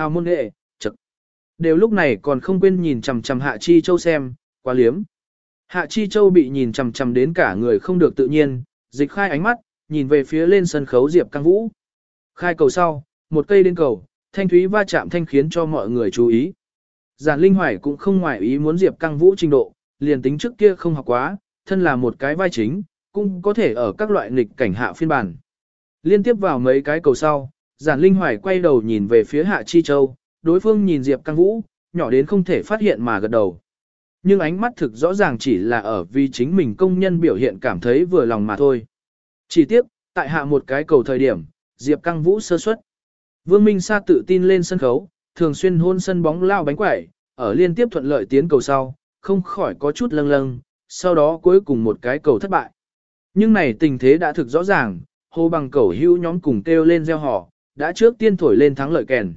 Hào môn nghệ, chật. Đều lúc này còn không quên nhìn chằm chằm Hạ Chi Châu xem, quá liếm. Hạ Chi Châu bị nhìn chằm chằm đến cả người không được tự nhiên, dịch khai ánh mắt, nhìn về phía lên sân khấu Diệp Căng Vũ. Khai cầu sau, một cây đến cầu, thanh thúy va chạm thanh khiến cho mọi người chú ý. Giản Linh Hoài cũng không ngoại ý muốn Diệp Căng Vũ trình độ, liền tính trước kia không học quá, thân là một cái vai chính, cũng có thể ở các loại nghịch cảnh hạ phiên bản. Liên tiếp vào mấy cái cầu sau, Giản Linh Hoài quay đầu nhìn về phía Hạ Chi Châu, đối phương nhìn Diệp Căng Vũ, nhỏ đến không thể phát hiện mà gật đầu. Nhưng ánh mắt thực rõ ràng chỉ là ở vì chính mình công nhân biểu hiện cảm thấy vừa lòng mà thôi. Chỉ tiếc, tại hạ một cái cầu thời điểm, Diệp Căng Vũ sơ suất. Vương Minh Sa tự tin lên sân khấu, thường xuyên hôn sân bóng lao bánh quẩy, ở liên tiếp thuận lợi tiến cầu sau, không khỏi có chút lâng lâng, sau đó cuối cùng một cái cầu thất bại. Nhưng này tình thế đã thực rõ ràng, hồ bằng cầu hữu nhóm cùng kêu lên gieo họ, đã trước tiên thổi lên thắng lợi kèn.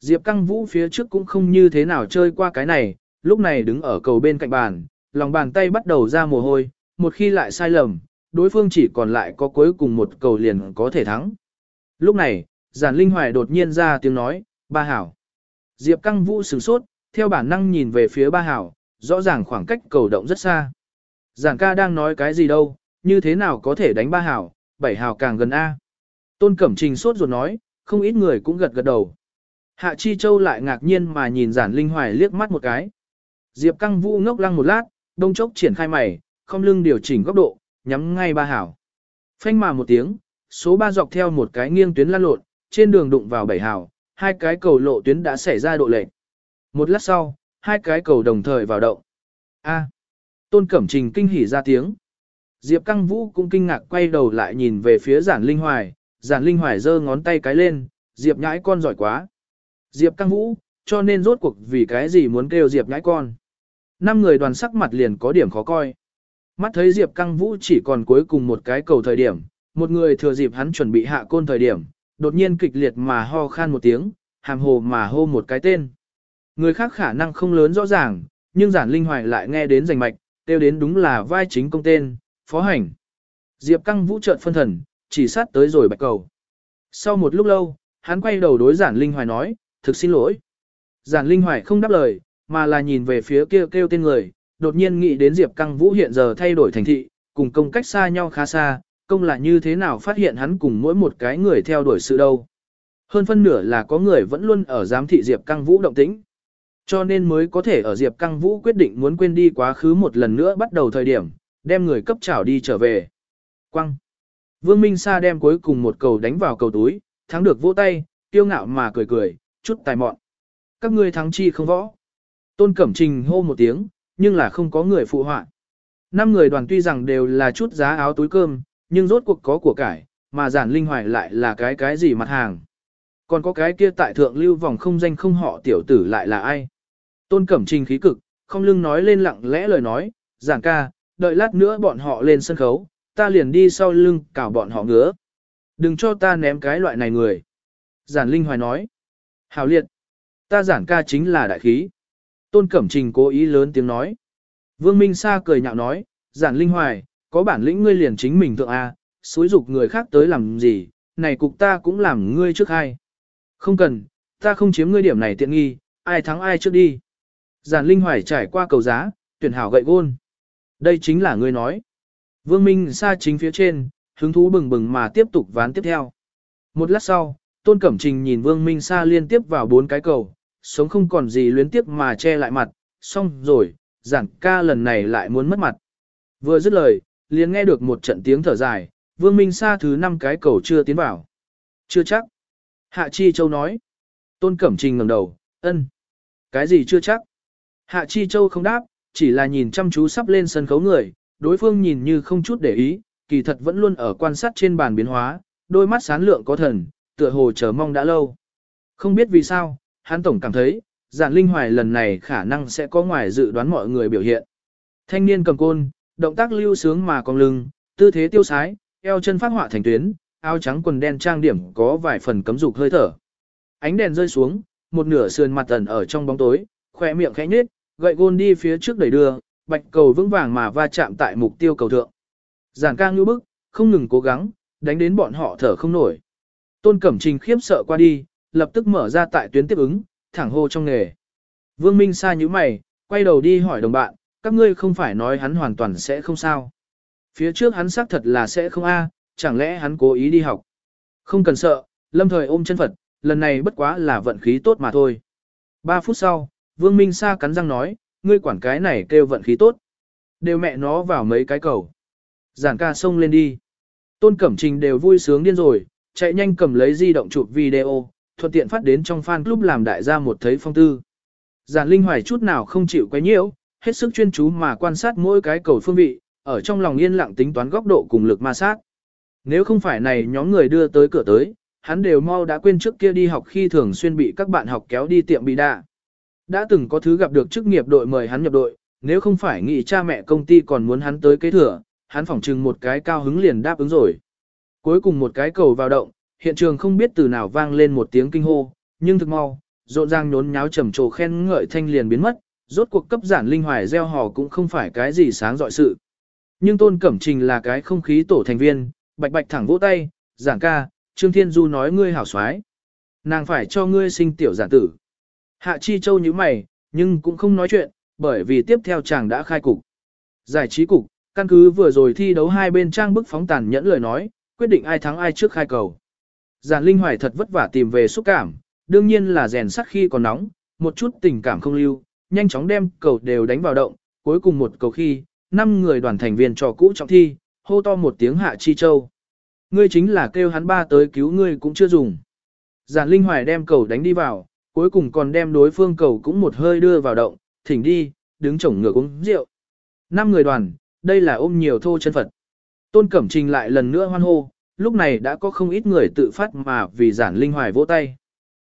Diệp Căng Vũ phía trước cũng không như thế nào chơi qua cái này, lúc này đứng ở cầu bên cạnh bàn, lòng bàn tay bắt đầu ra mồ hôi, một khi lại sai lầm, đối phương chỉ còn lại có cuối cùng một cầu liền có thể thắng. Lúc này, giản linh hoài đột nhiên ra tiếng nói, ba hảo. Diệp Căng Vũ sửng sốt, theo bản năng nhìn về phía ba hảo, rõ ràng khoảng cách cầu động rất xa. Giản ca đang nói cái gì đâu, như thế nào có thể đánh ba hảo, bảy hảo càng gần A. Tôn Cẩm Trình sốt ruột nói, không ít người cũng gật gật đầu. Hạ Chi Châu lại ngạc nhiên mà nhìn giản linh hoài liếc mắt một cái. Diệp Căng Vũ ngốc lăng một lát, đông chốc triển khai mày, không lưng điều chỉnh góc độ, nhắm ngay ba hảo. Phanh mà một tiếng, số ba dọc theo một cái nghiêng tuyến lăn lộn, trên đường đụng vào bảy hảo, hai cái cầu lộ tuyến đã xảy ra độ lệch. Một lát sau, hai cái cầu đồng thời vào động. A. Tôn Cẩm Trình kinh hỉ ra tiếng. Diệp Căng Vũ cũng kinh ngạc quay đầu lại nhìn về phía Giản Linh Hoài, Giản Linh Hoài giơ ngón tay cái lên, Diệp nhãi con giỏi quá. Diệp Căng Vũ, cho nên rốt cuộc vì cái gì muốn kêu Diệp nhãi con. Năm người đoàn sắc mặt liền có điểm khó coi. Mắt thấy Diệp Căng Vũ chỉ còn cuối cùng một cái cầu thời điểm, một người thừa dịp hắn chuẩn bị hạ côn thời điểm, đột nhiên kịch liệt mà ho khan một tiếng, hàm hồ mà hô một cái tên. Người khác khả năng không lớn rõ ràng, nhưng giản linh hoài lại nghe đến rành mạch, tiêu đến đúng là vai chính công tên, phó hành. Diệp Căng Vũ trợn phân thần, chỉ sát tới rồi bạch cầu. Sau một lúc lâu, hắn quay đầu đối giản linh hoài nói, thực xin lỗi. Giản linh hoài không đáp lời, mà là nhìn về phía kia kêu, kêu tên người, đột nhiên nghĩ đến Diệp Căng Vũ hiện giờ thay đổi thành thị, cùng công cách xa nhau khá xa, công là như thế nào phát hiện hắn cùng mỗi một cái người theo đuổi sự đâu. Hơn phân nửa là có người vẫn luôn ở giám thị Diệp Căng Vũ động tĩnh. Cho nên mới có thể ở Diệp Căng Vũ quyết định muốn quên đi quá khứ một lần nữa bắt đầu thời điểm, đem người cấp trảo đi trở về. Quăng. Vương Minh Sa đem cuối cùng một cầu đánh vào cầu túi, thắng được vỗ tay, tiêu ngạo mà cười cười, chút tài mọn. Các ngươi thắng chi không võ. Tôn Cẩm Trình hô một tiếng, nhưng là không có người phụ họa. Năm người đoàn tuy rằng đều là chút giá áo túi cơm, nhưng rốt cuộc có của cải, mà giản linh hoài lại là cái cái gì mặt hàng. Còn có cái kia tại thượng lưu vòng không danh không họ tiểu tử lại là ai. Tôn Cẩm Trình khí cực, không lưng nói lên lặng lẽ lời nói, giảng ca, đợi lát nữa bọn họ lên sân khấu, ta liền đi sau lưng cào bọn họ ngứa. Đừng cho ta ném cái loại này người. Giản Linh Hoài nói. Hào liệt. Ta giản ca chính là đại khí. Tôn Cẩm Trình cố ý lớn tiếng nói. Vương Minh Sa cười nhạo nói, giản Linh Hoài, có bản lĩnh ngươi liền chính mình thượng A, xúi dục người khác tới làm gì, này cục ta cũng làm ngươi trước hai. Không cần, ta không chiếm ngươi điểm này tiện nghi, ai thắng ai trước đi. Giản Linh Hoài trải qua cầu giá, tuyển hảo gậy gôn. Đây chính là ngươi nói. Vương Minh xa chính phía trên, hứng thú bừng bừng mà tiếp tục ván tiếp theo. Một lát sau, Tôn Cẩm Trình nhìn Vương Minh xa liên tiếp vào bốn cái cầu, sống không còn gì luyến tiếp mà che lại mặt, xong rồi, giản ca lần này lại muốn mất mặt. Vừa dứt lời, liền nghe được một trận tiếng thở dài, Vương Minh xa thứ năm cái cầu chưa tiến vào. Chưa chắc. Hạ Chi Châu nói. Tôn Cẩm Trình ngẩng đầu, ân. Cái gì chưa chắc? Hạ Chi Châu không đáp, chỉ là nhìn chăm chú sắp lên sân khấu người, đối phương nhìn như không chút để ý, kỳ thật vẫn luôn ở quan sát trên bàn biến hóa, đôi mắt sáng lượng có thần, tựa hồ chờ mong đã lâu. Không biết vì sao, hắn tổng cảm thấy, giản linh hoài lần này khả năng sẽ có ngoài dự đoán mọi người biểu hiện. Thanh niên cầm côn, động tác lưu sướng mà cong lưng, tư thế tiêu sái, eo chân phát họa thành tuyến, áo trắng quần đen trang điểm có vài phần cấm dục hơi thở. Ánh đèn rơi xuống, một nửa sườn mặt ẩn ở trong bóng tối, khỏe miệng khẽ nhếch, gậy gôn đi phía trước đẩy đưa, bạch cầu vững vàng mà va chạm tại mục tiêu cầu thượng. Giản ca ngưu bức, không ngừng cố gắng, đánh đến bọn họ thở không nổi. Tôn Cẩm Trình khiếp sợ qua đi, lập tức mở ra tại tuyến tiếp ứng, thẳng hô trong nghề. Vương Minh Sa như mày, quay đầu đi hỏi đồng bạn, các ngươi không phải nói hắn hoàn toàn sẽ không sao. Phía trước hắn xác thật là sẽ không a, chẳng lẽ hắn cố ý đi học. Không cần sợ, lâm thời ôm chân Phật, lần này bất quá là vận khí tốt mà thôi. Ba phút sau, Vương Minh Sa cắn răng nói, ngươi quản cái này kêu vận khí tốt. Đều mẹ nó vào mấy cái cầu. Giản ca xông lên đi. Tôn Cẩm Trình đều vui sướng điên rồi, chạy nhanh cầm lấy di động chụp video, thuận tiện phát đến trong fan club làm đại gia một thấy phong tư. Giản Linh Hoài chút nào không chịu quấy nhiễu, hết sức chuyên chú mà quan sát mỗi cái cầu phương vị, ở trong lòng yên lặng tính toán góc độ cùng lực ma sát. Nếu không phải này nhóm người đưa tới cửa tới, hắn đều mau đã quên trước kia đi học khi thường xuyên bị các bạn học kéo đi tiệm bị đạ. Đã từng có thứ gặp được chức nghiệp đội mời hắn nhập đội, nếu không phải nghĩ cha mẹ công ty còn muốn hắn tới kế thừa, hắn phỏng chừng một cái cao hứng liền đáp ứng rồi. Cuối cùng một cái cầu vào động, hiện trường không biết từ nào vang lên một tiếng kinh hô, nhưng thực mau, rộn ràng nhốn nháo trầm trồ khen ngợi thanh liền biến mất, rốt cuộc cấp giản linh hoài gieo hò cũng không phải cái gì sáng dọi sự. Nhưng Tôn Cẩm Trình là cái không khí tổ thành viên, bạch bạch thẳng vỗ tay, giảng ca, Trương Thiên Du nói ngươi hảo xoái. Nàng phải cho ngươi sinh tiểu giản tử. Hạ Chi Châu như mày, nhưng cũng không nói chuyện, bởi vì tiếp theo chàng đã khai cục. Giải trí cục, căn cứ vừa rồi thi đấu hai bên trang bức phóng tàn nhẫn lời nói, quyết định ai thắng ai trước khai cầu. Giản Linh Hoài thật vất vả tìm về xúc cảm, đương nhiên là rèn sắt khi còn nóng, một chút tình cảm không lưu, nhanh chóng đem cầu đều đánh vào động, cuối cùng một cầu khi, năm người đoàn thành viên trò cũ trọng thi, hô to một tiếng hạ chi châu. Ngươi chính là kêu hắn ba tới cứu ngươi cũng chưa dùng. Giản Linh Hoài đem cầu đánh đi vào, cuối cùng còn đem đối phương cầu cũng một hơi đưa vào động, thỉnh đi, đứng chổng ngược uống rượu. Năm người đoàn, đây là ôm nhiều thô chân Phật. Tôn Cẩm Trình lại lần nữa hoan hô, lúc này đã có không ít người tự phát mà vì giản linh hoài vỗ tay.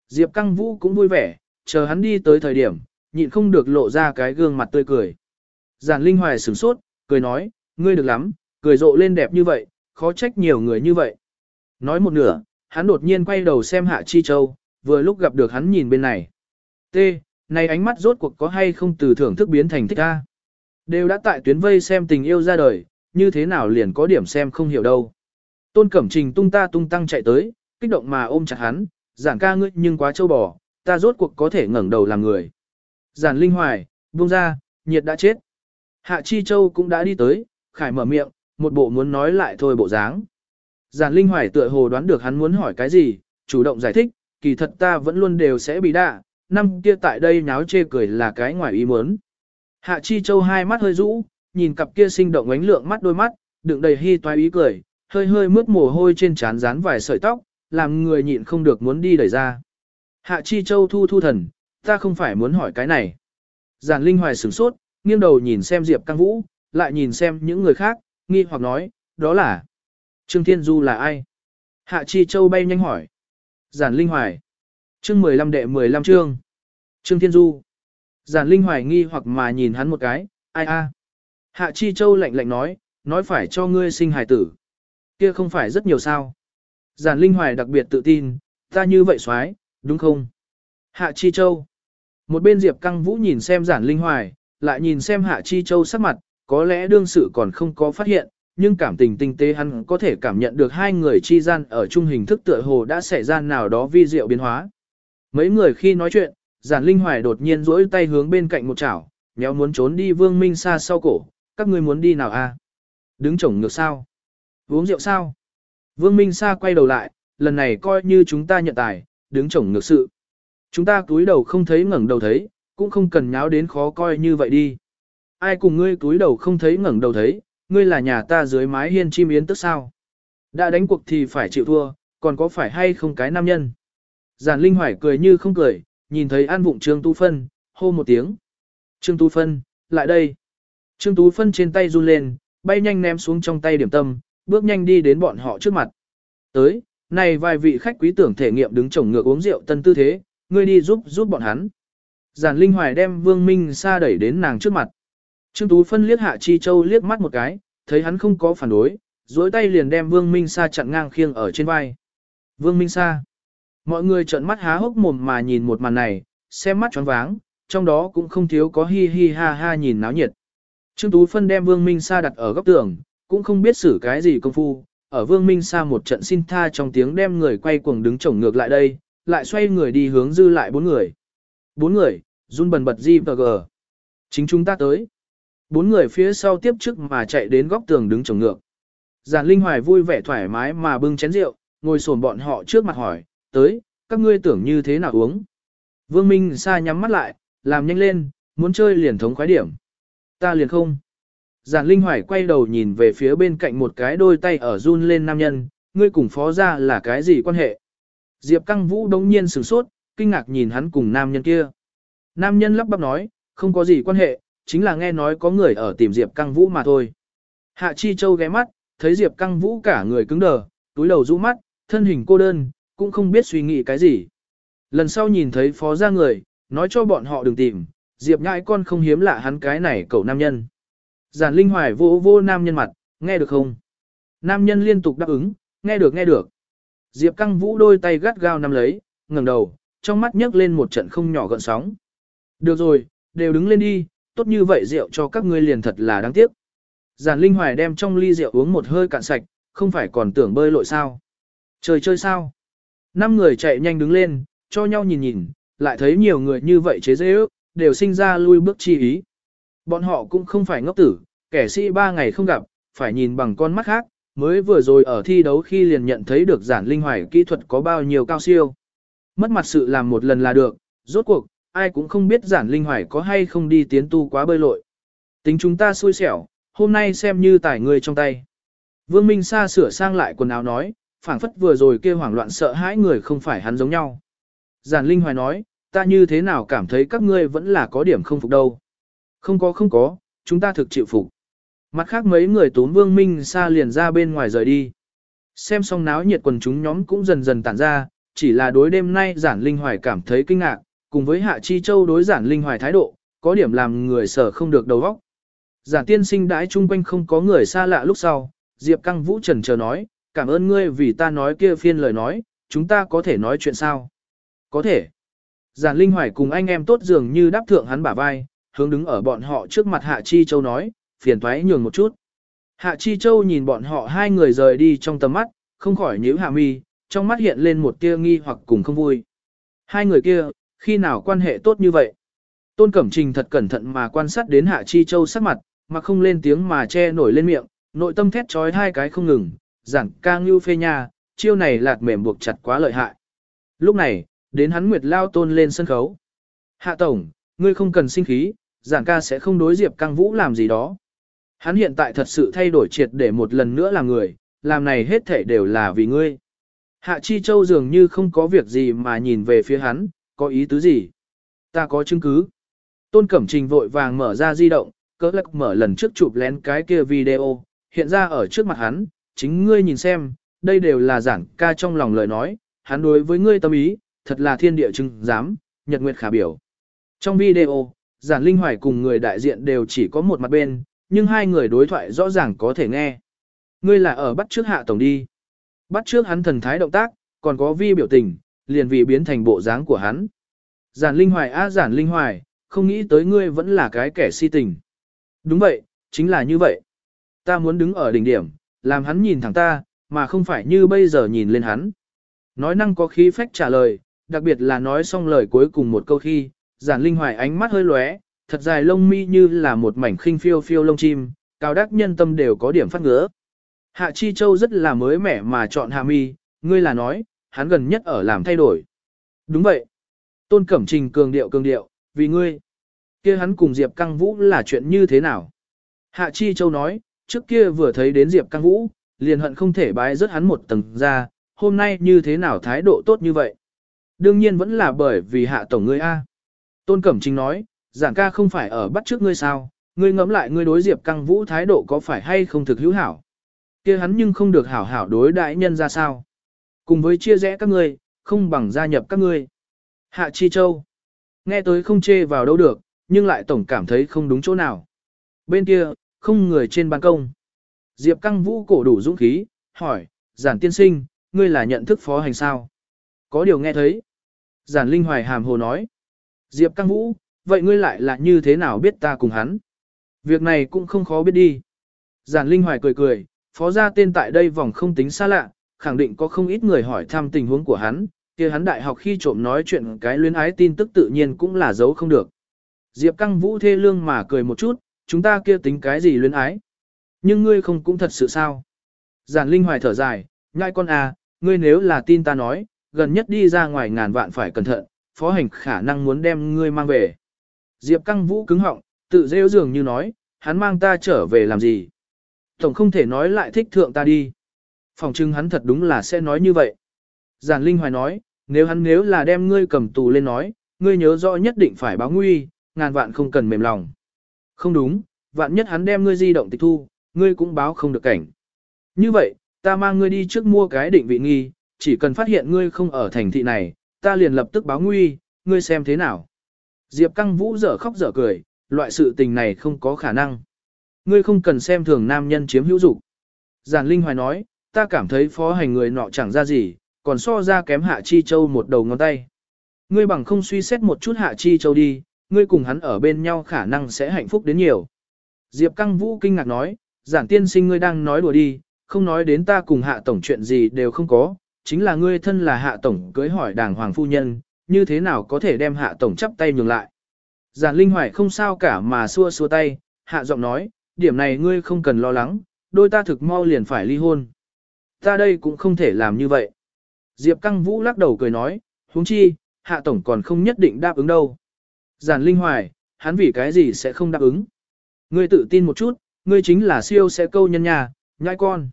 Diệp Căng Vũ cũng vui vẻ, chờ hắn đi tới thời điểm, nhịn không được lộ ra cái gương mặt tươi cười. Giản linh hoài sửng sốt, cười nói, ngươi được lắm, cười rộ lên đẹp như vậy, khó trách nhiều người như vậy. Nói một nửa, hắn đột nhiên quay đầu xem Hạ Chi Châu, vừa lúc gặp được hắn nhìn bên này. T, này ánh mắt rốt cuộc có hay không từ thưởng thức biến thành thích a? Đều đã tại tuyến vây xem tình yêu ra đời, như thế nào liền có điểm xem không hiểu đâu. Tôn Cẩm Trình tung ta tung tăng chạy tới, kích động mà ôm chặt hắn, giảng ca ngươi nhưng quá trâu bò, ta rốt cuộc có thể ngẩng đầu làm người. Giản Linh Hoài, buông ra, nhiệt đã chết. Hạ Chi Châu cũng đã đi tới, khải mở miệng, một bộ muốn nói lại thôi bộ dáng. Giản Linh Hoài tựa hồ đoán được hắn muốn hỏi cái gì, chủ động giải thích, kỳ thật ta vẫn luôn đều sẽ bị đạ, năm kia tại đây nháo chê cười là cái ngoài ý muốn. Hạ Chi Châu hai mắt hơi rũ, nhìn cặp kia sinh động ánh lượng mắt đôi mắt, đựng đầy hy toái ý cười, hơi hơi mướt mồ hôi trên trán dán vài sợi tóc, làm người nhịn không được muốn đi đẩy ra. Hạ Chi Châu thu thu thần, ta không phải muốn hỏi cái này. Giản Linh Hoài sửng sốt, nghiêng đầu nhìn xem Diệp Căng Vũ, lại nhìn xem những người khác, nghi hoặc nói, đó là Trương Thiên Du là ai? Hạ Chi Châu bay nhanh hỏi. Giản Linh Hoài. Chương 15 đệ 15 chương. Trương Thiên Du. Giản Linh Hoài nghi hoặc mà nhìn hắn một cái, ai a? Hạ Chi Châu lạnh lạnh nói, nói phải cho ngươi sinh hài tử. Kia không phải rất nhiều sao. Giản Linh Hoài đặc biệt tự tin, ta như vậy xoái, đúng không? Hạ Chi Châu. Một bên Diệp Căng Vũ nhìn xem Giản Linh Hoài, lại nhìn xem Hạ Chi Châu sắc mặt, có lẽ đương sự còn không có phát hiện, nhưng cảm tình tinh tế hắn có thể cảm nhận được hai người chi gian ở chung hình thức tựa hồ đã xảy ra nào đó vi diệu biến hóa. Mấy người khi nói chuyện, Giản Linh Hoài đột nhiên duỗi tay hướng bên cạnh một chảo, nhéo muốn trốn đi Vương Minh xa sau cổ, các ngươi muốn đi nào a? Đứng chổng ngược sao? Uống rượu sao? Vương Minh Sa quay đầu lại, lần này coi như chúng ta nhận tài, đứng chổng ngược sự. Chúng ta túi đầu không thấy ngẩng đầu thấy, cũng không cần nháo đến khó coi như vậy đi. Ai cùng ngươi túi đầu không thấy ngẩng đầu thấy, ngươi là nhà ta dưới mái hiên chim yến tức sao? Đã đánh cuộc thì phải chịu thua, còn có phải hay không cái nam nhân? Giản Linh Hoài cười như không cười, nhìn thấy an vụng Trương Tu Phân, hô một tiếng. Trương Tu Phân, lại đây. Trương Tu Phân trên tay run lên, bay nhanh ném xuống trong tay điểm tâm, bước nhanh đi đến bọn họ trước mặt. Tới, này vài vị khách quý tưởng thể nghiệm đứng chồng ngược uống rượu tân tư thế, ngươi đi giúp giúp bọn hắn. Giản Linh Hoài đem Vương Minh Sa đẩy đến nàng trước mặt. Trương Tú Phân liếc Hạ Chi Châu liếc mắt một cái, thấy hắn không có phản đối, duỗi tay liền đem Vương Minh Sa chặn ngang khiêng ở trên vai. Vương Minh Sa. Mọi người trợn mắt há hốc mồm mà nhìn một màn này, xem mắt choáng váng, trong đó cũng không thiếu có hi hi ha ha nhìn náo nhiệt. Trương Tú Phân đem Vương Minh Sa đặt ở góc tường, cũng không biết xử cái gì công phu, ở Vương Minh Sa một trận xin tha trong tiếng đem người quay cuồng đứng chổng ngược lại đây, lại xoay người đi hướng dư lại bốn người. Bốn người, run bần bật gì và gờ. Chính chúng ta tới. Bốn người phía sau tiếp trước mà chạy đến góc tường đứng trồng ngược. Giản Linh Hoài vui vẻ thoải mái mà bưng chén rượu, ngồi xổm bọn họ trước mặt hỏi, tới, các ngươi tưởng như thế nào uống. Vương Minh Sa nhắm mắt lại, làm nhanh lên, muốn chơi liền thống khoái điểm. Ta liền không. Giản Linh Hoài quay đầu nhìn về phía bên cạnh một cái đôi tay ở run lên nam nhân, ngươi cùng phó ra là cái gì quan hệ? Diệp Căng Vũ đống nhiên sửng sốt, kinh ngạc nhìn hắn cùng nam nhân kia. Nam nhân lắp bắp nói, không có gì quan hệ, chính là nghe nói có người ở tìm Diệp Căng Vũ mà thôi. Hạ Chi Châu ghé mắt, thấy Diệp Căng Vũ cả người cứng đờ, túi đầu rũ mắt, thân hình cô đơn, cũng không biết suy nghĩ cái gì. Lần sau nhìn thấy phó ra người, nói cho bọn họ đừng tìm, Diệp nhãi con không hiếm lạ hắn cái này cậu nam nhân. Giản Linh Hoài vô vô nam nhân mặt, nghe được không? Nam nhân liên tục đáp ứng, nghe được nghe được. Diệp Căng Vũ đôi tay gắt gao nắm lấy, ngẩng đầu, trong mắt nhấc lên một trận không nhỏ gợn sóng. Được rồi, đều đứng lên đi, tốt như vậy rượu cho các ngươi liền thật là đáng tiếc. Giản Linh Hoài đem trong ly rượu uống một hơi cạn sạch, không phải còn tưởng bơi lội sao. Trời chơi sao? Năm người chạy nhanh đứng lên, cho nhau nhìn nhìn, lại thấy nhiều người như vậy chế dễ ước, đều sinh ra lui bước chi ý. Bọn họ cũng không phải ngốc tử, kẻ sĩ ba ngày không gặp, phải nhìn bằng con mắt khác, mới vừa rồi ở thi đấu khi liền nhận thấy được giản linh hoài kỹ thuật có bao nhiêu cao siêu. Mất mặt sự làm một lần là được, rốt cuộc, ai cũng không biết giản linh hoài có hay không đi tiến tu quá bơi lội. Tính chúng ta xui xẻo, hôm nay xem như tải người trong tay. Vương Minh Sa sửa sang lại quần áo nói, phảng phất vừa rồi kia hoảng loạn sợ hãi người không phải hắn giống nhau. Giản Linh Hoài nói, ta như thế nào cảm thấy các ngươi vẫn là có điểm không phục đâu. Không có không có, chúng ta thực chịu phục. Mặt khác mấy người tốn Vương Minh Sa liền ra bên ngoài rời đi. Xem xong náo nhiệt quần chúng nhóm cũng dần dần tản ra, chỉ là đối đêm nay Giản Linh Hoài cảm thấy kinh ngạc, cùng với Hạ Chi Châu đối Giản Linh Hoài thái độ, có điểm làm người sở không được đầu óc. Giản tiên sinh đãi chung quanh không có người xa lạ lúc sau, Diệp Căng Vũ trần chờ nói, cảm ơn ngươi vì ta nói kia phiên lời nói, chúng ta có thể nói chuyện sao? Có thể. Giản Linh Hoài cùng anh em tốt dường như đáp thượng hắn bả vai, hướng đứng ở bọn họ trước mặt Hạ Chi Châu nói, phiền thoái nhường một chút. Hạ Chi Châu nhìn bọn họ hai người rời đi trong tầm mắt, không khỏi nhíu hạ mi, trong mắt hiện lên một tia nghi hoặc cùng không vui. Hai người kia, khi nào quan hệ tốt như vậy? Tôn Cẩm Trình thật cẩn thận mà quan sát đến Hạ Chi Châu sắc mặt, mà không lên tiếng mà che nổi lên miệng, nội tâm thét trói hai cái không ngừng, giảng ca ngưu phê nha, chiêu này lạt mềm buộc chặt quá lợi hại. Lúc này, đến hắn Nguyệt Lao Tôn lên sân khấu. Hạ Tổng, ngươi không cần sinh khí, giảng ca sẽ không đối Diệp Căng Vũ làm gì đó. Hắn hiện tại thật sự thay đổi triệt để một lần nữa làm người, làm này hết thể đều là vì ngươi. Hạ Chi Châu dường như không có việc gì mà nhìn về phía hắn, có ý tứ gì? Ta có chứng cứ. Tôn Cẩm Trình vội vàng mở ra di động, cỡ lắc mở lần trước chụp lén cái kia video, hiện ra ở trước mặt hắn, chính ngươi nhìn xem, đây đều là giản ca trong lòng lời nói, hắn đối với ngươi tâm ý, thật là thiên địa chứng giám, nhật nguyệt khả biểu. Trong video, giản linh hoài cùng người đại diện đều chỉ có một mặt bên, nhưng hai người đối thoại rõ ràng có thể nghe. Ngươi là ở bắt trước hạ tổng đi. Bắt trước hắn thần thái động tác, còn có vi biểu tình, liền vì biến thành bộ dáng của hắn. Giản linh hoài á giản linh hoài, không nghĩ tới ngươi vẫn là cái kẻ si tình. Đúng vậy, chính là như vậy. Ta muốn đứng ở đỉnh điểm, làm hắn nhìn thẳng ta, mà không phải như bây giờ nhìn lên hắn. Nói năng có khí phách trả lời, đặc biệt là nói xong lời cuối cùng một câu khi, giản linh hoài ánh mắt hơi lóe, thật dài lông mi như là một mảnh khinh phiêu phiêu lông chim, cao đắc nhân tâm đều có điểm phát ngứa. Hạ Chi Châu rất là mới mẻ mà chọn Hạ Mi, ngươi là nói, hắn gần nhất ở làm thay đổi. Đúng vậy. Tôn Cẩm Trình cường điệu cường điệu, vì ngươi. kia hắn cùng Diệp Căng Vũ là chuyện như thế nào? Hạ Chi Châu nói, trước kia vừa thấy đến Diệp Căng Vũ, liền hận không thể bái rớt hắn một tầng ra, hôm nay như thế nào thái độ tốt như vậy? Đương nhiên vẫn là bởi vì hạ tổng ngươi A. Tôn Cẩm Trình nói, giảng ca không phải ở bắt trước ngươi sao, ngươi ngẫm lại ngươi đối Diệp Căng Vũ thái độ có phải hay không thực hữu hảo. kia hắn nhưng không được hảo hảo đối đại nhân ra sao. Cùng với chia rẽ các ngươi, không bằng gia nhập các ngươi. Hạ Chi Châu. Nghe tới không chê vào đâu được, nhưng lại tổng cảm thấy không đúng chỗ nào. Bên kia, không người trên ban công. Diệp Căng Vũ cổ đủ dũng khí, hỏi, giản tiên sinh, ngươi là nhận thức phó hành sao? Có điều nghe thấy. Giản Linh Hoài hàm hồ nói. Diệp Căng Vũ, vậy ngươi lại là như thế nào biết ta cùng hắn? Việc này cũng không khó biết đi. Giản Linh Hoài cười cười, phó gia tên tại đây vòng không tính xa lạ, khẳng định có không ít người hỏi thăm tình huống của hắn, kia hắn đại học khi trộm nói chuyện cái luyến ái tin tức tự nhiên cũng là giấu không được. Diệp Căng Vũ thê lương mà cười một chút, chúng ta kia tính cái gì luyến ái. Nhưng ngươi không cũng thật sự sao? Giản Linh Hoài thở dài, nhai con à, ngươi nếu là tin ta nói, gần nhất đi ra ngoài ngàn vạn phải cẩn thận, phó hành khả năng muốn đem ngươi mang về. Diệp Căng Vũ cứng họng, tự rêu dường như nói, hắn mang ta trở về làm gì? Tổng không thể nói lại thích thượng ta đi. Phòng trưng hắn thật đúng là sẽ nói như vậy. Giản Linh Hoài nói, nếu hắn nếu là đem ngươi cầm tù lên nói, ngươi nhớ rõ nhất định phải báo nguy, ngàn vạn không cần mềm lòng. Không đúng, vạn nhất hắn đem ngươi di động tịch thu, ngươi cũng báo không được cảnh. Như vậy, ta mang ngươi đi trước mua cái định vị nghi, chỉ cần phát hiện ngươi không ở thành thị này, ta liền lập tức báo nguy, ngươi xem thế nào. Diệp Căng Vũ dở khóc dở cười, loại sự tình này không có khả năng. Ngươi không cần xem thường nam nhân chiếm hữu dục. Giản Linh Hoài nói, ta cảm thấy phó hành người nọ chẳng ra gì, còn so ra kém Hạ Chi Châu một đầu ngón tay. Ngươi bằng không suy xét một chút Hạ Chi Châu đi, ngươi cùng hắn ở bên nhau khả năng sẽ hạnh phúc đến nhiều. Diệp Căng Vũ kinh ngạc nói, giản tiên sinh ngươi đang nói đùa đi, không nói đến ta cùng Hạ Tổng chuyện gì đều không có, chính là ngươi thân là Hạ Tổng cưới hỏi đàng hoàng phu nhân, như thế nào có thể đem Hạ Tổng chắp tay nhường lại. Giản Linh Hoài không sao cả mà xua xua tay, Hạ giọng nói, điểm này ngươi không cần lo lắng, đôi ta thực mau liền phải ly hôn. Ta đây cũng không thể làm như vậy. Diệp Căng Vũ lắc đầu cười nói, huống chi, Hạ Tổng còn không nhất định đáp ứng đâu. Giản Linh Hoài, hắn vì cái gì sẽ không đáp ứng. Ngươi tự tin một chút, ngươi chính là siêu sẽ câu nhân nhà, nhai con.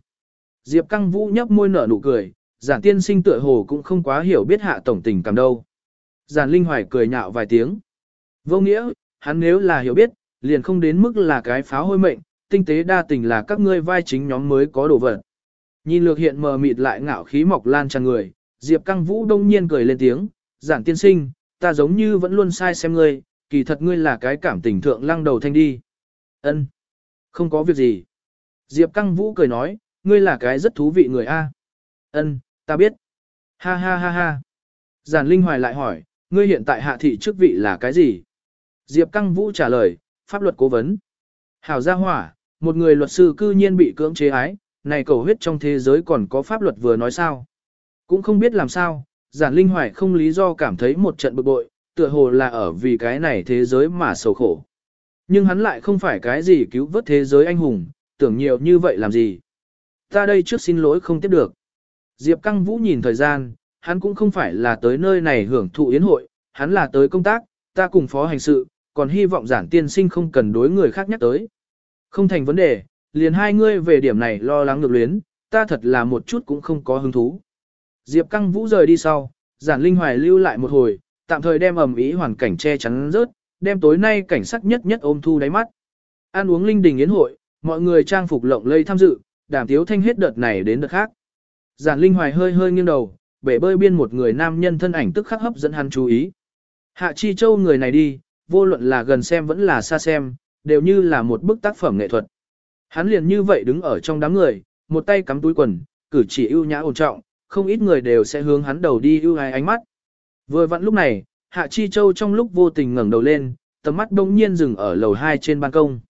Diệp Căng Vũ nhấp môi nở nụ cười, giản tiên sinh tựa hồ cũng không quá hiểu biết hạ tổng tình cảm đâu. Giản Linh Hoài cười nhạo vài tiếng. Vô nghĩa, hắn nếu là hiểu biết, liền không đến mức là cái pháo hôi mệnh, tinh tế đa tình là các ngươi vai chính nhóm mới có đồ vật. Nhìn lược hiện mờ mịt lại ngạo khí mọc lan tràn người, Diệp Căng Vũ đông nhiên cười lên tiếng, giản tiên sinh, ta giống như vẫn luôn sai xem ngươi, kỳ thật ngươi là cái cảm tình thượng lăng đầu thanh đi. Ân, Không có việc gì. Diệp Căng Vũ cười nói, ngươi là cái rất thú vị người a. Ân, ta biết. Ha ha ha ha. Giản Linh Hoài lại hỏi, ngươi hiện tại hạ thị chức vị là cái gì? Diệp Căng Vũ trả lời, pháp luật cố vấn. Hảo gia hỏa, một người luật sư cư nhiên bị cưỡng chế ái, này cầu huyết trong thế giới còn có pháp luật vừa nói sao. Cũng không biết làm sao, giản linh hoài không lý do cảm thấy một trận bực bội, tựa hồ là ở vì cái này thế giới mà sầu khổ. Nhưng hắn lại không phải cái gì cứu vớt thế giới anh hùng, tưởng nhiều như vậy làm gì. Ta đây trước xin lỗi không tiếp được. Diệp Căng Vũ nhìn thời gian, hắn cũng không phải là tới nơi này hưởng thụ yến hội, hắn là tới công tác, ta cùng phó hành sự, còn hy vọng giản tiên sinh không cần đối người khác nhắc tới. Không thành vấn đề, liền hai ngươi về điểm này lo lắng ngược luyến, ta thật là một chút cũng không có hứng thú. Diệp Căng Vũ rời đi sau, giản linh hoài lưu lại một hồi, tạm thời đem ẩm ý hoàn cảnh che chắn rớt, đem tối nay cảnh sắc nhất nhất ôm thu đáy mắt. Ăn uống linh đình yến hội, mọi người trang phục lộng lây tham dự, đàm tiếu thanh hết đợt này đến đợt khác. Giản linh hoài hơi hơi nghiêng đầu, bể bơi biên một người nam nhân thân ảnh tức khắc hấp dẫn hắn chú ý. Hạ Chi Châu người này đi, vô luận là gần xem vẫn là xa xem, đều như là một bức tác phẩm nghệ thuật. Hắn liền như vậy đứng ở trong đám người, một tay cắm túi quần, cử chỉ ưu nhã ổn trọng, không ít người đều sẽ hướng hắn đầu đi ưu ái ánh mắt. Vừa vặn lúc này, Hạ Chi Châu trong lúc vô tình ngẩng đầu lên, tầm mắt đông nhiên dừng ở lầu 2 trên ban công.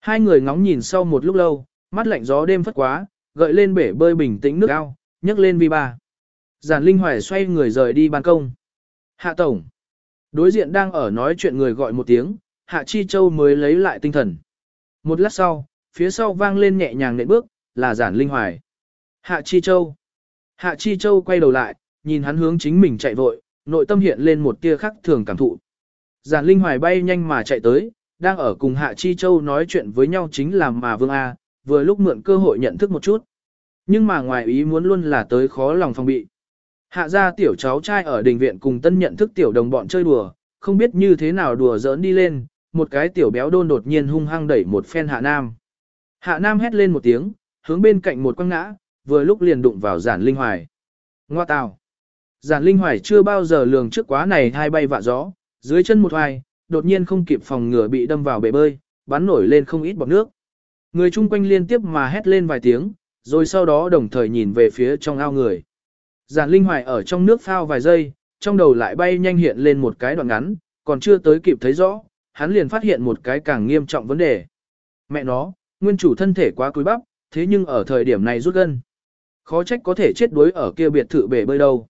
Hai người ngóng nhìn sau một lúc lâu, mắt lạnh gió đêm phất quá, gợi lên bể bơi bình tĩnh nước ao, nhấc lên vi ba. Giản Linh Hoài xoay người rời đi ban công. Hạ Tổng. Đối diện đang ở nói chuyện người gọi một tiếng, Hạ Chi Châu mới lấy lại tinh thần. Một lát sau, phía sau vang lên nhẹ nhàng nện bước, là Giản Linh Hoài. Hạ Chi Châu. Hạ Chi Châu quay đầu lại, nhìn hắn hướng chính mình chạy vội, nội tâm hiện lên một tia khắc thường cảm thụ. Giản Linh Hoài bay nhanh mà chạy tới, đang ở cùng Hạ Chi Châu nói chuyện với nhau chính là mà Vương A, vừa lúc mượn cơ hội nhận thức một chút. Nhưng mà ngoài ý muốn luôn là tới khó lòng phòng bị. Hạ ra tiểu cháu trai ở đình viện cùng tân nhận thức tiểu đồng bọn chơi đùa, không biết như thế nào đùa giỡn đi lên, một cái tiểu béo đôn đột nhiên hung hăng đẩy một phen hạ nam. Hạ nam hét lên một tiếng, hướng bên cạnh một quăng ngã, vừa lúc liền đụng vào giản linh hoài. Ngoa tào. Giản linh hoài chưa bao giờ lường trước quá này hai bay vạ gió, dưới chân một hoài, đột nhiên không kịp phòng ngừa bị đâm vào bể bơi, bắn nổi lên không ít bọt nước. Người chung quanh liên tiếp mà hét lên vài tiếng, rồi sau đó đồng thời nhìn về phía trong ao người. Giản linh hoài ở trong nước phao vài giây, trong đầu lại bay nhanh hiện lên một cái đoạn ngắn, còn chưa tới kịp thấy rõ, hắn liền phát hiện một cái càng nghiêm trọng vấn đề. Mẹ nó, nguyên chủ thân thể quá cúi bắp, thế nhưng ở thời điểm này rút gân. Khó trách có thể chết đuối ở kia biệt thự bể bơi đâu.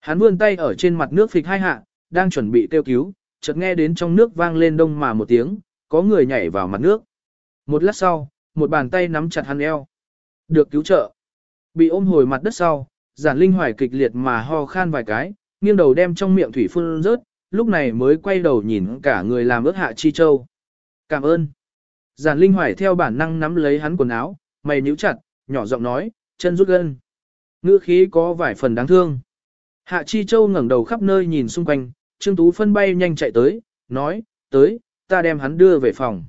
Hắn vươn tay ở trên mặt nước phịch hai hạ, đang chuẩn bị kêu cứu, chợt nghe đến trong nước vang lên đông mà một tiếng, có người nhảy vào mặt nước. Một lát sau, một bàn tay nắm chặt hắn eo. Được cứu trợ. Bị ôm hồi mặt đất sau, giản linh hoài kịch liệt mà ho khan vài cái, nghiêng đầu đem trong miệng thủy phun rớt, lúc này mới quay đầu nhìn cả người làm ước hạ chi châu. Cảm ơn. Giản linh hoài theo bản năng nắm lấy hắn quần áo, mày nhíu chặt, nhỏ giọng nói, chân rút gân. Ngữ khí có vài phần đáng thương. Hạ Chi Châu ngẩng đầu khắp nơi nhìn xung quanh, Trương Tú Phân bay nhanh chạy tới, nói, tới, ta đem hắn đưa về phòng.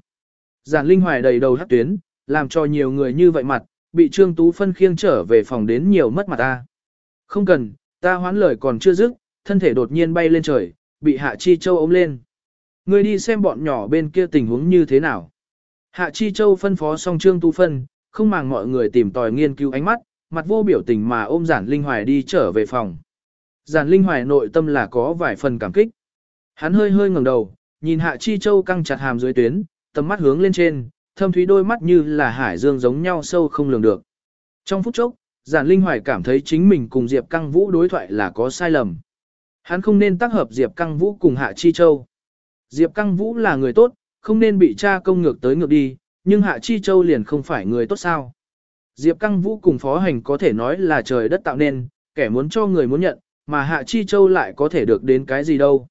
Giản Linh Hoài đầy đầu hát tuyến, làm cho nhiều người như vậy mặt, bị Trương Tú Phân khiêng trở về phòng đến nhiều mất mặt ta. Không cần, ta hoán lời còn chưa dứt, thân thể đột nhiên bay lên trời, bị Hạ Chi Châu ôm lên. Người đi xem bọn nhỏ bên kia tình huống như thế nào. Hạ Chi Châu phân phó xong Trương Tu Phân, không màng mọi người tìm tòi nghiên cứu ánh mắt, mặt vô biểu tình mà ôm Giản Linh Hoài đi trở về phòng. Giản Linh Hoài nội tâm là có vài phần cảm kích. Hắn hơi hơi ngẩng đầu, nhìn Hạ Chi Châu căng chặt hàm dưới tuyến, tầm mắt hướng lên trên, thâm thúy đôi mắt như là hải dương giống nhau sâu không lường được. Trong phút chốc, Giản Linh Hoài cảm thấy chính mình cùng Diệp Căng Vũ đối thoại là có sai lầm. Hắn không nên tác hợp Diệp Căng Vũ cùng Hạ Chi Châu. Diệp Căng Vũ là người tốt, không nên bị cha công ngược tới ngược đi, nhưng Hạ Chi Châu liền không phải người tốt sao. Diệp Căng Vũ cùng phó hành có thể nói là trời đất tạo nên, kẻ muốn cho người muốn nhận, mà Hạ Chi Châu lại có thể được đến cái gì đâu.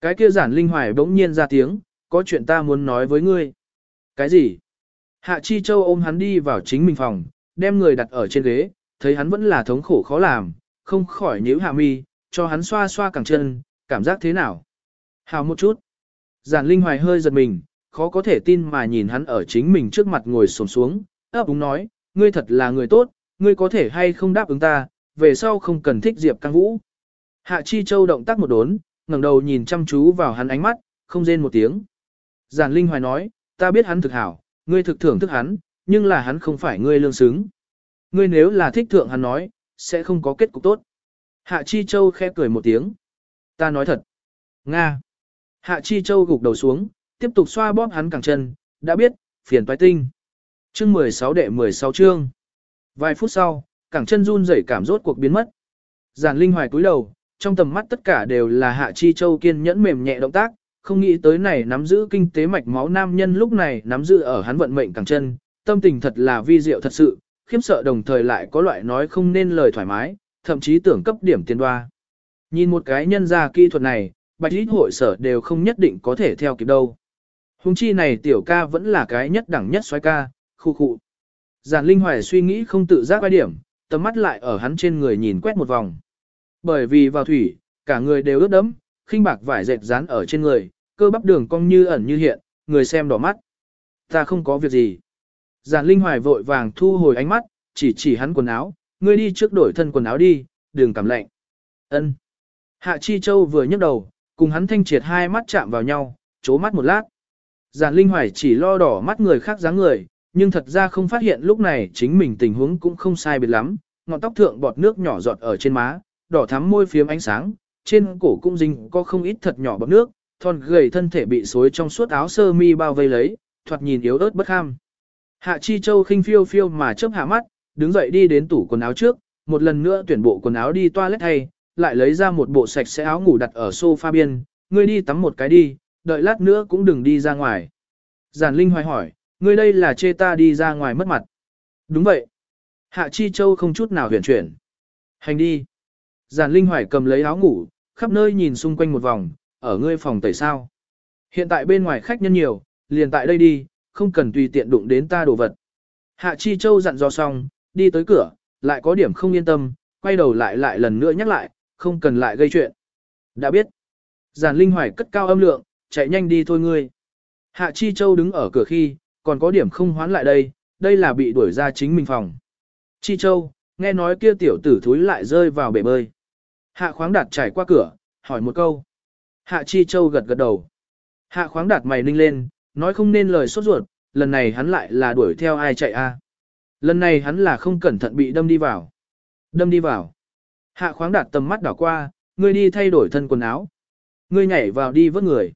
Cái kia giản linh hoài bỗng nhiên ra tiếng, có chuyện ta muốn nói với ngươi. Cái gì? Hạ Chi Châu ôm hắn đi vào chính mình phòng, đem người đặt ở trên ghế, thấy hắn vẫn là thống khổ khó làm, không khỏi nhíu hạ mi, cho hắn xoa xoa cẳng chân, cảm giác thế nào? Hào một chút. Giản Linh Hoài hơi giật mình, khó có thể tin mà nhìn hắn ở chính mình trước mặt ngồi xổm xuống, ấp úng nói, ngươi thật là người tốt, ngươi có thể hay không đáp ứng ta, về sau không cần thích Diệp Căng Vũ. Hạ Chi Châu động tác một đốn, ngẩng đầu nhìn chăm chú vào hắn ánh mắt, không rên một tiếng. Giản Linh Hoài nói, ta biết hắn thực hảo, ngươi thực thưởng thức hắn, nhưng là hắn không phải ngươi lương xứng. Ngươi nếu là thích thượng hắn nói, sẽ không có kết cục tốt. Hạ Chi Châu khẽ cười một tiếng. Ta nói thật. Nga. Hạ Chi Châu gục đầu xuống, tiếp tục xoa bóp hắn cẳng chân, đã biết, phiền toái tinh. Chương 16 đệ 16 chương. Vài phút sau, cẳng chân run rẩy cảm rốt cuộc biến mất. Giản Linh Hoài cúi đầu, trong tầm mắt tất cả đều là Hạ Chi Châu kiên nhẫn mềm nhẹ động tác, không nghĩ tới này nắm giữ kinh tế mạch máu nam nhân lúc này nắm giữ ở hắn vận mệnh cẳng chân, tâm tình thật là vi diệu thật sự, khiếm sợ đồng thời lại có loại nói không nên lời thoải mái, thậm chí tưởng cấp điểm tiền đoa. Nhìn một cái nhân ra kỹ thuật này, bạch ít hội sở đều không nhất định có thể theo kịp đâu. Hùng chi này tiểu ca vẫn là cái nhất đẳng nhất xoay ca, khu khu. Giản Linh Hoài suy nghĩ không tự giác quay điểm, tầm mắt lại ở hắn trên người nhìn quét một vòng. Bởi vì vào thủy, cả người đều ướt đẫm, khinh bạc vải dệt dán ở trên người, cơ bắp đường cong như ẩn như hiện, người xem đỏ mắt. Ta không có việc gì. Giản Linh Hoài vội vàng thu hồi ánh mắt, chỉ chỉ hắn quần áo, ngươi đi trước đổi thân quần áo đi, đừng cảm lạnh. Ân. Hạ Chi Châu vừa nhấc đầu, cùng hắn thanh triệt hai mắt chạm vào nhau, chố mắt một lát. Giản Linh Hoài chỉ lo đỏ mắt người khác dáng người, nhưng thật ra không phát hiện lúc này chính mình tình huống cũng không sai biệt lắm, ngọn tóc thượng bọt nước nhỏ giọt ở trên má, đỏ thắm môi phiếm ánh sáng, trên cổ cung dinh có không ít thật nhỏ bọt nước, thon gầy thân thể bị xối trong suốt áo sơ mi bao vây lấy, thoạt nhìn yếu ớt bất ham. Hạ Chi Châu khinh phiêu phiêu mà chớp hạ mắt, đứng dậy đi đến tủ quần áo trước, một lần nữa tuyển bộ quần áo đi toilet thay, lại lấy ra một bộ sạch sẽ áo ngủ đặt ở sofa biên, ngươi đi tắm một cái đi, đợi lát nữa cũng đừng đi ra ngoài. Giản Linh hoài hỏi, ngươi đây là chê ta đi ra ngoài mất mặt. Đúng vậy. Hạ Chi Châu không chút nào huyền chuyển. Hành đi. Giản Linh hoài cầm lấy áo ngủ, khắp nơi nhìn xung quanh một vòng, ở ngươi phòng tẩy sao. Hiện tại bên ngoài khách nhân nhiều, liền tại đây đi, không cần tùy tiện đụng đến ta đồ vật. Hạ Chi Châu dặn dò xong, đi tới cửa, lại có điểm không yên tâm, quay đầu lại lại lần nữa nhắc lại, không cần lại gây chuyện. Đã biết. Giản Linh Hoài cất cao âm lượng, chạy nhanh đi thôi ngươi. Hạ Chi Châu đứng ở cửa khi, còn có điểm không hoán lại đây, đây là bị đuổi ra chính mình phòng. Chi Châu, nghe nói kia tiểu tử thúi lại rơi vào bể bơi. Hạ khoáng đạt trải qua cửa, hỏi một câu. Hạ Chi Châu gật gật đầu. Hạ khoáng đạt mày ninh lên, nói không nên lời sốt ruột, lần này hắn lại là đuổi theo ai chạy a? Lần này hắn là không cẩn thận bị đâm đi vào. Đâm đi vào. Hạ khoáng đạt tầm mắt đảo qua, ngươi đi thay đổi thân quần áo. Ngươi nhảy vào đi vớt người.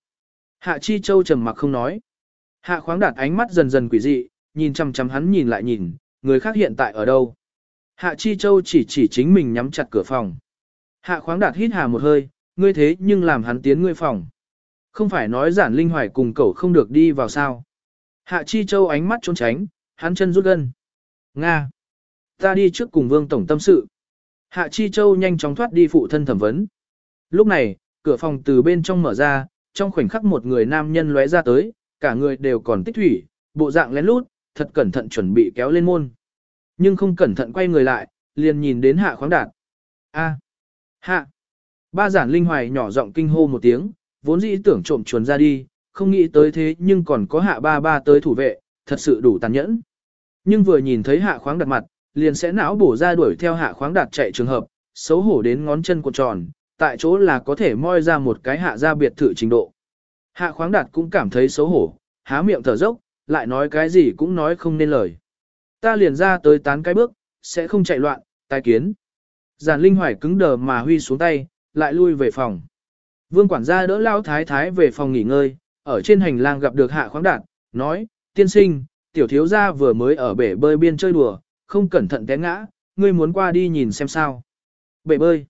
Hạ Chi Châu trầm mặc không nói. Hạ khoáng đạt ánh mắt dần dần quỷ dị, nhìn chăm chăm hắn nhìn lại nhìn, người khác hiện tại ở đâu. Hạ Chi Châu chỉ chỉ chính mình nhắm chặt cửa phòng. Hạ khoáng đạt hít hà một hơi, ngươi thế nhưng làm hắn tiến ngươi phòng. Không phải nói giản linh hoài cùng cậu không được đi vào sao. Hạ chi châu ánh mắt trốn tránh, hắn chân rút gân. Nga. Ta đi trước cùng vương tổng tâm sự. Hạ chi châu nhanh chóng thoát đi phụ thân thẩm vấn. Lúc này, cửa phòng từ bên trong mở ra, trong khoảnh khắc một người nam nhân lóe ra tới, cả người đều còn tích thủy, bộ dạng lén lút, thật cẩn thận chuẩn bị kéo lên môn. Nhưng không cẩn thận quay người lại, liền nhìn đến hạ khoáng đạt. A. Hạ. Ba giản linh hoài nhỏ giọng kinh hô một tiếng, vốn dĩ tưởng trộm chuồn ra đi, không nghĩ tới thế nhưng còn có hạ ba ba tới thủ vệ, thật sự đủ tàn nhẫn. Nhưng vừa nhìn thấy hạ khoáng Đạt mặt, liền sẽ não bổ ra đuổi theo hạ khoáng đạt chạy trường hợp, xấu hổ đến ngón chân cuộn tròn, tại chỗ là có thể moi ra một cái hạ ra biệt thự trình độ. Hạ khoáng đạt cũng cảm thấy xấu hổ, há miệng thở dốc, lại nói cái gì cũng nói không nên lời. Ta liền ra tới tán cái bước, sẽ không chạy loạn, tai kiến. Giản Linh Hoài cứng đờ mà huy xuống tay, lại lui về phòng. Vương quản gia đỡ lao thái thái về phòng nghỉ ngơi, ở trên hành lang gặp được hạ khoáng đạt, nói, tiên sinh, tiểu thiếu gia vừa mới ở bể bơi biên chơi đùa, không cẩn thận té ngã, ngươi muốn qua đi nhìn xem sao. Bể bơi.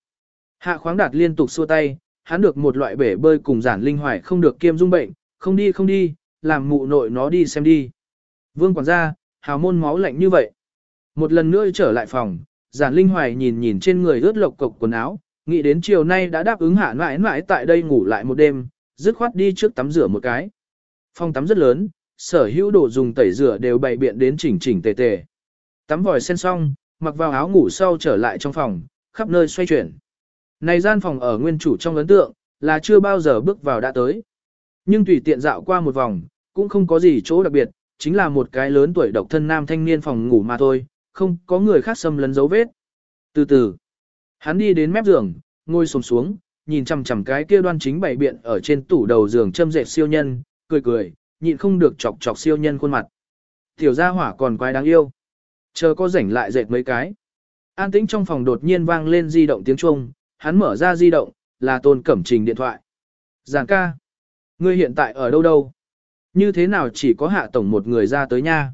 Hạ khoáng đạt liên tục xua tay, hắn được một loại bể bơi cùng giản linh hoài không được kiêm dung bệnh, không đi không đi, làm mụ nội nó đi xem đi. Vương quản gia, hào môn máu lạnh như vậy. Một lần nữa trở lại phòng, giản linh hoài nhìn nhìn trên người ướt lộc cộc quần áo, nghĩ đến chiều nay đã đáp ứng hạ mãi mãi tại đây ngủ lại một đêm, dứt khoát đi trước tắm rửa một cái. Phòng tắm rất lớn, sở hữu đồ dùng tẩy rửa đều bày biện đến chỉnh chỉnh tề tề. Tắm vòi sen xong, mặc vào áo ngủ sau trở lại trong phòng, khắp nơi xoay chuyển. Này gian phòng ở nguyên chủ trong ấn tượng, là chưa bao giờ bước vào đã tới. Nhưng tùy tiện dạo qua một vòng, cũng không có gì chỗ đặc biệt, chính là một cái lớn tuổi độc thân nam thanh niên phòng ngủ mà thôi, không có người khác xâm lấn dấu vết. Từ từ, hắn đi đến mép giường, ngồi xổm xuống, nhìn chằm chằm cái kia đoan chính bảy biện ở trên tủ đầu giường châm dệt siêu nhân, cười cười, nhịn không được chọc chọc siêu nhân khuôn mặt. Tiểu gia hỏa còn quái đáng yêu. Chờ có rảnh lại dệt mấy cái. An tĩnh trong phòng đột nhiên vang lên di động tiếng chuông, hắn mở ra di động, là tôn cẩm trình điện thoại. Giảng ca. Ngươi hiện tại ở đâu đâu? Như thế nào chỉ có hạ tổng một người ra tới nha?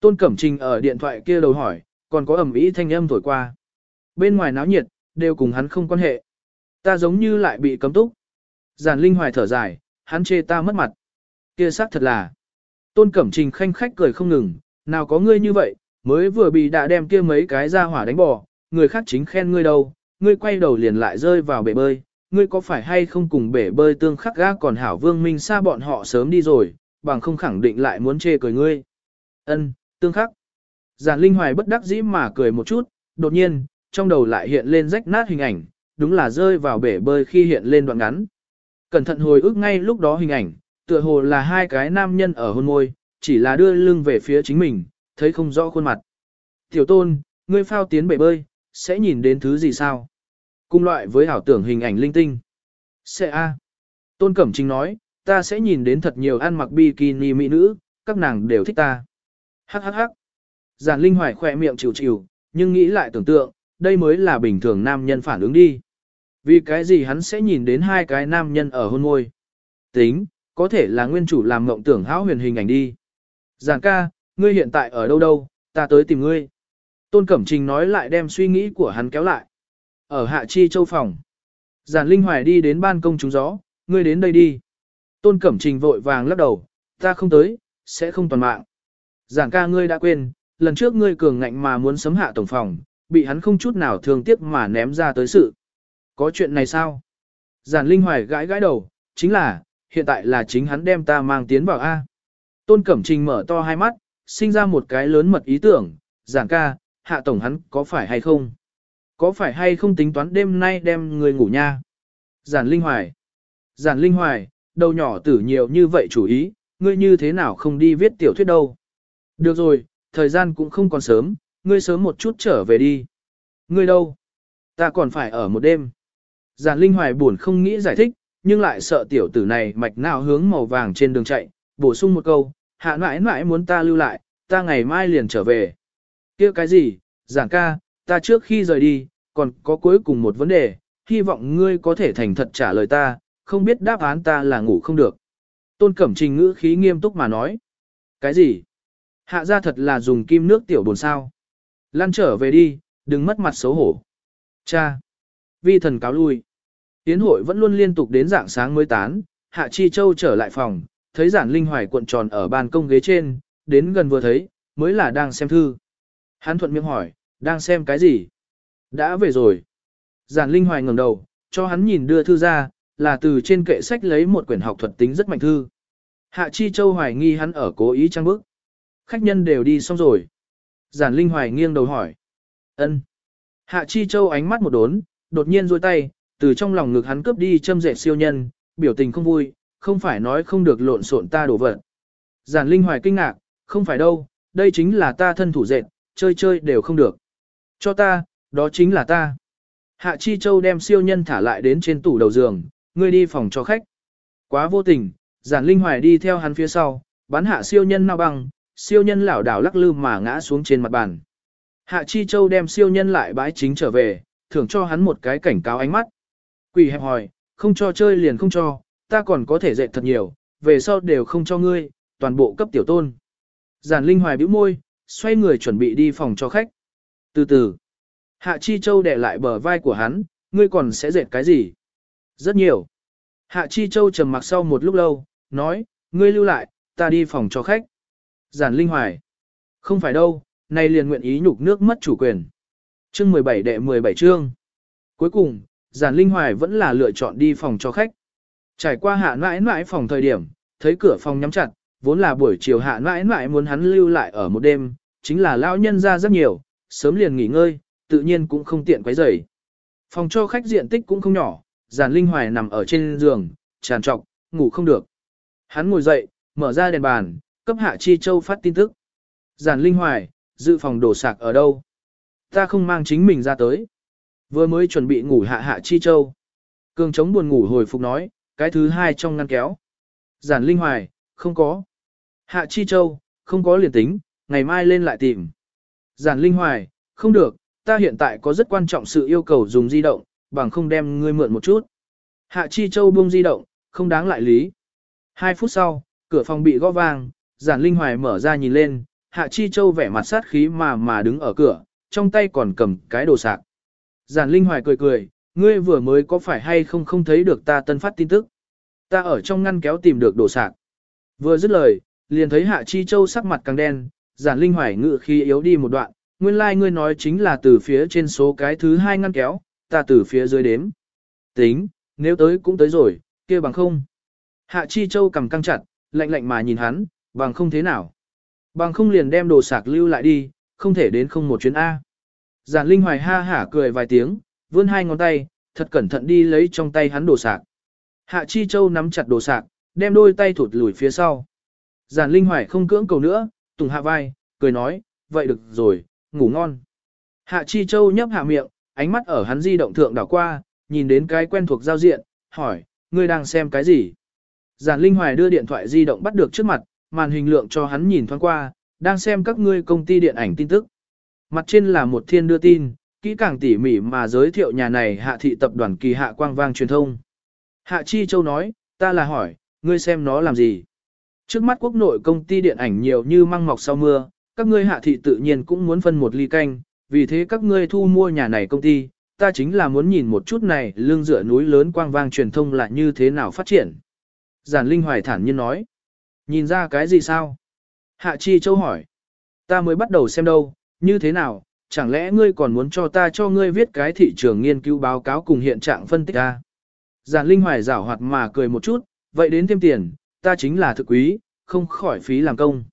Tôn cẩm trình ở điện thoại kia đầu hỏi, còn có ẩm ý thanh âm thổi qua. Bên ngoài náo nhiệt, đều cùng hắn không quan hệ. Ta giống như lại bị cấm túc. Giản Linh Hoài thở dài, hắn chê ta mất mặt. Kia xác thật là. Tôn Cẩm Trình khanh khách cười không ngừng, nào có ngươi như vậy, mới vừa bị đã đem kia mấy cái ra hỏa đánh bỏ, người khác chính khen ngươi đâu, ngươi quay đầu liền lại rơi vào bể bơi, ngươi có phải hay không cùng bể bơi tương khắc gác còn hảo vương minh xa bọn họ sớm đi rồi, bằng không khẳng định lại muốn chê cười ngươi. Ân, tương khắc. Giản Linh Hoài bất đắc dĩ mà cười một chút, đột nhiên, trong đầu lại hiện lên rách nát hình ảnh, đúng là rơi vào bể bơi khi hiện lên đoạn ngắn. Cẩn thận hồi ức ngay lúc đó hình ảnh, tựa hồ là hai cái nam nhân ở hôn môi, chỉ là đưa lưng về phía chính mình, thấy không rõ khuôn mặt. Tiểu tôn, ngươi phao tiến bể bơi, sẽ nhìn đến thứ gì sao? Cùng loại với ảo tưởng hình ảnh linh tinh. Sẽ A. Tôn Cẩm Trinh nói, ta sẽ nhìn đến thật nhiều ăn mặc bikini mỹ nữ, các nàng đều thích ta. Hắc hắc hắc. Giản Linh Hoài khỏe miệng chịu chịu, nhưng nghĩ lại tưởng tượng, đây mới là bình thường nam nhân phản ứng đi. Vì cái gì hắn sẽ nhìn đến hai cái nam nhân ở hôn môi? Tính, có thể là nguyên chủ làm mộng tưởng hão huyền hình ảnh đi. Giản ca, ngươi hiện tại ở đâu đâu, ta tới tìm ngươi. Tôn Cẩm Trình nói lại đem suy nghĩ của hắn kéo lại. Ở Hạ Chi Châu phòng. Giản Linh Hoài đi đến ban công trúng gió, ngươi đến đây đi. Tôn Cẩm Trình vội vàng lắc đầu, ta không tới, sẽ không toàn mạng. Giản ca ngươi đã quên, lần trước ngươi cường ngạnh mà muốn sấm hạ tổng phòng, bị hắn không chút nào thương tiếc mà ném ra tới sự. Có chuyện này sao? Giản Linh Hoài gãi gãi đầu, chính là, hiện tại là chính hắn đem ta mang tiến vào A. Tôn Cẩm Trình mở to hai mắt, sinh ra một cái lớn mật ý tưởng, giản ca, hạ tổng hắn có phải hay không? Có phải hay không tính toán đêm nay đem người ngủ nha? Giản Linh Hoài. Giản Linh Hoài, đầu nhỏ tử nhiều như vậy chủ ý, ngươi như thế nào không đi viết tiểu thuyết đâu? Được rồi, thời gian cũng không còn sớm, ngươi sớm một chút trở về đi. Ngươi đâu? Ta còn phải ở một đêm. Giản Linh Hoài buồn không nghĩ giải thích, nhưng lại sợ tiểu tử này mạch nào hướng màu vàng trên đường chạy, bổ sung một câu, hạ mãi mãi muốn ta lưu lại, ta ngày mai liền trở về. kia cái gì, giản ca, ta trước khi rời đi, còn có cuối cùng một vấn đề, hy vọng ngươi có thể thành thật trả lời ta, không biết đáp án ta là ngủ không được. Tôn Cẩm Trình ngữ khí nghiêm túc mà nói. Cái gì? Hạ ra thật là dùng kim nước tiểu buồn sao. Lan trở về đi, đừng mất mặt xấu hổ. Cha! vi thần cáo lui. Tiến hội vẫn luôn liên tục đến dạng sáng mới tán, Hạ Chi Châu trở lại phòng, thấy giản linh hoài cuộn tròn ở ban công ghế trên, đến gần vừa thấy, mới là đang xem thư. Hắn thuận miệng hỏi, đang xem cái gì? Đã về rồi. Giản linh hoài ngẩng đầu, cho hắn nhìn đưa thư ra, là từ trên kệ sách lấy một quyển học thuật tính rất mạnh thư. Hạ Chi Châu hoài nghi hắn ở cố ý trang bức. Khách nhân đều đi xong rồi. Giản Linh hoài nghiêng đầu hỏi. ân. Hạ Chi Châu ánh mắt một đốn, đột nhiên duỗi tay, từ trong lòng ngực hắn cướp đi châm rẻ siêu nhân, biểu tình không vui, không phải nói không được lộn xộn ta đổ vật. Giản Linh hoài kinh ngạc, không phải đâu, đây chính là ta thân thủ dệt, chơi chơi đều không được. Cho ta, đó chính là ta. Hạ Chi Châu đem siêu nhân thả lại đến trên tủ đầu giường, ngươi đi phòng cho khách. Quá vô tình, giản linh hoài đi theo hắn phía sau, bắn hạ siêu nhân nao băng, siêu nhân lảo đảo lắc lư mà ngã xuống trên mặt bàn. Hạ Chi Châu đem siêu nhân lại bãi chính trở về, thưởng cho hắn một cái cảnh cáo ánh mắt. Quỷ hẹp hỏi, không cho chơi liền không cho, ta còn có thể dạy thật nhiều, về sau đều không cho ngươi, toàn bộ cấp tiểu tôn. Giản Linh Hoài bĩu môi, xoay người chuẩn bị đi phòng cho khách. Từ từ, Hạ Chi Châu đè lại bờ vai của hắn, ngươi còn sẽ dệt cái gì? Rất nhiều. Hạ Chi Châu trầm mặc sau một lúc lâu, nói, ngươi lưu lại, ta đi phòng cho khách. Giản Linh Hoài. Không phải đâu, nay liền nguyện ý nhục nước mất chủ quyền. Chương 17 đệ 17 chương. Cuối cùng, Giản Linh Hoài vẫn là lựa chọn đi phòng cho khách. Trải qua hạ mãi mãi phòng thời điểm, thấy cửa phòng nhắm chặt, vốn là buổi chiều hạ mãi mãi muốn hắn lưu lại ở một đêm, chính là lão nhân ra rất nhiều, sớm liền nghỉ ngơi, tự nhiên cũng không tiện quấy rầy. Phòng cho khách diện tích cũng không nhỏ, giản linh hoài nằm ở trên giường, tràn trọc, ngủ không được. Hắn ngồi dậy, mở ra đèn bàn, cấp hạ chi châu phát tin tức. Giản linh hoài, dự phòng đổ sạc ở đâu? Ta không mang chính mình ra tới. Vừa mới chuẩn bị ngủ hạ hạ chi châu. Cường chống buồn ngủ hồi phục nói, cái thứ hai trong ngăn kéo. Giản linh hoài, không có. Hạ chi châu, không có liền tính, ngày mai lên lại tìm. Giản linh hoài, không được, ta hiện tại có rất quan trọng sự yêu cầu dùng di động, bằng không đem ngươi mượn một chút. Hạ Chi Châu buông di động, không đáng lại lý. Hai phút sau, cửa phòng bị gõ vang, giản linh hoài mở ra nhìn lên, Hạ Chi Châu vẻ mặt sát khí mà mà đứng ở cửa, trong tay còn cầm cái đồ sạc. Giản linh hoài cười cười, ngươi vừa mới có phải hay không không thấy được ta tân phát tin tức. Ta ở trong ngăn kéo tìm được đồ sạc. Vừa dứt lời, liền thấy Hạ Chi Châu sắc mặt càng đen, giản linh hoài ngự khi yếu đi một đoạn, nguyên lai like ngươi nói chính là từ phía trên số cái thứ hai ngăn kéo, ta từ phía dưới đếm. Tính, nếu tới cũng tới rồi, kia bằng không. Hạ Chi Châu cầm căng chặt, lạnh lạnh mà nhìn hắn, bằng không thế nào. Bằng không liền đem đồ sạc lưu lại đi, không thể đến không một chuyến A. Giản Linh Hoài ha hả cười vài tiếng, vươn hai ngón tay, thật cẩn thận đi lấy trong tay hắn đồ sạc. Hạ Chi Châu nắm chặt đồ sạc, đem đôi tay thụt lùi phía sau. Giản Linh Hoài không cưỡng cầu nữa, tùng hạ vai, cười nói, vậy được rồi, ngủ ngon. Hạ Chi Châu nhấp hạ miệng, ánh mắt ở hắn di động thượng đảo qua, nhìn đến cái quen thuộc giao diện, hỏi, ngươi đang xem cái gì? Giản Linh Hoài đưa điện thoại di động bắt được trước mặt, màn hình lượng cho hắn nhìn thoáng qua, đang xem các ngươi công ty điện ảnh tin tức. Mặt trên là một thiên đưa tin, kỹ càng tỉ mỉ mà giới thiệu nhà này hạ thị tập đoàn kỳ hạ quang vang truyền thông. Hạ Chi Châu nói, ta là hỏi, ngươi xem nó làm gì? Trước mắt quốc nội công ty điện ảnh nhiều như măng mọc sau mưa, các ngươi hạ thị tự nhiên cũng muốn phân một ly canh, vì thế các ngươi thu mua nhà này công ty, ta chính là muốn nhìn một chút này lương dựa núi lớn quang vang truyền thông là như thế nào phát triển. Giản Linh Hoài thản nhiên nói, nhìn ra cái gì sao? Hạ Chi Châu hỏi, ta mới bắt đầu xem đâu, như thế nào, chẳng lẽ ngươi còn muốn cho ta cho ngươi viết cái thị trường nghiên cứu báo cáo cùng hiện trạng phân tích ta? Giản Linh Hoài giảo hoạt mà cười một chút, vậy đến thêm tiền, ta chính là thực quý, không khỏi phí làm công.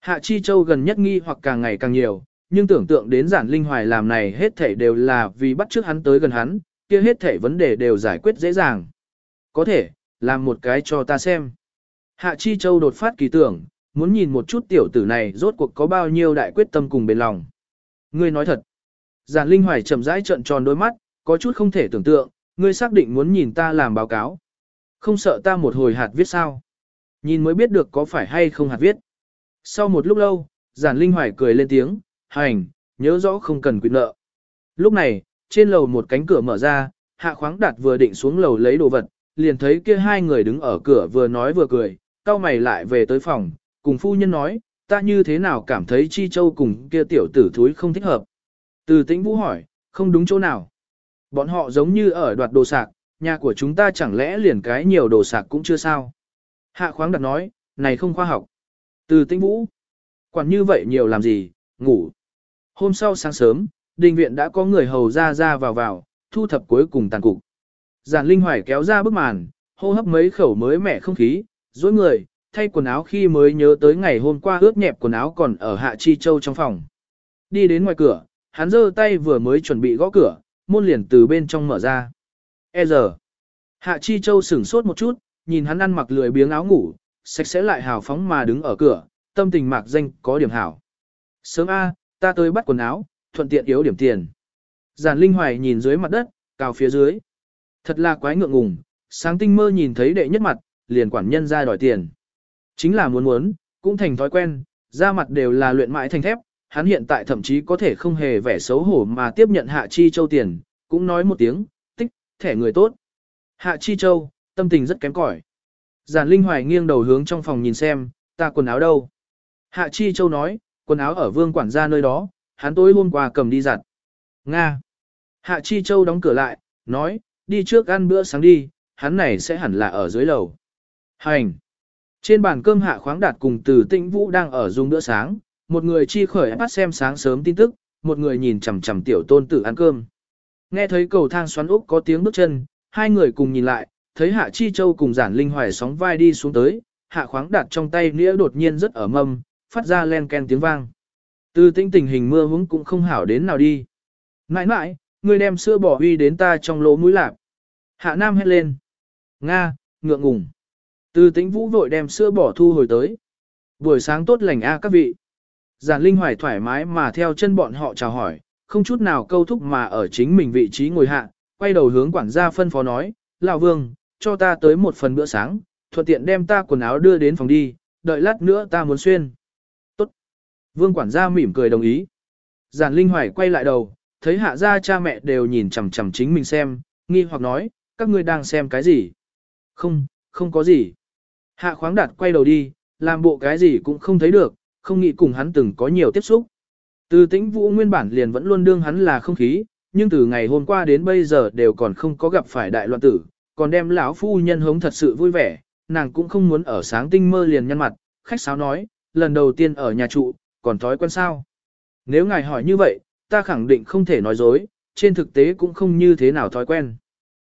Hạ Chi Châu gần nhất nghi hoặc càng ngày càng nhiều, nhưng tưởng tượng đến giản linh hoài làm này hết thể đều là vì bắt trước hắn tới gần hắn, kia hết thể vấn đề đều giải quyết dễ dàng. Có thể, làm một cái cho ta xem. Hạ Chi Châu đột phát kỳ tưởng, muốn nhìn một chút tiểu tử này rốt cuộc có bao nhiêu đại quyết tâm cùng bền lòng. Ngươi nói thật. Giản Linh Hoài chậm rãi trợn tròn đôi mắt, có chút không thể tưởng tượng, ngươi xác định muốn nhìn ta làm báo cáo. Không sợ ta một hồi hạt viết sao. Nhìn mới biết được có phải hay không hạt viết. Sau một lúc lâu, Giản Linh Hoài cười lên tiếng, hành, nhớ rõ không cần quyết nợ. Lúc này, trên lầu một cánh cửa mở ra, hạ khoáng đạt vừa định xuống lầu lấy đồ vật, liền thấy kia hai người đứng ở cửa vừa nói vừa cười, cao mày lại về tới phòng, cùng phu nhân nói, ta như thế nào cảm thấy chi châu cùng kia tiểu tử thúi không thích hợp. Từ tĩnh vũ hỏi, không đúng chỗ nào. Bọn họ giống như ở đoạt đồ sạc, nhà của chúng ta chẳng lẽ liền cái nhiều đồ sạc cũng chưa sao. Hạ khoáng đặt nói, này không khoa học. Từ tĩnh vũ, quản như vậy nhiều làm gì, ngủ. Hôm sau sáng sớm, đình viện đã có người hầu ra ra vào vào, thu thập cuối cùng tàn cục. Giản Linh Hoài kéo ra bức màn, hô hấp mấy khẩu mới mẻ không khí, dối người, thay quần áo khi mới nhớ tới ngày hôm qua ướt nhẹp quần áo còn ở Hạ Chi Châu trong phòng. Đi đến ngoài cửa, hắn giơ tay vừa mới chuẩn bị gõ cửa, môn liền từ bên trong mở ra. E giờ, Hạ Chi Châu sửng sốt một chút, nhìn hắn ăn mặc lười biếng áo ngủ, sạch sẽ lại hào phóng mà đứng ở cửa, tâm tình mạc danh có điểm hảo. Sớm A, ta tới bắt quần áo, thuận tiện yếu điểm tiền. Giản Linh Hoài nhìn dưới mặt đất, cào phía dưới. Thật là quái ngượng ngùng, sáng tinh mơ nhìn thấy đệ nhất mặt, liền quản nhân ra đòi tiền. Chính là muốn muốn, cũng thành thói quen, ra mặt đều là luyện mãi thành thép, hắn hiện tại thậm chí có thể không hề vẻ xấu hổ mà tiếp nhận Hạ Chi Châu tiền, cũng nói một tiếng, tích, thẻ người tốt. Hạ Chi Châu, tâm tình rất kém cỏi. Giản Linh Hoài nghiêng đầu hướng trong phòng nhìn xem, ta quần áo đâu. Hạ Chi Châu nói, quần áo ở vương quản gia nơi đó, hắn tối hôm qua cầm đi giặt. Nga. Hạ Chi Châu đóng cửa lại, nói, đi trước ăn bữa sáng đi, hắn này sẽ hẳn là ở dưới lầu. Hành. Trên bàn cơm Hạ Khoáng Đạt cùng Từ Tĩnh Vũ đang ở dùng bữa sáng, một người chi khởi bắt xem sáng sớm tin tức, một người nhìn chằm chằm tiểu tôn tử ăn cơm. Nghe thấy cầu thang xoắn úp có tiếng bước chân, hai người cùng nhìn lại, thấy Hạ Chi Châu cùng Giản Linh Hoài sóng vai đi xuống tới, Hạ Khoáng Đạt trong tay nĩa đột nhiên rất ở mâm, phát ra len ken tiếng vang. Từ tĩnh tình hình mưa húng cũng không hảo đến nào đi. Mãi mãi, người đem sữa bỏ huy đến ta trong lỗ mũi lạp. Hạ Nam hét lên. Nga, ngượng ngùng. Từ tĩnh vũ vội đem sữa bỏ thu hồi tới. Buổi sáng tốt lành a các vị. Giản Linh Hoài thoải mái mà theo chân bọn họ chào hỏi, không chút nào câu thúc mà ở chính mình vị trí ngồi hạ, quay đầu hướng quản gia phân phó nói, Lão Vương, cho ta tới một phần bữa sáng, thuận tiện đem ta quần áo đưa đến phòng đi, đợi lát nữa ta muốn xuyên. Tốt. Vương quản gia mỉm cười đồng ý. Giản Linh Hoài quay lại đầu, thấy hạ gia cha mẹ đều nhìn chằm chằm chính mình xem, nghi hoặc nói, các ngươi đang xem cái gì? Không, không có gì. Hạ khoáng đạt quay đầu đi, làm bộ cái gì cũng không thấy được, không nghĩ cùng hắn từng có nhiều tiếp xúc. Từ tĩnh vũ nguyên bản liền vẫn luôn đương hắn là không khí, nhưng từ ngày hôm qua đến bây giờ đều còn không có gặp phải đại loạn tử, còn đem lão phu nhân hống thật sự vui vẻ, nàng cũng không muốn ở sáng tinh mơ liền nhăn mặt, khách sáo nói, lần đầu tiên ở nhà trụ, còn thói quen sao. Nếu ngài hỏi như vậy, ta khẳng định không thể nói dối, trên thực tế cũng không như thế nào thói quen.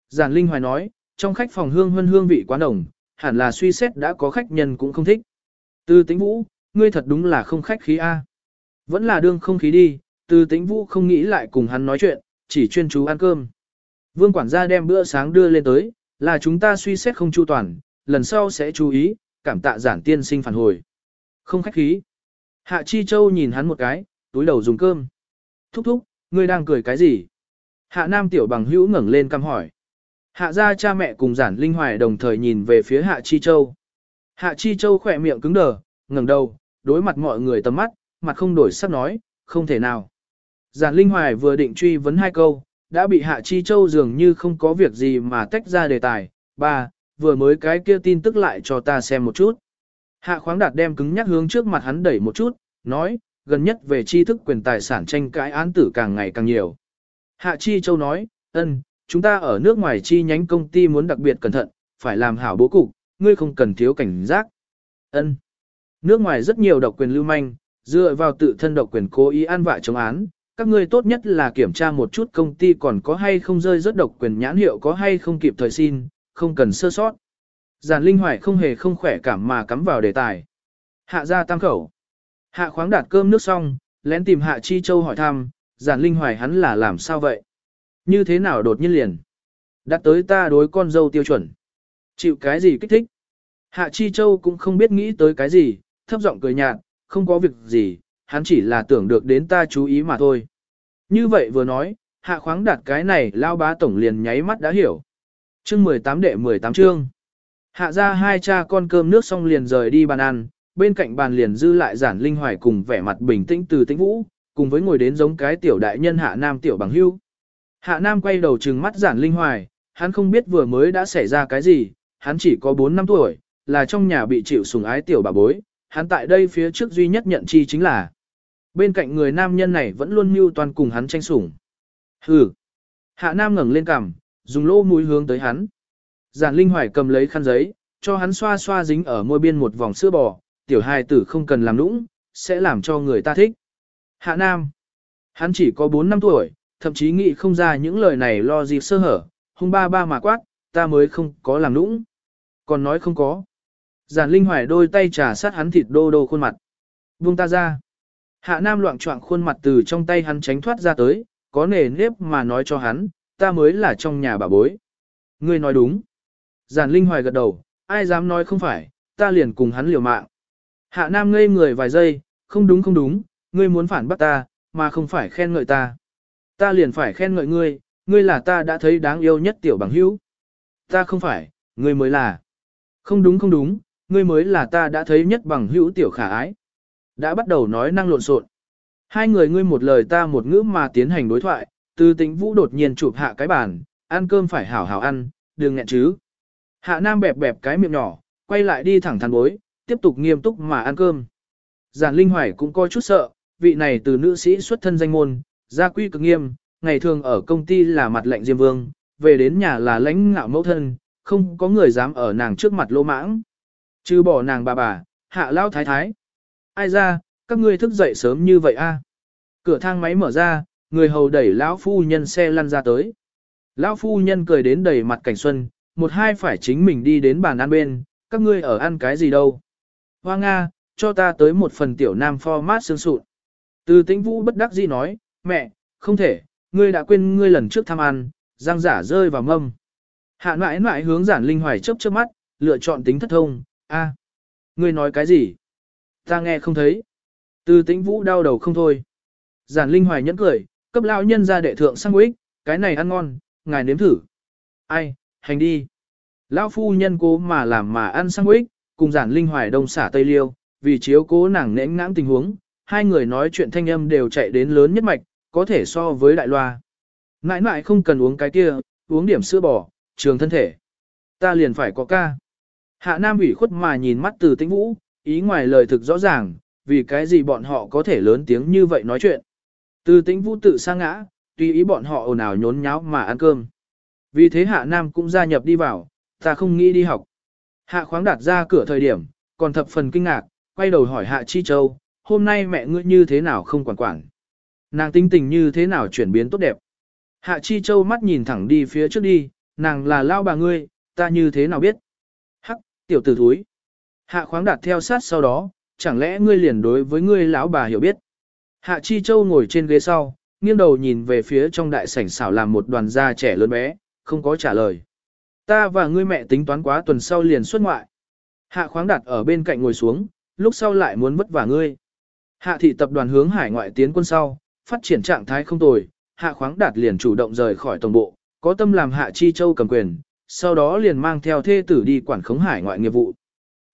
Giản Linh Hoài nói, trong khách phòng hương hương hương vị quá đồng, hẳn là suy xét đã có khách nhân cũng không thích. Từ tĩnh vũ, ngươi thật đúng là không khách khí A. Vẫn là đương không khí đi, từ tĩnh vũ không nghĩ lại cùng hắn nói chuyện, chỉ chuyên chú ăn cơm. Vương quản gia đem bữa sáng đưa lên tới, là chúng ta suy xét không chu toàn, lần sau sẽ chú ý, cảm tạ giản tiên sinh phản hồi. Không khách khí. Hạ Chi Châu nhìn hắn một cái, túi đầu dùng cơm. Thúc thúc, ngươi đang cười cái gì? Hạ Nam tiểu bằng hữu ngẩng lên căm hỏi. Hạ gia cha mẹ cùng giản linh hoài đồng thời nhìn về phía Hạ Chi Châu. Hạ Chi Châu khỏe miệng cứng đờ, ngẩng đầu, đối mặt mọi người tầm mắt, mặt không đổi sắc nói, không thể nào. Giản linh hoài vừa định truy vấn hai câu, đã bị Hạ Chi Châu dường như không có việc gì mà tách ra đề tài. Ba, vừa mới cái kia tin tức lại cho ta xem một chút. Hạ khoáng đạt đem cứng nhắc hướng trước mặt hắn đẩy một chút, nói, gần nhất về tri thức quyền tài sản tranh cãi án tử càng ngày càng nhiều. Hạ Chi Châu nói, ân, chúng ta ở nước ngoài chi nhánh công ty muốn đặc biệt cẩn thận, phải làm hảo bố cục, ngươi không cần thiếu cảnh giác. Ân. Nước ngoài rất nhiều độc quyền lưu manh, dựa vào tự thân độc quyền cố ý an vạ chống án, các ngươi tốt nhất là kiểm tra một chút công ty còn có hay không rơi rất độc quyền nhãn hiệu có hay không kịp thời xin, không cần sơ sót. Giản Linh Hoài không hề không khỏe cảm mà cắm vào đề tài. Hạ ra tam khẩu. Hạ khoáng đạt cơm nước xong, lén tìm Hạ Chi Châu hỏi thăm, Giản Linh Hoài hắn là làm sao vậy? Như thế nào đột nhiên liền? Đặt tới ta đối con dâu tiêu chuẩn. Chịu cái gì kích thích? Hạ Chi Châu cũng không biết nghĩ tới cái gì, thấp giọng cười nhạt, không có việc gì, hắn chỉ là tưởng được đến ta chú ý mà thôi. Như vậy vừa nói, hạ khoáng đạt cái này lao bá tổng liền nháy mắt đã hiểu. Chương 18 đệ 18 chương. Hạ ra hai cha con cơm nước xong liền rời đi bàn ăn, bên cạnh bàn liền dư lại giản linh hoài cùng vẻ mặt bình tĩnh từ tĩnh vũ, cùng với ngồi đến giống cái tiểu đại nhân hạ nam tiểu bằng hưu. Hạ nam quay đầu trừng mắt giản linh hoài, hắn không biết vừa mới đã xảy ra cái gì, hắn chỉ có 4 năm tuổi, là trong nhà bị chịu sủng ái tiểu bà bối, hắn tại đây phía trước duy nhất nhận chi chính là bên cạnh người nam nhân này vẫn luôn mưu toàn cùng hắn tranh sủng. Hừ, Hạ Nam ngẩng lên cằm, dùng lỗ mũi hướng tới hắn. Giản Linh Hoài cầm lấy khăn giấy, cho hắn xoa xoa dính ở môi biên một vòng sữa bò, tiểu hài tử không cần làm nũng, sẽ làm cho người ta thích. Hạ Nam, hắn chỉ có 4 năm tuổi, thậm chí nghĩ không ra những lời này lo gì sơ hở, hung ba ba mà quát, ta mới không có làm nũng. Còn nói không có. Giản Linh Hoài đôi tay trà sát hắn thịt đô đô khuôn mặt. Buông ta ra. Hạ Nam loạn trọng khuôn mặt từ trong tay hắn tránh thoát ra tới, có nề nếp mà nói cho hắn, ta mới là trong nhà bà bối. Ngươi nói đúng. Giản Linh Hoài gật đầu, ai dám nói không phải, ta liền cùng hắn liều mạng. Hạ Nam ngây người vài giây, không đúng không đúng, ngươi muốn phản bắt ta, mà không phải khen ngợi ta. Ta liền phải khen ngợi ngươi, ngươi là ta đã thấy đáng yêu nhất tiểu bằng hữu. Ta không phải, ngươi mới là. Không đúng không đúng, ngươi mới là ta đã thấy nhất bằng hữu tiểu khả ái. Đã bắt đầu nói năng lộn xộn. Hai người ngươi một lời ta một ngữ mà tiến hành đối thoại, từ tĩnh vũ đột nhiên chụp hạ cái bàn, ăn cơm phải hảo hảo ăn, đừng nghẹn chứ. Hạ nam bẹp bẹp cái miệng nhỏ, quay lại đi thẳng thắn bối, tiếp tục nghiêm túc mà ăn cơm. Giản Linh Hoài cũng coi chút sợ, vị này từ nữ sĩ xuất thân danh môn, gia quy cực nghiêm, ngày thường ở công ty là mặt lệnh diêm vương, về đến nhà là lãnh ngạo mẫu thân, không có người dám ở nàng trước mặt lỗ mãng. Chứ bỏ nàng bà bà, hạ lao thái thái. Ai ra, các ngươi thức dậy sớm như vậy a? À? Cửa thang máy mở ra, người hầu đẩy lão phu nhân xe lăn ra tới. Lão phu nhân cười đến đầy mặt cảnh xuân, một hai phải chính mình đi đến bàn ăn bên, các ngươi ở ăn cái gì đâu. Hoa Nga, cho ta tới một phần tiểu nam format xương sụn. Từ tĩnh vũ bất đắc dĩ nói, mẹ, không thể, ngươi đã quên ngươi lần trước tham ăn, răng giả rơi vào mâm. Hạ mãi mãi hướng giản linh hoài chớp chớp mắt, lựa chọn tính thất thông, a, ngươi nói cái gì? Ta nghe không thấy. Từ tĩnh vũ đau đầu không thôi. Giản linh hoài nhẫn cười, cấp lão nhân ra đệ thượng sang ích, cái này ăn ngon, ngài nếm thử. Ai, hành đi. Lão phu nhân cố mà làm mà ăn sang ích, cùng giản linh hoài đông xả tây liêu, vì chiếu cố nàng nễnh ngãng tình huống, hai người nói chuyện thanh âm đều chạy đến lớn nhất mạch, có thể so với đại loa. Mãi mãi không cần uống cái kia, uống điểm sữa bò, trường thân thể. Ta liền phải có ca. Hạ Nam ủy khuất mà nhìn mắt từ tĩnh vũ, ý ngoài lời thực rõ ràng, vì cái gì bọn họ có thể lớn tiếng như vậy nói chuyện. Từ tĩnh vũ tự sa ngã, tùy ý bọn họ ồn ào nhốn nháo mà ăn cơm. Vì thế Hạ Nam cũng gia nhập đi vào, ta không nghĩ đi học. Hạ khoáng đạt ra cửa thời điểm, còn thập phần kinh ngạc, quay đầu hỏi Hạ Chi Châu, hôm nay mẹ ngươi như thế nào không quản quản. Nàng tinh tình như thế nào chuyển biến tốt đẹp. Hạ Chi Châu mắt nhìn thẳng đi phía trước đi, nàng là lao bà ngươi, ta như thế nào biết. Hắc, tiểu tử thúi. Hạ khoáng đạt theo sát sau đó, chẳng lẽ ngươi liền đối với ngươi lão bà hiểu biết. Hạ Chi Châu ngồi trên ghế sau, nghiêng đầu nhìn về phía trong đại sảnh xảo làm một đoàn da trẻ lớn bé, không có trả lời. Ta và ngươi mẹ tính toán quá tuần sau liền xuất ngoại. Hạ khoáng đặt ở bên cạnh ngồi xuống, lúc sau lại muốn vất vả ngươi. Hạ thị tập đoàn hướng hải ngoại tiến quân sau, phát triển trạng thái không tồi, hạ khoáng đạt liền chủ động rời khỏi tổng bộ, có tâm làm hạ chi châu cầm quyền, sau đó liền mang theo thê tử đi quản khống hải ngoại nghiệp vụ.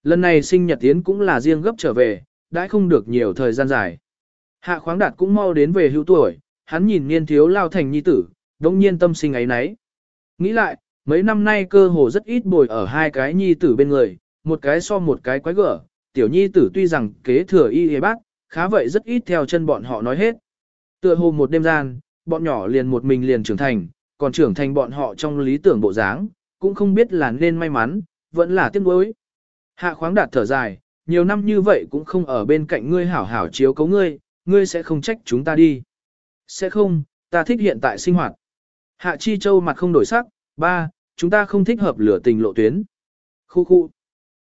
Lần này sinh nhật tiến cũng là riêng gấp trở về, đã không được nhiều thời gian dài. Hạ khoáng đạt cũng mau đến về hưu tuổi, hắn nhìn niên thiếu lao thành nhi tử, đồng nhiên tâm sinh ấy nấy. Nghĩ lại, mấy năm nay cơ hồ rất ít bồi ở hai cái nhi tử bên người, một cái so một cái quái gở, tiểu nhi tử tuy rằng kế thừa y hề bác, khá vậy rất ít theo chân bọn họ nói hết. Tựa hồ một đêm gian, bọn nhỏ liền một mình liền trưởng thành, còn trưởng thành bọn họ trong lý tưởng bộ dáng, cũng không biết là nên may mắn, vẫn là tiếc nuối. Hạ khoáng đạt thở dài, nhiều năm như vậy cũng không ở bên cạnh ngươi hảo hảo chiếu cấu ngươi, ngươi sẽ không trách chúng ta đi. Sẽ không, ta thích hiện tại sinh hoạt. Hạ Chi Châu mặt không đổi sắc, ba, chúng ta không thích hợp lửa tình lộ tuyến. Khu khu.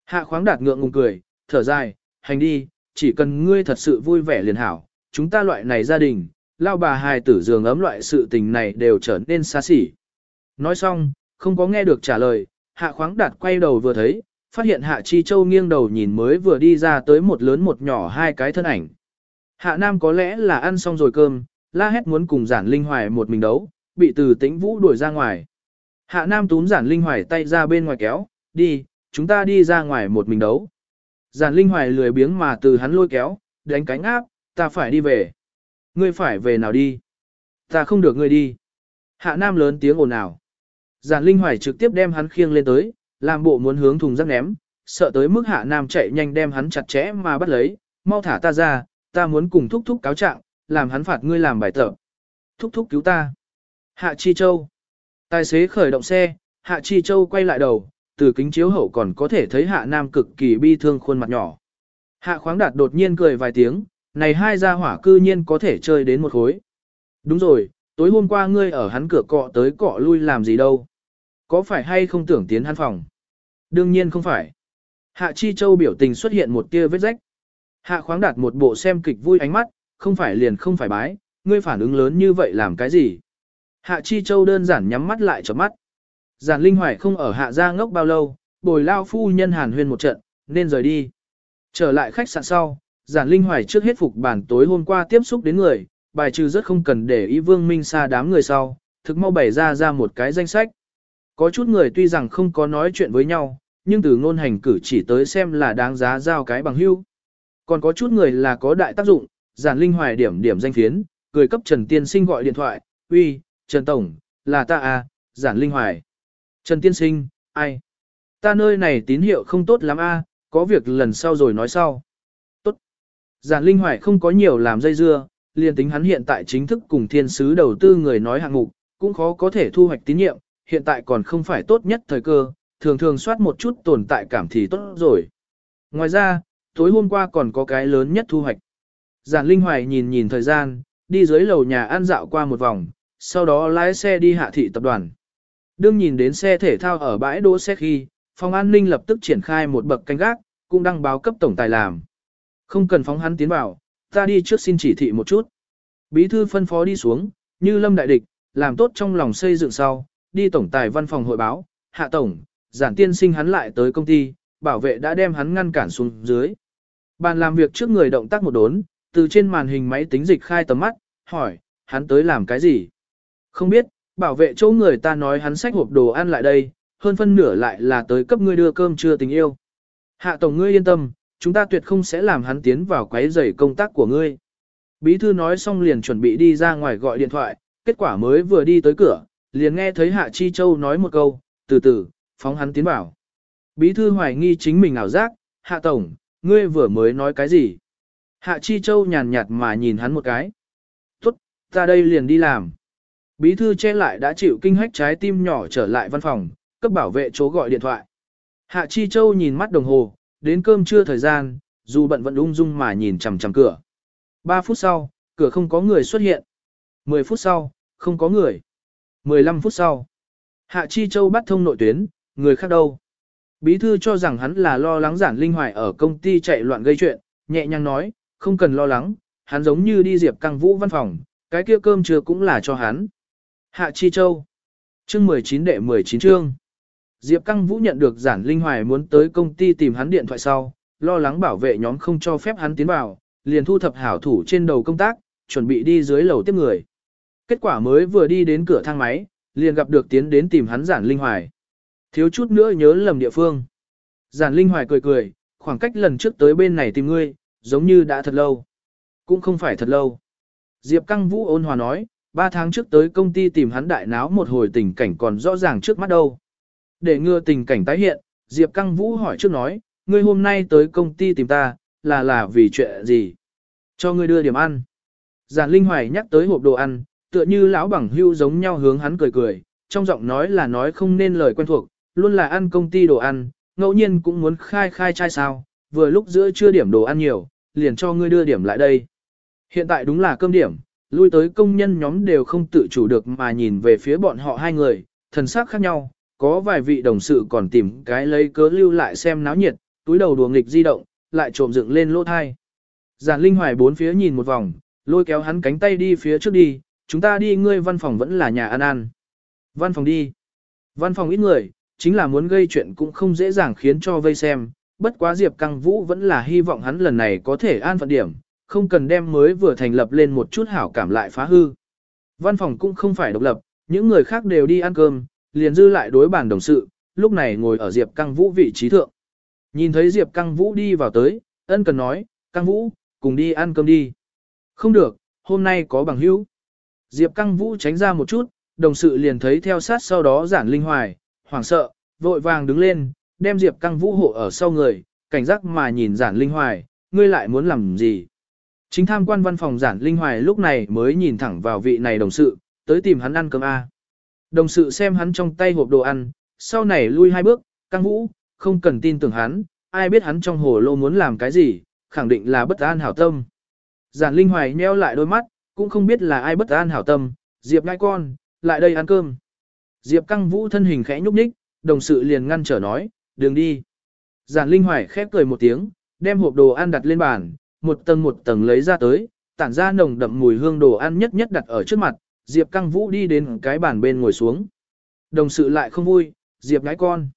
Hạ khoáng đạt ngượng ngùng cười, thở dài, hành đi, chỉ cần ngươi thật sự vui vẻ liền hảo, chúng ta loại này gia đình, lao bà hài tử giường ấm loại sự tình này đều trở nên xa xỉ. Nói xong, không có nghe được trả lời, hạ khoáng đạt quay đầu vừa thấy, phát hiện hạ chi châu nghiêng đầu nhìn mới vừa đi ra tới một lớn một nhỏ hai cái thân ảnh. Hạ nam có lẽ là ăn xong rồi cơm, la hét muốn cùng giản linh hoài một mình đấu, bị từ tĩnh vũ đuổi ra ngoài. Hạ nam túm giản linh hoài tay ra bên ngoài kéo, đi, chúng ta đi ra ngoài một mình đấu. Giản linh hoài lười biếng mà từ hắn lôi kéo, đánh cánh áp, ta phải đi về. Ngươi phải về nào đi? Ta không được ngươi đi. Hạ Nam lớn tiếng ồn ào. Giản Linh Hoài trực tiếp đem hắn khiêng lên tới, làm bộ muốn hướng thùng rác ném, sợ tới mức Hạ Nam chạy nhanh đem hắn chặt chẽ mà bắt lấy, mau thả ta ra, ta muốn cùng thúc thúc cáo trạng, làm hắn phạt ngươi làm bài tập. Thúc thúc cứu ta. Hạ Chi Châu. Tài xế khởi động xe, Hạ Chi Châu quay lại đầu, từ kính chiếu hậu còn có thể thấy Hạ Nam cực kỳ bi thương khuôn mặt nhỏ. Hạ khoáng đạt đột nhiên cười vài tiếng, này hai gia hỏa cư nhiên có thể chơi đến một khối. Đúng rồi, tối hôm qua ngươi ở hắn cửa cọ tới cọ lui làm gì đâu. Có phải hay không tưởng tiến hắn phòng? Đương nhiên không phải. Hạ Chi Châu biểu tình xuất hiện một tia vết rách. Hạ khoáng đạt một bộ xem kịch vui ánh mắt, không phải liền không phải bái, ngươi phản ứng lớn như vậy làm cái gì? Hạ Chi Châu đơn giản nhắm mắt lại cho mắt. Giản Linh Hoài không ở hạ gia ngốc bao lâu, bồi lao phu nhân hàn huyên một trận, nên rời đi. Trở lại khách sạn sau, Giản Linh Hoài trước hết phục bản tối hôm qua tiếp xúc đến người, bài trừ rất không cần để ý Vương Minh xa đám người sau, thực mau bày ra ra một cái danh sách. Có chút người tuy rằng không có nói chuyện với nhau, nhưng từ ngôn hành cử chỉ tới xem là đáng giá giao cái bằng hưu. Còn có chút người là có đại tác dụng, Giản Linh Hoài điểm điểm danh phiến, cười cấp Trần Tiên Sinh gọi điện thoại, uy, Trần Tổng, là ta à, Giản Linh Hoài. Trần Tiên Sinh, ai? Ta nơi này tín hiệu không tốt lắm a, có việc lần sau rồi nói sau. Tốt. Giản Linh Hoài không có nhiều làm dây dưa, liền tính hắn hiện tại chính thức cùng thiên sứ đầu tư người nói hạng mục, cũng khó có thể thu hoạch tín nhiệm, hiện tại còn không phải tốt nhất thời cơ, thường thường soát một chút tồn tại cảm thì tốt rồi. Ngoài ra, tối hôm qua còn có cái lớn nhất thu hoạch. Giản Linh Hoài nhìn nhìn thời gian, đi dưới lầu nhà ăn dạo qua một vòng, sau đó lái xe đi hạ thị tập đoàn. Đương nhìn đến xe thể thao ở bãi đỗ xe khi, phòng an ninh lập tức triển khai một bậc canh gác, cũng đăng báo cấp tổng tài làm. Không cần phóng hắn tiến vào, ta đi trước xin chỉ thị một chút. Bí thư phân phó đi xuống, như lâm đại địch, làm tốt trong lòng xây dựng sau, đi tổng tài văn phòng hội báo, hạ tổng, giản tiên sinh hắn lại tới công ty, bảo vệ đã đem hắn ngăn cản xuống dưới. Bàn làm việc trước người động tác một đốn, từ trên màn hình máy tính dịch khai tầm mắt, hỏi, hắn tới làm cái gì? Không biết, bảo vệ chỗ người ta nói hắn xách hộp đồ ăn lại đây, hơn phân nửa lại là tới cấp ngươi đưa cơm trưa tình yêu. Hạ tổng ngươi yên tâm, chúng ta tuyệt không sẽ làm hắn tiến vào quấy rầy công tác của ngươi. Bí thư nói xong liền chuẩn bị đi ra ngoài gọi điện thoại, kết quả mới vừa đi tới cửa, liền nghe thấy Hạ Chi Châu nói một câu, từ từ, phóng hắn tiến vào. Bí thư hoài nghi chính mình ảo giác, Hạ tổng, ngươi vừa mới nói cái gì? Hạ Chi Châu nhàn nhạt mà nhìn hắn một cái. Tốt, ta đây liền đi làm. Bí thư che lại đã chịu kinh hách trái tim nhỏ trở lại văn phòng, cấp bảo vệ chỗ gọi điện thoại. Hạ Chi Châu nhìn mắt đồng hồ, đến cơm trưa thời gian, dù bận vẫn ung dung mà nhìn chằm chằm cửa. 3 phút sau, cửa không có người xuất hiện. 10 phút sau, không có người. 15 phút sau, Hạ Chi Châu bắt thông nội tuyến, người khác đâu. Bí thư cho rằng hắn là lo lắng giản linh hoài ở công ty chạy loạn gây chuyện, nhẹ nhàng nói, không cần lo lắng, hắn giống như đi diệp căng vũ văn phòng, cái kia cơm trưa cũng là cho hắn. Hạ Chi Châu Chương 19 đệ 19 chương Diệp Căng Vũ nhận được giản linh hoài muốn tới công ty tìm hắn điện thoại sau, lo lắng bảo vệ nhóm không cho phép hắn tiến vào, liền thu thập hảo thủ trên đầu công tác, chuẩn bị đi dưới lầu tiếp người. Kết quả mới vừa đi đến cửa thang máy, liền gặp được tiến đến tìm hắn giản linh hoài. Thiếu chút nữa nhớ lầm địa phương. Giản linh hoài cười cười, khoảng cách lần trước tới bên này tìm ngươi, giống như đã thật lâu. Cũng không phải thật lâu. Diệp Căng Vũ ôn hòa nói, ba tháng trước tới công ty tìm hắn đại náo một hồi tình cảnh còn rõ ràng trước mắt đâu. Để ngừa tình cảnh tái hiện, Diệp Căng Vũ hỏi trước nói, ngươi hôm nay tới công ty tìm ta, là là vì chuyện gì? Cho ngươi đưa điểm ăn. Giản Linh Hoài nhắc tới hộp đồ ăn, tựa như lão bằng hưu giống nhau hướng hắn cười cười, trong giọng nói là nói không nên lời quen thuộc, luôn là ăn công ty đồ ăn, ngẫu nhiên cũng muốn khai khai chai sao, vừa lúc giữa chưa điểm đồ ăn nhiều, liền cho ngươi đưa điểm lại đây. Hiện tại đúng là cơm điểm, lui tới công nhân nhóm đều không tự chủ được mà nhìn về phía bọn họ hai người, thần sắc khác nhau, có vài vị đồng sự còn tìm cái lấy cớ lưu lại xem náo nhiệt, túi đầu đùa nghịch di động, lại trộm dựng lên lỗ thai. Giản Linh Hoài bốn phía nhìn một vòng, lôi kéo hắn cánh tay đi phía trước đi, chúng ta đi ngươi văn phòng vẫn là nhà ăn ăn. Văn phòng đi. Văn phòng ít người, chính là muốn gây chuyện cũng không dễ dàng khiến cho vây xem, bất quá Diệp Căng Vũ vẫn là hy vọng hắn lần này có thể an phận điểm, không cần đem mới vừa thành lập lên một chút hảo cảm lại phá hư. Văn phòng cũng không phải độc lập, những người khác đều đi ăn cơm, liền dư lại đối bàn đồng sự, lúc này ngồi ở Diệp Căng Vũ vị trí thượng. Nhìn thấy Diệp Căng Vũ đi vào tới, ân cần nói, Căng Vũ, cùng đi ăn cơm đi. Không được, hôm nay có bằng hữu. Diệp Căng Vũ tránh ra một chút, đồng sự liền thấy theo sát sau đó giản linh hoài, hoảng sợ, vội vàng đứng lên, đem Diệp Căng Vũ hộ ở sau người, cảnh giác mà nhìn giản linh hoài, ngươi lại muốn làm gì. Chính tham quan văn phòng giản linh hoài lúc này mới nhìn thẳng vào vị này đồng sự, tới tìm hắn ăn cơm A. Đồng sự xem hắn trong tay hộp đồ ăn, sau này lui hai bước, căng vũ, không cần tin tưởng hắn, ai biết hắn trong hồ lô muốn làm cái gì, khẳng định là bất an hảo tâm. Giản Linh Hoài nheo lại đôi mắt, cũng không biết là ai bất an hảo tâm, Diệp ngai con, lại đây ăn cơm. Diệp căng vũ thân hình khẽ nhúc nhích, đồng sự liền ngăn trở nói, đừng đi. Giản Linh Hoài khép cười một tiếng, đem hộp đồ ăn đặt lên bàn, một tầng một tầng lấy ra tới, tản ra nồng đậm mùi hương đồ ăn nhất nhất đặt ở trước mặt, Diệp căng vũ đi đến cái bàn bên ngồi xuống. Đồng sự lại không vui, Diệp nhãi con.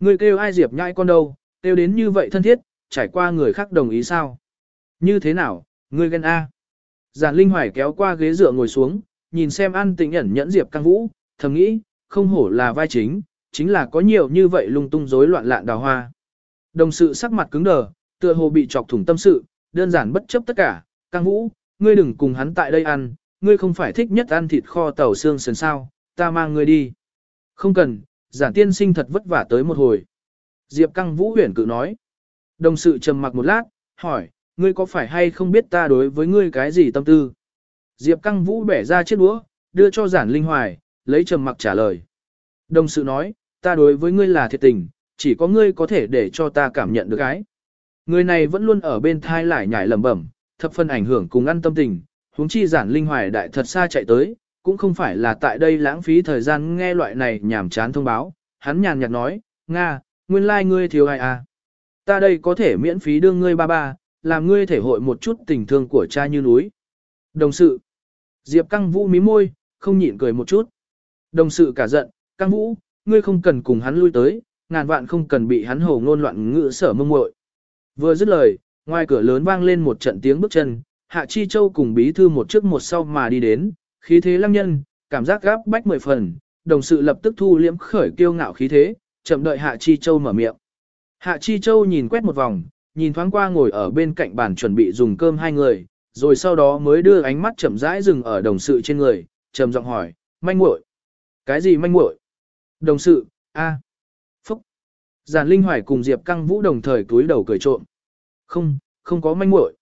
Ngươi kêu ai Diệp nhãi con đâu, kêu đến như vậy thân thiết, trải qua người khác đồng ý sao? Như thế nào, ngươi ghen A. Giản Linh Hoài kéo qua ghế dựa ngồi xuống, nhìn xem ăn tình ẩn nhẫn Diệp căng vũ, thầm nghĩ, không hổ là vai chính, chính là có nhiều như vậy lung tung rối loạn lạn đào hoa. Đồng sự sắc mặt cứng đờ, tựa hồ bị chọc thủng tâm sự, đơn giản bất chấp tất cả, căng vũ, ngươi đừng cùng hắn tại đây ăn, ngươi không phải thích nhất ăn thịt kho tàu xương sườn sao, ta mang ngươi đi. Không cần, giản tiên sinh thật vất vả tới một hồi. Diệp căng vũ huyền cự nói. Đồng sự trầm mặc một lát, hỏi, ngươi có phải hay không biết ta đối với ngươi cái gì tâm tư? Diệp căng vũ bẻ ra chiếc đũa, đưa cho giản linh hoài, lấy trầm mặc trả lời. Đồng sự nói, ta đối với ngươi là thiệt tình, chỉ có ngươi có thể để cho ta cảm nhận được cái. Người này vẫn luôn ở bên thai lại nhảy lẩm bẩm, thập phân ảnh hưởng cùng ăn tâm tình, huống chi giản linh hoài đại thật xa chạy tới, cũng không phải là tại đây lãng phí thời gian nghe loại này nhảm chán thông báo. Hắn nhàn nhạt nói, Nga, nguyên lai like ngươi thiếu ai à. Ta đây có thể miễn phí đương ngươi ba ba, làm ngươi thể hội một chút tình thương của cha như núi. Đồng sự. Diệp Căng Vũ mí môi, không nhịn cười một chút. Đồng sự cả giận, Căng Vũ, ngươi không cần cùng hắn lui tới, ngàn vạn không cần bị hắn hồ ngôn loạn ngữ sở mông muội. Vừa dứt lời, ngoài cửa lớn vang lên một trận tiếng bước chân, Hạ Chi Châu cùng bí thư một trước một sau mà đi đến, khí thế lăng nhân, cảm giác gáp bách mười phần, đồng sự lập tức thu liễm khởi kiêu ngạo khí thế, chậm đợi Hạ Chi Châu mở miệng. Hạ Chi Châu nhìn quét một vòng, nhìn thoáng qua ngồi ở bên cạnh bàn chuẩn bị dùng cơm hai người, rồi sau đó mới đưa ánh mắt chậm rãi dừng ở đồng sự trên người, trầm giọng hỏi, manh muội, cái gì manh muội? Đồng sự, a. Giản Linh Hoài cùng Diệp Căng Vũ đồng thời cúi đầu cười trộm. Không, không có manh muội.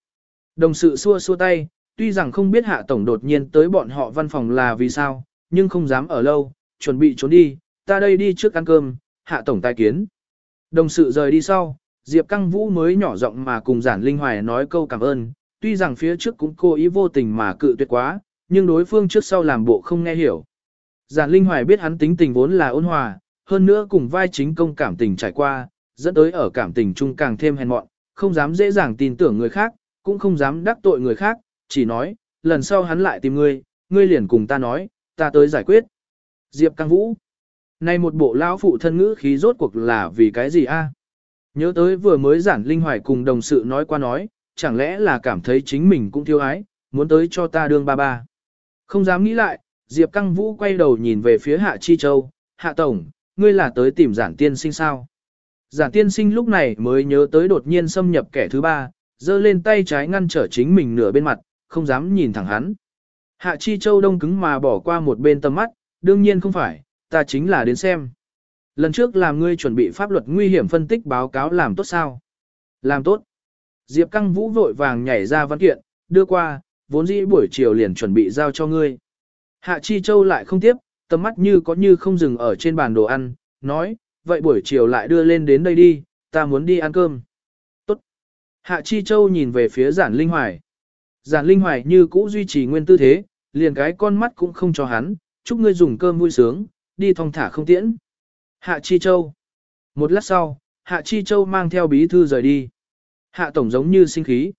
Đồng sự xua xua tay, tuy rằng không biết hạ tổng đột nhiên tới bọn họ văn phòng là vì sao, nhưng không dám ở lâu, chuẩn bị trốn đi, ta đây đi trước ăn cơm, hạ tổng tai kiến. Đồng sự rời đi sau, Diệp Căng Vũ mới nhỏ giọng mà cùng Giản Linh Hoài nói câu cảm ơn, tuy rằng phía trước cũng cố ý vô tình mà cự tuyệt quá, nhưng đối phương trước sau làm bộ không nghe hiểu. Giản Linh Hoài biết hắn tính tình vốn là ôn hòa, hơn nữa cùng vai chính công cảm tình trải qua, dẫn tới ở cảm tình chung càng thêm hèn mọn, không dám dễ dàng tin tưởng người khác, cũng không dám đắc tội người khác, chỉ nói, lần sau hắn lại tìm ngươi, ngươi liền cùng ta nói, ta tới giải quyết. Diệp Căng Vũ Này một bộ lão phụ thân ngữ khí rốt cuộc là vì cái gì a? Nhớ tới vừa mới giản linh hoài cùng đồng sự nói qua nói, chẳng lẽ là cảm thấy chính mình cũng thiếu ái, muốn tới cho ta đương ba ba. Không dám nghĩ lại, Diệp Căng Vũ quay đầu nhìn về phía Hạ Chi Châu, Hạ Tổng, ngươi là tới tìm giản tiên sinh sao? Giản tiên sinh lúc này mới nhớ tới đột nhiên xâm nhập kẻ thứ ba, giơ lên tay trái ngăn trở chính mình nửa bên mặt, không dám nhìn thẳng hắn. Hạ Chi Châu đông cứng mà bỏ qua một bên tầm mắt, đương nhiên không phải, ta chính là đến xem. Lần trước làm ngươi chuẩn bị pháp luật nguy hiểm phân tích báo cáo làm tốt sao? Làm tốt. Diệp Căng Vũ vội vàng nhảy ra văn kiện, đưa qua, vốn dĩ buổi chiều liền chuẩn bị giao cho ngươi. Hạ Chi Châu lại không tiếp, tầm mắt như có như không dừng ở trên bàn đồ ăn, nói, vậy buổi chiều lại đưa lên đến đây đi, ta muốn đi ăn cơm. Tốt. Hạ Chi Châu nhìn về phía giản linh hoài. Giản linh hoài như cũ duy trì nguyên tư thế, liền cái con mắt cũng không cho hắn, chúc ngươi dùng cơm vui sướng, đi thong thả không tiễn. Hạ Chi Châu. Một lát sau, Hạ Chi Châu mang theo bí thư rời đi. Hạ Tổng giống như sinh khí.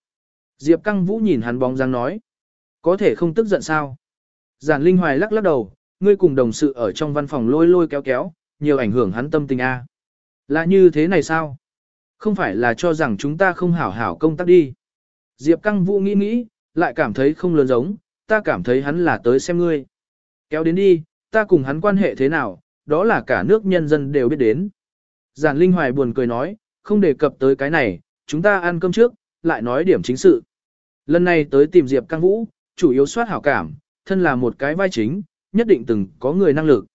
Diệp Căng Vũ nhìn hắn bóng dáng nói. Có thể không tức giận sao? Giản Linh Hoài lắc lắc đầu, ngươi cùng đồng sự ở trong văn phòng lôi lôi kéo kéo, nhiều ảnh hưởng hắn tâm tình a. Là như thế này sao? Không phải là cho rằng chúng ta không hảo hảo công tác đi. Diệp Căng Vũ nghĩ nghĩ, lại cảm thấy không lớn giống, ta cảm thấy hắn là tới xem ngươi. Kéo đến đi, ta cùng hắn quan hệ thế nào, đó là cả nước nhân dân đều biết đến. Giản Linh Hoài buồn cười nói, không đề cập tới cái này, chúng ta ăn cơm trước, lại nói điểm chính sự. Lần này tới tìm Diệp Căng Vũ, chủ yếu soát hảo cảm, thân là một cái vai chính, nhất định từng có người năng lực.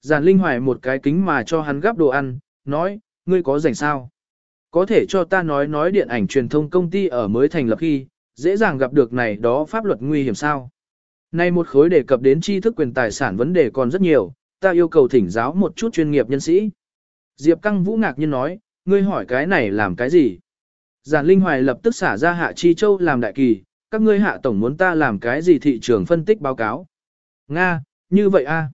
Giản Linh Hoài một cái kính mà cho hắn gắp đồ ăn, nói, ngươi có rảnh sao? Có thể cho ta nói nói điện ảnh truyền thông công ty ở mới thành lập khi, dễ dàng gặp được này đó pháp luật nguy hiểm sao? Nay một khối đề cập đến tri thức quyền tài sản vấn đề còn rất nhiều, ta yêu cầu thỉnh giáo một chút chuyên nghiệp nhân sĩ. Diệp Căng Vũ ngạc nhiên nói, ngươi hỏi cái này làm cái gì? Giản Linh Hoài lập tức xả ra Hạ Chi Châu làm đại kỳ, các ngươi hạ tổng muốn ta làm cái gì thị trường phân tích báo cáo. Nga, như vậy a.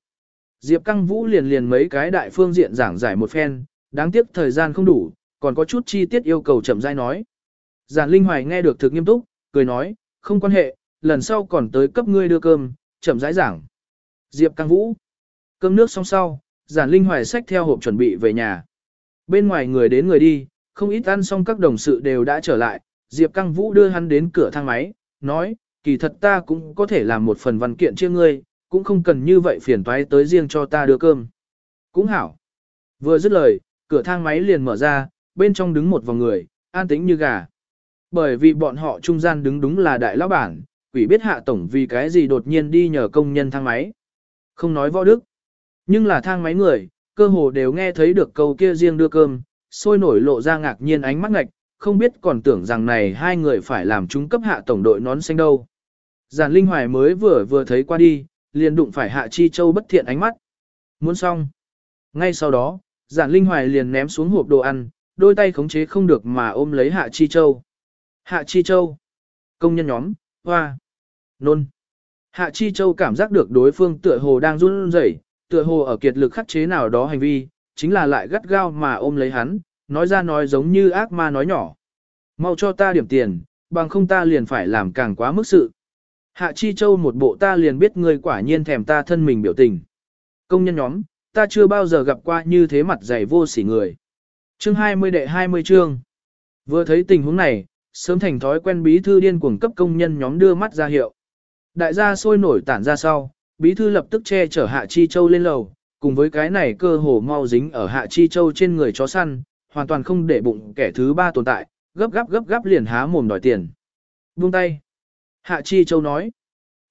Diệp Căng Vũ liền liền mấy cái đại phương diện giảng giải một phen, đáng tiếc thời gian không đủ, còn có chút chi tiết yêu cầu chậm rãi nói. Giản Linh Hoài nghe được thực nghiêm túc, cười nói, không quan hệ, lần sau còn tới cấp ngươi đưa cơm, chậm rãi giảng. Diệp Căng Vũ. Cơm nước xong sau, Giản Linh Hoài xách theo hộp chuẩn bị về nhà. Bên ngoài người đến người đi, không ít ăn xong các đồng sự đều đã trở lại, Diệp Căng Vũ đưa hắn đến cửa thang máy, nói, kỳ thật ta cũng có thể làm một phần văn kiện chia ngươi, cũng không cần như vậy phiền toái tới riêng cho ta đưa cơm. Cũng hảo. Vừa dứt lời, cửa thang máy liền mở ra, bên trong đứng một vòng người, an tĩnh như gà. Bởi vì bọn họ trung gian đứng đúng là đại lão bản, quỷ biết hạ tổng vì cái gì đột nhiên đi nhờ công nhân thang máy. Không nói võ đức. Nhưng là thang máy người, cơ hồ đều nghe thấy được câu kia riêng đưa cơm, sôi nổi lộ ra ngạc nhiên ánh mắt ngạch, không biết còn tưởng rằng này hai người phải làm chúng cấp hạ tổng đội nón xanh đâu. Giản Linh Hoài mới vừa vừa thấy qua đi, liền đụng phải Hạ Chi Châu bất thiện ánh mắt. Muốn xong. Ngay sau đó, Giản Linh Hoài liền ném xuống hộp đồ ăn, đôi tay khống chế không được mà ôm lấy Hạ Chi Châu. Hạ Chi Châu. Công nhân nhóm, hoa. Nôn. Hạ Chi Châu cảm giác được đối phương tựa hồ đang run rẩy, tựa hồ ở kiệt lực khắc chế nào đó hành vi, chính là lại gắt gao mà ôm lấy hắn, nói ra nói giống như ác ma nói nhỏ. Mau cho ta điểm tiền, bằng không ta liền phải làm càng quá mức sự. Hạ Chi Châu một bộ ta liền biết người quả nhiên thèm ta thân mình biểu tình. Công nhân nhóm, ta chưa bao giờ gặp qua như thế mặt dày vô sỉ người. Chương 20 đệ 20 chương. Vừa thấy tình huống này, sớm thành thói quen bí thư điên cuồng cấp công nhân nhóm đưa mắt ra hiệu. Đại gia sôi nổi tản ra sau, bí thư lập tức che chở Hạ Chi Châu lên lầu, cùng với cái này cơ hồ mau dính ở Hạ Chi Châu trên người chó săn, hoàn toàn không để bụng kẻ thứ ba tồn tại, gấp gáp gấp gáp liền há mồm đòi tiền. Buông tay. Hạ Chi Châu nói.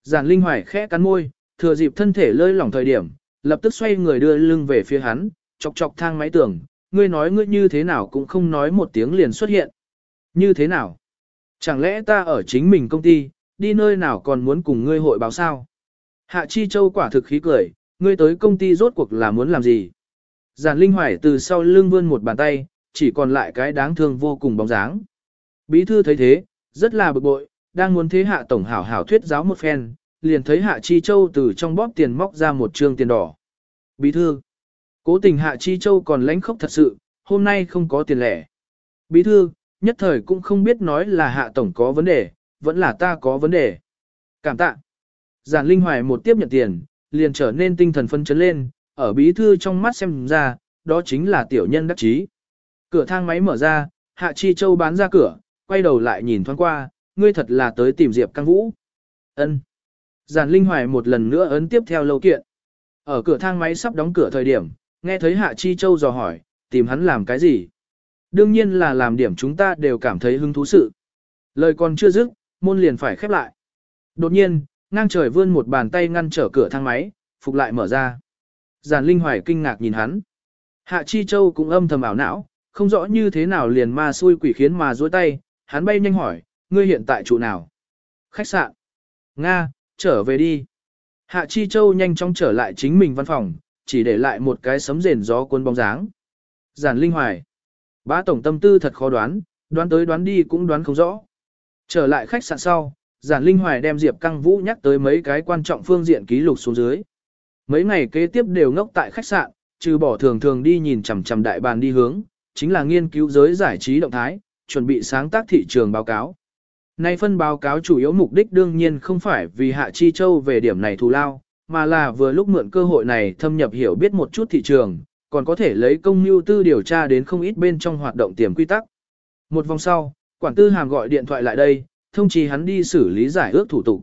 Giản Linh Hoài khẽ cắn môi, thừa dịp thân thể lơi lỏng thời điểm, lập tức xoay người đưa lưng về phía hắn, chọc chọc thang máy tưởng, ngươi nói ngươi như thế nào cũng không nói một tiếng liền xuất hiện. Như thế nào? Chẳng lẽ ta ở chính mình công ty, đi nơi nào còn muốn cùng ngươi hội báo sao? Hạ Chi Châu quả thực khí cười, ngươi tới công ty rốt cuộc là muốn làm gì? Giản Linh Hoài từ sau lưng vươn một bàn tay, chỉ còn lại cái đáng thương vô cùng bóng dáng. Bí thư thấy thế, rất là bực bội, đang muốn thế hạ tổng hảo hảo thuyết giáo một phen, liền thấy hạ chi châu từ trong bóp tiền móc ra một trương tiền đỏ. Bí thư, cố tình hạ chi châu còn lãnh khốc thật sự, hôm nay không có tiền lẻ. Bí thư, nhất thời cũng không biết nói là hạ tổng có vấn đề, vẫn là ta có vấn đề. Cảm tạ. Giản Linh Hoài một tiếp nhận tiền, liền trở nên tinh thần phân chấn lên, ở bí thư trong mắt xem ra, đó chính là tiểu nhân đắc chí. Cửa thang máy mở ra, Hạ Chi Châu bán ra cửa, quay đầu lại nhìn thoáng qua, ngươi thật là tới tìm Diệp Căng Vũ. Ân. Giản Linh Hoài một lần nữa ấn tiếp theo lâu kiện. Ở cửa thang máy sắp đóng cửa thời điểm, nghe thấy Hạ Chi Châu dò hỏi, tìm hắn làm cái gì? Đương nhiên là làm điểm chúng ta đều cảm thấy hứng thú sự. Lời còn chưa dứt, môn liền phải khép lại. Đột nhiên, ngang trời vươn một bàn tay ngăn trở cửa thang máy, phục lại mở ra. Giản Linh Hoài kinh ngạc nhìn hắn. Hạ Chi Châu cũng âm thầm ảo não, không rõ như thế nào liền ma xui quỷ khiến mà duỗi tay, hắn bay nhanh hỏi, ngươi hiện tại trụ nào? Khách sạn. Nga, trở về đi. Hạ Chi Châu nhanh chóng trở lại chính mình văn phòng, chỉ để lại một cái sấm rền gió cuốn bóng dáng. Giản Linh Hoài. Bá tổng tâm tư thật khó đoán, đoán tới đoán đi cũng đoán không rõ. Trở lại khách sạn sau, Giản Linh Hoài đem Diệp Căng Vũ nhắc tới mấy cái quan trọng phương diện ký lục xuống dưới. Mấy ngày kế tiếp đều ngốc tại khách sạn, trừ bỏ thường thường đi nhìn chằm chằm đại bàn đi hướng, chính là nghiên cứu giới giải trí động thái, chuẩn bị sáng tác thị trường báo cáo. Nay phân báo cáo chủ yếu mục đích đương nhiên không phải vì Hạ Chi Châu về điểm này thù lao, mà là vừa lúc mượn cơ hội này thâm nhập hiểu biết một chút thị trường, còn có thể lấy công mưu tư điều tra đến không ít bên trong hoạt động tiềm quy tắc. Một vòng sau, quản tư hàm gọi điện thoại lại đây, thông chí hắn đi xử lý giải ước thủ tục.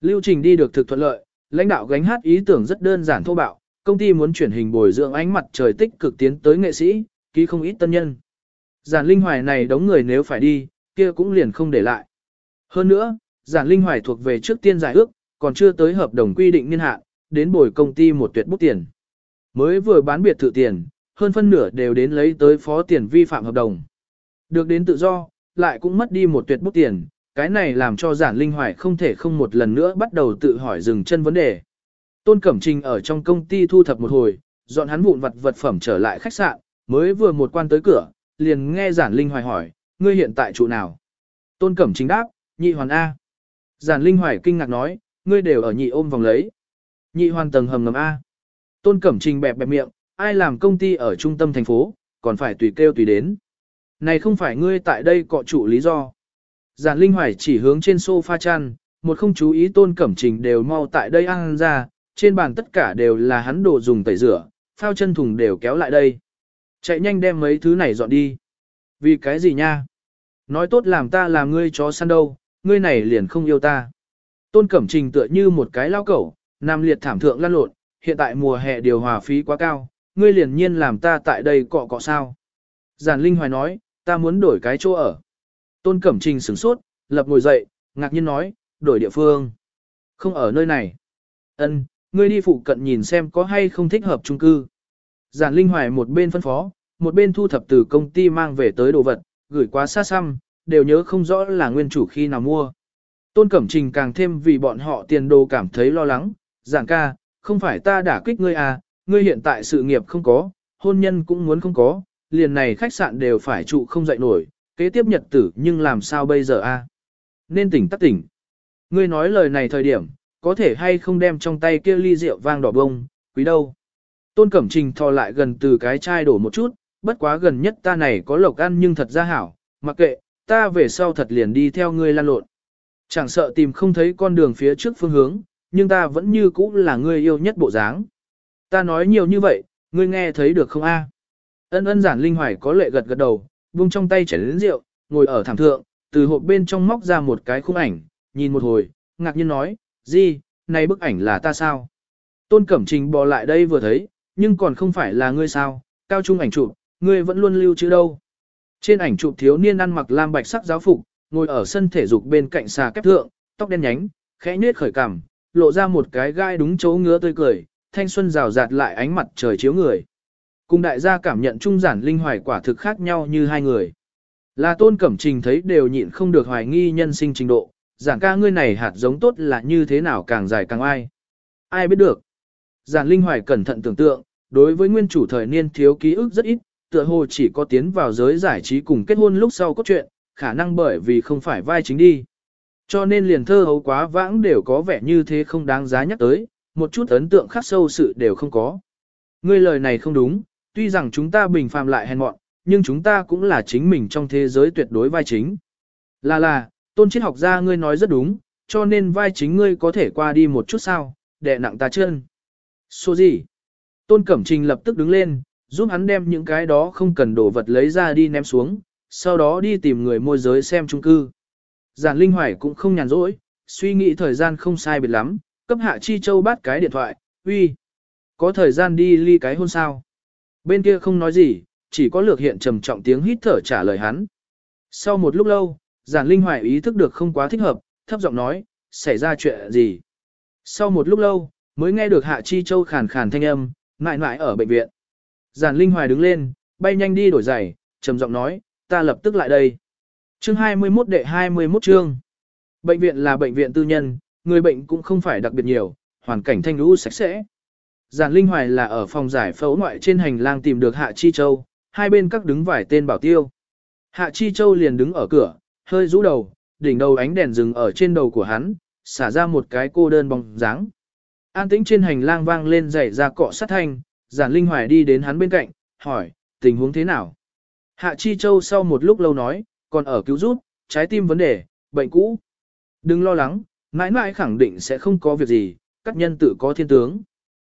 Lưu trình đi được thực thuận lợi, lãnh đạo gánh hát ý tưởng rất đơn giản thô bạo, công ty muốn chuyển hình bồi dưỡng ánh mặt trời tích cực tiến tới nghệ sĩ, ký không ít tân nhân. Giản linh hoài này đống người nếu phải đi, kia cũng liền không để lại. Hơn nữa, giản linh hoài thuộc về trước tiên giải ước, còn chưa tới hợp đồng quy định niên hạn, đến bồi công ty một tuyệt bút tiền. Mới vừa bán biệt thự tiền, hơn phân nửa đều đến lấy tới phó tiền vi phạm hợp đồng. Được đến tự do, lại cũng mất đi một tuyệt bút tiền, cái này làm cho giản linh hoài không thể không một lần nữa bắt đầu tự hỏi dừng chân vấn đề. Tôn Cẩm Trình ở trong công ty thu thập một hồi, dọn hắn vụn vật vật phẩm trở lại khách sạn, mới vừa một quan tới cửa, liền nghe giản linh hoài hỏi, ngươi hiện tại trụ nào? Tôn Cẩm Trình đáp, nhị hoàn A. Giản linh hoài kinh ngạc nói, ngươi đều ở nhị ôm vòng lấy. Nhị hoàn tầng hầm ngầm A. Tôn Cẩm Trình bẹp bẹp miệng, ai làm công ty ở trung tâm thành phố, còn phải tùy kêu tùy đến. Này không phải ngươi tại đây cọ trụ lý do. Giản Linh Hoài chỉ hướng trên sofa chăn, một không chú ý Tôn Cẩm Trình đều mau tại đây ăn ra, trên bàn tất cả đều là hắn đồ dùng tẩy rửa, phao chân thùng đều kéo lại đây. Chạy nhanh đem mấy thứ này dọn đi. Vì cái gì nha? Nói tốt làm ta làm ngươi chó săn đâu, ngươi này liền không yêu ta. Tôn Cẩm Trình tựa như một cái lao cẩu, nằm liệt thảm thượng lăn lộn, hiện tại mùa hè điều hòa phí quá cao, ngươi liền nhiên làm ta tại đây cọ cọ sao. Giản Linh Hoài nói, ta muốn đổi cái chỗ ở. Tôn Cẩm Trình sửng sốt, lập ngồi dậy, ngạc nhiên nói, đổi địa phương. Không ở nơi này. Ân, ngươi đi phụ cận nhìn xem có hay không thích hợp chung cư. Giản Linh Hoài một bên phân phó, một bên thu thập từ công ty mang về tới đồ vật, gửi qua xa xăm, đều nhớ không rõ là nguyên chủ khi nào mua. Tôn Cẩm Trình càng thêm vì bọn họ tiền đồ cảm thấy lo lắng, giảng ca, không phải ta đả kích ngươi à, ngươi hiện tại sự nghiệp không có, hôn nhân cũng muốn không có, liền này khách sạn đều phải trụ không dậy nổi, kế tiếp nhật tử nhưng làm sao bây giờ a? À? Nên tỉnh tắt tỉnh. Ngươi nói lời này thời điểm, có thể hay không đem trong tay kia ly rượu vang đỏ bông, quý đâu. Tôn Cẩm Trình thò lại gần từ cái chai đổ một chút, bất quá gần nhất ta này có lộc ăn nhưng thật ra hảo, mặc kệ, ta về sau thật liền đi theo ngươi lan lộn. Chẳng sợ tìm không thấy con đường phía trước phương hướng, nhưng ta vẫn như cũ là ngươi yêu nhất bộ dáng. Ta nói nhiều như vậy, ngươi nghe thấy được không a? Ân ân giản linh hoài có lệ gật gật đầu, vung trong tay chảy đến rượu, ngồi ở thảm thượng, từ hộp bên trong móc ra một cái khung ảnh, nhìn một hồi, ngạc nhiên nói, gì, này bức ảnh là ta sao? Tôn Cẩm Trình bò lại đây vừa thấy, nhưng còn không phải là ngươi sao, cao trung ảnh chụp, ngươi vẫn luôn lưu chữ đâu. Trên ảnh chụp thiếu niên ăn mặc lam bạch sắc giáo phục, ngồi ở sân thể dục bên cạnh xà kép thượng, tóc đen nhánh, khẽ nhếch khởi cằm, lộ ra một cái gai đúng chỗ ngứa tươi cười, thanh xuân rào rạt lại ánh mặt trời chiếu người. Cùng đại gia cảm nhận trung giản linh hoài quả thực khác nhau như hai người. Là tôn cẩm trình thấy đều nhịn không được hoài nghi nhân sinh trình độ, giản ca ngươi này hạt giống tốt là như thế nào càng dài càng ai. Ai biết được. Giản linh hoài cẩn thận tưởng tượng, đối với nguyên chủ thời niên thiếu ký ức rất ít, tựa hồ chỉ có tiến vào giới giải trí cùng kết hôn lúc sau cốt truyện, khả năng bởi vì không phải vai chính đi. Cho nên liền thơ hấu quá vãng đều có vẻ như thế không đáng giá nhắc tới, một chút ấn tượng khắc sâu sự đều không có. Ngươi lời này không đúng, tuy rằng chúng ta bình phàm lại hèn mọn, nhưng chúng ta cũng là chính mình trong thế giới tuyệt đối vai chính. Là là, tôn triết học gia ngươi nói rất đúng, cho nên vai chính ngươi có thể qua đi một chút sao, để nặng ta chân. Số gì? Tôn Cẩm Trình lập tức đứng lên, giúp hắn đem những cái đó không cần đồ vật lấy ra đi ném xuống, sau đó đi tìm người môi giới xem chung cư. Giản Linh Hoài cũng không nhàn rỗi, suy nghĩ thời gian không sai biệt lắm, cấp Hạ Chi Châu bắt cái điện thoại, uy, có thời gian đi ly cái hôn sao. Bên kia không nói gì, chỉ có lược hiện trầm trọng tiếng hít thở trả lời hắn. Sau một lúc lâu, Giản Linh Hoài ý thức được không quá thích hợp, thấp giọng nói, xảy ra chuyện gì. Sau một lúc lâu, mới nghe được Hạ Chi Châu khàn khàn thanh âm, mãi mãi ở bệnh viện. Giản Linh Hoài đứng lên, bay nhanh đi đổi giày, trầm giọng nói, ta lập tức lại đây. Chương 21 đệ 21 chương. Bệnh viện là bệnh viện tư nhân, người bệnh cũng không phải đặc biệt nhiều, hoàn cảnh thanh lũ sạch sẽ. Giản Linh Hoài là ở phòng giải phẫu ngoại trên hành lang tìm được Hạ Chi Châu, hai bên các đứng vài tên bảo tiêu. Hạ Chi Châu liền đứng ở cửa, hơi rũ đầu, đỉnh đầu ánh đèn dừng ở trên đầu của hắn, xả ra một cái cô đơn bóng dáng. An tĩnh trên hành lang vang lên dày ra cọ sát thanh, Giản Linh Hoài đi đến hắn bên cạnh, hỏi, tình huống thế nào? Hạ Chi Châu sau một lúc lâu nói, còn ở cứu giúp, trái tim vấn đề, bệnh cũ. Đừng lo lắng, mãi mãi khẳng định sẽ không có việc gì, các nhân tự có thiên tướng.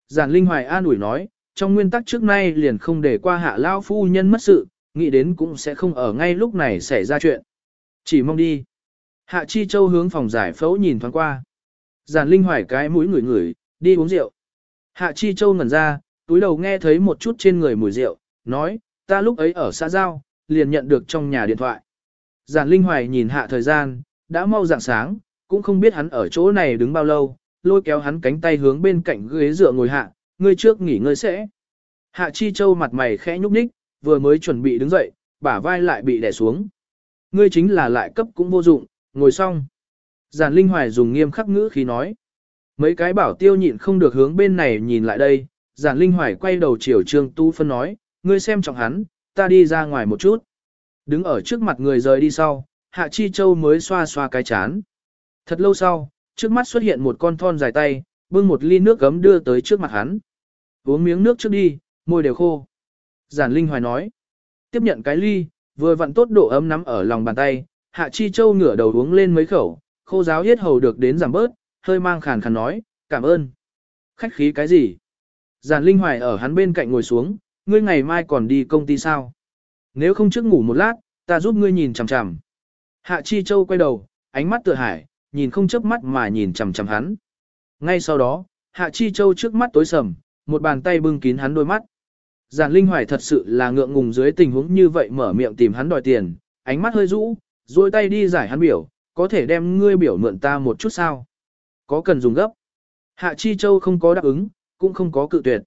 Giản Linh Hoài an ủi nói, trong nguyên tắc trước nay liền không để qua hạ lao phu nhân mất sự, nghĩ đến cũng sẽ không ở ngay lúc này xảy ra chuyện. Chỉ mong đi. Hạ Chi Châu hướng phòng giải phẫu nhìn thoáng qua. Giản Linh Hoài cái mũi ngửi ngửi, đi uống rượu. Hạ Chi Châu ngẩn ra, túi đầu nghe thấy một chút trên người mùi rượu, nói, ta lúc ấy ở xã giao, liền nhận được trong nhà điện thoại. Giản Linh Hoài nhìn hạ thời gian, đã mau dạng sáng, cũng không biết hắn ở chỗ này đứng bao lâu, lôi kéo hắn cánh tay hướng bên cạnh ghế dựa ngồi hạ, ngươi trước nghỉ ngơi sẽ. Hạ Chi Châu mặt mày khẽ nhúc nhích, vừa mới chuẩn bị đứng dậy, bả vai lại bị đè xuống. Ngươi chính là lại cấp cũng vô dụng, ngồi xong. Giản Linh Hoài dùng nghiêm khắc ngữ khí nói. Mấy cái bảo tiêu nhịn không được hướng bên này nhìn lại đây, Giản Linh Hoài quay đầu chiều Trương Tu Phân nói, ngươi xem trọng hắn, ta đi ra ngoài một chút. Đứng ở trước mặt người rời đi sau, Hạ Chi Châu mới xoa xoa cái chán. Thật lâu sau, trước mắt xuất hiện một con thon dài tay, bưng một ly nước gấm đưa tới trước mặt hắn. Uống miếng nước trước đi, môi đều khô. Giản Linh Hoài nói. Tiếp nhận cái ly, vừa vặn tốt độ ấm nắm ở lòng bàn tay, Hạ Chi Châu ngửa đầu uống lên mấy khẩu, khô giáo hết hầu được đến giảm bớt, hơi mang khàn khàn nói, cảm ơn. Khách khí cái gì? Giản Linh Hoài ở hắn bên cạnh ngồi xuống, ngươi ngày mai còn đi công ty sao? Nếu không trước ngủ một lát, ta giúp ngươi nhìn chằm chằm. Hạ Chi Châu quay đầu, ánh mắt tựa hải, nhìn không chớp mắt mà nhìn chằm chằm hắn. Ngay sau đó, Hạ Chi Châu trước mắt tối sầm, một bàn tay bưng kín hắn đôi mắt. Giản Linh Hoài thật sự là ngượng ngùng dưới tình huống như vậy mở miệng tìm hắn đòi tiền, ánh mắt hơi rũ, rồi tay đi giải hắn biểu, có thể đem ngươi biểu mượn ta một chút sao? Có cần dùng gấp? Hạ Chi Châu không có đáp ứng, cũng không có cự tuyệt.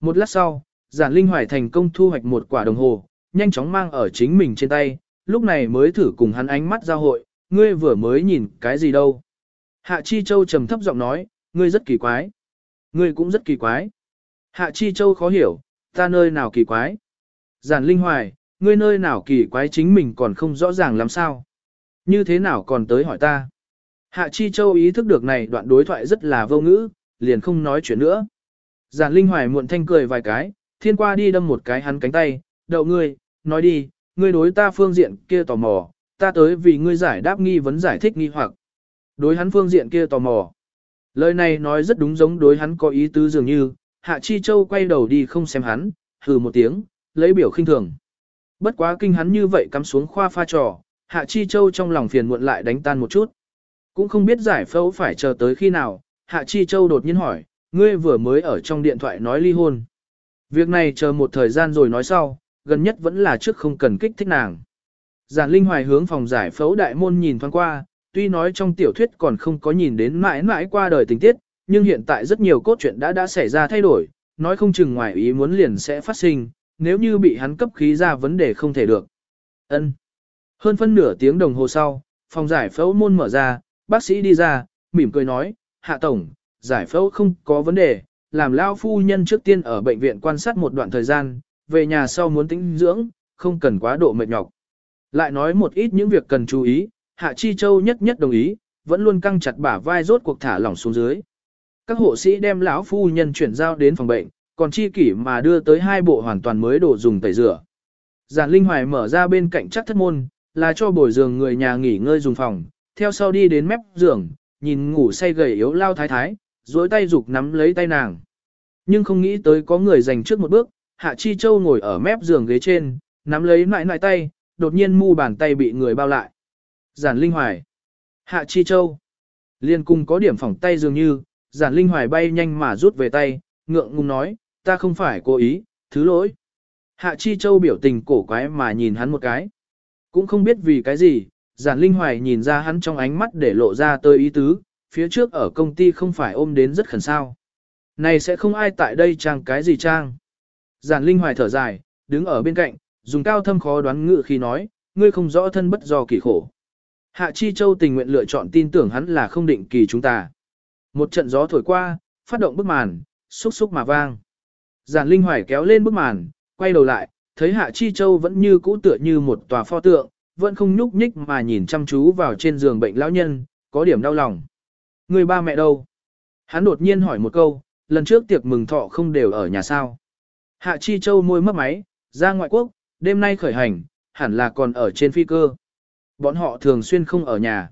Một lát sau, Giản Linh Hoài thành công thu hoạch một quả đồng hồ, nhanh chóng mang ở chính mình trên tay, lúc này mới thử cùng hắn ánh mắt giao hội, ngươi vừa mới nhìn cái gì đâu. Hạ Chi Châu trầm thấp giọng nói, ngươi rất kỳ quái. Ngươi cũng rất kỳ quái. Hạ Chi Châu khó hiểu, ta nơi nào kỳ quái. Giản Linh Hoài, ngươi nơi nào kỳ quái chính mình còn không rõ ràng làm sao. Như thế nào còn tới hỏi ta. Hạ Chi Châu ý thức được này đoạn đối thoại rất là vô ngữ, liền không nói chuyện nữa. Giản Linh Hoài muộn thanh cười vài cái, thiên qua đi đâm một cái hắn cánh tay, đậu ngươi, nói đi, ngươi đối ta phương diện kia tò mò, ta tới vì ngươi giải đáp nghi vấn giải thích nghi hoặc. Đối hắn phương diện kia tò mò. Lời này nói rất đúng giống đối hắn có ý tứ dường như, Hạ Chi Châu quay đầu đi không xem hắn, hừ một tiếng, lấy biểu khinh thường. Bất quá kinh hắn như vậy cắm xuống khoa pha trò, Hạ Chi Châu trong lòng phiền muộn lại đánh tan một chút. Cũng không biết giải phẫu phải chờ tới khi nào, Hạ Chi Châu đột nhiên hỏi, ngươi vừa mới ở trong điện thoại nói ly hôn. Việc này chờ một thời gian rồi nói sau, gần nhất vẫn là trước không cần kích thích nàng. Giản Linh Hoài hướng phòng giải phẫu đại môn nhìn thoáng qua, tuy nói trong tiểu thuyết còn không có nhìn đến mãi mãi qua đời tình tiết, nhưng hiện tại rất nhiều cốt truyện đã đã xảy ra thay đổi, nói không chừng ngoài ý muốn liền sẽ phát sinh, nếu như bị hắn cấp khí ra vấn đề không thể được. Ân. Hơn phân nửa tiếng đồng hồ sau, phòng giải phẫu môn mở ra, bác sĩ đi ra, mỉm cười nói, hạ tổng, giải phẫu không có vấn đề, làm lao phu nhân trước tiên ở bệnh viện quan sát một đoạn thời gian, về nhà sau muốn tĩnh dưỡng, không cần quá độ mệt nhọc. Lại nói một ít những việc cần chú ý, Hạ Chi Châu nhất nhất đồng ý, vẫn luôn căng chặt bả vai rốt cuộc thả lỏng xuống dưới. Các hộ sĩ đem lão phu nhân chuyển giao đến phòng bệnh, còn chi kỷ mà đưa tới hai bộ hoàn toàn mới đồ dùng tẩy rửa. Giản Linh Hoài mở ra bên cạnh chắc thất môn, là cho bồi giường người nhà nghỉ ngơi dùng phòng, theo sau đi đến mép giường, nhìn ngủ say gầy yếu lao thái thái, duỗi tay dục nắm lấy tay nàng. Nhưng không nghĩ tới có người dành trước một bước, Hạ Chi Châu ngồi ở mép giường ghế trên, nắm lấy nại nại tay, đột nhiên mu bàn tay bị người bao lại. Giản Linh Hoài. Hạ Chi Châu. Liên cung có điểm phỏng tay dường như, Giản Linh Hoài bay nhanh mà rút về tay, ngượng ngùng nói, ta không phải cố ý, thứ lỗi. Hạ Chi Châu biểu tình cổ quái mà nhìn hắn một cái. Cũng không biết vì cái gì, Giản Linh Hoài nhìn ra hắn trong ánh mắt để lộ ra tơi ý tứ, phía trước ở công ty không phải ôm đến rất khẩn sao. Này sẽ không ai tại đây trang cái gì trang. Giản Linh Hoài thở dài, đứng ở bên cạnh, dùng cao thâm khó đoán ngự khi nói, ngươi không rõ thân bất do kỳ khổ. Hạ Chi Châu tình nguyện lựa chọn tin tưởng hắn là không định kỳ chúng ta. Một trận gió thổi qua, phát động bức màn, xúc xúc mà vang. Giản Linh Hoài kéo lên bức màn, quay đầu lại, thấy Hạ Chi Châu vẫn như cũ tựa như một tòa pho tượng, vẫn không nhúc nhích mà nhìn chăm chú vào trên giường bệnh lão nhân, có điểm đau lòng. Người ba mẹ đâu? Hắn đột nhiên hỏi một câu, lần trước tiệc mừng thọ không đều ở nhà sao? Hạ Chi Châu môi mất máy, ra ngoại quốc, đêm nay khởi hành, hẳn là còn ở trên phi cơ. Bọn họ thường xuyên không ở nhà.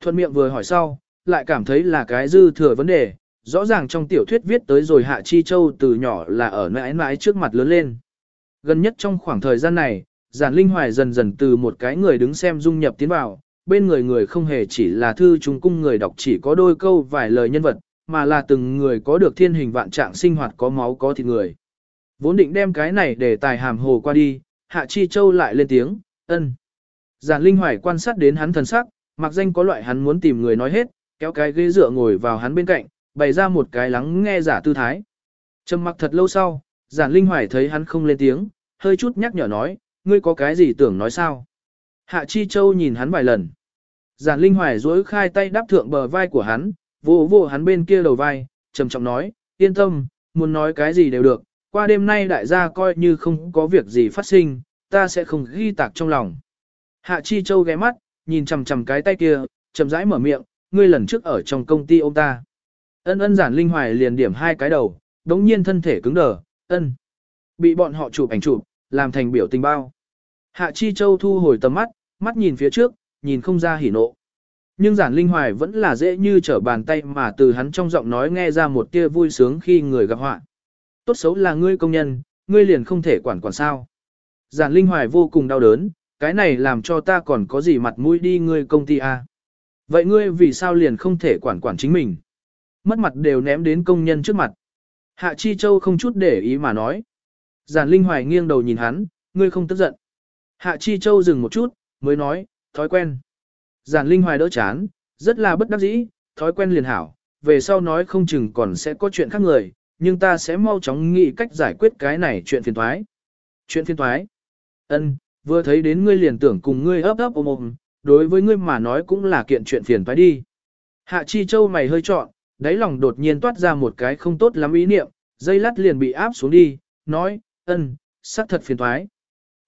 Thuận miệng vừa hỏi sau, lại cảm thấy là cái dư thừa vấn đề, rõ ràng trong tiểu thuyết viết tới rồi Hạ Chi Châu từ nhỏ là ở mãi mãi trước mặt lớn lên. Gần nhất trong khoảng thời gian này, giản linh hoài dần dần từ một cái người đứng xem dung nhập tiến vào, bên người người không hề chỉ là thư chúng cung người đọc chỉ có đôi câu vài lời nhân vật, mà là từng người có được thiên hình vạn trạng sinh hoạt có máu có thịt người. Vốn định đem cái này để tài hàm hồ qua đi, Hạ Chi Châu lại lên tiếng, ân. Giản Linh Hoài quan sát đến hắn thần sắc, mặc danh có loại hắn muốn tìm người nói hết, kéo cái ghế dựa ngồi vào hắn bên cạnh, bày ra một cái lắng nghe giả tư thái. Trầm mặc thật lâu sau, Giản Linh Hoài thấy hắn không lên tiếng, hơi chút nhắc nhở nói, ngươi có cái gì tưởng nói sao? Hạ Chi Châu nhìn hắn vài lần. Giản Linh Hoài duỗi khai tay đáp thượng bờ vai của hắn, vỗ vỗ hắn bên kia đầu vai, trầm trọng nói, yên tâm, muốn nói cái gì đều được, qua đêm nay đại gia coi như không có việc gì phát sinh, ta sẽ không ghi tạc trong lòng. Hạ Chi Châu ghé mắt, nhìn chằm chằm cái tay kia, chậm rãi mở miệng, ngươi lần trước ở trong công ty ông ta. Ân ân giản linh hoài liền điểm hai cái đầu, đống nhiên thân thể cứng đờ, ân. Bị bọn họ chụp ảnh chụp, làm thành biểu tình bao. Hạ Chi Châu thu hồi tầm mắt, mắt nhìn phía trước, nhìn không ra hỉ nộ. Nhưng giản linh hoài vẫn là dễ như trở bàn tay mà từ hắn trong giọng nói nghe ra một tia vui sướng khi người gặp họa. Tốt xấu là ngươi công nhân, ngươi liền không thể quản quản sao. Giản linh hoài vô cùng đau đớn, cái này làm cho ta còn có gì mặt mũi đi ngươi công ty à. Vậy ngươi vì sao liền không thể quản quản chính mình? Mất mặt đều ném đến công nhân trước mặt. Hạ Chi Châu không chút để ý mà nói. Giản Linh Hoài nghiêng đầu nhìn hắn, ngươi không tức giận. Hạ Chi Châu dừng một chút, mới nói, thói quen. Giản Linh Hoài đỡ chán, rất là bất đắc dĩ, thói quen liền hảo, về sau nói không chừng còn sẽ có chuyện khác người, nhưng ta sẽ mau chóng nghĩ cách giải quyết cái này chuyện phiền thoái. Chuyện phiền thoái? Ân, vừa thấy đến ngươi liền tưởng cùng ngươi ấp ấp ôm ôm, đối với ngươi mà nói cũng là kiện chuyện phiền phải đi. Hạ Chi Châu mày hơi trọn, đáy lòng đột nhiên toát ra một cái không tốt lắm ý niệm, dây lát liền bị áp xuống đi, nói, ân, sắc thật phiền thoái.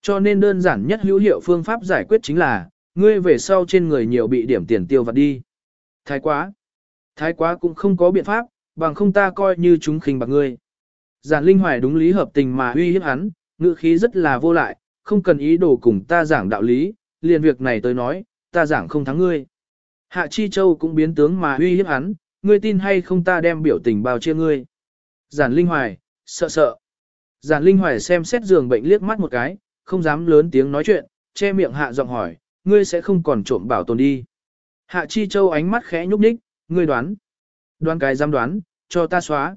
Cho nên đơn giản nhất hữu hiệu phương pháp giải quyết chính là, ngươi về sau trên người nhiều bị điểm tiền tiêu vặt đi. Thái quá. Thái quá cũng không có biện pháp, bằng không ta coi như chúng khinh bạc ngươi. Giản Linh Hoài đúng lý hợp tình mà uy hiếp hắn, ngữ khí rất là vô lại, không cần ý đồ cùng ta giảng đạo lý, liền việc này tới nói, ta giảng không thắng ngươi. Hạ Chi Châu cũng biến tướng mà uy hiếp hắn, ngươi tin hay không ta đem biểu tình bao chia ngươi. Giản Linh Hoài, sợ sợ. Giản Linh Hoài xem xét giường bệnh liếc mắt một cái, không dám lớn tiếng nói chuyện, che miệng hạ giọng hỏi, ngươi sẽ không còn trộm bảo tồn đi. Hạ Chi Châu ánh mắt khẽ nhúc nhích, ngươi đoán. Đoán cái dám đoán, cho ta xóa.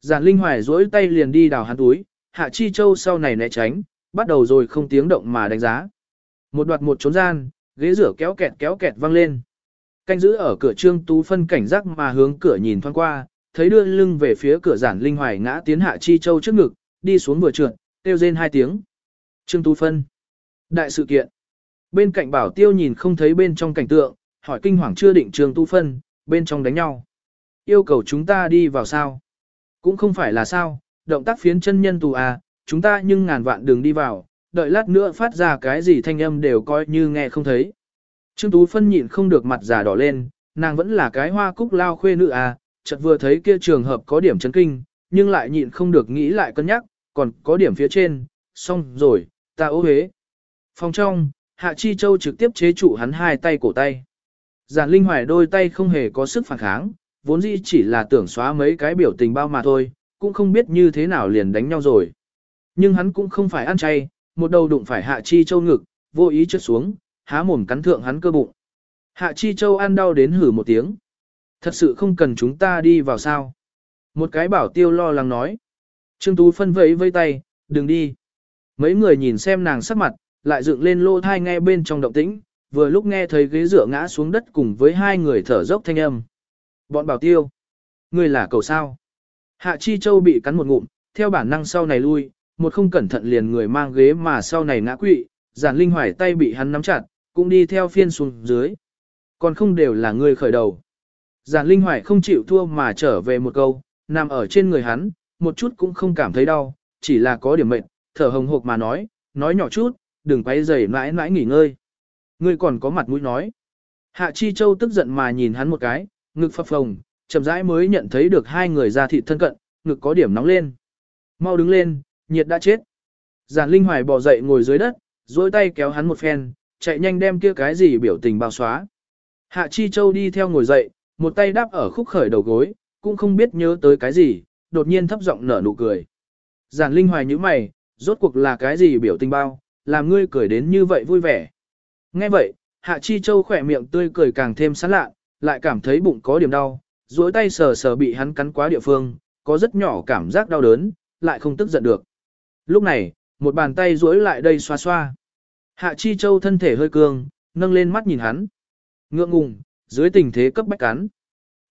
Giản Linh Hoài duỗi tay liền đi đào hắn túi, Hạ Chi Châu sau này né tránh, bắt đầu rồi không tiếng động mà đánh giá. Một đoạt một trốn gian, ghế rửa kéo kẹt kéo kẹt văng lên. Canh giữ ở cửa Trương Tú phân cảnh giác mà hướng cửa nhìn thoáng qua, thấy đưa lưng về phía cửa giản linh hoài ngã tiến hạ chi châu trước ngực, đi xuống vừa trượt, kêu rên hai tiếng. Trương Tú phân. Đại sự kiện. Bên cạnh bảo tiêu nhìn không thấy bên trong cảnh tượng, hỏi kinh hoàng chưa định Trương Tú phân, bên trong đánh nhau. Yêu cầu chúng ta đi vào sao? Cũng không phải là sao, động tác phiến chân nhân tù à, chúng ta nhưng ngàn vạn đường đi vào, đợi lát nữa phát ra cái gì thanh âm đều coi như nghe không thấy. Trương Tú Phân nhịn không được mặt già đỏ lên, nàng vẫn là cái hoa cúc lao khuê nữ à, chợt vừa thấy kia trường hợp có điểm chấn kinh, nhưng lại nhịn không được nghĩ lại cân nhắc, còn có điểm phía trên, xong rồi, ta ố hế. Phòng trong, Hạ Chi Châu trực tiếp chế trụ hắn hai tay cổ tay. Giản Linh Hoài đôi tay không hề có sức phản kháng, vốn dĩ chỉ là tưởng xóa mấy cái biểu tình bao mà thôi, cũng không biết như thế nào liền đánh nhau rồi. Nhưng hắn cũng không phải ăn chay, một đầu đụng phải Hạ Chi Châu ngực, vô ý trượt xuống, há mồm cắn thượng hắn cơ bụng. Hạ Chi Châu ăn đau đến hử một tiếng. Thật sự không cần chúng ta đi vào sao. Một cái bảo tiêu lo lắng nói. Trương Tú phân vẫy vây tay, đừng đi. Mấy người nhìn xem nàng sắc mặt, lại dựng lên lô thai nghe bên trong động tĩnh, vừa lúc nghe thấy ghế dựa ngã xuống đất cùng với hai người thở dốc thanh âm. Bọn bảo tiêu. Người là cầu sao. Hạ Chi Châu bị cắn một ngụm, theo bản năng sau này lui, một không cẩn thận liền người mang ghế mà sau này ngã quỵ, giản linh hoài tay bị hắn nắm chặt, cũng đi theo phiên xuống dưới. Còn không đều là người khởi đầu. Giản linh hoài không chịu thua mà trở về một câu, nằm ở trên người hắn, một chút cũng không cảm thấy đau, chỉ là có điểm mệnh thở hồng hộc mà nói, nói nhỏ chút, đừng quay dày mãi mãi nghỉ ngơi. Ngươi còn có mặt mũi nói. Hạ Chi Châu tức giận mà nhìn hắn một cái, ngực phập phồng, chậm rãi mới nhận thấy được hai người ra thịt thân cận, ngực có điểm nóng lên. Mau đứng lên, nhiệt đã chết. Giản Linh Hoài bò dậy ngồi dưới đất, duỗi tay kéo hắn một phen, chạy nhanh đem kia cái gì biểu tình bao xóa. Hạ Chi Châu đi theo ngồi dậy, một tay đáp ở khúc khởi đầu gối, cũng không biết nhớ tới cái gì, đột nhiên thấp giọng nở nụ cười. Giản Linh Hoài nhíu mày, rốt cuộc là cái gì biểu tình bao, làm ngươi cười đến như vậy vui vẻ. Nghe vậy, Hạ Chi Châu khỏe miệng tươi cười càng thêm sán lạ, lại cảm thấy bụng có điểm đau, duỗi tay sờ sờ bị hắn cắn quá địa phương, có rất nhỏ cảm giác đau đớn, lại không tức giận được. Lúc này, một bàn tay duỗi lại đây xoa xoa. Hạ Chi Châu thân thể hơi cương, nâng lên mắt nhìn hắn. Ngượng ngùng, dưới tình thế cấp bách cắn.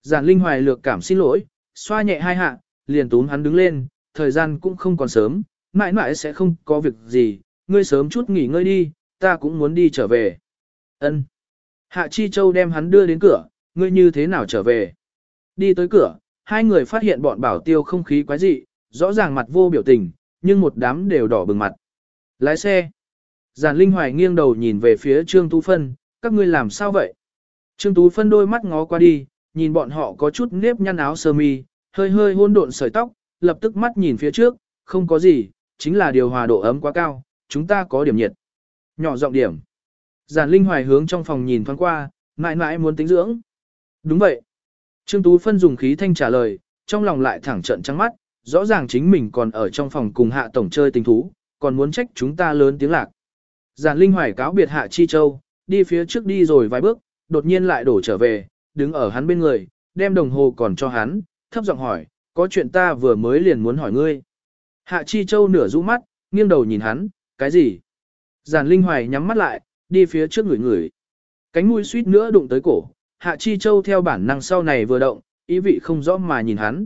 Giản Linh Hoài lược cảm xin lỗi, xoa nhẹ hai hạ, liền túm hắn đứng lên, thời gian cũng không còn sớm, mãi mãi sẽ không có việc gì, ngươi sớm chút nghỉ ngơi đi, ta cũng muốn đi trở về. Ân. Hạ Chi Châu đem hắn đưa đến cửa, ngươi như thế nào trở về? Đi tới cửa, hai người phát hiện bọn bảo tiêu không khí quái dị, rõ ràng mặt vô biểu tình, nhưng một đám đều đỏ bừng mặt. Lái xe. Giản Linh Hoài nghiêng đầu nhìn về phía Trương Tú Phân, các ngươi làm sao vậy? Trương Tú Phân đôi mắt ngó qua đi, nhìn bọn họ có chút nếp nhăn áo sơ mi, hơi hơi hôn độn sợi tóc, lập tức mắt nhìn phía trước, không có gì, chính là điều hòa độ ấm quá cao, chúng ta có điểm nhiệt. Nhỏ giọng điểm. Giản Linh Hoài hướng trong phòng nhìn thoáng qua, mãi mãi muốn tính dưỡng. Đúng vậy. Trương Tú Phân dùng khí thanh trả lời, trong lòng lại thẳng trận trắng mắt, rõ ràng chính mình còn ở trong phòng cùng hạ tổng chơi tình thú, còn muốn trách chúng ta lớn tiếng lạc. Giản Linh Hoài cáo biệt hạ Chi Châu, đi phía trước đi rồi vài bước, đột nhiên lại đổ trở về, đứng ở hắn bên người, đem đồng hồ còn cho hắn, thấp giọng hỏi, có chuyện ta vừa mới liền muốn hỏi ngươi. Hạ Chi Châu nửa rũ mắt, nghiêng đầu nhìn hắn, cái gì? Giản Linh Hoài nhắm mắt lại, đi phía trước người người. Cánh mũi suýt nữa đụng tới cổ, Hạ Chi Châu theo bản năng sau này vừa động, ý vị không rõ mà nhìn hắn.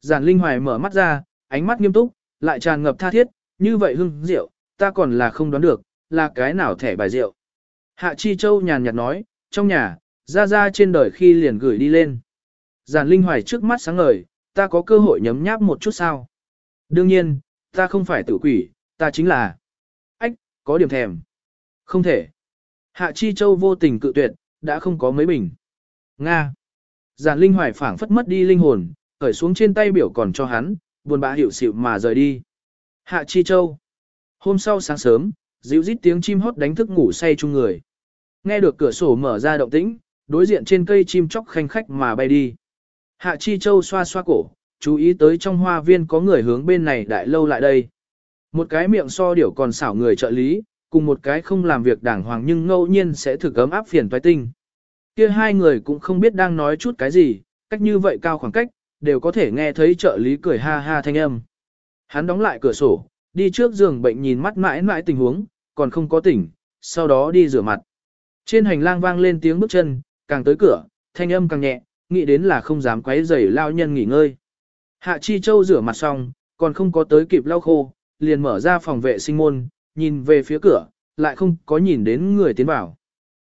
Giản Linh Hoài mở mắt ra, ánh mắt nghiêm túc, lại tràn ngập tha thiết, như vậy hưng rượu, ta còn là không đoán được, là cái nào thẻ bài rượu. Hạ Chi Châu nhàn nhạt nói, trong nhà, ra ra trên đời khi liền gửi đi lên. Giản Linh Hoài trước mắt sáng ngời, ta có cơ hội nhấm nháp một chút sao. Đương nhiên, ta không phải tử quỷ, ta chính là... Ách, có điểm thèm. Không thể. Hạ Chi Châu vô tình cự tuyệt, đã không có mấy bình. Nga. Giản Linh Hoài phảng phất mất đi linh hồn, khởi xuống trên tay biểu còn cho hắn, buồn bã hiểu xịu mà rời đi. Hạ Chi Châu. Hôm sau sáng sớm, dịu rít tiếng chim hót đánh thức ngủ say chung người. Nghe được cửa sổ mở ra động tĩnh, đối diện trên cây chim chóc khanh khách mà bay đi. Hạ Chi Châu xoa xoa cổ, chú ý tới trong hoa viên có người hướng bên này đại lâu lại đây. Một cái miệng so điểu còn xảo người trợ lý, cùng một cái không làm việc đàng hoàng nhưng ngẫu nhiên sẽ thực ấm áp phiền toái tinh. Kia hai người cũng không biết đang nói chút cái gì, cách như vậy cao khoảng cách, đều có thể nghe thấy trợ lý cười ha ha thanh âm. Hắn đóng lại cửa sổ, đi trước giường bệnh nhìn mắt mãi mãi tình huống, còn không có tỉnh, sau đó đi rửa mặt. Trên hành lang vang lên tiếng bước chân, càng tới cửa, thanh âm càng nhẹ, nghĩ đến là không dám quấy rầy lao nhân nghỉ ngơi. Hạ Chi Châu rửa mặt xong, còn không có tới kịp lau khô, liền mở ra phòng vệ sinh môn, nhìn về phía cửa, lại không có nhìn đến người tiến vào.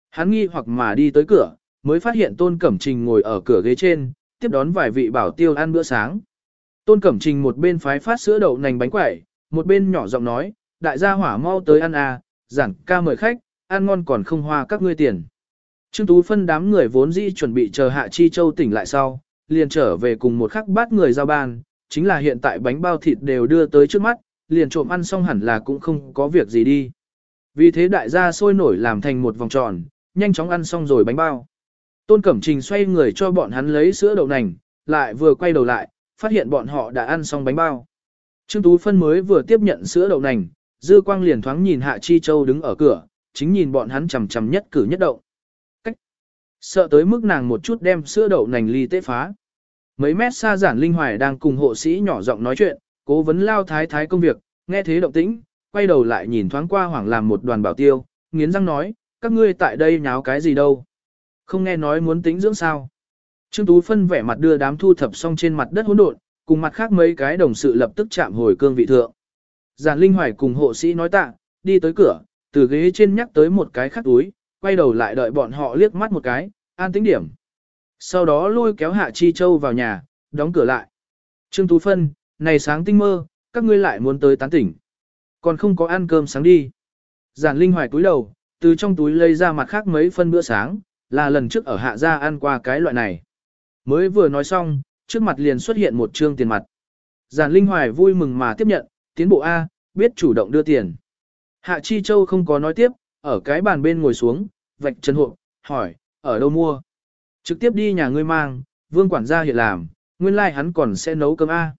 Hắn nghi hoặc mà đi tới cửa, mới phát hiện Tôn Cẩm Trình ngồi ở cửa ghế trên, tiếp đón vài vị bảo tiêu ăn bữa sáng. Tôn Cẩm Trình một bên phái phát sữa đậu nành bánh quẩy, một bên nhỏ giọng nói, đại gia hỏa mau tới ăn à, giảng ca mời khách, ăn ngon còn không hoa các ngươi tiền. Trương Tú phân đám người vốn dĩ chuẩn bị chờ Hạ Chi Châu tỉnh lại sau, liền trở về cùng một khắc bát người giao ban, chính là hiện tại bánh bao thịt đều đưa tới trước mắt, liền trộm ăn xong hẳn là cũng không có việc gì đi. Vì thế đại gia sôi nổi làm thành một vòng tròn, nhanh chóng ăn xong rồi bánh bao. Tôn Cẩm Trình xoay người cho bọn hắn lấy sữa đậu nành, lại vừa quay đầu lại, phát hiện bọn họ đã ăn xong bánh bao. Trương Tú Phân mới vừa tiếp nhận sữa đậu nành, dư quang liền thoáng nhìn Hạ Chi Châu đứng ở cửa, chính nhìn bọn hắn chầm chầm nhất cử nhất động. Sợ tới mức nàng một chút đem sữa đậu nành ly tế phá. Mấy mét xa giản linh hoài đang cùng hộ sĩ nhỏ giọng nói chuyện, cố vấn lao thái thái công việc, nghe thế động tĩnh, quay đầu lại nhìn thoáng qua hoảng làm một đoàn bảo tiêu, nghiến răng nói, các ngươi tại đây nháo cái gì đâu. Không nghe nói muốn tính dưỡng sao. Trương Tú phân vẻ mặt đưa đám thu thập xong trên mặt đất hỗn độn, cùng mặt khác mấy cái đồng sự lập tức chạm hồi cương vị thượng. Giản Linh Hoài cùng hộ sĩ nói tạ, đi tới cửa, từ ghế trên nhắc tới một cái khắc túi, quay đầu lại đợi bọn họ liếc mắt một cái, an tính điểm. Sau đó lôi kéo Hạ Chi Châu vào nhà, đóng cửa lại. Trương Tú Phân, này sáng tinh mơ, các ngươi lại muốn tới tán tỉnh. Còn không có ăn cơm sáng đi. Giản Linh Hoài túi đầu, từ trong túi lấy ra mặt khác mấy phân bữa sáng, là lần trước ở hạ gia ăn qua cái loại này. Mới vừa nói xong, trước mặt liền xuất hiện một trương tiền mặt. Giản Linh Hoài vui mừng mà tiếp nhận, tiến bộ A, biết chủ động đưa tiền. Hạ Chi Châu không có nói tiếp, ở cái bàn bên ngồi xuống, vạch chân hộ, hỏi, ở đâu mua? Trực tiếp đi nhà ngươi mang, vương quản gia hiện làm, nguyên lai like hắn còn sẽ nấu cơm A.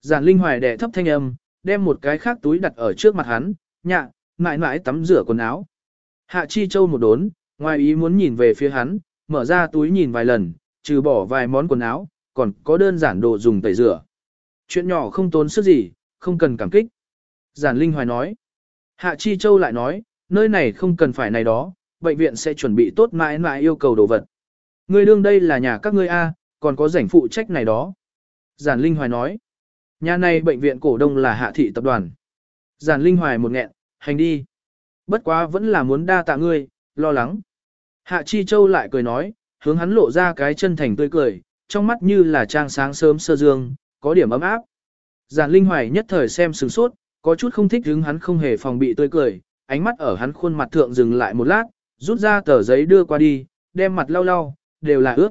Giản Linh Hoài đẻ thấp thanh âm, đem một cái khác túi đặt ở trước mặt hắn, nhạ, mãi mãi tắm rửa quần áo. Hạ Chi Châu một đốn, ngoài ý muốn nhìn về phía hắn, mở ra túi nhìn vài lần, trừ bỏ vài món quần áo, còn có đơn giản đồ dùng tẩy rửa. Chuyện nhỏ không tốn sức gì, không cần cảm kích. Giản Linh Hoài nói. Hạ Chi Châu lại nói, nơi này không cần phải này đó, bệnh viện sẽ chuẩn bị tốt mãi mãi yêu cầu đồ vật. Ngươi đương đây là nhà các ngươi A, còn có rảnh phụ trách này đó. Giản Linh Hoài nói. Nhà này bệnh viện cổ đông là hạ thị tập đoàn. Giản Linh Hoài một nghẹn, hành đi. Bất quá vẫn là muốn đa tạ ngươi, lo lắng. Hạ Chi Châu lại cười nói, hướng hắn lộ ra cái chân thành tươi cười, trong mắt như là trang sáng sớm sơ dương, có điểm ấm áp. Giản Linh Hoài nhất thời xem sừng sốt, có chút không thích hứng hắn không hề phòng bị tươi cười, ánh mắt ở hắn khuôn mặt thượng dừng lại một lát, rút ra tờ giấy đưa qua đi, đem mặt lau lau, đều là ướt.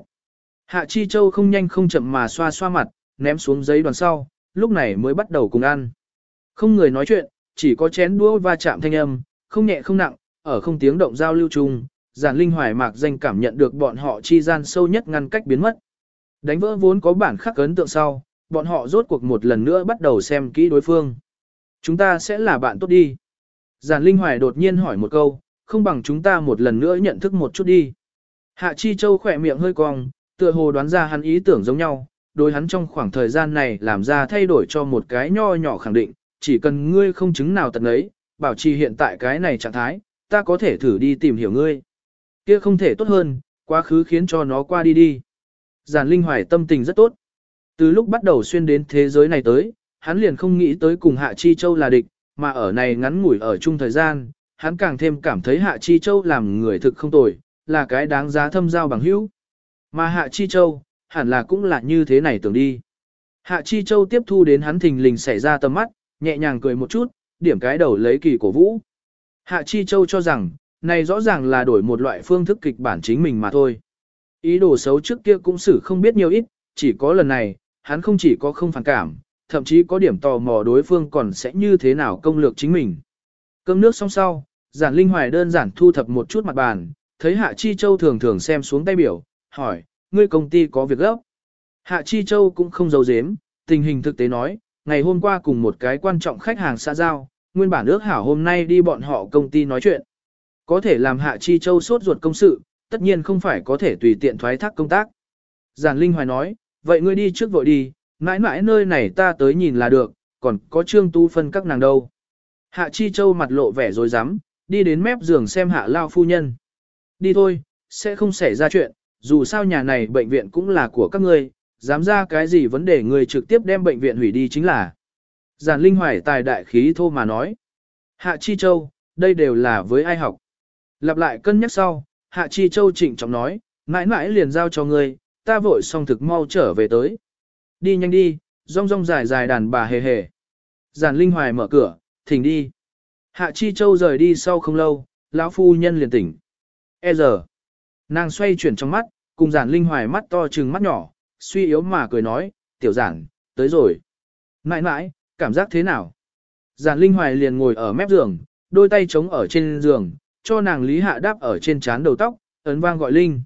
Hạ Chi Châu không nhanh không chậm mà xoa xoa mặt, ném xuống giấy đoàn sau, lúc này mới bắt đầu cùng ăn. Không người nói chuyện, chỉ có chén đũa va chạm thanh âm, không nhẹ không nặng, ở không tiếng động giao lưu chung, giản linh hoài mạc danh cảm nhận được bọn họ chi gian sâu nhất ngăn cách biến mất. Đánh vỡ vốn có bản khắc ấn tượng sau, bọn họ rốt cuộc một lần nữa bắt đầu xem kỹ đối phương. Chúng ta sẽ là bạn tốt đi. Giản linh hoài đột nhiên hỏi một câu, không bằng chúng ta một lần nữa nhận thức một chút đi. Hạ Chi Châu khỏe miệng hơi cong, tựa hồ đoán ra hắn ý tưởng giống nhau, đối hắn trong khoảng thời gian này làm ra thay đổi cho một cái nho nhỏ khẳng định, chỉ cần ngươi không chứng nào tận ấy, bảo trì hiện tại cái này trạng thái, ta có thể thử đi tìm hiểu ngươi. Kia không thể tốt hơn, quá khứ khiến cho nó qua đi đi. Giản Linh Hoài tâm tình rất tốt. Từ lúc bắt đầu xuyên đến thế giới này tới, hắn liền không nghĩ tới cùng Hạ Chi Châu là địch, mà ở này ngắn ngủi ở chung thời gian, hắn càng thêm cảm thấy Hạ Chi Châu làm người thực không tồi, là cái đáng giá thâm giao bằng hữu. Mà Hạ Chi Châu, hẳn là cũng là như thế này tưởng đi. Hạ Chi Châu tiếp thu đến hắn thình lình xảy ra tầm mắt, nhẹ nhàng cười một chút, điểm cái đầu lấy kỳ cổ vũ. Hạ Chi Châu cho rằng, này rõ ràng là đổi một loại phương thức kịch bản chính mình mà thôi. Ý đồ xấu trước kia cũng xử không biết nhiều ít, chỉ có lần này, hắn không chỉ có không phản cảm, thậm chí có điểm tò mò đối phương còn sẽ như thế nào công lược chính mình. Cơm nước xong sau, giản linh hoài đơn giản thu thập một chút mặt bàn, thấy Hạ Chi Châu thường thường xem xuống tay biểu, hỏi, ngươi công ty có việc gấp. Hạ Chi Châu cũng không giấu giếm, tình hình thực tế nói, ngày hôm qua cùng một cái quan trọng khách hàng xã giao, nguyên bản ước hảo hôm nay đi bọn họ công ty nói chuyện. Có thể làm Hạ Chi Châu sốt ruột công sự, tất nhiên không phải có thể tùy tiện thoái thác công tác. Giản Linh Hoài nói, vậy ngươi đi trước vội đi, mãi mãi nơi này ta tới nhìn là được, còn có trương tu phân các nàng đâu. Hạ Chi Châu mặt lộ vẻ rồi dám, đi đến mép giường xem hạ lao phu nhân. Đi thôi, sẽ không xảy ra chuyện, dù sao nhà này bệnh viện cũng là của các ngươi, dám ra cái gì vấn đề người trực tiếp đem bệnh viện hủy đi chính là. Giản Linh Hoài tài đại khí thô mà nói. Hạ Chi Châu, đây đều là với ai học. Lặp lại cân nhắc sau, Hạ Chi Châu trịnh trọng nói, mãi mãi liền giao cho ngươi, ta vội xong thực mau trở về tới. Đi nhanh đi, rong rong dài dài đàn bà hề hề. Giản Linh Hoài mở cửa, thỉnh đi. Hạ Chi Châu rời đi sau không lâu, lão phu nhân liền tỉnh. E giờ, nàng xoay chuyển trong mắt, cùng giản Linh Hoài mắt to trừng mắt nhỏ, suy yếu mà cười nói, tiểu giản, tới rồi. Mãi mãi, cảm giác thế nào? Giản Linh Hoài liền ngồi ở mép giường, đôi tay chống ở trên giường, cho nàng Lý Hạ đáp ở trên trán đầu tóc, ấn vang gọi Linh.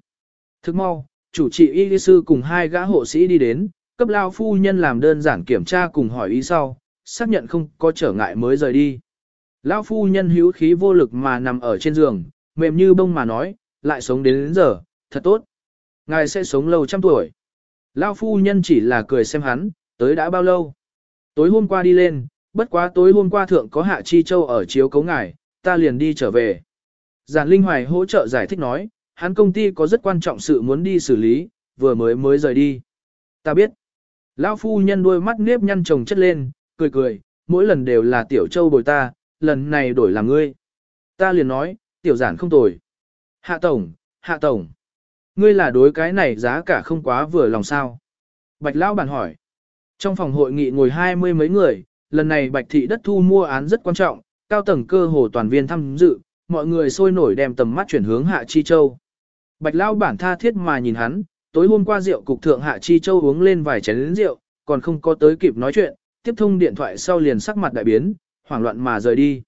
Thức mau, chủ trị y sư cùng hai gã hộ sĩ đi đến, cấp lao phu nhân làm đơn giản kiểm tra cùng hỏi ý sau, xác nhận không có trở ngại mới rời đi. Lão phu nhân hữu khí vô lực mà nằm ở trên giường, mềm như bông mà nói, lại sống đến, đến giờ, thật tốt. Ngài sẽ sống lâu trăm tuổi. Lão phu nhân chỉ là cười xem hắn, tới đã bao lâu. Tối hôm qua đi lên, bất quá tối hôm qua thượng có hạ chi châu ở chiếu cấu ngài, ta liền đi trở về. Giản Linh Hoài hỗ trợ giải thích nói, hắn công ty có rất quan trọng sự muốn đi xử lý, vừa mới mới rời đi. Ta biết. Lão phu nhân đôi mắt nếp nhăn chồng chất lên, cười cười, mỗi lần đều là tiểu châu bồi ta, lần này đổi làm ngươi. Ta liền nói, tiểu giản không tồi. Hạ tổng, hạ tổng. Ngươi là đối cái này giá cả không quá vừa lòng sao. Bạch lão bản hỏi. Trong phòng hội nghị ngồi hai mươi mấy người, lần này bạch thị đất thu mua án rất quan trọng, cao tầng cơ hồ toàn viên tham dự, mọi người sôi nổi đem tầm mắt chuyển hướng Hạ Chi Châu. Bạch Lão bản tha thiết mà nhìn hắn, tối hôm qua rượu cục thượng Hạ Chi Châu uống lên vài chén rượu, còn không có tới kịp nói chuyện, tiếp thông điện thoại sau liền sắc mặt đại biến, hoảng loạn mà rời đi.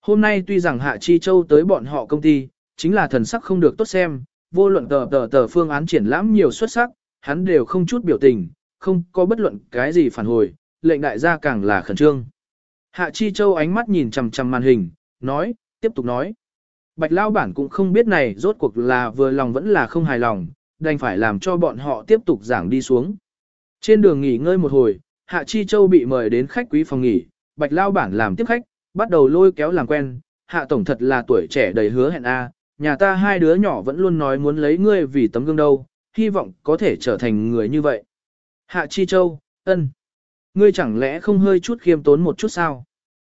Hôm nay tuy rằng Hạ Chi Châu tới bọn họ công ty, chính là thần sắc không được tốt xem, vô luận tờ tờ tờ phương án triển lãm nhiều xuất sắc, hắn đều không chút biểu tình, không có bất luận cái gì phản hồi, lệnh đại gia càng là khẩn trương. Hạ Chi Châu ánh mắt nhìn chằm chằm màn hình, nói, tiếp tục nói. Bạch Lao Bản cũng không biết này rốt cuộc là vừa lòng vẫn là không hài lòng, đành phải làm cho bọn họ tiếp tục giảng đi xuống. Trên đường nghỉ ngơi một hồi, Hạ Chi Châu bị mời đến khách quý phòng nghỉ, Bạch Lao Bản làm tiếp khách, bắt đầu lôi kéo làm quen, Hạ Tổng thật là tuổi trẻ đầy hứa hẹn a, nhà ta hai đứa nhỏ vẫn luôn nói muốn lấy ngươi vì tấm gương đâu, hy vọng có thể trở thành người như vậy. Hạ Chi Châu, ân, ngươi chẳng lẽ không hơi chút khiêm tốn một chút sao?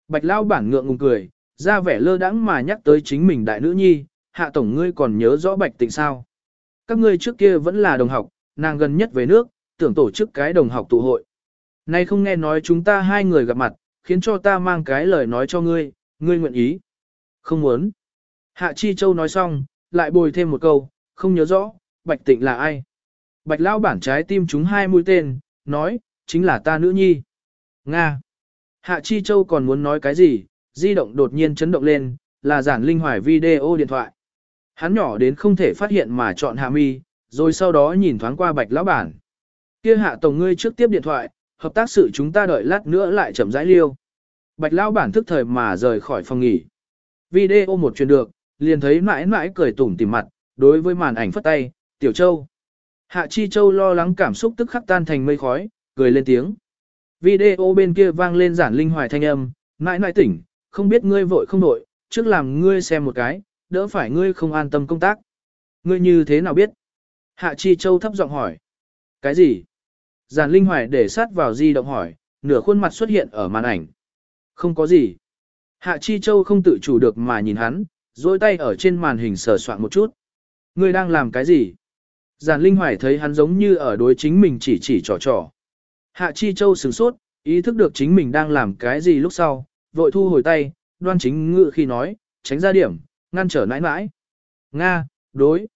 Bạch Lao Bản ngượng ngùng cười, ra vẻ lơ đãng mà nhắc tới chính mình đại nữ nhi, hạ tổng ngươi còn nhớ rõ bạch tịnh sao. Các ngươi trước kia vẫn là đồng học, nàng gần nhất về nước, tưởng tổ chức cái đồng học tụ hội. Nay không nghe nói chúng ta hai người gặp mặt, khiến cho ta mang cái lời nói cho ngươi, ngươi nguyện ý. Không muốn. Hạ Chi Châu nói xong, lại bồi thêm một câu, không nhớ rõ, Bạch Tịnh là ai. Bạch Lao bản trái tim chúng hai mũi tên, nói, chính là ta nữ nhi. Nga. Hạ Chi Châu còn muốn nói cái gì, di động đột nhiên chấn động lên, là giản linh hoài video điện thoại. Hắn nhỏ đến không thể phát hiện mà chọn hạ mi, rồi sau đó nhìn thoáng qua Bạch Lão bản. Kia hạ tổng ngươi trước tiếp điện thoại, hợp tác sự chúng ta đợi lát nữa lại chậm rãi liêu. Bạch Lão bản thức thời mà rời khỏi phòng nghỉ. Video một truyền được, liền thấy mãi mãi cười tủm tỉm mặt, đối với màn ảnh phất tay, Tiểu Châu. Hạ Chi Châu lo lắng cảm xúc tức khắc tan thành mây khói, cười lên tiếng. Video bên kia vang lên giản linh hoài thanh âm, mãi mãi tỉnh, không biết ngươi vội không vội, trước làm ngươi xem một cái, đỡ phải ngươi không an tâm công tác. Ngươi như thế nào biết? Hạ Chi Châu thấp giọng hỏi. Cái gì? Giản linh hoài để sát vào di động hỏi, nửa khuôn mặt xuất hiện ở màn ảnh. Không có gì. Hạ Chi Châu không tự chủ được mà nhìn hắn, dôi tay ở trên màn hình sờ soạn một chút. Ngươi đang làm cái gì? Giản Linh Hoài thấy hắn giống như ở đối chính mình chỉ chỉ trò trò. Hạ Chi Châu sửng sốt, ý thức được chính mình đang làm cái gì lúc sau, vội thu hồi tay, đoan chính ngự khi nói, tránh ra điểm, ngăn trở nãi nãi. Nga, đối.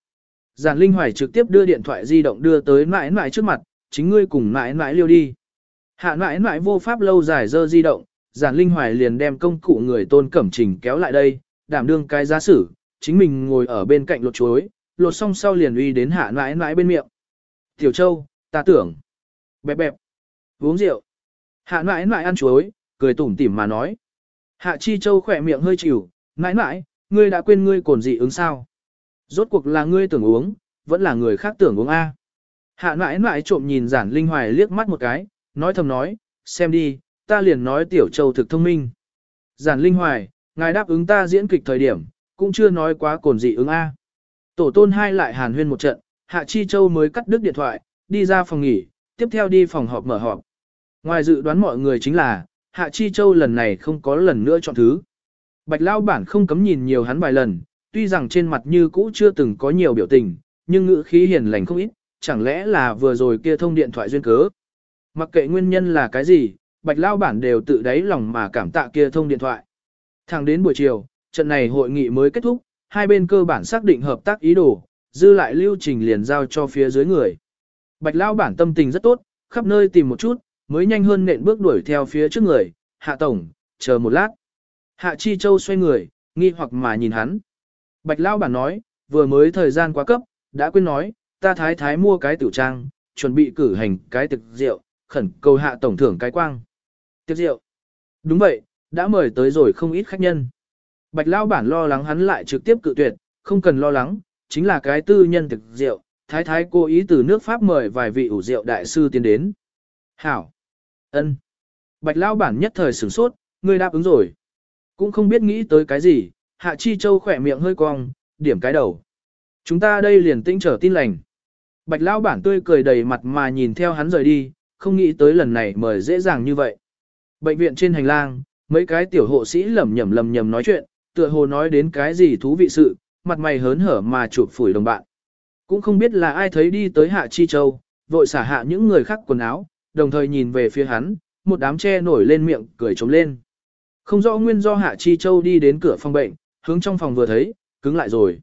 Giản Linh Hoài trực tiếp đưa điện thoại di động đưa tới nãi nãi trước mặt, chính ngươi cùng nãi nãi liêu đi. Hạ nãi nãi vô pháp lâu dài dơ di động, Giản Linh Hoài liền đem công cụ người tôn cẩm trình kéo lại đây, đảm đương cái giá sử, chính mình ngồi ở bên cạnh lột chuối, lột xong sau liền uy đến hạ nãi nãi bên miệng. Tiểu Châu, ta tưởng. Bẹp bẹp. Uống rượu. Hạ nãi nãi ăn chuối, cười tủm tỉm mà nói. Hạ Chi Châu khỏe miệng hơi chịu, nãi nãi, ngươi đã quên ngươi cồn dị ứng sao? Rốt cuộc là ngươi tưởng uống, vẫn là người khác tưởng uống A. Hạ nãi nãi trộm nhìn giản linh hoài liếc mắt một cái, nói thầm nói, xem đi, ta liền nói tiểu châu thực thông minh. Giản linh hoài, ngài đáp ứng ta diễn kịch thời điểm, cũng chưa nói quá cồn dị ứng A. Tổ tôn hai lại hàn huyên một trận, Hạ Chi Châu mới cắt đứt điện thoại, đi ra phòng nghỉ, tiếp theo đi phòng họp mở họp. Ngoài dự đoán mọi người chính là, Hạ Chi Châu lần này không có lần nữa chọn thứ. Bạch Lao bản không cấm nhìn nhiều hắn vài lần, tuy rằng trên mặt như cũ chưa từng có nhiều biểu tình, nhưng ngữ khí hiền lành không ít, chẳng lẽ là vừa rồi kia thông điện thoại duyên cớ. Mặc kệ nguyên nhân là cái gì, Bạch Lao bản đều tự đáy lòng mà cảm tạ kia thông điện thoại. Thẳng đến buổi chiều, trận này hội nghị mới kết thúc, hai bên cơ bản xác định hợp tác ý đồ, dư lại lưu trình liền giao cho phía dưới người. Bạch Lao bản tâm tình rất tốt, khắp nơi tìm một chút, mới nhanh hơn nện bước đuổi theo phía trước người, hạ tổng, chờ một lát. Hạ Chi Châu xoay người, nghi hoặc mà nhìn hắn. Bạch Lao bản nói, vừa mới thời gian quá cấp, đã quên nói, ta thái thái mua cái tiểu trang, chuẩn bị cử hành cái tiệc rượu, khẩn cầu hạ tổng thưởng cái quang. Tiệc rượu. Đúng vậy, đã mời tới rồi không ít khách nhân. Bạch Lao bản lo lắng hắn lại trực tiếp cự tuyệt, không cần lo lắng, chính là cái tư nhân thực rượu, thái thái cố ý từ nước Pháp mời vài vị ủ rượu đại sư tiến đến. Hảo! ân. Bạch Lao bản nhất thời sửng sốt, ngươi đáp ứng rồi. Cũng không biết nghĩ tới cái gì, Hạ Chi Châu khỏe miệng hơi cong, điểm cái đầu. Chúng ta đây liền tinh trở tin lành. Bạch Lão bản tươi cười đầy mặt mà nhìn theo hắn rời đi, không nghĩ tới lần này mời dễ dàng như vậy. Bệnh viện trên hành lang, mấy cái tiểu hộ sĩ lẩm nhẩm lẩm nhẩm nói chuyện, tựa hồ nói đến cái gì thú vị sự, mặt mày hớn hở mà chụp phủi đồng bạn. Cũng không biết là ai thấy đi tới Hạ Chi Châu, vội xả hạ những người khác quần áo, đồng thời nhìn về phía hắn, một đám che nổi lên miệng, cười trống lên. Không rõ nguyên do Hạ Chi Châu đi đến cửa phòng bệnh, hướng trong phòng vừa thấy, cứng lại rồi.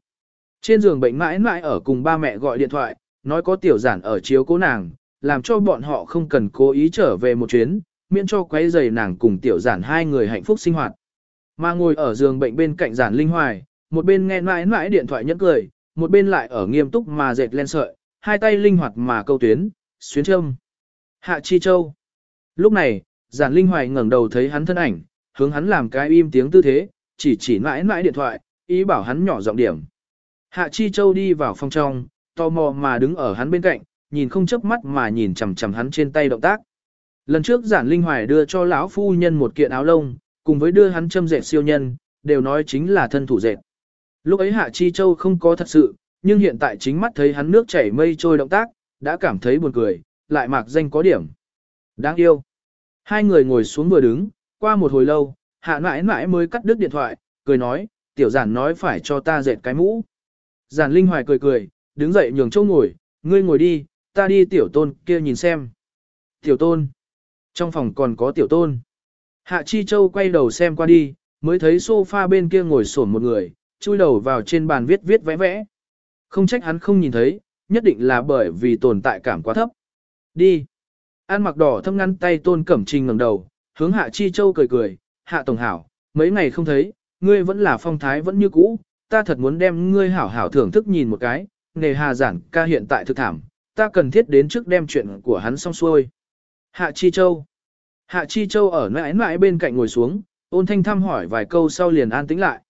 Trên giường bệnh mãi mãi ở cùng ba mẹ gọi điện thoại, nói có tiểu giản ở chiếu cố nàng, làm cho bọn họ không cần cố ý trở về một chuyến, miễn cho quấy rầy nàng cùng tiểu giản hai người hạnh phúc sinh hoạt. Mà ngồi ở giường bệnh bên cạnh giản linh hoài, một bên nghe mãi mãi điện thoại nhẫn cười, một bên lại ở nghiêm túc mà dệt len sợi, hai tay linh hoạt mà câu tuyến, xuyến châm. Hạ Chi Châu. Lúc này, giản linh hoài ngẩng đầu thấy hắn thân ảnh, hướng hắn làm cái im tiếng tư thế, chỉ chỉ mãi mãi điện thoại, ý bảo hắn nhỏ giọng điểm. Hạ Chi Châu đi vào phòng trong, tò mò mà đứng ở hắn bên cạnh, nhìn không chớp mắt mà nhìn chằm chằm hắn trên tay động tác. Lần trước giản linh hoài đưa cho lão phu nhân một kiện áo lông, cùng với đưa hắn châm dệt siêu nhân, đều nói chính là thân thủ dệt. Lúc ấy Hạ Chi Châu không có thật sự, nhưng hiện tại chính mắt thấy hắn nước chảy mây trôi động tác, đã cảm thấy buồn cười, lại mạc danh có điểm. Đáng yêu. Hai người ngồi xuống vừa đứng, qua một hồi lâu, Hạ mãi mãi mới cắt đứt điện thoại, cười nói, tiểu giản nói phải cho ta dệt cái mũ. Giản Linh Hoài cười cười, đứng dậy nhường chỗ ngồi, ngươi ngồi đi, ta đi tiểu tôn kia nhìn xem. Tiểu tôn. Trong phòng còn có tiểu tôn. Hạ Chi Châu quay đầu xem qua đi, mới thấy sofa bên kia ngồi sổn một người, chui đầu vào trên bàn viết viết vẽ vẽ. Không trách hắn không nhìn thấy, nhất định là bởi vì tồn tại cảm quá thấp. Đi. An mặc đỏ thâm ngăn tay tôn cẩm trình ngẩng đầu, hướng Hạ Chi Châu cười cười, Hạ Tổng Hảo, mấy ngày không thấy, ngươi vẫn là phong thái vẫn như cũ, ta thật muốn đem ngươi hảo hảo thưởng thức nhìn một cái, nề hà giản ca hiện tại thực thảm, ta cần thiết đến trước đem chuyện của hắn xong xuôi. Hạ Chi Châu Hạ Chi Châu ở mãi mãi bên cạnh ngồi xuống, ôn thanh thăm hỏi vài câu sau liền an tĩnh lại.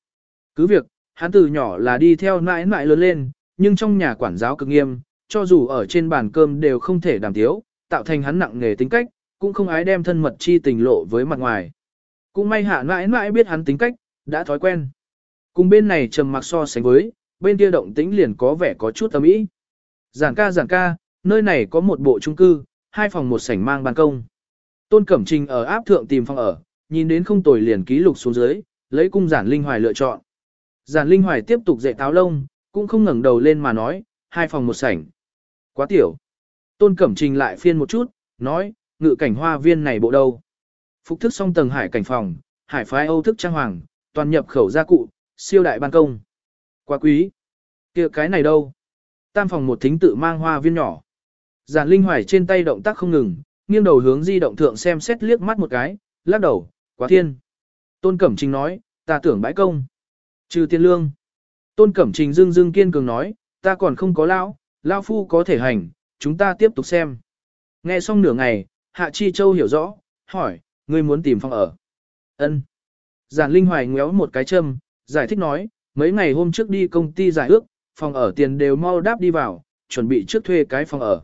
Cứ việc, hắn từ nhỏ là đi theo mãi mãi lớn lên, nhưng trong nhà quản giáo cực nghiêm, cho dù ở trên bàn cơm đều không thể đàm thiếu, tạo thành hắn nặng nghề tính cách, cũng không ái đem thân mật chi tình lộ với mặt ngoài. Cũng may hạ mãi mãi biết hắn tính cách, đã thói quen. Cùng bên này trầm mặc so sánh với, bên kia động tĩnh liền có vẻ có chút âm ý. Giảng ca giảng ca, nơi này có một bộ chung cư, hai phòng một sảnh mang ban công. Tôn Cẩm Trình ở áp thượng tìm phòng ở, nhìn đến không tồi liền ký lục xuống dưới, lấy cung giản linh hoài lựa chọn. Giản linh hoài tiếp tục dạy táo lông, cũng không ngẩng đầu lên mà nói, hai phòng một sảnh. Quá tiểu. Tôn Cẩm Trình lại phiên một chút, nói, ngự cảnh hoa viên này bộ đâu. Phục thức song tầng hải cảnh phòng, hải phái Âu thức trang hoàng, toàn nhập khẩu gia cụ, siêu đại ban công. Quá quý. kia cái này đâu? Tam phòng một thính tự mang hoa viên nhỏ. Giản Linh Hoài trên tay động tác không ngừng, nghiêng đầu hướng di động thượng xem xét liếc mắt một cái, lắc đầu, quá thiên. Tôn Cẩm Trình nói, ta tưởng bãi công. Trừ tiền lương. Tôn Cẩm Trình dưng dưng kiên cường nói, ta còn không có lão, lão phu có thể hành, chúng ta tiếp tục xem. Nghe xong nửa ngày, Hạ Chi Châu hiểu rõ, hỏi, ngươi muốn tìm phòng ở. Ân. Giản Linh Hoài ngéo một cái châm, giải thích nói, mấy ngày hôm trước đi công ty giải ước, phòng ở tiền đều mau đáp đi vào, chuẩn bị trước thuê cái phòng ở.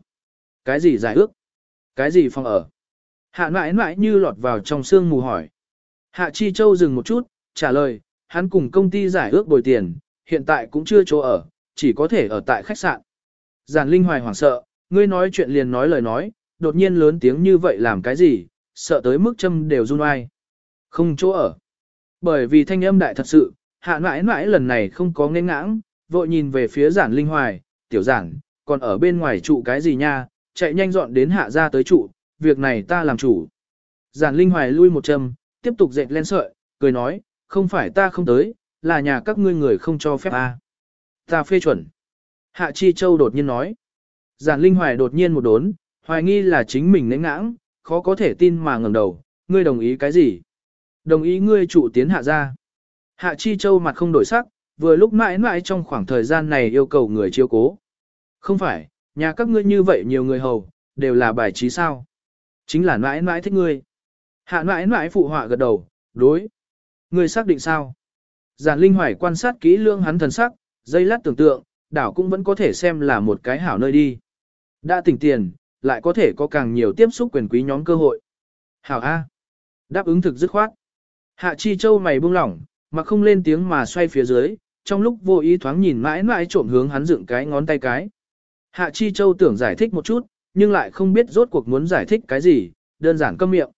Cái gì giải ước? Cái gì phòng ở? Hạ mãi mãi như lọt vào trong sương mù hỏi. Hạ Chi Châu dừng một chút, trả lời, hắn cùng công ty giải ước bồi tiền, hiện tại cũng chưa chỗ ở, chỉ có thể ở tại khách sạn. Giản Linh Hoài hoảng sợ, ngươi nói chuyện liền nói lời nói, đột nhiên lớn tiếng như vậy làm cái gì, sợ tới mức châm đều run ai. Không chỗ ở. Bởi vì thanh âm đại thật sự, hạ mãi mãi lần này không có nghe ngãng, vội nhìn về phía giản linh hoài, tiểu giản, còn ở bên ngoài trụ cái gì nha, chạy nhanh dọn đến hạ ra tới trụ, việc này ta làm chủ. Giản linh hoài lui một châm, tiếp tục dệt lên sợi, cười nói, không phải ta không tới, là nhà các ngươi người không cho phép ta, Ta phê chuẩn. Hạ Chi Châu đột nhiên nói. Giản linh hoài đột nhiên một đốn, hoài nghi là chính mình nén ngãng, khó có thể tin mà ngẩng đầu, ngươi đồng ý cái gì? Đồng ý ngươi trụ tiến hạ ra. Hạ Chi Châu mặt không đổi sắc, vừa lúc mãi mãi trong khoảng thời gian này yêu cầu người chiêu cố. Không phải, nhà các ngươi như vậy nhiều người hầu, đều là bài trí sao. Chính là mãi mãi thích ngươi. Hạ mãi mãi phụ họa gật đầu, đối. Ngươi xác định sao? Giản Linh Hoài quan sát kỹ lương hắn thần sắc, dây lát tưởng tượng, đảo cũng vẫn có thể xem là một cái hảo nơi đi. Đã tỉnh tiền, lại có thể có càng nhiều tiếp xúc quyền quý nhóm cơ hội. Hảo A. Đáp ứng thực dứt khoát. Hạ Chi Châu mày buông lỏng, mà không lên tiếng mà xoay phía dưới, trong lúc vô ý thoáng nhìn mãi mãi trộm hướng hắn dựng cái ngón tay cái. Hạ Chi Châu tưởng giải thích một chút, nhưng lại không biết rốt cuộc muốn giải thích cái gì, đơn giản câm miệng.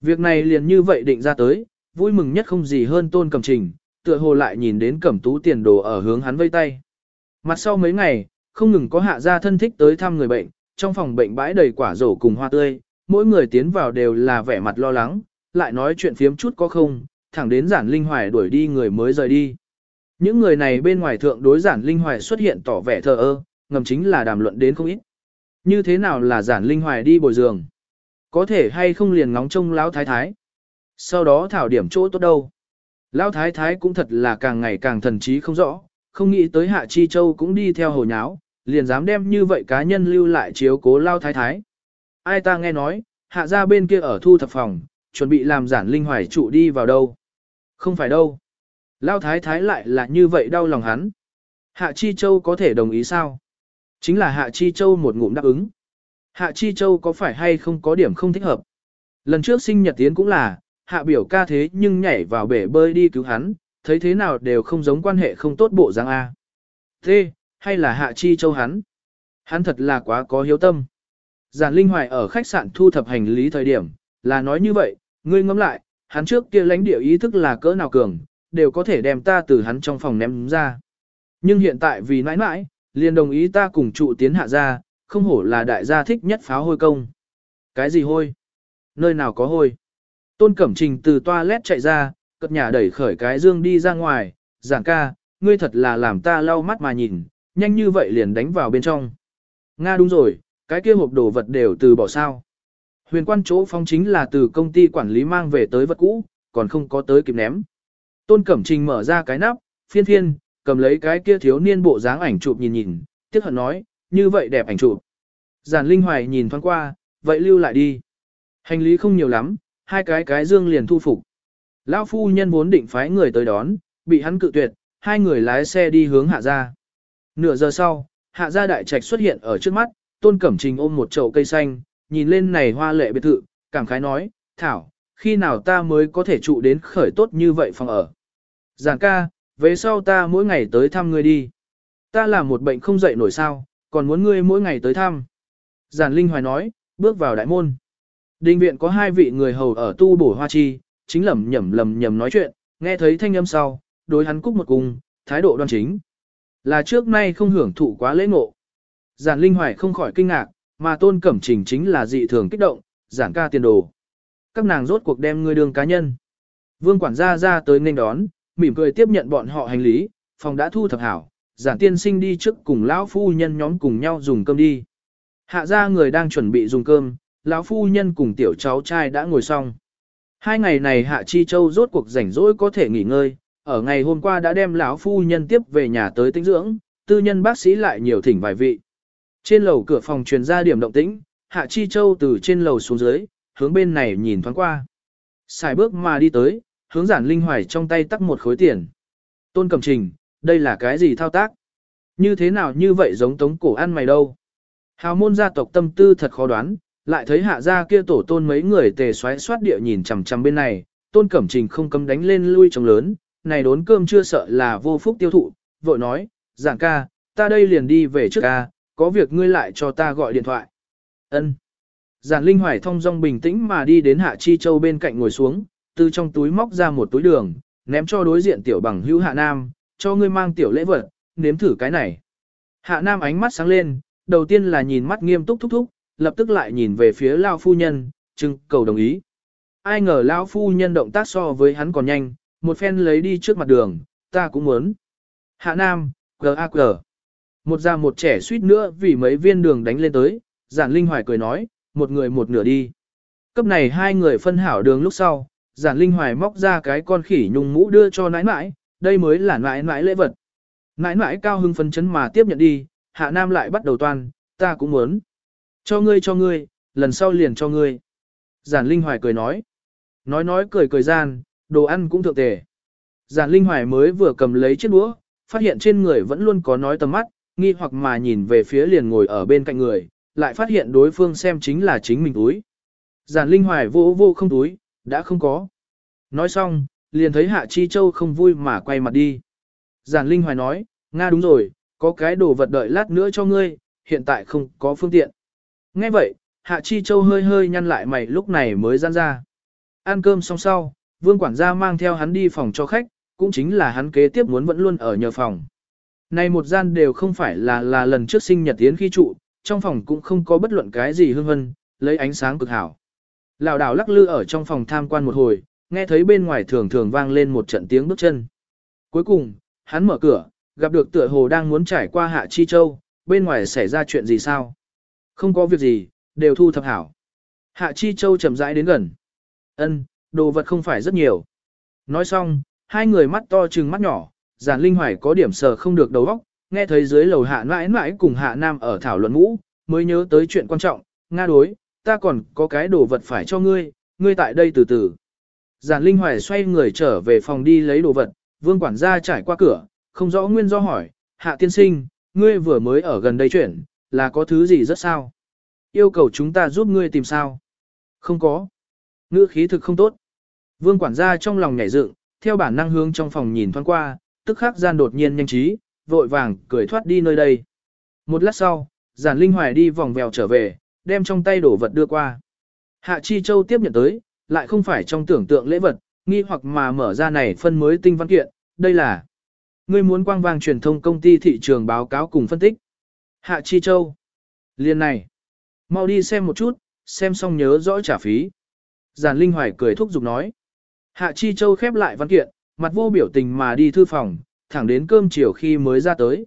Việc này liền như vậy định ra tới, vui mừng nhất không gì hơn tôn cầm trình, tựa hồ lại nhìn đến cẩm tú tiền đồ ở hướng hắn vây tay. Mặt sau mấy ngày, không ngừng có hạ gia thân thích tới thăm người bệnh, trong phòng bệnh bãi đầy quả rổ cùng hoa tươi, mỗi người tiến vào đều là vẻ mặt lo lắng, lại nói chuyện phiếm chút có không, thẳng đến giản linh hoài đuổi đi người mới rời đi. Những người này bên ngoài thượng đối giản linh hoài xuất hiện tỏ vẻ thờ ơ, ngầm chính là đàm luận đến không ít. Như thế nào là giản linh hoài đi bồi giường? Có thể hay không liền ngóng trông lão thái thái? Sau đó thảo điểm chỗ tốt đâu? Lão thái thái cũng thật là càng ngày càng thần trí không rõ, không nghĩ tới Hạ Chi Châu cũng đi theo hồ nháo, liền dám đem như vậy cá nhân lưu lại chiếu cố lao thái thái. Ai ta nghe nói, hạ ra bên kia ở thu thập phòng, chuẩn bị làm giản linh hoài trụ đi vào đâu. Không phải đâu. Lao thái thái lại là như vậy đau lòng hắn. Hạ Chi Châu có thể đồng ý sao? Chính là Hạ Chi Châu một ngụm đáp ứng. Hạ Chi Châu có phải hay không có điểm không thích hợp? Lần trước sinh nhật tiến cũng là, Hạ biểu ca thế nhưng nhảy vào bể bơi đi cứu hắn, thấy thế nào đều không giống quan hệ không tốt bộ dáng A. Thế, hay là Hạ Chi Châu hắn? Hắn thật là quá có hiếu tâm. Giản Linh Hoài ở khách sạn thu thập hành lý thời điểm, là nói như vậy, ngươi ngẫm lại, hắn trước kia lãnh địa ý thức là cỡ nào cường, đều có thể đem ta từ hắn trong phòng ném ra. Nhưng hiện tại vì nãi nãi, liền đồng ý ta cùng trụ tiến hạ ra, không hổ là đại gia thích nhất pháo hôi công. Cái gì hôi? Nơi nào có hôi? Tôn Cẩm Trình từ toilet chạy ra, cất nhà đẩy khởi cái dương đi ra ngoài, giảng ca, ngươi thật là làm ta lau mắt mà nhìn, nhanh như vậy liền đánh vào bên trong. Nga đúng rồi, cái kia hộp đồ vật đều từ bỏ sao. Huyền quan chỗ phong chính là từ công ty quản lý mang về tới vật cũ, còn không có tới kịp ném. Tôn Cẩm Trình mở ra cái nắp, phiên phiên, cầm lấy cái kia thiếu niên bộ dáng ảnh chụp nhìn nhìn, tiếc hận nói, như vậy đẹp ảnh chụp. Giản Linh Hoài nhìn thoáng qua, vậy lưu lại đi. Hành lý không nhiều lắm, hai cái cái dương liền thu phục. Lão phu nhân vốn định phái người tới đón, bị hắn cự tuyệt, hai người lái xe đi hướng hạ gia. Nửa giờ sau, hạ gia đại trạch xuất hiện ở trước mắt, Tôn Cẩm Trình ôm một chậu cây xanh, nhìn lên này hoa lệ biệt thự, cảm khái nói, Thảo, khi nào ta mới có thể trụ đến khởi tốt như vậy phòng ở. Giảng ca, về sau ta mỗi ngày tới thăm ngươi đi. Ta là một bệnh không dậy nổi sao, còn muốn ngươi mỗi ngày tới thăm. Giản Linh Hoài nói, bước vào đại môn. Đình viện có hai vị người hầu ở tu bổ hoa chi, chính lầm nhầm lầm nhầm nói chuyện, nghe thấy thanh âm sau, đối hắn cúc một cung, thái độ đoan chính. Là trước nay không hưởng thụ quá lễ ngộ. Giản Linh Hoài không khỏi kinh ngạc, mà tôn cẩm trình chính là dị thường kích động, giảng ca tiền đồ. Các nàng rốt cuộc đem ngươi đường cá nhân. Vương quản gia ra tới nên đón, mỉm cười tiếp nhận bọn họ hành lý, phòng đã thu thập hảo, giản tiên sinh đi trước cùng lão phu nhân nhóm cùng nhau dùng cơm đi. Hạ ra người đang chuẩn bị dùng cơm, lão phu nhân cùng tiểu cháu trai đã ngồi xong. Hai ngày này Hạ Chi Châu rốt cuộc rảnh rỗi có thể nghỉ ngơi, ở ngày hôm qua đã đem lão phu nhân tiếp về nhà tới tinh dưỡng, tư nhân bác sĩ lại nhiều thỉnh vài vị. Trên lầu cửa phòng truyền ra điểm động tĩnh, Hạ Chi Châu từ trên lầu xuống dưới, hướng bên này nhìn thoáng qua. Xài bước mà đi tới, hướng giản linh hoài trong tay tắt một khối tiền. Tôn Cẩm Trình, đây là cái gì thao tác? Như thế nào như vậy giống tống cổ ăn mày đâu? Hào môn gia tộc tâm tư thật khó đoán, lại thấy hạ gia kia tổ tôn mấy người tề xoáy xoát địa nhìn chằm chằm bên này, tôn cẩm trình không cấm đánh lên lui trong lớn, này đốn cơm chưa sợ là vô phúc tiêu thụ, vội nói, giảng ca, ta đây liền đi về trước ca, có việc ngươi lại cho ta gọi điện thoại. ân Giản Linh Hoài thông dong bình tĩnh mà đi đến Hạ Chi Châu bên cạnh ngồi xuống, từ trong túi móc ra một túi đường, ném cho đối diện tiểu bằng hữu Hạ Nam, cho ngươi mang tiểu lễ vật, nếm thử cái này. Hạ Nam ánh mắt sáng lên, đầu tiên là nhìn mắt nghiêm túc thúc thúc, lập tức lại nhìn về phía Lao Phu Nhân, trưng cầu đồng ý. Ai ngờ Lao Phu Nhân động tác so với hắn còn nhanh, một phen lấy đi trước mặt đường, ta cũng muốn. Hạ Nam, G.A.G. Một già một trẻ suýt nữa vì mấy viên đường đánh lên tới, giản linh hoài cười nói, một người một nửa đi. Cấp này hai người phân hảo đường lúc sau, giản linh hoài móc ra cái con khỉ nhung mũ đưa cho nãi nãi, đây mới là nãi nãi lễ vật. Nãi nãi cao hưng phấn chấn mà tiếp nhận đi, hạ nam lại bắt đầu toan, ta cũng muốn. Cho ngươi cho ngươi, lần sau liền cho ngươi. Giản Linh Hoài cười nói. Nói nói cười cười gian, đồ ăn cũng thượng tề. Giản Linh Hoài mới vừa cầm lấy chiếc đũa, phát hiện trên người vẫn luôn có nói tầm mắt, nghi hoặc mà nhìn về phía liền ngồi ở bên cạnh người, lại phát hiện đối phương xem chính là chính mình túi. Giản Linh Hoài vô vô không túi, đã không có. Nói xong, liền thấy Hạ Chi Châu không vui mà quay mặt đi. Giản Linh Hoài nói, Nga đúng rồi, có cái đồ vật đợi lát nữa cho ngươi, hiện tại không có phương tiện. Nghe vậy, Hạ Chi Châu hơi hơi nhăn lại mày lúc này mới gian ra. Ăn cơm xong sau, vương quản gia mang theo hắn đi phòng cho khách, cũng chính là hắn kế tiếp muốn vẫn luôn ở nhờ phòng. Này một gian đều không phải là là lần trước sinh nhật tiến khi trụ, trong phòng cũng không có bất luận cái gì hương vân, lấy ánh sáng cực hảo. Lão đảo lắc lư ở trong phòng tham quan một hồi, nghe thấy bên ngoài thường thường vang lên một trận tiếng bước chân. Cuối cùng, hắn mở cửa, gặp được tựa hồ đang muốn trải qua Hạ Chi Châu, bên ngoài xảy ra chuyện gì sao? Không có việc gì, đều thu thập hảo. Hạ Chi Châu chậm rãi đến gần. Ân, đồ vật không phải rất nhiều. Nói xong, hai người mắt to trừng mắt nhỏ, giản linh hoài có điểm sờ không được đầu óc, nghe thấy dưới lầu hạ mãi mãi cùng hạ nam ở thảo luận ngũ, mới nhớ tới chuyện quan trọng, nga đối, ta còn có cái đồ vật phải cho ngươi, ngươi tại đây từ từ. Giản linh hoài xoay người trở về phòng đi lấy đồ vật, vương quản gia trải qua cửa, không rõ nguyên do hỏi, hạ tiên sinh, ngươi vừa mới ở gần đây chuyển, là có thứ gì rất sao? Yêu cầu chúng ta giúp ngươi tìm sao? Không có. Ngữ khí thực không tốt. Vương quản gia trong lòng nhảy dựng, theo bản năng hướng trong phòng nhìn thoáng qua, tức khắc gian đột nhiên nhanh trí, vội vàng cười thoát đi nơi đây. Một lát sau, giản linh hoài đi vòng vèo trở về, đem trong tay đổ vật đưa qua. Hạ Chi Châu tiếp nhận tới, lại không phải trong tưởng tượng lễ vật, nghi hoặc mà mở ra này phân mới tinh văn kiện, đây là Ngươi muốn quang vang truyền thông công ty thị trường báo cáo cùng phân tích. Hạ Chi Châu. Liên này. Mau đi xem một chút, xem xong nhớ rõ trả phí. Giản Linh Hoài cười thúc giục nói. Hạ Chi Châu khép lại văn kiện, mặt vô biểu tình mà đi thư phòng, thẳng đến cơm chiều khi mới ra tới.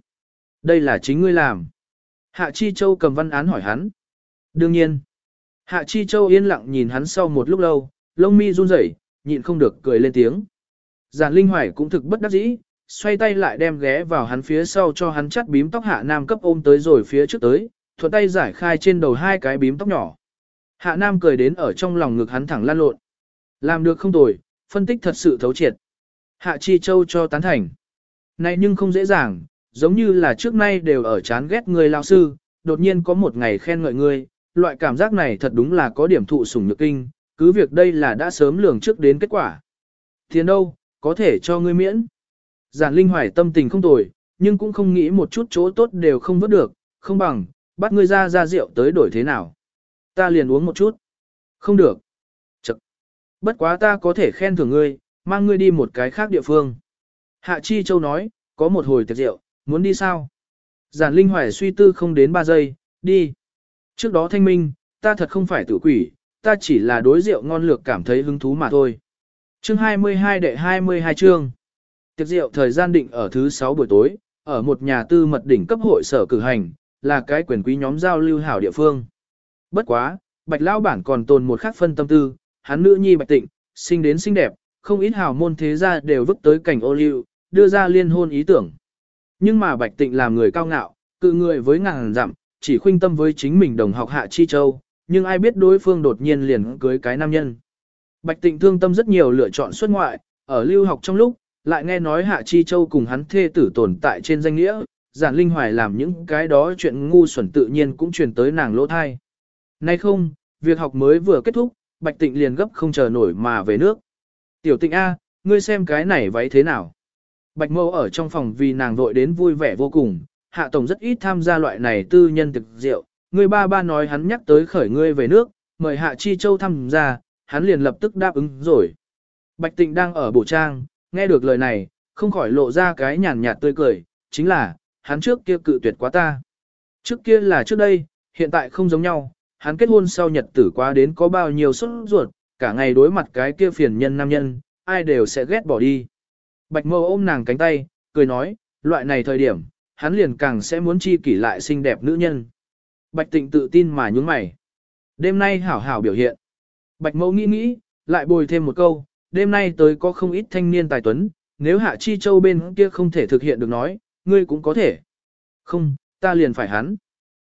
Đây là chính ngươi làm. Hạ Chi Châu cầm văn án hỏi hắn. Đương nhiên. Hạ Chi Châu yên lặng nhìn hắn sau một lúc lâu, lông mi run rẩy, nhịn không được cười lên tiếng. Giản Linh Hoài cũng thực bất đắc dĩ, xoay tay lại đem ghé vào hắn phía sau cho hắn chắt bím tóc Hạ Nam cấp ôm tới rồi phía trước tới, thuận tay giải khai trên đầu hai cái bím tóc nhỏ. Hạ Nam cười đến ở trong lòng ngực hắn thẳng lan lộn. Làm được không tồi, phân tích thật sự thấu triệt. Hạ Chi Châu cho tán thành. Này nhưng không dễ dàng, giống như là trước nay đều ở chán ghét người lao sư, đột nhiên có một ngày khen ngợi ngươi, loại cảm giác này thật đúng là có điểm thụ sủng nhược kinh, cứ việc đây là đã sớm lường trước đến kết quả. Tiền đâu, có thể cho ngươi miễn. Giản Linh Hoài tâm tình không tồi, nhưng cũng không nghĩ một chút chỗ tốt đều không vớt được, không bằng, bắt ngươi ra ra rượu tới đổi thế nào. Ta liền uống một chút. Không được. Chật. Bất quá ta có thể khen thưởng ngươi, mang ngươi đi một cái khác địa phương. Hạ Chi Châu nói, có một hồi tiệc rượu, muốn đi sao? Giản Linh Hoài suy tư không đến 3 giây, đi. Trước đó thanh minh, ta thật không phải tử quỷ, ta chỉ là đối rượu ngon lược cảm thấy hứng thú mà thôi. Chương 22 đệ 22 chương. Tiệc rượu thời gian định ở thứ 6 buổi tối, ở một nhà tư mật đỉnh cấp hội sở cử hành, là cái quyền quý nhóm giao lưu hảo địa phương. Bất quá, Bạch Lão bản còn tồn một khắc phân tâm tư, hắn nữ nhi Bạch Tịnh, sinh đến xinh đẹp, không ít hào môn thế gia đều vứt tới cảnh ô liu, đưa ra liên hôn ý tưởng. Nhưng mà Bạch Tịnh làm người cao ngạo, cự người với ngàn dặm, chỉ khuynh tâm với chính mình đồng học Hạ Chi Châu, nhưng ai biết đối phương đột nhiên liền cưới cái nam nhân. Bạch Tịnh thương tâm rất nhiều lựa chọn xuất ngoại, ở lưu học trong lúc, lại nghe nói Hạ Chi Châu cùng hắn thê tử tồn tại trên danh nghĩa, giản linh hoài làm những cái đó chuyện ngu xuẩn tự nhiên cũng truyền tới nàng lỗ thai. Nay không, việc học mới vừa kết thúc, Bạch Tịnh liền gấp không chờ nổi mà về nước. Tiểu Tịnh A, ngươi xem cái này váy thế nào? Bạch Mâu ở trong phòng vì nàng vội đến vui vẻ vô cùng, Hạ Tổng rất ít tham gia loại này tư nhân thực rượu. Người ba ba nói hắn nhắc tới khởi ngươi về nước, mời Hạ Chi Châu tham gia, hắn liền lập tức đáp ứng rồi. Bạch Tịnh đang ở bộ trang, nghe được lời này, không khỏi lộ ra cái nhàn nhạt tươi cười, chính là, hắn trước kia cự tuyệt quá ta. Trước kia là trước đây, hiện tại không giống nhau, hắn kết hôn sau nhật tử quá đến có bao nhiêu sốt ruột, cả ngày đối mặt cái kia phiền nhân nam nhân, ai đều sẽ ghét bỏ đi. Bạch mâu ôm nàng cánh tay, cười nói, loại này thời điểm, hắn liền càng sẽ muốn chi kỷ lại xinh đẹp nữ nhân. Bạch tịnh tự tin mà nhún mày. Đêm nay hảo hảo biểu hiện. Bạch mâu nghĩ nghĩ, lại bồi thêm một câu, đêm nay tới có không ít thanh niên tài tuấn, nếu Hạ Chi Châu bên kia không thể thực hiện được nói, ngươi cũng có thể. Không, ta liền phải hắn.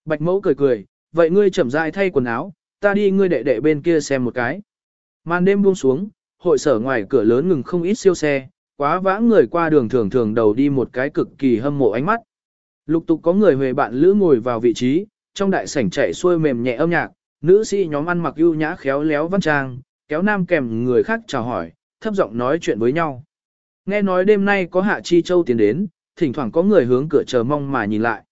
Bạch mẫu cười cười, vậy ngươi chậm rãi thay quần áo, ta đi ngươi đệ đệ bên kia xem một cái. Màn đêm buông xuống, hội sở ngoài cửa lớn ngừng không ít siêu xe, quá vã người qua đường thường thường đầu đi một cái cực kỳ hâm mộ ánh mắt. Lục tục có người huề bạn lữ ngồi vào vị trí, trong đại sảnh chạy xuôi mềm nhẹ âm nhạc, nữ sĩ nhóm ăn mặc ưu nhã khéo léo văn trang, kéo nam kèm người khác chào hỏi, thấp giọng nói chuyện với nhau. Nghe nói đêm nay có Hạ Chi Châu tiến đến, thỉnh thoảng có người hướng cửa chờ mong mà nhìn lại.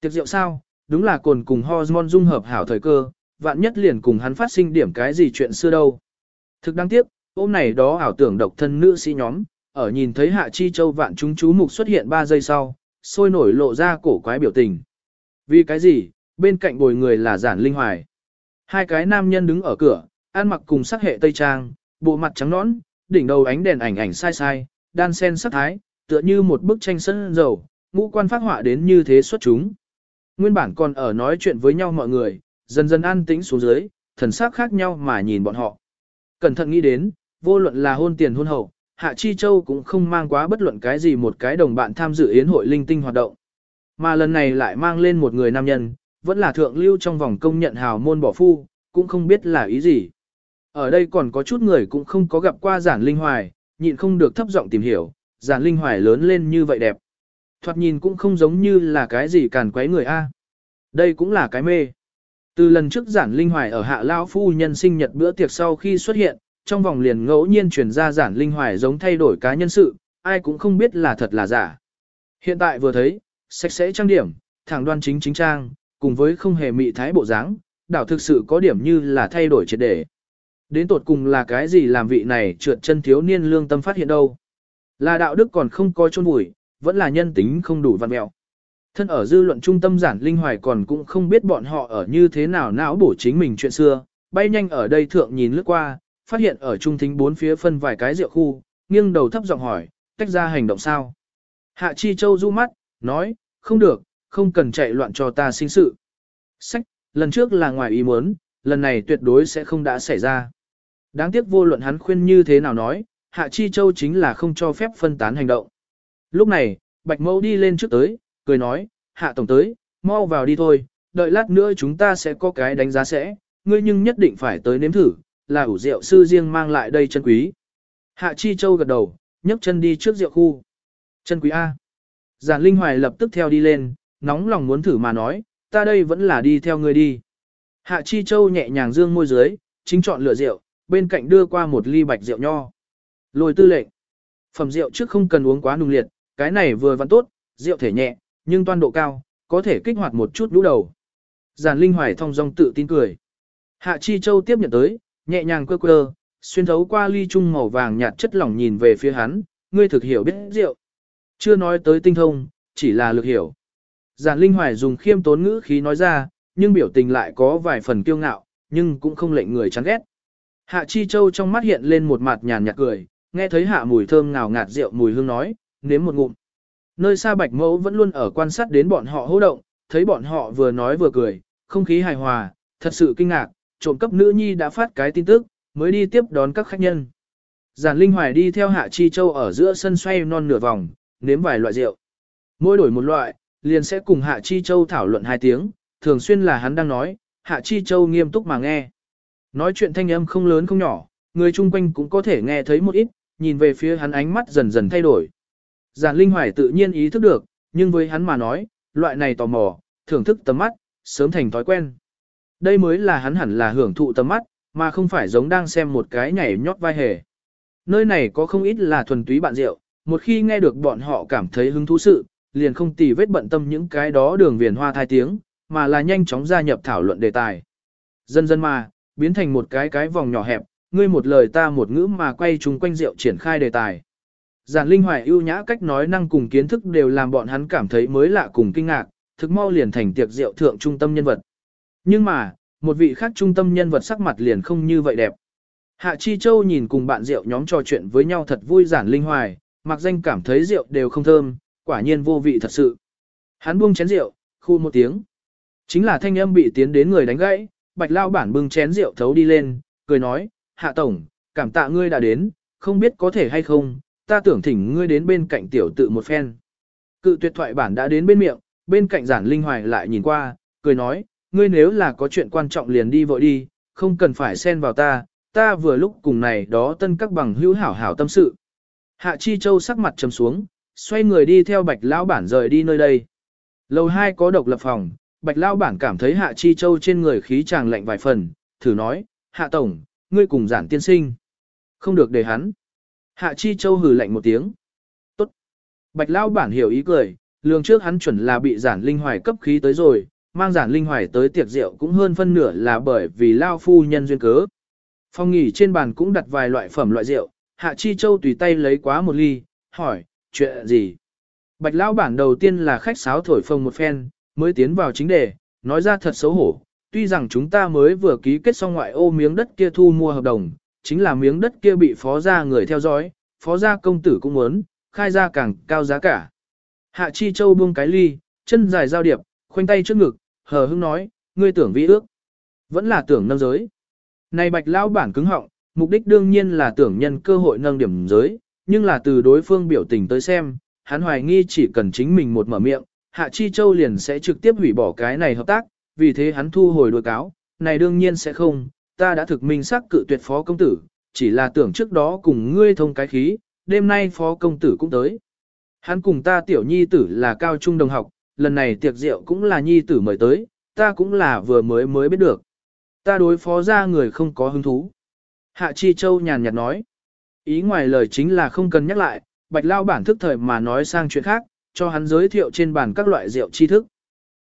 Tiệc rượu sao, đúng là cồn cùng hormone dung hợp hảo thời cơ, vạn nhất liền cùng hắn phát sinh điểm cái gì chuyện xưa đâu. Thực đáng tiếc, ôm này đó ảo tưởng độc thân nữ sĩ nhóm, ở nhìn thấy Hạ Chi Châu vạn chúng chú mục xuất hiện 3 giây sau, sôi nổi lộ ra cổ quái biểu tình. Vì cái gì, bên cạnh bồi người là giản linh hoài. Hai cái nam nhân đứng ở cửa, ăn mặc cùng sắc hệ tây trang, bộ mặt trắng nõn, đỉnh đầu ánh đèn ảnh ảnh sai sai, đan sen sắc thái, tựa như một bức tranh sân dầu, ngũ quan phát họa đến như thế xuất chúng. Nguyên bản còn ở nói chuyện với nhau mọi người, dần dần an tĩnh xuống dưới, thần sắc khác nhau mà nhìn bọn họ. Cẩn thận nghĩ đến, vô luận là hôn tiền hôn hậu, Hạ Chi Châu cũng không mang quá bất luận cái gì một cái đồng bạn tham dự yến hội linh tinh hoạt động. Mà lần này lại mang lên một người nam nhân, vẫn là thượng lưu trong vòng công nhận hào môn bỏ phu, cũng không biết là ý gì. Ở đây còn có chút người cũng không có gặp qua giản linh hoài, nhịn không được thấp giọng tìm hiểu, giản linh hoài lớn lên như vậy đẹp. Thoạt nhìn cũng không giống như là cái gì càn quấy người A. Đây cũng là cái mê. Từ lần trước giản linh hoài ở hạ lão phu nhân sinh nhật bữa tiệc sau khi xuất hiện, trong vòng liền ngẫu nhiên truyền ra giản linh hoài giống thay đổi cá nhân sự, ai cũng không biết là thật là giả. Hiện tại vừa thấy, sạch sẽ trang điểm, thẳng đoan chính chính trang, cùng với không hề mị thái bộ dáng, đảo thực sự có điểm như là thay đổi triệt để. Đến tột cùng là cái gì làm vị này trượt chân thiếu niên lương tâm phát hiện đâu. Là đạo đức còn không coi chôn bụi, vẫn là nhân tính không đủ văn mẹo. Thân ở dư luận trung tâm giản linh hoài còn cũng không biết bọn họ ở như thế nào não bổ chính mình chuyện xưa, bay nhanh ở đây thượng nhìn lướt qua, phát hiện ở trung thính bốn phía phân vài cái rượu khu, nghiêng đầu thấp giọng hỏi, tách ra hành động sao? Hạ Chi Châu du mắt, nói, không được, không cần chạy loạn cho ta sinh sự. Sách, lần trước là ngoài ý muốn, lần này tuyệt đối sẽ không đã xảy ra. Đáng tiếc vô luận hắn khuyên như thế nào nói, Hạ Chi Châu chính là không cho phép phân tán hành động. Lúc này, Bạch Mẫu đi lên trước tới, cười nói, Hạ Tổng tới, mau vào đi thôi, đợi lát nữa chúng ta sẽ có cái đánh giá sẽ, ngươi nhưng nhất định phải tới nếm thử, là ủ rượu sư riêng mang lại đây chân quý. Hạ Chi Châu gật đầu, nhấc chân đi trước rượu khu. Chân quý A. Giản Linh Hoài lập tức theo đi lên, nóng lòng muốn thử mà nói, ta đây vẫn là đi theo ngươi đi. Hạ Chi Châu nhẹ nhàng dương môi dưới, chính chọn lựa rượu, bên cạnh đưa qua một ly bạch rượu nho. Lôi tư lệnh. Phẩm rượu trước không cần uống quá nung liệt, cái này vừa vẫn tốt, rượu thể nhẹ, nhưng toan độ cao, có thể kích hoạt một chút lũ đầu. Giản Linh Hoài thông dong tự tin cười. Hạ Chi Châu tiếp nhận tới, nhẹ nhàng quơ quơ, xuyên thấu qua ly trung màu vàng nhạt chất lỏng nhìn về phía hắn, ngươi thực hiểu biết rượu. Chưa nói tới tinh thông, chỉ là lực hiểu. Giản Linh Hoài dùng khiêm tốn ngữ khí nói ra, nhưng biểu tình lại có vài phần kiêu ngạo, nhưng cũng không lệnh người chán ghét. Hạ Chi Châu trong mắt hiện lên một mặt nhàn nhạt cười, nghe thấy hạ mùi thơm ngào ngạt rượu mùi hương nói, nếm một ngụm. Nơi xa Bạch Mẫu vẫn luôn ở quan sát đến bọn họ hô động, thấy bọn họ vừa nói vừa cười, không khí hài hòa, thật sự kinh ngạc, trộm cấp nữ nhi đã phát cái tin tức, mới đi tiếp đón các khách nhân. Giản Linh Hoài đi theo Hạ Chi Châu ở giữa sân xoay non nửa vòng, nếm vài loại rượu. Mỗi đổi một loại, liền sẽ cùng Hạ Chi Châu thảo luận hai tiếng, thường xuyên là hắn đang nói, Hạ Chi Châu nghiêm túc mà nghe. Nói chuyện thanh âm không lớn không nhỏ, người chung quanh cũng có thể nghe thấy một ít, nhìn về phía hắn ánh mắt dần dần thay đổi. Giản Linh Hoài tự nhiên ý thức được, nhưng với hắn mà nói, loại này tò mò, thưởng thức tầm mắt, sớm thành thói quen. Đây mới là hắn hẳn là hưởng thụ tầm mắt, mà không phải giống đang xem một cái nhảy nhót vai hề. Nơi này có không ít là thuần túy bạn rượu, một khi nghe được bọn họ cảm thấy hứng thú sự, liền không tì vết bận tâm những cái đó đường viền hoa thai tiếng, mà là nhanh chóng gia nhập thảo luận đề tài. Dần dần mà, biến thành một cái cái vòng nhỏ hẹp, ngươi một lời ta một ngữ mà quay chung quanh rượu triển khai đề tài. Giản linh hoài ưu nhã cách nói năng cùng kiến thức đều làm bọn hắn cảm thấy mới lạ cùng kinh ngạc, thực mau liền thành tiệc rượu thượng trung tâm nhân vật. Nhưng mà, một vị khác trung tâm nhân vật sắc mặt liền không như vậy đẹp. Hạ Chi Châu nhìn cùng bạn rượu nhóm trò chuyện với nhau thật vui giản linh hoài, mặc danh cảm thấy rượu đều không thơm, quả nhiên vô vị thật sự. Hắn buông chén rượu, khu một tiếng. Chính là thanh âm bị tiến đến người đánh gãy, bạch lao bản bưng chén rượu thấu đi lên, cười nói, hạ tổng, cảm tạ ngươi đã đến, không biết có thể hay không, ta tưởng thỉnh ngươi đến bên cạnh tiểu tự một phen. Cự tuyệt thoại bản đã đến bên miệng, bên cạnh giản linh hoài lại nhìn qua, cười nói, ngươi nếu là có chuyện quan trọng liền đi vội đi, không cần phải xen vào ta, ta vừa lúc cùng này đó tân các bằng hữu hảo hảo tâm sự. Hạ Chi Châu sắc mặt trầm xuống, xoay người đi theo bạch lão bản rời đi nơi đây. Lầu 2 có độc lập phòng, bạch lão bản cảm thấy Hạ Chi Châu trên người khí chàng lạnh vài phần, thử nói, Hạ Tổng, ngươi cùng giản tiên sinh. Không được để hắn. Hạ Chi Châu hừ lạnh một tiếng. Tốt. Bạch lão bản hiểu ý cười, lường trước hắn chuẩn là bị giản linh hoài cấp khí tới rồi, mang giản linh hoài tới tiệc rượu cũng hơn phân nửa là bởi vì lao phu nhân duyên cớ. Phòng nghỉ trên bàn cũng đặt vài loại phẩm loại rượu, Hạ Chi Châu tùy tay lấy quá một ly, hỏi, chuyện gì? Bạch lão bản đầu tiên là khách sáo thổi phồng một phen, mới tiến vào chính đề, nói ra thật xấu hổ. Tuy rằng chúng ta mới vừa ký kết xong ngoại ô miếng đất kia thu mua hợp đồng, chính là miếng đất kia bị phó gia người theo dõi, phó gia công tử cũng muốn, khai ra càng cao giá cả. Hạ Chi Châu buông cái ly, chân dài giao điệp, khoanh tay trước ngực, hờ hững nói, ngươi tưởng vĩ ước. Vẫn là tưởng nâng giới. Này bạch lão bản cứng họng, mục đích đương nhiên là tưởng nhân cơ hội nâng điểm giới, nhưng là từ đối phương biểu tình tới xem, hắn hoài nghi chỉ cần chính mình một mở miệng, Hạ Chi Châu liền sẽ trực tiếp hủy bỏ cái này hợp tác, vì thế hắn thu hồi đối cáo, này đương nhiên sẽ không, ta đã thực minh xác cự tuyệt phó công tử, chỉ là tưởng trước đó cùng ngươi thông cái khí, đêm nay phó công tử cũng tới. Hắn cùng ta tiểu nhi tử là cao trung đồng học, lần này tiệc rượu cũng là nhi tử mời tới, ta cũng là vừa mới mới biết được. Ta đối phó ra người không có hứng thú. Hạ Chi Châu nhàn nhạt nói. Ý ngoài lời chính là không cần nhắc lại, bạch lao bản thức thời mà nói sang chuyện khác, cho hắn giới thiệu trên bàn các loại rượu tri thức.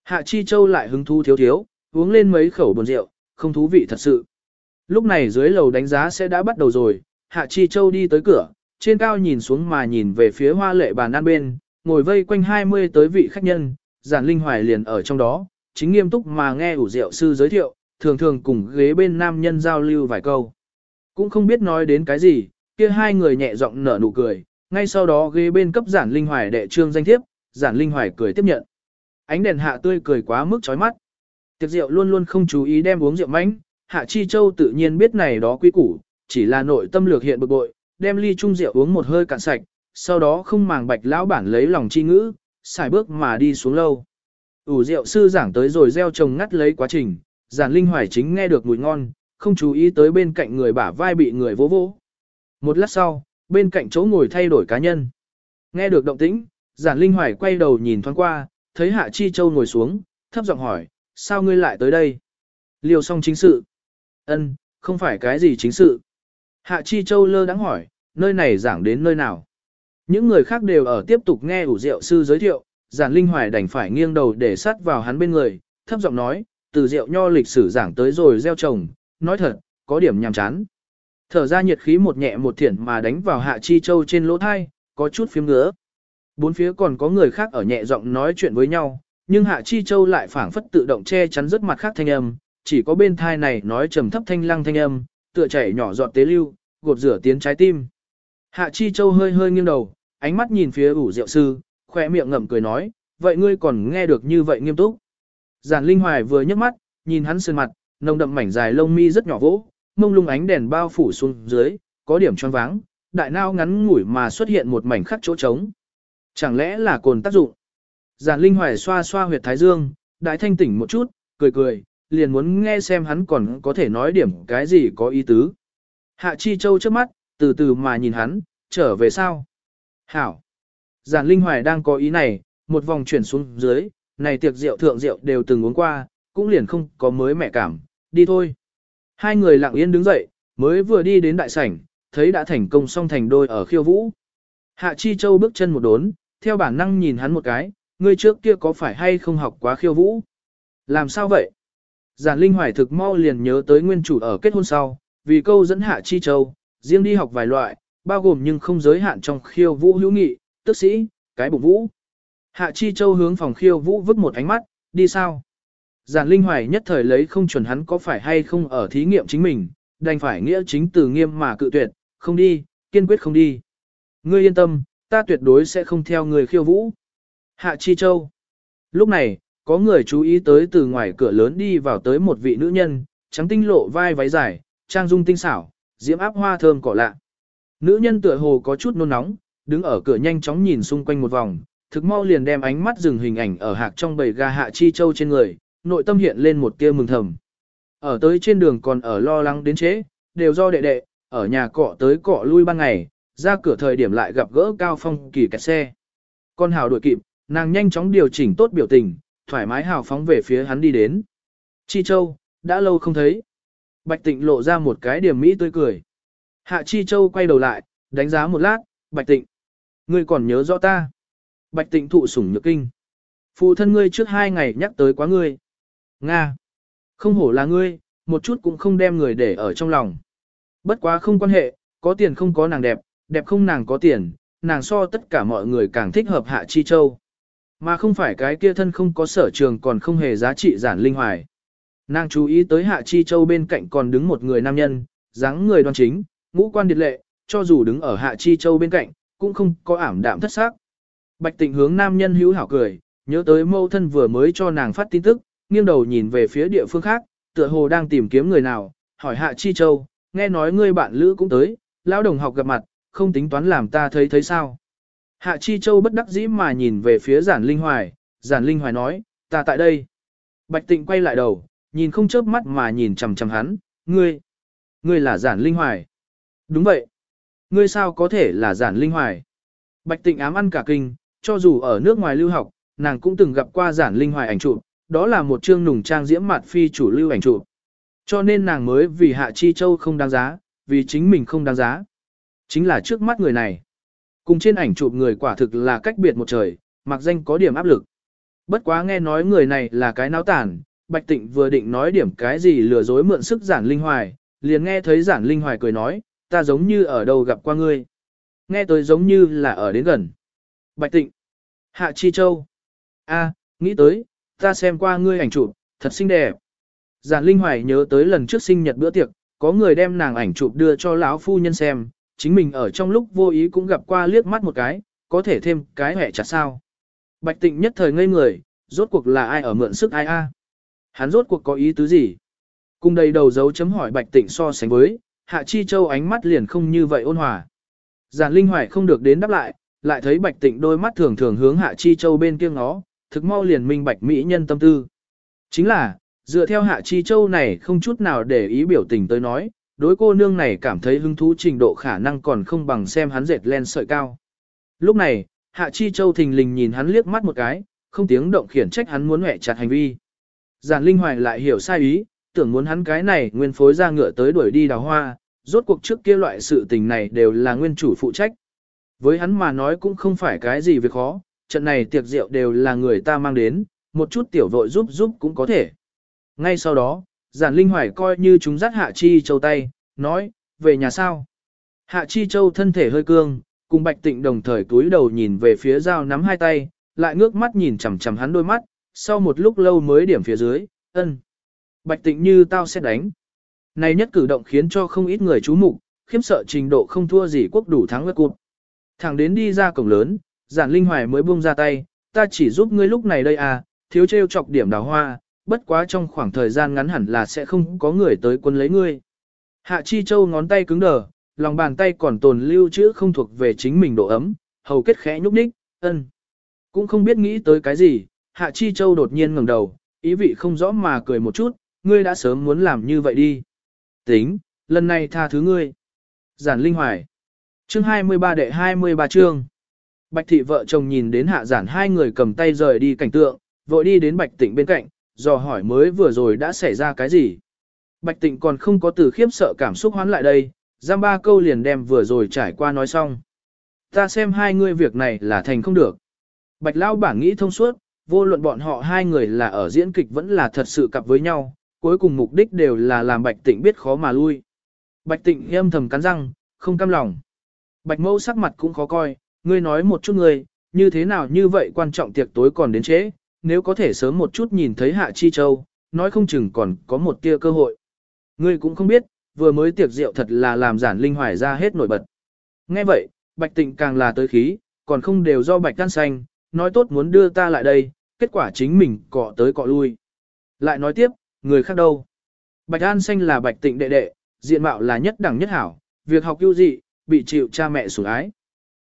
Hạ Chi Châu lại hứng thú thiếu thiếu, uống lên mấy khẩu buồn rượu, không thú vị thật sự. Lúc này dưới lầu đánh giá sẽ đã bắt đầu rồi, Hạ Chi Châu đi tới cửa, trên cao nhìn xuống mà nhìn về phía hoa lệ bàn ăn bên, ngồi vây quanh 20 tới vị khách nhân, giản linh hoài liền ở trong đó, chính nghiêm túc mà nghe ủ rượu sư giới thiệu, thường thường cùng ghế bên nam nhân giao lưu vài câu. Cũng không biết nói đến cái gì, kia hai người nhẹ giọng nở nụ cười, ngay sau đó ghế bên cấp giản linh hoài đệ trương danh thiếp, giản linh hoài cười tiếp nhận. Ánh đèn hạ tươi cười quá mức chói mắt. Tiệc rượu luôn luôn không chú ý đem uống rượu mạnh hạ chi châu tự nhiên biết này đó quý củ, chỉ là nội tâm lược hiện bực bội, đem ly chung rượu uống một hơi cạn sạch, sau đó không màng bạch lão bản lấy lòng chi ngữ, xài bước mà đi xuống lâu. ủ rượu sư giảng tới rồi gieo trồng ngắt lấy quá trình, giản linh hoài chính nghe được mùi ngon, không chú ý tới bên cạnh người bả vai bị người vỗ vỗ. Một lát sau, bên cạnh chỗ ngồi thay đổi cá nhân. Nghe được động tĩnh, giản linh hoài quay đầu nhìn thoáng qua, thấy hạ chi châu ngồi xuống, thấp giọng hỏi, sao ngươi lại tới đây? Liều xong chính sự. Ân, không phải cái gì chính sự. Hạ chi châu lơ đắng hỏi, nơi này giảng đến nơi nào? Những người khác đều ở tiếp tục nghe ủ rượu sư giới thiệu, giản linh hoài đành phải nghiêng đầu để sát vào hắn bên người, thấp giọng nói, từ rượu nho lịch sử giảng tới rồi gieo trồng, nói thật, có điểm nhàm chán. Thở ra nhiệt khí một nhẹ một thiển mà đánh vào hạ chi châu trên lỗ thai, có chút phiếm ngứa. Bốn phía còn có người khác ở nhẹ giọng nói chuyện với nhau, nhưng hạ chi châu lại phảng phất tự động che chắn rất mặt khác thanh âm, chỉ có bên thai này nói trầm thấp thanh lăng thanh âm, tựa chảy nhỏ giọt tế lưu, gột rửa tiến trái tim. Hạ chi châu hơi hơi nghiêng đầu, ánh mắt nhìn phía ủ rượu sư, khỏe miệng ngậm cười nói, vậy ngươi còn nghe được như vậy nghiêm túc. Giản Linh Hoài vừa nhấc mắt, nhìn hắn sơn mặt, nồng đậm mảnh dài lông mi rất nhỏ vỗ, mông lung ánh đèn bao phủ xuống dưới, có điểm tròn váng, đại nao ngắn ngủi mà xuất hiện một mảnh khắc chỗ trống. Chẳng lẽ là cồn tác dụng? Giản Linh Hoài xoa xoa huyệt thái dương, đại thanh tỉnh một chút, cười cười, liền muốn nghe xem hắn còn có thể nói điểm cái gì có ý tứ. Hạ Chi Châu trước mắt, từ từ mà nhìn hắn, trở về sao? Hảo! Giản Linh Hoài đang có ý này, một vòng chuyển xuống dưới, này tiệc rượu thượng rượu đều từng uống qua, cũng liền không có mới mẹ cảm, đi thôi. Hai người lặng yên đứng dậy, mới vừa đi đến đại sảnh, thấy đã thành công xong thành đôi ở khiêu vũ. Hạ Chi Châu bước chân một đốn, theo bản năng nhìn hắn một cái, ngươi trước kia có phải hay không học quá khiêu vũ? Làm sao vậy? Giản Linh Hoài thực mau liền nhớ tới nguyên chủ ở kết hôn sau, vì câu dẫn Hạ Chi Châu, riêng đi học vài loại, bao gồm nhưng không giới hạn trong khiêu vũ hữu nghị, tức sĩ, cái bụng vũ. Hạ Chi Châu hướng phòng khiêu vũ vứt một ánh mắt, đi sao? Giản Linh Hoài nhất thời lấy không chuẩn hắn có phải hay không ở thí nghiệm chính mình, đành phải nghĩa chính từ nghiêm mà cự tuyệt, không đi, kiên quyết không đi. Ngươi yên tâm, ta tuyệt đối sẽ không theo người khiêu vũ. Hạ Chi Châu. Lúc này, có người chú ý tới từ ngoài cửa lớn đi vào tới một vị nữ nhân, trắng tinh lộ vai váy dài, trang dung tinh xảo, diễm áp hoa thơm cỏ lạ. Nữ nhân tựa hồ có chút nôn nóng, đứng ở cửa nhanh chóng nhìn xung quanh một vòng, thực mau liền đem ánh mắt dừng hình ảnh ở hạc trong bầy gà Hạ Chi Châu trên người, nội tâm hiện lên một tia mừng thầm. Ở tới trên đường còn ở lo lắng đến chế, đều do đệ đệ, ở nhà cọ tới cọ lui ban ngày, ra cửa thời điểm lại gặp gỡ Cao Phong kỳ kẹt xe. Con hào đuổi kịp, nàng nhanh chóng điều chỉnh tốt biểu tình, thoải mái hào phóng về phía hắn đi đến. Chi Châu, đã lâu không thấy. Bạch Tịnh lộ ra một cái điểm mỹ tươi cười. Hạ Chi Châu quay đầu lại, đánh giá một lát, Bạch Tịnh. Ngươi còn nhớ rõ ta. Bạch Tịnh thụ sủng nhược kinh. Phụ thân ngươi trước hai ngày nhắc tới quá ngươi. Nga. Không hổ là ngươi, một chút cũng không đem người để ở trong lòng. Bất quá không quan hệ, có tiền không có nàng đẹp, đẹp không nàng có tiền, nàng so tất cả mọi người càng thích hợp Hạ Chi Châu. Mà không phải cái kia thân không có sở trường còn không hề giá trị giản linh hoài. Nàng chú ý tới Hạ Chi Châu bên cạnh còn đứng một người nam nhân, dáng người đoan chính, ngũ quan điệt lệ, cho dù đứng ở Hạ Chi Châu bên cạnh, cũng không có ảm đạm thất xác. Bạch Tịnh hướng nam nhân hữu hảo cười, nhớ tới mâu thân vừa mới cho nàng phát tin tức, nghiêng đầu nhìn về phía địa phương khác, tựa hồ đang tìm kiếm người nào, hỏi Hạ Chi Châu, nghe nói ngươi bạn lữ cũng tới, lão đồng học gặp mặt, không tính toán làm ta thấy thấy sao. Hạ Chi Châu bất đắc dĩ mà nhìn về phía giản linh hoài, giản linh hoài nói, ta tại đây. Bạch tịnh quay lại đầu, nhìn không chớp mắt mà nhìn chằm chằm hắn, ngươi, ngươi là giản linh hoài. Đúng vậy. Ngươi sao có thể là giản linh hoài? Bạch tịnh ám ăn cả kinh, cho dù ở nước ngoài lưu học, nàng cũng từng gặp qua giản linh hoài ảnh chụp, đó là một chương nùng trang diễm mặt phi chủ lưu ảnh chụp. Cho nên nàng mới vì Hạ Chi Châu không đáng giá, vì chính mình không đáng giá. Chính là trước mắt người này. Cùng trên ảnh chụp người quả thực là cách biệt một trời, mặc danh có điểm áp lực. Bất quá nghe nói người này là cái náo tản, Bạch Tịnh vừa định nói điểm cái gì lừa dối mượn sức giản linh hoài, liền nghe thấy giản linh hoài cười nói, ta giống như ở đâu gặp qua ngươi. Nghe tới giống như là ở đến gần. Bạch tịnh. Hạ Chi Châu. a nghĩ tới, ta xem qua ngươi ảnh chụp, thật xinh đẹp. Giản Linh Hoài nhớ tới lần trước sinh nhật bữa tiệc, có người đem nàng ảnh chụp đưa cho lão phu nhân xem, chính mình ở trong lúc vô ý cũng gặp qua liếc mắt một cái, có thể thêm cái hẹ chặt sao. Bạch tịnh nhất thời ngây người, rốt cuộc là ai ở mượn sức ai a? Hắn rốt cuộc có ý tứ gì? Cùng đầy đầu dấu chấm hỏi Bạch tịnh so sánh với, Hạ Chi Châu ánh mắt liền không như vậy ôn hòa. Giản Linh Hoài không được đến đáp lại, lại thấy Bạch Tịnh đôi mắt thường thường hướng Hạ Chi Châu bên kia ngó, thực mau liền minh bạch mỹ nhân tâm tư. Chính là, dựa theo Hạ Chi Châu này không chút nào để ý biểu tình tới nói, đối cô nương này cảm thấy hứng thú trình độ khả năng còn không bằng xem hắn dệt len sợi cao. Lúc này, Hạ Chi Châu thình lình nhìn hắn liếc mắt một cái, không tiếng động khiển trách hắn muốn hẹ chặt hành vi. Giản Linh Hoài lại hiểu sai ý, tưởng muốn hắn cái này nguyên phối ra ngựa tới đuổi đi đào hoa, rốt cuộc trước kia loại sự tình này đều là nguyên chủ phụ trách. Với hắn mà nói cũng không phải cái gì việc khó, trận này tiệc rượu đều là người ta mang đến, một chút tiểu vội giúp giúp cũng có thể. Ngay sau đó, giản linh hoài coi như chúng dắt Hạ Chi Châu tay, nói, về nhà sao. Hạ Chi Châu thân thể hơi cương, cùng Bạch Tịnh đồng thời túi đầu nhìn về phía dao nắm hai tay, lại ngước mắt nhìn chằm chằm hắn đôi mắt, sau một lúc lâu mới điểm phía dưới, ân. Bạch Tịnh như tao sẽ đánh. Này nhất cử động khiến cho không ít người chú mục, khiếp sợ trình độ không thua gì quốc đủ thắng ngất cụt. Thẳng đến đi ra cổng lớn, giản linh hoài mới buông ra tay, ta chỉ giúp ngươi lúc này đây à, thiếu trêu chọc điểm đào hoa, bất quá trong khoảng thời gian ngắn hẳn là sẽ không có người tới quân lấy ngươi. Hạ Chi Châu ngón tay cứng đờ, lòng bàn tay còn tồn lưu chữ không thuộc về chính mình độ ấm, hầu kết khẽ nhúc nhích, ân. Cũng không biết nghĩ tới cái gì, Hạ Chi Châu đột nhiên ngẩng đầu, ý vị không rõ mà cười một chút, ngươi đã sớm muốn làm như vậy đi. Tính, lần này tha thứ ngươi. Giản Linh Hoài. Chương 23 đệ 23 chương. Bạch thị vợ chồng nhìn đến hạ giản hai người cầm tay rời đi cảnh tượng, vội đi đến Bạch Tịnh bên cạnh, dò hỏi mới vừa rồi đã xảy ra cái gì. Bạch Tịnh còn không có từ khiếp sợ cảm xúc hoán lại đây, giam ba câu liền đem vừa rồi trải qua nói xong. Ta xem hai người việc này là thành không được. Bạch Lão bản nghĩ thông suốt, vô luận bọn họ hai người là ở diễn kịch vẫn là thật sự cặp với nhau, cuối cùng mục đích đều là làm Bạch Tịnh biết khó mà lui. Bạch Tịnh âm thầm cắn răng, không cam lòng. Bạch Mẫu sắc mặt cũng khó coi, ngươi nói một chút ngươi, như thế nào như vậy quan trọng tiệc tối còn đến trễ, nếu có thể sớm một chút nhìn thấy Hạ Chi Châu, nói không chừng còn có một tia cơ hội. Ngươi cũng không biết, vừa mới tiệc rượu thật là làm giản linh hoài ra hết nổi bật. Nghe vậy, Bạch Tịnh càng là tới khí, còn không đều do Bạch Can Xanh, nói tốt muốn đưa ta lại đây, kết quả chính mình cọ tới cọ lui. Lại nói tiếp, người khác đâu. Bạch An Xanh là Bạch Tịnh đệ đệ, diện mạo là nhất đẳng nhất hảo, việc học ưu dị, bị chịu cha mẹ sủng ái.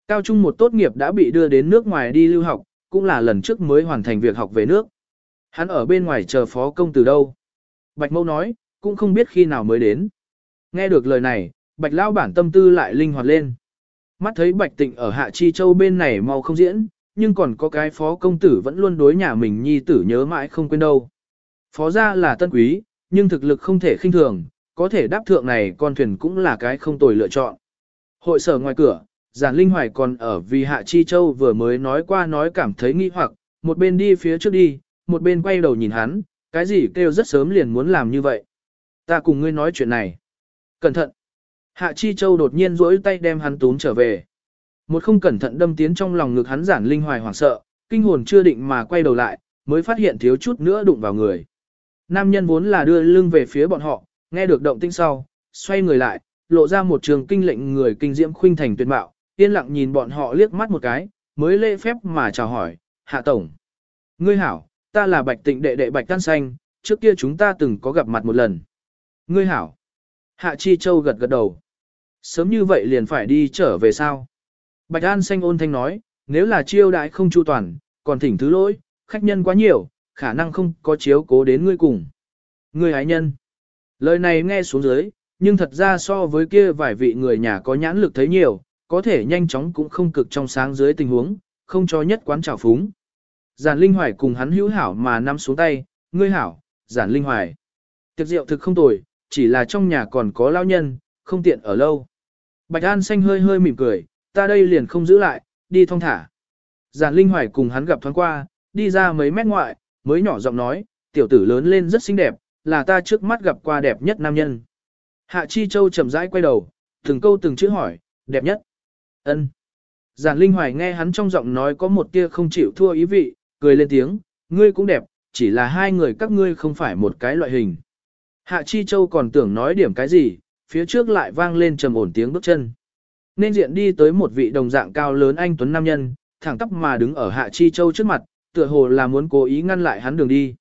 Cao trung một tốt nghiệp đã bị đưa đến nước ngoài đi lưu học, cũng là lần trước mới hoàn thành việc học về nước. Hắn ở bên ngoài chờ phó công từ đâu. Bạch Mẫu nói, cũng không biết khi nào mới đến. Nghe được lời này, Bạch Lao bản tâm tư lại linh hoạt lên. Mắt thấy Bạch Tịnh ở Hạ Chi Châu bên này mau không diễn, nhưng còn có cái phó công tử vẫn luôn đối nhà mình nhi tử nhớ mãi không quên đâu. Phó gia là tân quý, nhưng thực lực không thể khinh thường, có thể đáp thượng này con thuyền cũng là cái không tồi lựa chọn. Hội sở ngoài cửa, giản linh hoài còn ở vì Hạ Chi Châu vừa mới nói qua nói cảm thấy nghi hoặc, một bên đi phía trước đi, một bên quay đầu nhìn hắn, cái gì kêu rất sớm liền muốn làm như vậy. Ta cùng ngươi nói chuyện này. Cẩn thận. Hạ Chi Châu đột nhiên duỗi tay đem hắn túm trở về. Một không cẩn thận đâm tiến trong lòng ngực hắn giản linh hoài hoảng sợ, kinh hồn chưa định mà quay đầu lại, mới phát hiện thiếu chút nữa đụng vào người. Nam nhân vốn là đưa lưng về phía bọn họ, nghe được động tĩnh sau, xoay người lại, lộ ra một trường kinh lệnh người kinh diễm khuynh thành tuyệt mạo, yên lặng nhìn bọn họ liếc mắt một cái, mới lễ phép mà chào hỏi, hạ tổng. Ngươi hảo, ta là bạch tịnh đệ đệ bạch tan xanh, trước kia chúng ta từng có gặp mặt một lần. Ngươi hảo. Hạ Chi Châu gật gật đầu. Sớm như vậy liền phải đi trở về sao? Bạch An xanh ôn thanh nói, nếu là chiêu đại không chu toàn, còn thỉnh thứ lỗi, khách nhân quá nhiều, khả năng không có chiếu cố đến ngươi cùng. Ngươi hái nhân. Lời này nghe xuống dưới, nhưng thật ra so với kia vài vị người nhà có nhãn lực thấy nhiều, có thể nhanh chóng cũng không cực trong sáng dưới tình huống, không cho nhất quán trào phúng. Giản Linh Hoài cùng hắn hữu hảo mà nắm xuống tay, ngươi hảo, Giản Linh Hoài. Tiệc rượu thực không tồi, chỉ là trong nhà còn có lao nhân, không tiện ở lâu. Bạch An xanh hơi hơi mỉm cười, ta đây liền không giữ lại, đi thong thả. Giản Linh Hoài cùng hắn gặp thoáng qua, đi ra mấy mét ngoại, mới nhỏ giọng nói, tiểu tử lớn lên rất xinh đẹp, là ta trước mắt gặp qua đẹp nhất nam nhân. Hạ Chi Châu chậm rãi quay đầu, từng câu từng chữ hỏi, đẹp nhất ân Giản Linh Hoài nghe hắn trong giọng nói có một tia không chịu thua ý vị, cười lên tiếng, ngươi cũng đẹp, chỉ là hai người các ngươi không phải một cái loại hình. Hạ Chi Châu còn tưởng nói điểm cái gì, phía trước lại vang lên trầm ổn tiếng bước chân. Nên diện đi tới một vị đồng dạng cao lớn anh tuấn nam nhân, thẳng tắp mà đứng ở Hạ Chi Châu trước mặt, tựa hồ là muốn cố ý ngăn lại hắn đường đi.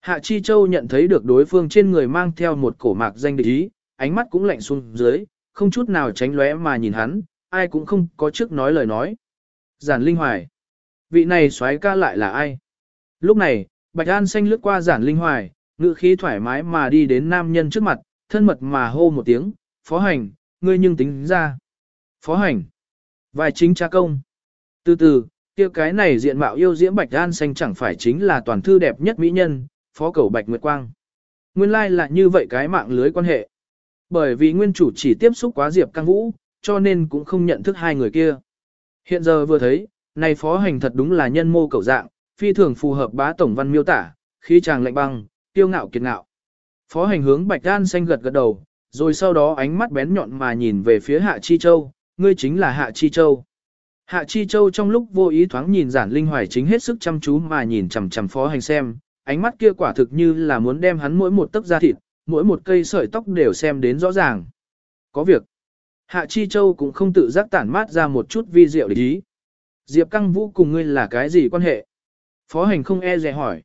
Hạ Chi Châu nhận thấy được đối phương trên người mang theo một cổ mạc danh địch ý, ánh mắt cũng lạnh xuống dưới, không chút nào tránh lóe mà nhìn hắn, ai cũng không có trước nói lời nói. Giản Linh Hoài. Vị này xoáy ca lại là ai? Lúc này, Bạch An xanh lướt qua Giản Linh Hoài, ngự khí thoải mái mà đi đến nam nhân trước mặt, thân mật mà hô một tiếng, phó hành, ngươi nhưng tính ra. Phó hành. Vài chính cha công. Từ từ, kia cái này diện mạo yêu diễm Bạch An xanh chẳng phải chính là toàn thư đẹp nhất mỹ nhân, phó cầu Bạch Nguyệt Quang. Nguyên lai like là như vậy cái mạng lưới quan hệ. Bởi vì nguyên chủ chỉ tiếp xúc quá Diệp Căng Vũ, cho nên cũng không nhận thức hai người kia. Hiện giờ vừa thấy, này phó hành thật đúng là nhân mô cầu dạng, phi thường phù hợp bá tổng văn miêu tả, khí chàng lạnh băng, tiêu ngạo kiệt ngạo. Phó hành hướng Bạch Đan xanh gật gật đầu, rồi sau đó ánh mắt bén nhọn mà nhìn về phía Hạ Chi Châu, ngươi chính là Hạ Chi Châu. Hạ Chi Châu trong lúc vô ý thoáng nhìn giản linh hoài chính hết sức chăm chú mà nhìn chằm chằm phó hành xem, ánh mắt kia quả thực như là muốn đem hắn mỗi một tấc da thịt, mỗi một cây sợi tóc đều xem đến rõ ràng. Có việc. Hạ Chi Châu cũng không tự giác tản mát ra một chút vi diệu để ý. Diệp Căng Vũ cùng ngươi là cái gì quan hệ? Phó hành không e dè hỏi.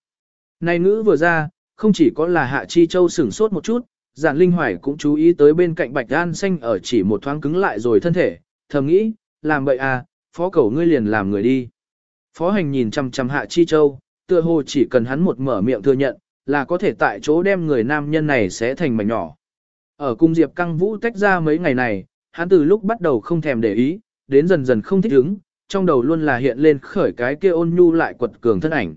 Này ngữ vừa ra, không chỉ có là Hạ Chi Châu sửng sốt một chút, giản linh hoài cũng chú ý tới bên cạnh bạch gan xanh ở chỉ một thoáng cứng lại rồi thân thể, thầm nghĩ, làm vậy à, phó cầu ngươi liền làm người đi. Phó hành nhìn chăm chăm Hạ Chi Châu, tựa hồ chỉ cần hắn một mở miệng thừa nhận, là có thể tại chỗ đem người nam nhân này sẽ thành mảnh nhỏ. Ở cung Diệp Căng Vũ tách ra mấy ngày này, hắn từ lúc bắt đầu không thèm để ý, đến dần dần không thích ứng, trong đầu luôn là hiện lên khởi cái kia ôn nhu lại quật cường thân ảnh.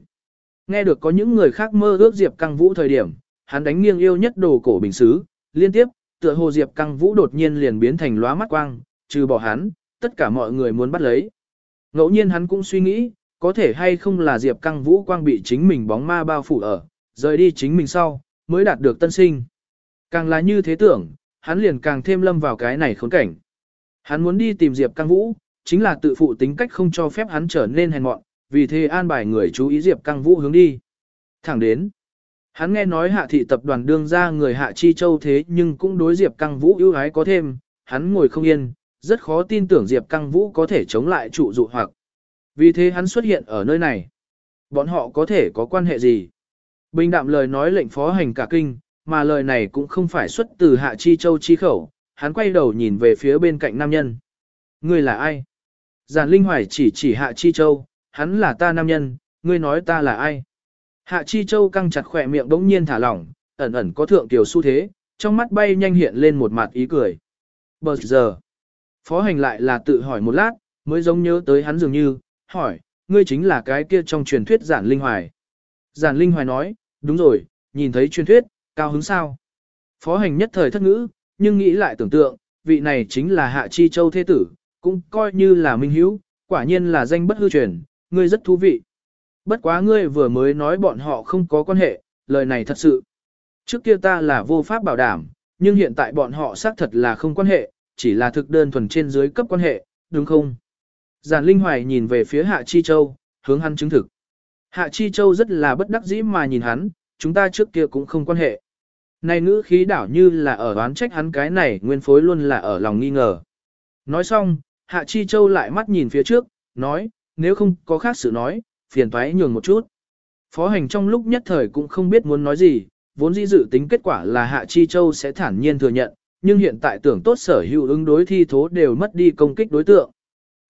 Nghe được có những người khác mơ ước Diệp Căng Vũ thời điểm, hắn đánh nghiêng yêu nhất đồ cổ bình xứ, liên tiếp, tựa hồ Diệp Căng Vũ đột nhiên liền biến thành lóa mắt quang, trừ bỏ hắn, tất cả mọi người muốn bắt lấy. Ngẫu nhiên hắn cũng suy nghĩ, có thể hay không là Diệp Căng Vũ quang bị chính mình bóng ma bao phủ ở, rời đi chính mình sau, mới đạt được tân sinh. Càng là như thế tưởng, hắn liền càng thêm lâm vào cái này khốn cảnh. Hắn muốn đi tìm Diệp Căng Vũ, chính là tự phụ tính cách không cho phép hắn trở nên hèn mọn, vì thế an bài người chú ý Diệp Căng Vũ hướng đi. Thẳng đến, hắn nghe nói hạ thị tập đoàn đương ra người hạ chi châu thế nhưng cũng đối Diệp Căng Vũ ưu ái có thêm, hắn ngồi không yên, rất khó tin tưởng Diệp Căng Vũ có thể chống lại trụ dụ hoặc. Vì thế hắn xuất hiện ở nơi này. Bọn họ có thể có quan hệ gì? Bình đạm lời nói lệnh phó hành cả kinh, mà lời này cũng không phải xuất từ hạ chi châu chi khẩu, hắn quay đầu nhìn về phía bên cạnh nam nhân. Ngươi là ai? Giản Linh Hoài chỉ chỉ hạ chi châu, hắn là ta nam nhân, ngươi nói ta là ai? Hạ chi châu căng chặt khỏe miệng đống nhiên thả lỏng, ẩn ẩn có thượng tiểu xu thế, trong mắt bay nhanh hiện lên một mặt ý cười. Bờ giờ, phó hành lại là tự hỏi một lát, mới giống nhớ tới hắn dường như, hỏi, ngươi chính là cái kia trong truyền thuyết giản linh hoài. Giản linh hoài nói, đúng rồi, nhìn thấy truyền thuyết, cao hứng sao. Phó hành nhất thời thất ngữ, nhưng nghĩ lại tưởng tượng, vị này chính là Hạ Chi Châu thế tử, cũng coi như là minh hữu, quả nhiên là danh bất hư truyền, ngươi rất thú vị. Bất quá ngươi vừa mới nói bọn họ không có quan hệ, lời này thật sự. Trước kia ta là vô pháp bảo đảm, nhưng hiện tại bọn họ xác thật là không quan hệ, chỉ là thực đơn thuần trên dưới cấp quan hệ, đúng không? Giản Linh Hoài nhìn về phía Hạ Chi Châu, hướng hắn chứng thực. Hạ Chi Châu rất là bất đắc dĩ mà nhìn hắn, chúng ta trước kia cũng không quan hệ. Này ngữ khí đảo như là ở đoán trách hắn cái này nguyên phối luôn là ở lòng nghi ngờ. Nói xong, Hạ Chi Châu lại mắt nhìn phía trước, nói, nếu không có khác sự nói, phiền thoái nhường một chút. Phó hành trong lúc nhất thời cũng không biết muốn nói gì, vốn dĩ dự tính kết quả là Hạ Chi Châu sẽ thản nhiên thừa nhận, nhưng hiện tại tưởng tốt sở hữu ứng đối thi thố đều mất đi công kích đối tượng.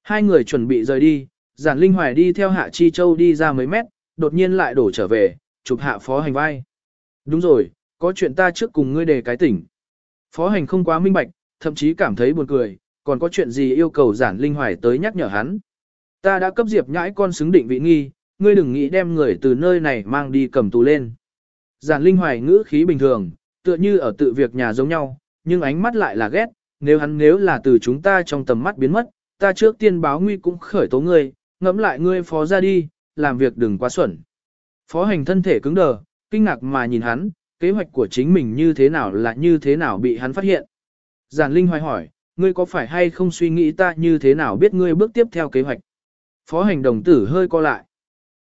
Hai người chuẩn bị rời đi, giản linh hoài đi theo Hạ Chi Châu đi ra mấy mét, đột nhiên lại đổ trở về, chụp hạ phó hành vai. Đúng rồi, có chuyện ta trước cùng ngươi đề cái tỉnh. Phó hành không quá minh bạch, thậm chí cảm thấy buồn cười, còn có chuyện gì yêu cầu giản linh hoài tới nhắc nhở hắn. Ta đã cấp diệp nhãi con xứng định vị nghi, ngươi đừng nghĩ đem người từ nơi này mang đi cầm tù lên. Giản linh hoài ngữ khí bình thường, tựa như ở tự việc nhà giống nhau, nhưng ánh mắt lại là ghét, nếu hắn nếu là từ chúng ta trong tầm mắt biến mất, ta trước tiên báo nguy cũng khởi tố ngươi, ngẫm lại ngươi phó ra đi, làm việc đừng quá xuẩn. Phó hành thân thể cứng đờ, kinh ngạc mà nhìn hắn, kế hoạch của chính mình như thế nào là như thế nào bị hắn phát hiện. Giản Linh hoài hỏi, ngươi có phải hay không suy nghĩ ta như thế nào biết ngươi bước tiếp theo kế hoạch. Phó hành đồng tử hơi co lại.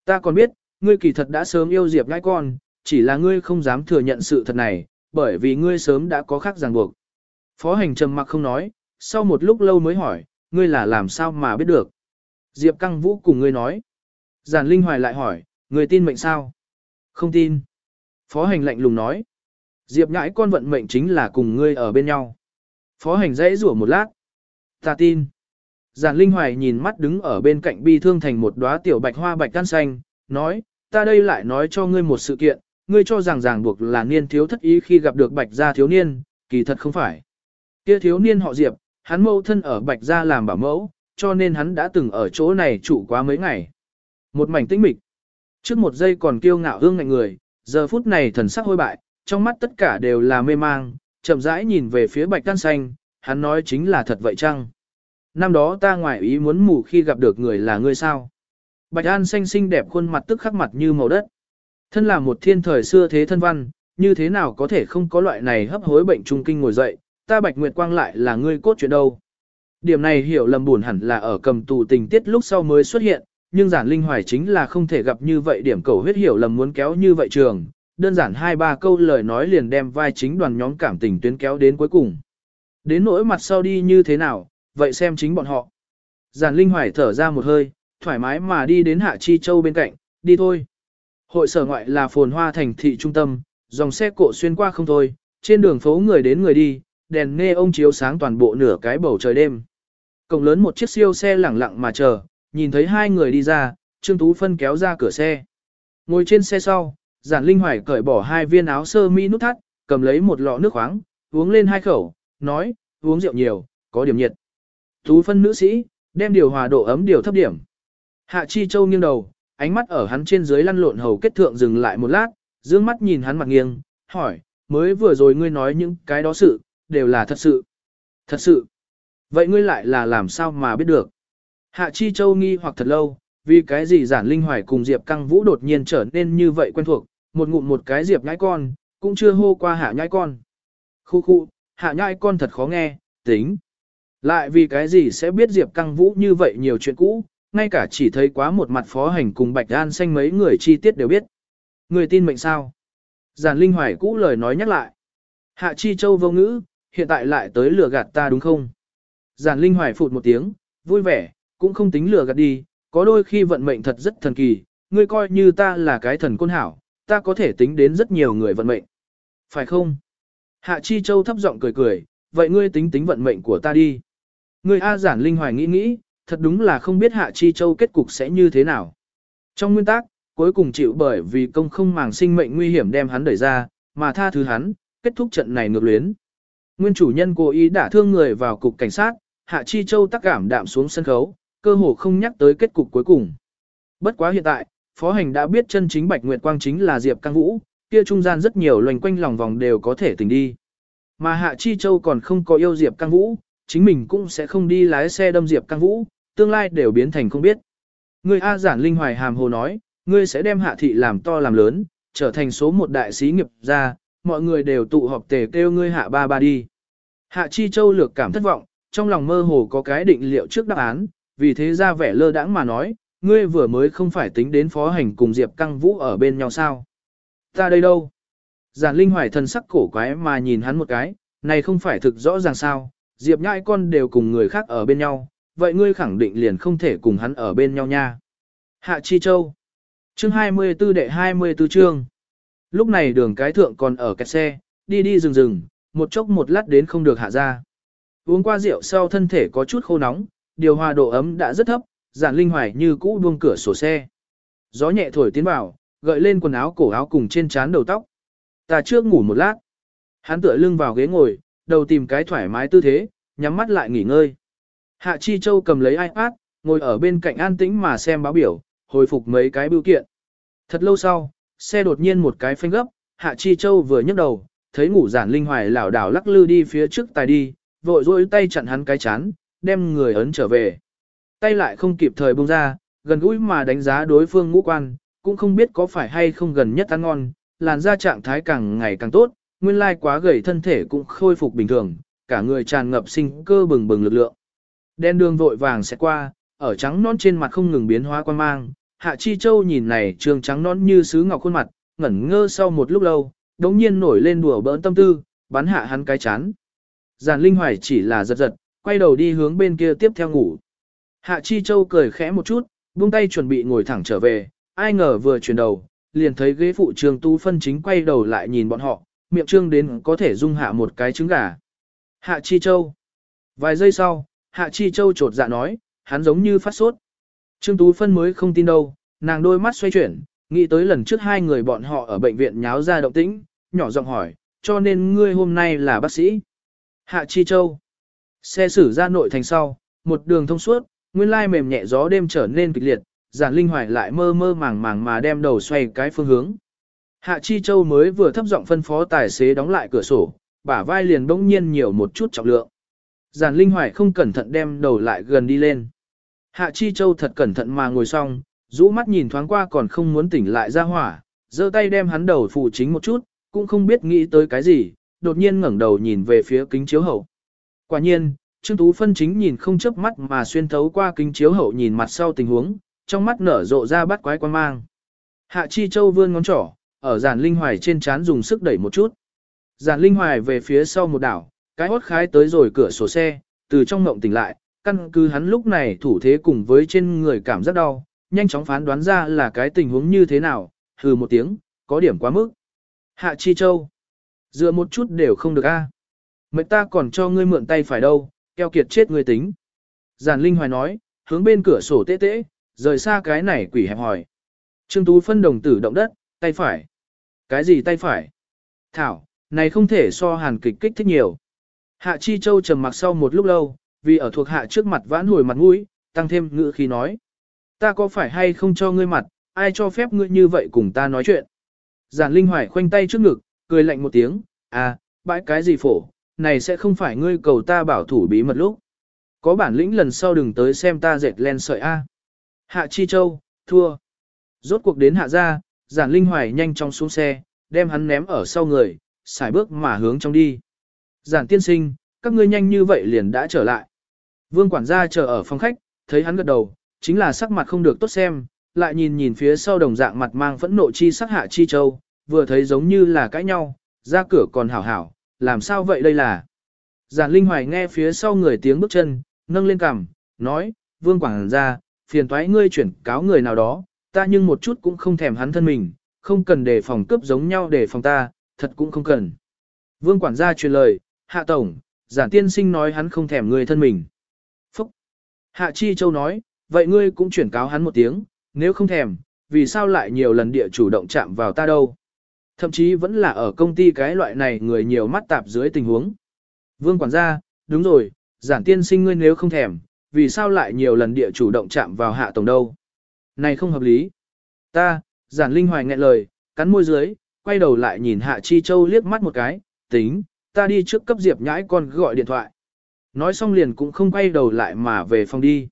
Ta còn biết, ngươi kỳ thật đã sớm yêu Diệp ngãi con, chỉ là ngươi không dám thừa nhận sự thật này, bởi vì ngươi sớm đã có khác ràng buộc. Phó hành trầm mặc không nói, sau một lúc lâu mới hỏi, ngươi là làm sao mà biết được. Diệp Căng Vũ cùng ngươi nói. Giản Linh Hoài lại hỏi, ngươi tin mệnh sao? Không tin. Phó hành lạnh lùng nói. Diệp ngãi con vận mệnh chính là cùng ngươi ở bên nhau. Phó hành dãy rủa một lát. Ta tin. Giản Linh Hoài nhìn mắt đứng ở bên cạnh bi thương thành một đóa tiểu bạch hoa bạch can xanh, nói, ta đây lại nói cho ngươi một sự kiện, ngươi cho rằng ràng buộc là niên thiếu thất ý khi gặp được bạch gia thiếu niên, kỳ thật không phải. Kia thiếu niên họ Diệp, hắn mâu thân ở bạch gia làm bảo mẫu, cho nên hắn đã từng ở chỗ này trụ quá mấy ngày. Một mảnh tĩnh mịch. Trước một giây còn kiêu ngạo hương ngạnh người, giờ phút này thần sắc hôi bại, trong mắt tất cả đều là mê mang, chậm rãi nhìn về phía bạch can xanh, hắn nói chính là thật vậy chăng? Năm đó ta ngoại ý muốn mù khi gặp được người là ngươi sao? Bạch An xanh xinh đẹp khuôn mặt tức khắc mặt như màu đất. Thân là một thiên thời xưa thế thân văn, như thế nào có thể không có loại này hấp hối bệnh trung kinh ngồi dậy, ta Bạch Nguyệt Quang lại là ngươi cốt chuyện đâu. Điểm này hiểu lầm buồn hẳn là ở cầm tù tình tiết lúc sau mới xuất hiện, nhưng giản linh hoài chính là không thể gặp như vậy điểm cầu huyết hiểu lầm muốn kéo như vậy trường, đơn giản hai ba câu lời nói liền đem vai chính đoàn nhóm cảm tình tuyến kéo đến cuối cùng. Đến nỗi mặt sau đi như thế nào, vậy xem chính bọn họ. Giản linh hoài thở ra một hơi, thoải mái mà đi đến Hạ Chi Châu bên cạnh, đi thôi. Hội sở ngoại là phồn hoa thành thị trung tâm, dòng xe cộ xuyên qua không thôi, trên đường phố người đến người đi, đèn nghe ông chiếu sáng toàn bộ nửa cái bầu trời đêm. Cổng lớn một chiếc siêu xe lẳng lặng mà chờ, nhìn thấy hai người đi ra, Trương Tú Phân kéo ra cửa xe. Ngồi trên xe sau, Giản Linh Hoài cởi bỏ hai viên áo sơ mi nút thắt, cầm lấy một lọ nước khoáng, uống lên hai khẩu, nói, uống rượu nhiều, có điểm nhiệt. Tú Phân nữ sĩ, đem điều hòa độ ấm điều thấp điểm. Hạ Chi Châu nghiêng đầu, ánh mắt ở hắn trên dưới lăn lộn hầu kết thượng dừng lại một lát, dương mắt nhìn hắn mặt nghiêng, hỏi, mới vừa rồi ngươi nói những cái đó sự, đều là thật sự. Thật sự. Vậy ngươi lại là làm sao mà biết được? Hạ Chi Châu nghi hoặc thật lâu, vì cái gì giản linh hoài cùng Diệp Căng Vũ đột nhiên trở nên như vậy quen thuộc, một ngụm một cái Diệp nhãi con, cũng chưa hô qua hạ nhãi con. Khu khu, hạ nhãi con thật khó nghe, tính. Lại vì cái gì sẽ biết Diệp Căng Vũ như vậy nhiều chuyện cũ, ngay cả chỉ thấy quá một mặt phó hành cùng Bạch An xanh mấy người chi tiết đều biết. Người tin mệnh sao? Giản Linh Hoài cũ lời nói nhắc lại. Hạ Chi Châu vô ngữ, hiện tại lại tới lừa gạt ta đúng không? Giản Linh Hoài phụt một tiếng, vui vẻ, cũng không tính lừa gạt đi, có đôi khi vận mệnh thật rất thần kỳ, ngươi coi như ta là cái thần côn hảo, ta có thể tính đến rất nhiều người vận mệnh. Phải không? Hạ Chi Châu thấp giọng cười cười, vậy ngươi tính tính vận mệnh của ta đi. Ngươi A Giản Linh Hoài nghĩ nghĩ, thật đúng là không biết Hạ Chi Châu kết cục sẽ như thế nào. Trong nguyên tắc, cuối cùng chịu bởi vì công không màng sinh mệnh nguy hiểm đem hắn đẩy ra, mà tha thứ hắn, kết thúc trận này ngược luyến. Nguyên chủ nhân cố ý đả thương người vào cục cảnh sát, Hạ Chi Châu tắc cảm đạm xuống sân khấu, cơ hồ không nhắc tới kết cục cuối cùng. Bất quá hiện tại, Phó Hành đã biết chân chính Bạch Nguyệt Quang chính là Diệp Căng Vũ, kia trung gian rất nhiều loành quanh lòng vòng đều có thể tỉnh đi. Mà Hạ Chi Châu còn không có yêu Diệp Căng Vũ, chính mình cũng sẽ không đi lái xe đâm Diệp Căng Vũ, tương lai đều biến thành không biết. người A giản linh hoài hàm hồ nói, ngươi sẽ đem hạ thị làm to làm lớn, trở thành số một đại sĩ nghiệp gia, mọi người đều tụ họp tề kêu ngươi hạ ba ba đi. Hạ Chi Châu lược cảm thất vọng, trong lòng mơ hồ có cái định liệu trước đáp án, vì thế ra vẻ lơ đãng mà nói, ngươi vừa mới không phải tính đến phó hành cùng Diệp Căng Vũ ở bên nhau sao. Ta đây đâu? Giản Linh Hoài thần sắc cổ quái mà nhìn hắn một cái, này không phải thực rõ ràng sao, Diệp nhãi con đều cùng người khác ở bên nhau, vậy ngươi khẳng định liền không thể cùng hắn ở bên nhau nha. Hạ Chi Châu Chương 24 đệ 24 chương Lúc này đường cái thượng còn ở kẹt xe, đi đi rừng rừng, một chốc một lát đến không được hạ ra. Uống qua rượu sau thân thể có chút khô nóng, điều hòa độ ấm đã rất thấp, giản linh hoài như cũ buông cửa sổ xe. Gió nhẹ thổi tiến vào, gợi lên quần áo cổ áo cùng trên trán đầu tóc. Ta trước ngủ một lát. Hắn tựa lưng vào ghế ngồi, đầu tìm cái thoải mái tư thế, nhắm mắt lại nghỉ ngơi. Hạ Chi Châu cầm lấy iPad, ngồi ở bên cạnh an tĩnh mà xem báo biểu, hồi phục mấy cái bưu kiện. Thật lâu sau, xe đột nhiên một cái phanh gấp, Hạ Chi Châu vừa nhấc đầu, thấy ngủ giản linh hoài lảo đảo lắc lư đi phía trước tài đi, vội rôi tay chặn hắn cái chán, đem người ấn trở về. Tay lại không kịp thời buông ra, gần gũi mà đánh giá đối phương ngũ quan, cũng không biết có phải hay không gần nhất ăn ngon, làn da trạng thái càng ngày càng tốt, nguyên lai quá gầy thân thể cũng khôi phục bình thường, cả người tràn ngập sinh cơ bừng bừng lực lượng. Đen đường vội vàng sẽ qua, ở trắng non trên mặt không ngừng biến hóa quan mang, Hạ Chi Châu nhìn này trường trắng non như sứ ngọc khuôn mặt, ngẩn ngơ sau một lúc lâu, đống nhiên nổi lên đùa bỡn tâm tư, bắn hạ hắn cái chán. Giàn Linh Hoài chỉ là giật giật, quay đầu đi hướng bên kia tiếp theo ngủ. Hạ Chi Châu cười khẽ một chút, buông tay chuẩn bị ngồi thẳng trở về, ai ngờ vừa chuyển đầu, liền thấy ghế phụ trường tu phân chính quay đầu lại nhìn bọn họ, miệng trương đến có thể dung hạ một cái trứng gà. Hạ Chi Châu. Vài giây sau, Hạ Chi Châu trột dạ nói, hắn giống như phát sốt. Trương Tú Phân mới không tin đâu, nàng đôi mắt xoay chuyển, nghĩ tới lần trước hai người bọn họ ở bệnh viện nháo ra động tĩnh, nhỏ giọng hỏi, cho nên ngươi hôm nay là bác sĩ. Hạ Chi Châu. Xe xử ra nội thành sau, một đường thông suốt, nguyên lai mềm nhẹ gió đêm trở nên kịch liệt, giản linh hoài lại mơ mơ màng màng mà đem đầu xoay cái phương hướng. Hạ Chi Châu mới vừa thấp giọng phân phó tài xế đóng lại cửa sổ, bả vai liền bỗng nhiên nhiều một chút trọng lượng. Giản linh hoài không cẩn thận đem đầu lại gần đi lên. Hạ Chi Châu thật cẩn thận mà ngồi xong, rũ mắt nhìn thoáng qua còn không muốn tỉnh lại ra hỏa, giơ tay đem hắn đầu phụ chính một chút, cũng không biết nghĩ tới cái gì, đột nhiên ngẩng đầu nhìn về phía kính chiếu hậu. Quả nhiên, Trương Tú Phân chính nhìn không chớp mắt mà xuyên thấu qua kính chiếu hậu nhìn mặt sau tình huống, trong mắt nở rộ ra bắt quái quan mang. Hạ Chi Châu vươn ngón trỏ, ở giản linh hoài trên chán dùng sức đẩy một chút. Giản linh hoài về phía sau một đảo, cái hốt khái tới rồi cửa sổ xe, từ trong ngộng tỉnh lại, căn cứ hắn lúc này thủ thế cùng với trên người cảm giác đau, nhanh chóng phán đoán ra là cái tình huống như thế nào, hừ một tiếng, có điểm quá mức. Hạ Chi Châu, dựa một chút đều không được a. À. Mệnh ta còn cho ngươi mượn tay phải đâu, keo kiệt chết ngươi tính. Giản Linh Hoài nói, hướng bên cửa sổ tê tê, rời xa cái này quỷ hẹp hỏi. Trương Tú phân đồng tử động đất, tay phải. Cái gì tay phải? Thảo, này không thể so hàn kịch kích thích nhiều. Hạ Chi Châu trầm mặc sau một lúc lâu, vì ở thuộc hạ trước mặt vãn hồi mặt mũi, tăng thêm ngữ khí nói. Ta có phải hay không cho ngươi mặt, ai cho phép ngươi như vậy cùng ta nói chuyện? Giản Linh Hoài khoanh tay trước ngực, cười lạnh một tiếng, à, bãi cái gì phổ, này sẽ không phải ngươi cầu ta bảo thủ bí mật lúc. Có bản lĩnh lần sau đừng tới xem ta dệt len sợi A. Hạ Chi Châu, thua. Rốt cuộc đến hạ ra, giản linh hoài nhanh chóng xuống xe, đem hắn ném ở sau người, xài bước mà hướng trong đi. Giản tiên sinh, các ngươi nhanh như vậy liền đã trở lại. Vương quản gia chờ ở phòng khách, thấy hắn gật đầu, chính là sắc mặt không được tốt xem, lại nhìn nhìn phía sau đồng dạng mặt mang phẫn nộ chi sắc hạ chi châu, vừa thấy giống như là cãi nhau, ra cửa còn hảo hảo, làm sao vậy đây là. Giản Linh Hoài nghe phía sau người tiếng bước chân, nâng lên cằm, nói, vương quảng gia, phiền toái ngươi chuyển cáo người nào đó, ta nhưng một chút cũng không thèm hắn thân mình, không cần để phòng cướp giống nhau để phòng ta, thật cũng không cần. Vương quản gia truyền lời, hạ tổng, giản tiên sinh nói hắn không thèm người thân mình. Phúc! Hạ Chi Châu nói, vậy ngươi cũng chuyển cáo hắn một tiếng, nếu không thèm, vì sao lại nhiều lần địa chủ động chạm vào ta đâu? Thậm chí vẫn là ở công ty cái loại này người nhiều mắt tạp dưới tình huống. Vương quản gia, đúng rồi, giản tiên sinh ngươi nếu không thèm, vì sao lại nhiều lần địa chủ động chạm vào hạ tổng đâu? Này không hợp lý. Ta, giản linh hoài nghẹn lời, cắn môi dưới, quay đầu lại nhìn hạ chi châu liếc mắt một cái, tính, ta đi trước cấp diệp nhãi con gọi điện thoại. Nói xong liền cũng không quay đầu lại mà về phòng đi.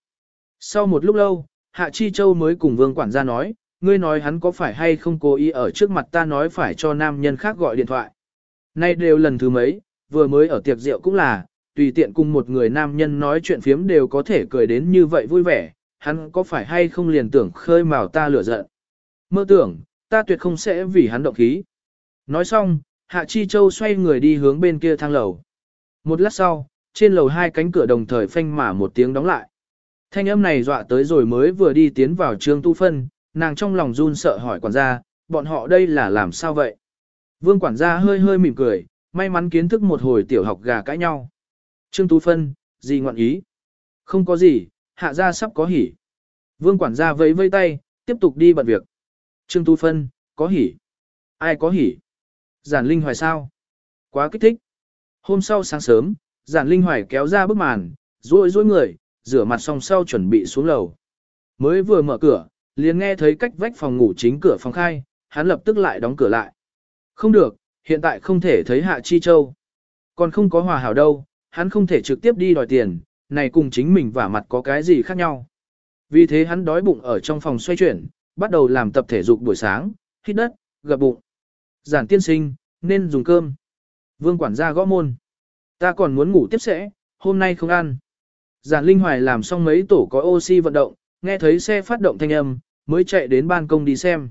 Sau một lúc lâu, Hạ Chi Châu mới cùng vương quản gia nói, ngươi nói hắn có phải hay không cố ý ở trước mặt ta nói phải cho nam nhân khác gọi điện thoại. Nay đều lần thứ mấy, vừa mới ở tiệc rượu cũng là, tùy tiện cùng một người nam nhân nói chuyện phiếm đều có thể cười đến như vậy vui vẻ, hắn có phải hay không liền tưởng khơi mào ta lửa giận. Mơ tưởng, ta tuyệt không sẽ vì hắn động khí. Nói xong, Hạ Chi Châu xoay người đi hướng bên kia thang lầu. Một lát sau, trên lầu hai cánh cửa đồng thời phanh mà một tiếng đóng lại. Thanh âm này dọa tới rồi mới vừa đi tiến vào trương tu phân, nàng trong lòng run sợ hỏi quản gia, bọn họ đây là làm sao vậy? Vương quản gia hơi hơi mỉm cười, may mắn kiến thức một hồi tiểu học gà cãi nhau. Trương Tú Phân, gì ngoạn ý? Không có gì, hạ gia sắp có hỉ. Vương quản gia vẫy vây tay, tiếp tục đi bận việc. Trương Tú Phân, có hỉ. Ai có hỉ? Giản Linh Hoài sao? Quá kích thích. Hôm sau sáng sớm, Giản Linh Hoài kéo ra bức màn, rôi rôi người, rửa mặt xong sau chuẩn bị xuống lầu. Mới vừa mở cửa, liền nghe thấy cách vách phòng ngủ chính cửa phòng khai, hắn lập tức lại đóng cửa lại. Không được, hiện tại không thể thấy Hạ Chi Châu. Còn không có hòa hảo đâu, hắn không thể trực tiếp đi đòi tiền, này cùng chính mình vả mặt có cái gì khác nhau. Vì thế hắn đói bụng ở trong phòng xoay chuyển, bắt đầu làm tập thể dục buổi sáng, hít đất, gập bụng. Giản tiên sinh, nên dùng cơm. Vương quản gia gõ môn. Ta còn muốn ngủ tiếp sẽ, hôm nay không ăn. Giản Linh Hoài làm xong mấy tổ có oxy vận động, nghe thấy xe phát động thanh âm, mới chạy đến ban công đi xem.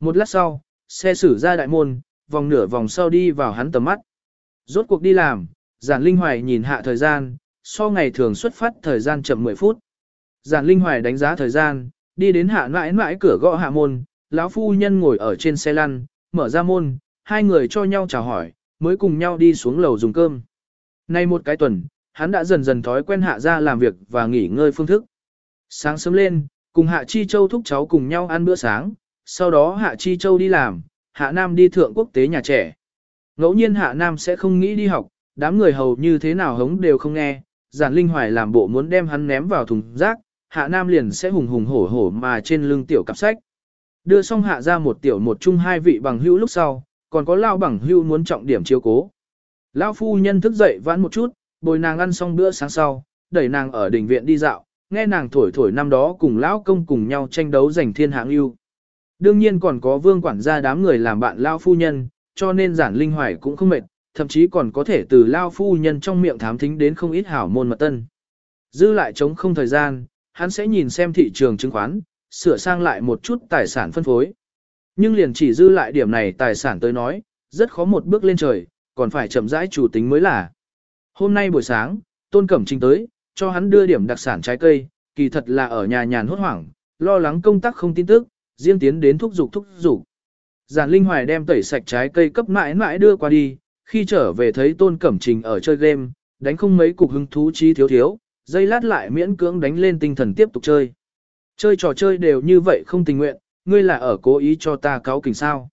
Một lát sau, xe xử ra đại môn, vòng nửa vòng sau đi vào hắn tầm mắt. Rốt cuộc đi làm, Giản Linh Hoài nhìn hạ thời gian, so ngày thường xuất phát thời gian chậm 10 phút. Giản Linh Hoài đánh giá thời gian, đi đến hạ mãi mãi cửa gõ hạ môn, lão phu nhân ngồi ở trên xe lăn, mở ra môn, hai người cho nhau chào hỏi, mới cùng nhau đi xuống lầu dùng cơm. Nay một cái tuần, hắn đã dần dần thói quen hạ ra làm việc và nghỉ ngơi phương thức. Sáng sớm lên, cùng Hạ Chi Châu thúc cháu cùng nhau ăn bữa sáng, sau đó Hạ Chi Châu đi làm, Hạ Nam đi thượng quốc tế nhà trẻ. Ngẫu nhiên Hạ Nam sẽ không nghĩ đi học, đám người hầu như thế nào hống đều không nghe, giản linh hoài làm bộ muốn đem hắn ném vào thùng rác, Hạ Nam liền sẽ hùng hùng hổ hổ mà trên lưng tiểu cặp sách. Đưa xong Hạ ra một tiểu một chung hai vị bằng hữu lúc sau, còn có lao bằng hữu muốn trọng điểm chiếu cố. Lão phu nhân thức dậy vãn một chút, bồi nàng ăn xong bữa sáng sau, đẩy nàng ở đỉnh viện đi dạo, nghe nàng thổi thổi năm đó cùng lão công cùng nhau tranh đấu giành thiên hạng ưu. Đương nhiên còn có vương quản gia đám người làm bạn lão phu nhân, cho nên giản linh hoài cũng không mệt, thậm chí còn có thể từ lão phu nhân trong miệng thám thính đến không ít hảo môn mật tân. Dư lại chống không thời gian, hắn sẽ nhìn xem thị trường chứng khoán, sửa sang lại một chút tài sản phân phối. Nhưng liền chỉ dư lại điểm này tài sản tới nói, rất khó một bước lên trời, còn phải chậm rãi chủ tính mới là. Hôm nay buổi sáng, Tôn Cẩm Trinh tới, cho hắn đưa điểm đặc sản trái cây, kỳ thật là ở nhà nhàn hốt hoảng, lo lắng công tác không tin tức, riêng tiến đến thúc dục thúc dục. Giản Linh Hoài đem tẩy sạch trái cây cấp mãi mãi đưa qua đi, khi trở về thấy Tôn Cẩm Trình ở chơi game, đánh không mấy cục hứng thú chi thiếu thiếu, dây lát lại miễn cưỡng đánh lên tinh thần tiếp tục chơi. Chơi trò chơi đều như vậy không tình nguyện, ngươi là ở cố ý cho ta cáo kình sao?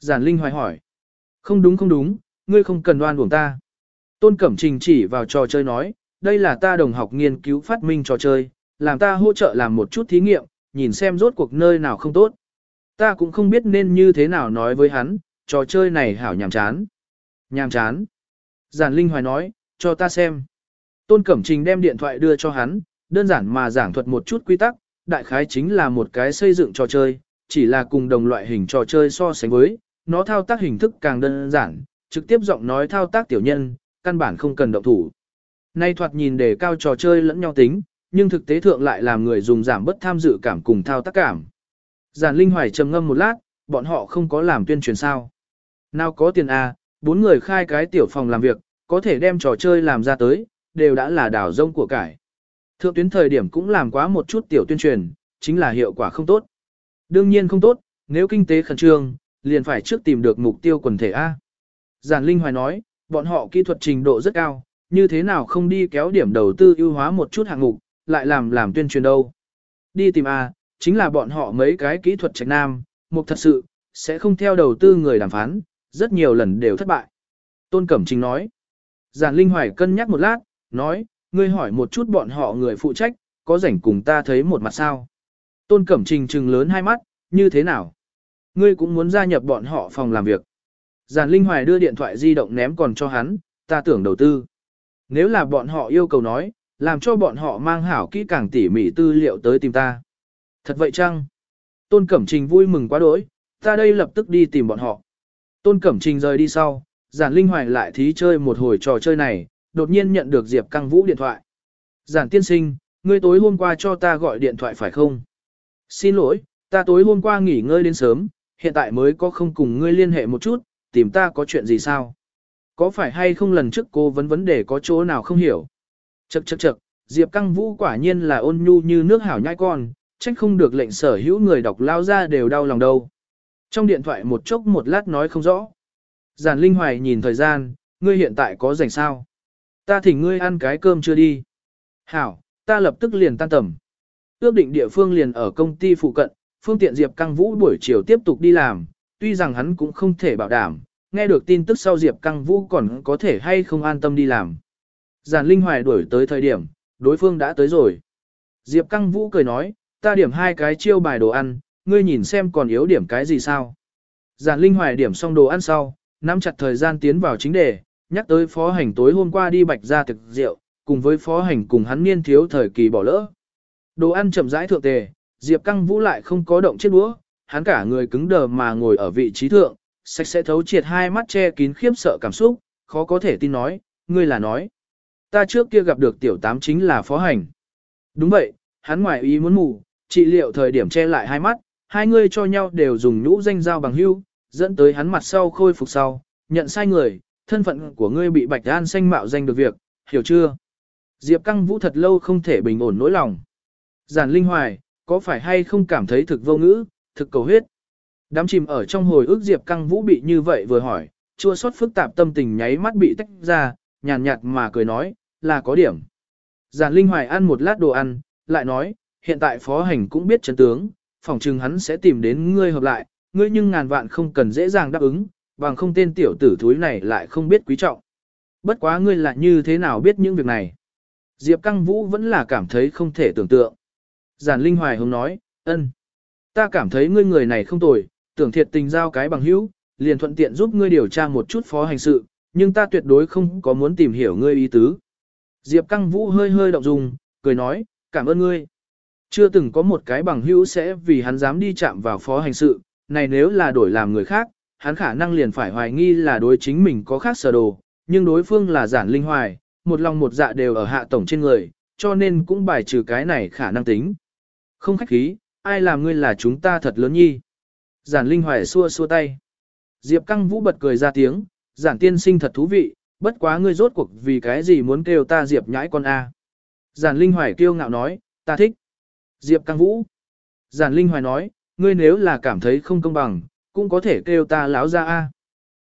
Giản Linh Hoài hỏi. Không đúng không đúng, ngươi không cần đoan buồng ta. Tôn Cẩm Trình chỉ vào trò chơi nói, đây là ta đồng học nghiên cứu phát minh trò chơi, làm ta hỗ trợ làm một chút thí nghiệm, nhìn xem rốt cuộc nơi nào không tốt. Ta cũng không biết nên như thế nào nói với hắn, trò chơi này hảo nhàm chán. Nhàm chán. Giản Linh Hoài nói, cho ta xem. Tôn Cẩm Trình đem điện thoại đưa cho hắn, đơn giản mà giảng thuật một chút quy tắc, đại khái chính là một cái xây dựng trò chơi, chỉ là cùng đồng loại hình trò chơi so sánh với, nó thao tác hình thức càng đơn giản, trực tiếp giọng nói thao tác tiểu nhân, căn bản không cần động thủ. Nay thoạt nhìn để cao trò chơi lẫn nhau tính, nhưng thực tế thượng lại làm người dùng giảm bất tham dự cảm cùng thao tác cảm. Giản Linh Hoài trầm ngâm một lát, bọn họ không có làm tuyên truyền sao. Nào có tiền A, bốn người khai cái tiểu phòng làm việc, có thể đem trò chơi làm ra tới, đều đã là đảo rông của cải. Thượng tuyến thời điểm cũng làm quá một chút tiểu tuyên truyền, chính là hiệu quả không tốt. Đương nhiên không tốt, nếu kinh tế khẩn trương, liền phải trước tìm được mục tiêu quần thể A. Giản Linh Hoài nói, bọn họ kỹ thuật trình độ rất cao, như thế nào không đi kéo điểm đầu tư ưu hóa một chút hạng mục, lại làm làm tuyên truyền đâu. Đi tìm A, chính là bọn họ mấy cái kỹ thuật trạch nam, mục thật sự, sẽ không theo đầu tư người đàm phán, rất nhiều lần đều thất bại. Tôn Cẩm Trình nói. Giản Linh Hoài cân nhắc một lát, nói, ngươi hỏi một chút bọn họ người phụ trách, có rảnh cùng ta thấy một mặt sao. Tôn Cẩm Trình trừng lớn hai mắt, như thế nào? Ngươi cũng muốn gia nhập bọn họ phòng làm việc. Giản Linh Hoài đưa điện thoại di động ném còn cho hắn, ta tưởng đầu tư. Nếu là bọn họ yêu cầu nói, làm cho bọn họ mang hảo kỹ càng tỉ mỉ tư liệu tới tìm ta. Thật vậy chăng? Tôn Cẩm Trình vui mừng quá đỗi, ta đây lập tức đi tìm bọn họ. Tôn Cẩm Trình rời đi sau, Giản Linh Hoài lại thí chơi một hồi trò chơi này, đột nhiên nhận được Diệp Căng Vũ điện thoại. Giản tiên sinh, ngươi tối hôm qua cho ta gọi điện thoại phải không? Xin lỗi, ta tối hôm qua nghỉ ngơi đến sớm, hiện tại mới có không cùng ngươi liên hệ một chút, tìm ta có chuyện gì sao? Có phải hay không lần trước cô vấn vấn đề có chỗ nào không hiểu? Chậc chậc chậc, Diệp Căng Vũ quả nhiên là ôn nhu như nước hảo nhai con, trách không được lệnh sở hữu người đọc lao ra đều đau lòng đâu. Trong điện thoại một chốc một lát nói không rõ. Giản Linh Hoài nhìn thời gian, ngươi hiện tại có rảnh sao? Ta thỉnh ngươi ăn cái cơm chưa đi. Hảo, ta lập tức liền tan tầm. Ước định địa phương liền ở công ty phụ cận, phương tiện Diệp Căng Vũ buổi chiều tiếp tục đi làm, tuy rằng hắn cũng không thể bảo đảm, nghe được tin tức sau Diệp Căng Vũ còn có thể hay không an tâm đi làm. Giản Linh Hoài đuổi tới thời điểm, đối phương đã tới rồi. Diệp Căng Vũ cười nói, ta điểm hai cái chiêu bài đồ ăn, ngươi nhìn xem còn yếu điểm cái gì sao. Giản Linh Hoài điểm xong đồ ăn sau, nắm chặt thời gian tiến vào chính đề, nhắc tới phó hành tối hôm qua đi bạch ra thực rượu, cùng với phó hành cùng hắn niên thiếu thời kỳ bỏ lỡ. Đồ ăn chậm rãi thượng tề, Diệp Căng Vũ lại không có động chiếc đũa, hắn cả người cứng đờ mà ngồi ở vị trí thượng, sạch sẽ thấu triệt hai mắt che kín khiếp sợ cảm xúc, khó có thể tin nói, ngươi là nói. Ta trước kia gặp được tiểu tám chính là phó hành. Đúng vậy, hắn ngoài ý muốn mù, trị liệu thời điểm che lại hai mắt, hai người cho nhau đều dùng nhũ danh giao bằng hưu, dẫn tới hắn mặt sau khôi phục sau, nhận sai người, thân phận của ngươi bị Bạch An xanh mạo danh được việc, hiểu chưa? Diệp Căng Vũ thật lâu không thể bình ổn nỗi lòng. Giản Linh Hoài, có phải hay không cảm thấy thực vô ngữ, thực cầu huyết? Đám chìm ở trong hồi ức Diệp Căng Vũ bị như vậy vừa hỏi, chua xót phức tạp tâm tình nháy mắt bị tách ra, nhàn nhạt mà cười nói, là có điểm. Giản Linh Hoài ăn một lát đồ ăn, lại nói, hiện tại phó hành cũng biết chấn tướng, phỏng chừng hắn sẽ tìm đến ngươi hợp lại, ngươi nhưng ngàn vạn không cần dễ dàng đáp ứng, bằng không tên tiểu tử thúi này lại không biết quý trọng. Bất quá ngươi lại như thế nào biết những việc này? Diệp Căng Vũ vẫn là cảm thấy không thể tưởng tượng. Giản Linh Hoài hùng nói, ân, ta cảm thấy ngươi người này không tồi, tưởng thiệt tình giao cái bằng hữu, liền thuận tiện giúp ngươi điều tra một chút phó hành sự, nhưng ta tuyệt đối không có muốn tìm hiểu ngươi ý tứ. Diệp Căng Vũ hơi hơi động dung, cười nói, cảm ơn ngươi. Chưa từng có một cái bằng hữu sẽ vì hắn dám đi chạm vào phó hành sự, này nếu là đổi làm người khác, hắn khả năng liền phải hoài nghi là đối chính mình có khác sở đồ, nhưng đối phương là giản linh hoài, một lòng một dạ đều ở hạ tổng trên người, cho nên cũng bài trừ cái này khả năng tính. Không khách khí, ai làm ngươi là chúng ta thật lớn nhi. Giản linh hoài xua xua tay. Diệp căng vũ bật cười ra tiếng, giản tiên sinh thật thú vị, bất quá ngươi rốt cuộc vì cái gì muốn kêu ta Diệp nhãi con A. Giản linh hoài kiêu ngạo nói, ta thích. Diệp căng vũ. Giản linh hoài nói, ngươi nếu là cảm thấy không công bằng, cũng có thể kêu ta láo ra A.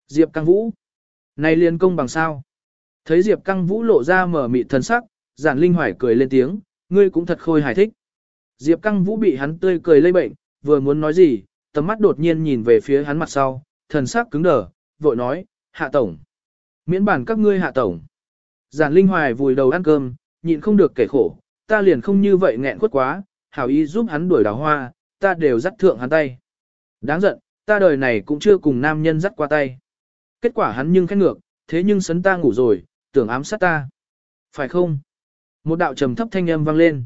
Diệp căng vũ. Này liên công bằng sao? Thấy Diệp căng vũ lộ ra mở mịt thân sắc, giản linh hoài cười lên tiếng, ngươi cũng thật khôi hài thích. Diệp căng vũ bị hắn tươi cười lây bệnh, vừa muốn nói gì, tầm mắt đột nhiên nhìn về phía hắn mặt sau, thần sắc cứng đờ, vội nói, hạ tổng. Miễn bản các ngươi hạ tổng. Giản linh hoài vùi đầu ăn cơm, nhịn không được kể khổ, ta liền không như vậy nghẹn khuất quá, hảo ý giúp hắn đuổi đào hoa, ta đều dắt thượng hắn tay. Đáng giận, ta đời này cũng chưa cùng nam nhân dắt qua tay. Kết quả hắn nhưng khét ngược, thế nhưng sấn ta ngủ rồi, tưởng ám sát ta. Phải không? Một đạo trầm thấp thanh âm vang lên.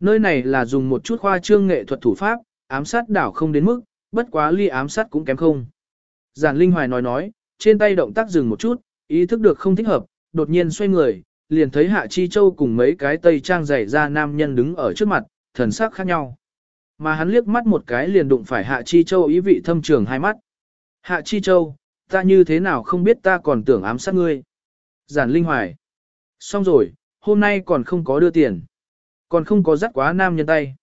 Nơi này là dùng một chút khoa trương nghệ thuật thủ pháp, ám sát đảo không đến mức, bất quá ly ám sát cũng kém không. Giản Linh Hoài nói nói, trên tay động tác dừng một chút, ý thức được không thích hợp, đột nhiên xoay người, liền thấy Hạ Chi Châu cùng mấy cái tây trang dày ra nam nhân đứng ở trước mặt, thần sắc khác nhau. Mà hắn liếc mắt một cái liền đụng phải Hạ Chi Châu ý vị thâm trường hai mắt. Hạ Chi Châu, ta như thế nào không biết ta còn tưởng ám sát ngươi. Giản Linh Hoài. Xong rồi, hôm nay còn không có đưa tiền. Còn không có dắt quá nam nhân tay.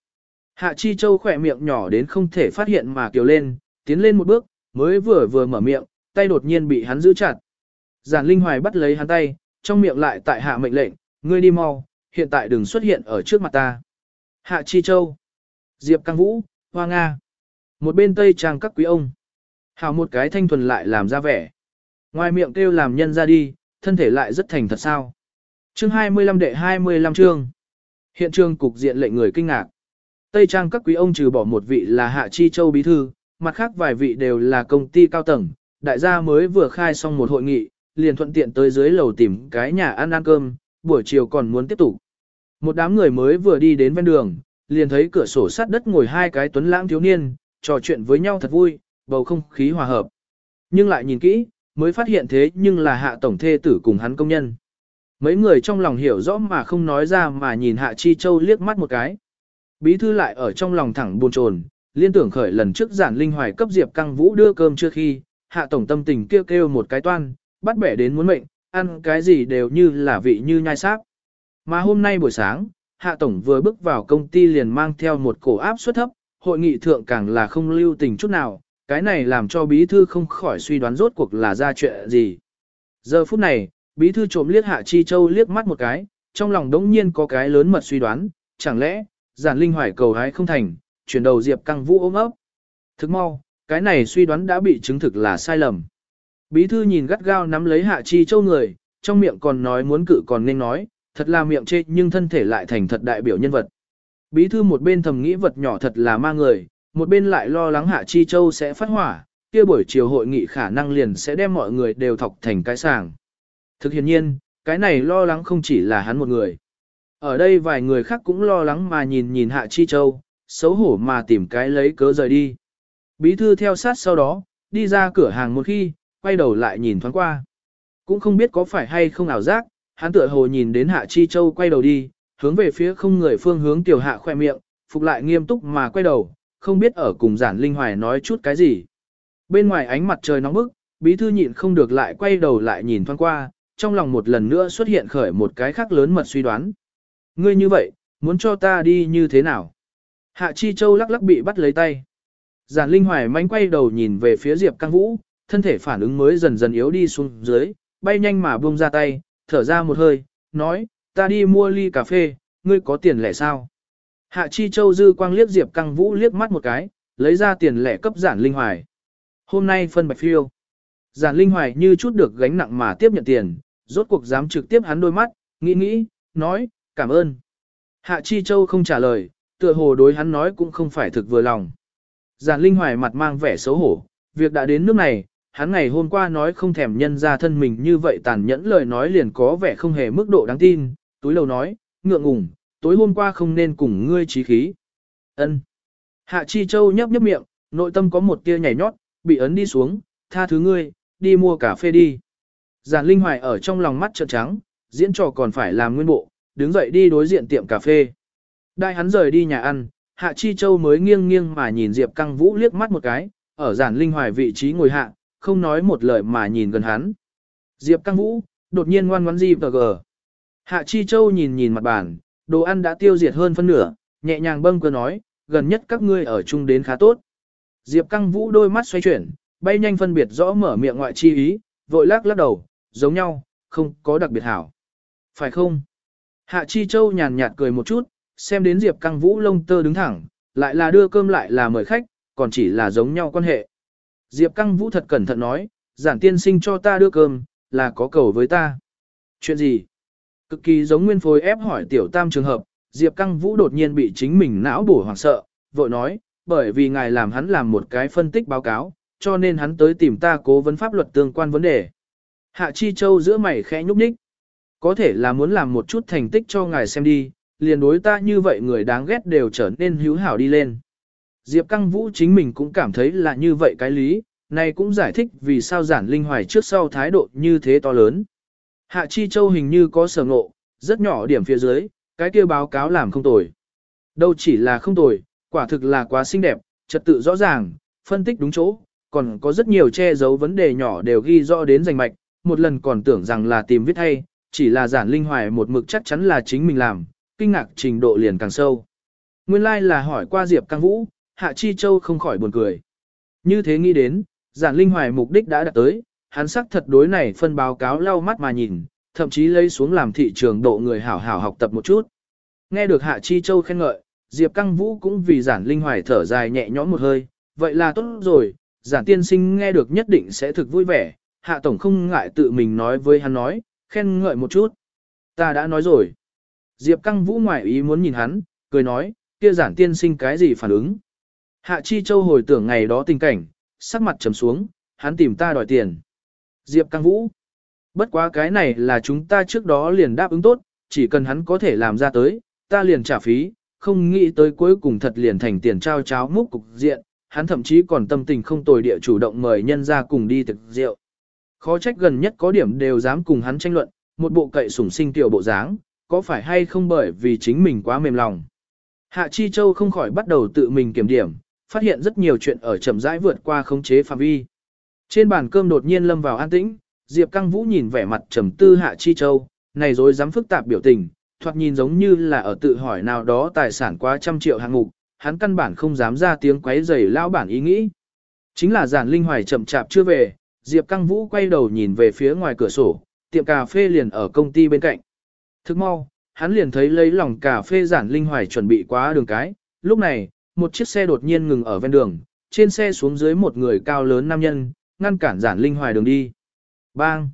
Hạ Chi Châu khỏe miệng nhỏ đến không thể phát hiện mà kiều lên, tiến lên một bước, mới vừa vừa mở miệng, tay đột nhiên bị hắn giữ chặt. Giản Linh Hoài bắt lấy hắn tay, trong miệng lại tại hạ mệnh lệnh, ngươi đi mau, hiện tại đừng xuất hiện ở trước mặt ta. Hạ Chi Châu, Diệp Căng Vũ, Hoa Nga. Một bên tây trang các quý ông. Hào một cái thanh thuần lại làm ra vẻ. Ngoài miệng kêu làm nhân ra đi, thân thể lại rất thành thật sao. Chương 25 đệ 25 chương. Hiện trường cục diện lệnh người kinh ngạc. Tây trang các quý ông trừ bỏ một vị là Hạ Chi Châu Bí Thư, mặt khác vài vị đều là công ty cao tầng. Đại gia mới vừa khai xong một hội nghị, liền thuận tiện tới dưới lầu tìm cái nhà ăn ăn cơm, buổi chiều còn muốn tiếp tục. Một đám người mới vừa đi đến ven đường, liền thấy cửa sổ sắt đất ngồi hai cái tuấn lãng thiếu niên, trò chuyện với nhau thật vui, bầu không khí hòa hợp. Nhưng lại nhìn kỹ, mới phát hiện thế nhưng là hạ tổng thê tử cùng hắn công nhân. Mấy người trong lòng hiểu rõ mà không nói ra mà nhìn hạ chi châu liếc mắt một cái. Bí thư lại ở trong lòng thẳng buồn chồn, liên tưởng khởi lần trước giản linh hoài cấp diệp căng vũ đưa cơm chưa khi, hạ tổng tâm tình kêu kêu một cái toan, bắt bẻ đến muốn mệnh, ăn cái gì đều như là vị như nhai xác. Mà hôm nay buổi sáng, hạ tổng vừa bước vào công ty liền mang theo một cổ áp suất thấp, hội nghị thượng càng là không lưu tình chút nào, cái này làm cho bí thư không khỏi suy đoán rốt cuộc là ra chuyện gì. Giờ phút này, bí thư trộm liếc hạ chi châu liếc mắt một cái, trong lòng đống nhiên có cái lớn mật suy đoán, chẳng lẽ, giản linh hoài cầu hái không thành, chuyển đầu diệp căng vũ ôm ấp. Thức mau, cái này suy đoán đã bị chứng thực là sai lầm. Bí thư nhìn gắt gao nắm lấy hạ chi châu người, trong miệng còn nói muốn cự còn nên nói, thật là miệng chê nhưng thân thể lại thành thật đại biểu nhân vật. Bí thư một bên thầm nghĩ vật nhỏ thật là ma người, một bên lại lo lắng hạ chi châu sẽ phát hỏa, kia buổi chiều hội nghị khả năng liền sẽ đem mọi người đều thọc thành cái sàng. Thực hiện nhiên, cái này lo lắng không chỉ là hắn một người. Ở đây vài người khác cũng lo lắng mà nhìn nhìn hạ chi châu, xấu hổ mà tìm cái lấy cớ rời đi. Bí thư theo sát sau đó, đi ra cửa hàng một khi, quay đầu lại nhìn thoáng qua. Cũng không biết có phải hay không ảo giác, hắn tựa hồ nhìn đến Hạ Chi Châu quay đầu đi, hướng về phía không người phương hướng tiểu hạ khoe miệng, phục lại nghiêm túc mà quay đầu, không biết ở cùng giản linh hoài nói chút cái gì. Bên ngoài ánh mặt trời nóng bức, bí thư nhịn không được lại quay đầu lại nhìn thoáng qua, trong lòng một lần nữa xuất hiện khởi một cái khác lớn mật suy đoán. Ngươi như vậy, muốn cho ta đi như thế nào? Hạ Chi Châu lắc lắc bị bắt lấy tay. Giản Linh Hoài manh quay đầu nhìn về phía Diệp Căng Vũ, thân thể phản ứng mới dần dần yếu đi xuống dưới, bay nhanh mà buông ra tay, thở ra một hơi, nói, ta đi mua ly cà phê, ngươi có tiền lẻ sao? Hạ Chi Châu dư quang liếc Diệp Căng Vũ liếc mắt một cái, lấy ra tiền lẻ cấp Giản Linh Hoài. Hôm nay phân bạch phiêu. Giản Linh Hoài như chút được gánh nặng mà tiếp nhận tiền, rốt cuộc dám trực tiếp hắn đôi mắt, nghĩ nghĩ, nói, cảm ơn. Hạ Chi Châu không trả lời, tựa hồ đối hắn nói cũng không phải thực vừa lòng. Giản Linh Hoài mặt mang vẻ xấu hổ, việc đã đến nước này, hắn ngày hôm qua nói không thèm nhân ra thân mình như vậy tàn nhẫn lời nói liền có vẻ không hề mức độ đáng tin, túi lầu nói, ngượng ngùng, tối hôm qua không nên cùng ngươi trí khí. Ân. Hạ Chi Châu nhấp nhấp miệng, nội tâm có một tia nhảy nhót, bị ấn đi xuống, tha thứ ngươi, đi mua cà phê đi. Giản Linh Hoài ở trong lòng mắt trợn trắng, diễn trò còn phải làm nguyên bộ, đứng dậy đi đối diện tiệm cà phê. Đại hắn rời đi nhà ăn, Hạ Chi Châu mới nghiêng nghiêng mà nhìn Diệp Căng Vũ liếc mắt một cái, ở Giản Linh Hoài vị trí ngồi hạ, không nói một lời mà nhìn gần hắn. Diệp Căng Vũ, đột nhiên ngoan ngoãn gì tờ gờ. Hạ Chi Châu nhìn nhìn mặt bàn, đồ ăn đã tiêu diệt hơn phân nửa, nhẹ nhàng bâng cơ nói, gần nhất các ngươi ở chung đến khá tốt. Diệp Căng Vũ đôi mắt xoay chuyển, bay nhanh phân biệt rõ mở miệng ngoại chi ý, vội lắc lắc đầu, giống nhau, không có đặc biệt hảo. Phải không? Hạ Chi Châu nhàn nhạt cười một chút, xem đến Diệp Căng Vũ lông tơ đứng thẳng, lại là đưa cơm lại là mời khách, còn chỉ là giống nhau quan hệ. Diệp Căng Vũ thật cẩn thận nói, giản tiên sinh cho ta đưa cơm, là có cầu với ta. Chuyện gì? Cực kỳ giống nguyên phối ép hỏi tiểu tam trường hợp, Diệp Căng Vũ đột nhiên bị chính mình não bổ hoảng sợ, vội nói, bởi vì ngài làm hắn làm một cái phân tích báo cáo, cho nên hắn tới tìm ta cố vấn pháp luật tương quan vấn đề. Hạ Chi Châu giữa mày khẽ nhúc nhích. Có thể là muốn làm một chút thành tích cho ngài xem đi, liền đối ta như vậy người đáng ghét đều trở nên hữu hảo đi lên. Diệp Căng Vũ chính mình cũng cảm thấy là như vậy cái lý, này cũng giải thích vì sao giản linh hoài trước sau thái độ như thế to lớn. Hạ Chi Châu hình như có sở ngộ, rất nhỏ điểm phía dưới, cái kia báo cáo làm không tồi. Đâu chỉ là không tồi, quả thực là quá xinh đẹp, trật tự rõ ràng, phân tích đúng chỗ, còn có rất nhiều che giấu vấn đề nhỏ đều ghi rõ đến rành mạch, một lần còn tưởng rằng là tìm viết hay, chỉ là giản linh hoài một mực chắc chắn là chính mình làm, kinh ngạc trình độ liền càng sâu. Nguyên lai like là hỏi qua Diệp Căng Vũ, Hạ Chi Châu không khỏi buồn cười. Như thế nghĩ đến, giản linh hoài mục đích đã đạt tới, hắn sắc thật đối này phân báo cáo lau mắt mà nhìn, thậm chí lấy xuống làm thị trường độ người hảo hảo học tập một chút. Nghe được Hạ Chi Châu khen ngợi, Diệp Căng Vũ cũng vì giản linh hoài thở dài nhẹ nhõm một hơi, vậy là tốt rồi, giản tiên sinh nghe được nhất định sẽ thực vui vẻ, Hạ Tổng không ngại tự mình nói với hắn nói, khen ngợi một chút. Ta đã nói rồi. Diệp Căng Vũ ngoại ý muốn nhìn hắn, cười nói, kia giản tiên sinh cái gì phản ứng. Hạ Chi Châu hồi tưởng ngày đó tình cảnh, sắc mặt trầm xuống, hắn tìm ta đòi tiền. Diệp Căng Vũ. Bất quá cái này là chúng ta trước đó liền đáp ứng tốt, chỉ cần hắn có thể làm ra tới, ta liền trả phí, không nghĩ tới cuối cùng thật liền thành tiền trao cháo múc cục diện, hắn thậm chí còn tâm tình không tồi địa chủ động mời nhân ra cùng đi thực rượu. Khó trách gần nhất có điểm đều dám cùng hắn tranh luận, một bộ cậy sủng sinh tiểu bộ dáng, có phải hay không bởi vì chính mình quá mềm lòng. Hạ Chi Châu không khỏi bắt đầu tự mình kiểm điểm, phát hiện rất nhiều chuyện ở chậm rãi vượt qua khống chế phạm vi. Trên bàn cơm đột nhiên lâm vào an tĩnh, Diệp Căng Vũ nhìn vẻ mặt trầm tư Hạ Chi Châu, này rồi dám phức tạp biểu tình, thoạt nhìn giống như là ở tự hỏi nào đó tài sản quá trăm triệu hạng mục, hắn căn bản không dám ra tiếng quấy rầy lao bản ý nghĩ. Chính là giản linh hoài chậm chạp chưa về, Diệp Căng Vũ quay đầu nhìn về phía ngoài cửa sổ, tiệm cà phê liền ở công ty bên cạnh. Thức mau, hắn liền thấy lấy lòng cà phê giản linh hoài chuẩn bị quá đường cái, lúc này, một chiếc xe đột nhiên ngừng ở ven đường, trên xe xuống dưới một người cao lớn nam nhân, ngăn cản giản linh hoài đường đi. Bang!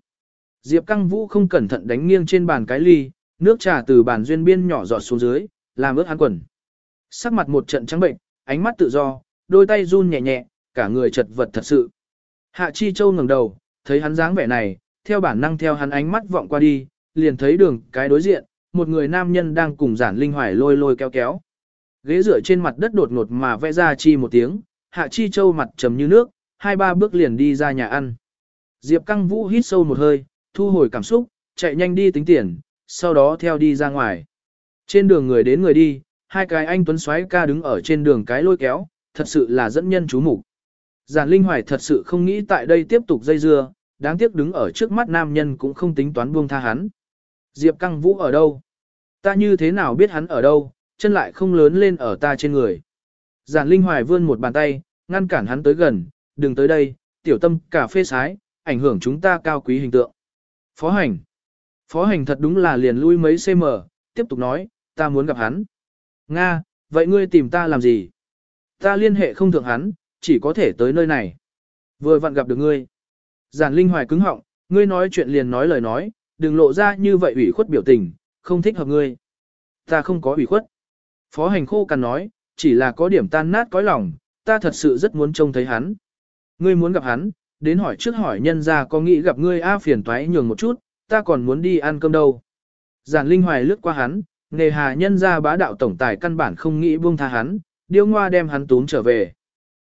Diệp Căng Vũ không cẩn thận đánh nghiêng trên bàn cái ly, nước trà từ bàn duyên biên nhỏ giọt xuống dưới, làm ướt hắn quần. Sắc mặt một trận trắng bệnh, ánh mắt tự do, đôi tay run nhẹ nhẹ, cả người chật vật thật sự. Hạ Chi Châu ngẩng đầu, thấy hắn dáng vẻ này, theo bản năng theo hắn ánh mắt vọng qua đi, liền thấy đường cái đối diện, một người nam nhân đang cùng giản linh hoài lôi lôi kéo kéo. Ghế dựa trên mặt đất đột ngột mà vẽ ra chi một tiếng, Hạ Chi Châu mặt trầm như nước, hai ba bước liền đi ra nhà ăn. Diệp Căng Vũ hít sâu một hơi, thu hồi cảm xúc, chạy nhanh đi tính tiền, sau đó theo đi ra ngoài. Trên đường người đến người đi, hai cái anh tuấn xoáy ca đứng ở trên đường cái lôi kéo, thật sự là dẫn nhân chú mục. Giản Linh Hoài thật sự không nghĩ tại đây tiếp tục dây dưa, đáng tiếc đứng ở trước mắt nam nhân cũng không tính toán buông tha hắn. Diệp Căng Vũ ở đâu? Ta như thế nào biết hắn ở đâu, chân lại không lớn lên ở ta trên người. Giản Linh Hoài vươn một bàn tay, ngăn cản hắn tới gần, đừng tới đây, tiểu tâm cà phê sái, ảnh hưởng chúng ta cao quý hình tượng. Phó hành. Phó hành thật đúng là liền lui mấy cm, tiếp tục nói, ta muốn gặp hắn. Nga, vậy ngươi tìm ta làm gì? Ta liên hệ không thượng hắn, chỉ có thể tới nơi này. Vừa vặn gặp được ngươi. Giản Linh Hoài cứng họng, ngươi nói chuyện liền nói lời nói, đừng lộ ra như vậy ủy khuất biểu tình, không thích hợp ngươi. Ta không có ủy khuất. Phó hành khô cằn nói, chỉ là có điểm tan nát cõi lòng, ta thật sự rất muốn trông thấy hắn. Ngươi muốn gặp hắn, đến hỏi trước hỏi nhân ra có nghĩ gặp ngươi a phiền toái nhường một chút, ta còn muốn đi ăn cơm đâu. Giản Linh Hoài lướt qua hắn, nghề hà nhân ra bá đạo tổng tài căn bản không nghĩ buông tha hắn, điêu ngoa đem hắn tún trở về.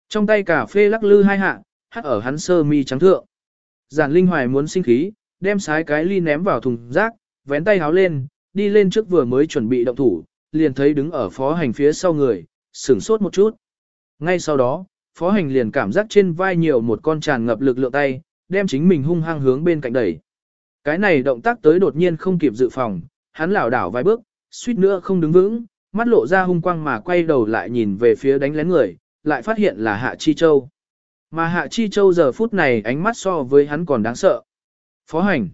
Trong tay cà phê lắc lư hai hạ, hắt ở hắn sơ mi trắng thượng. Giản Linh Hoài muốn sinh khí, đem sái cái ly ném vào thùng rác, vén tay háo lên, đi lên trước vừa mới chuẩn bị động thủ, liền thấy đứng ở phó hành phía sau người, sửng sốt một chút. Ngay sau đó, phó hành liền cảm giác trên vai nhiều một con tràn ngập lực lượng tay, đem chính mình hung hăng hướng bên cạnh đẩy. Cái này động tác tới đột nhiên không kịp dự phòng, hắn lảo đảo vài bước, suýt nữa không đứng vững, mắt lộ ra hung quang mà quay đầu lại nhìn về phía đánh lén người, lại phát hiện là Hạ Chi Châu. Mà Hạ Chi Châu giờ phút này ánh mắt so với hắn còn đáng sợ. Phó hành.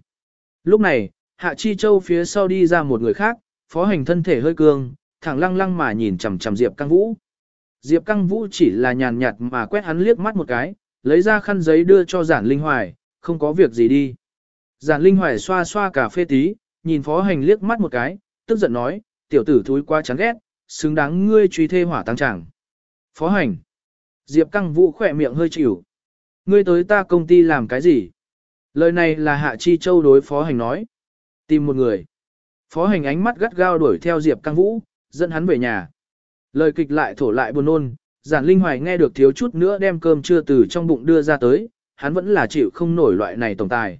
Lúc này, Hạ Chi Châu phía sau đi ra một người khác, phó hành thân thể hơi cương, thẳng lăng lăng mà nhìn chằm chằm Diệp Căng Vũ. Diệp Căng Vũ chỉ là nhàn nhạt mà quét hắn liếc mắt một cái, lấy ra khăn giấy đưa cho Giản Linh Hoài, không có việc gì đi. Giản Linh Hoài xoa xoa cà phê tí, nhìn phó hành liếc mắt một cái, tức giận nói, tiểu tử thúi quá chán ghét, xứng đáng ngươi truy thê hỏa tăng chẳng. Phó hành. Diệp Căng Vũ khỏe miệng hơi chịu. Ngươi tới ta công ty làm cái gì? Lời này là Hạ Chi Châu đối phó hành nói. Tìm một người. Phó hành ánh mắt gắt gao đuổi theo Diệp Căng Vũ, dẫn hắn về nhà. Lời kịch lại thổ lại buồn nôn, giản linh hoài nghe được thiếu chút nữa đem cơm trưa từ trong bụng đưa ra tới, hắn vẫn là chịu không nổi loại này tổng tài.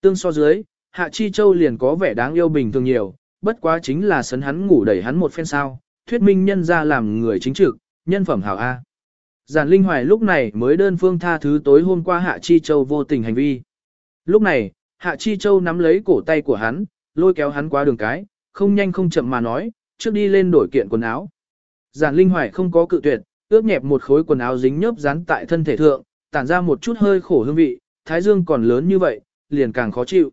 Tương so dưới, Hạ Chi Châu liền có vẻ đáng yêu bình thường nhiều, bất quá chính là sấn hắn ngủ đẩy hắn một phen sao, thuyết minh nhân ra làm người chính trực, nhân phẩm hảo A. Giản Linh Hoài lúc này mới đơn phương tha thứ tối hôm qua Hạ Chi Châu vô tình hành vi. Lúc này, Hạ Chi Châu nắm lấy cổ tay của hắn, lôi kéo hắn qua đường cái, không nhanh không chậm mà nói, trước đi lên đổi kiện quần áo. Giản Linh Hoài không có cự tuyệt, ướp nhẹp một khối quần áo dính nhớp dán tại thân thể thượng, tản ra một chút hơi khổ hương vị, thái dương còn lớn như vậy, liền càng khó chịu.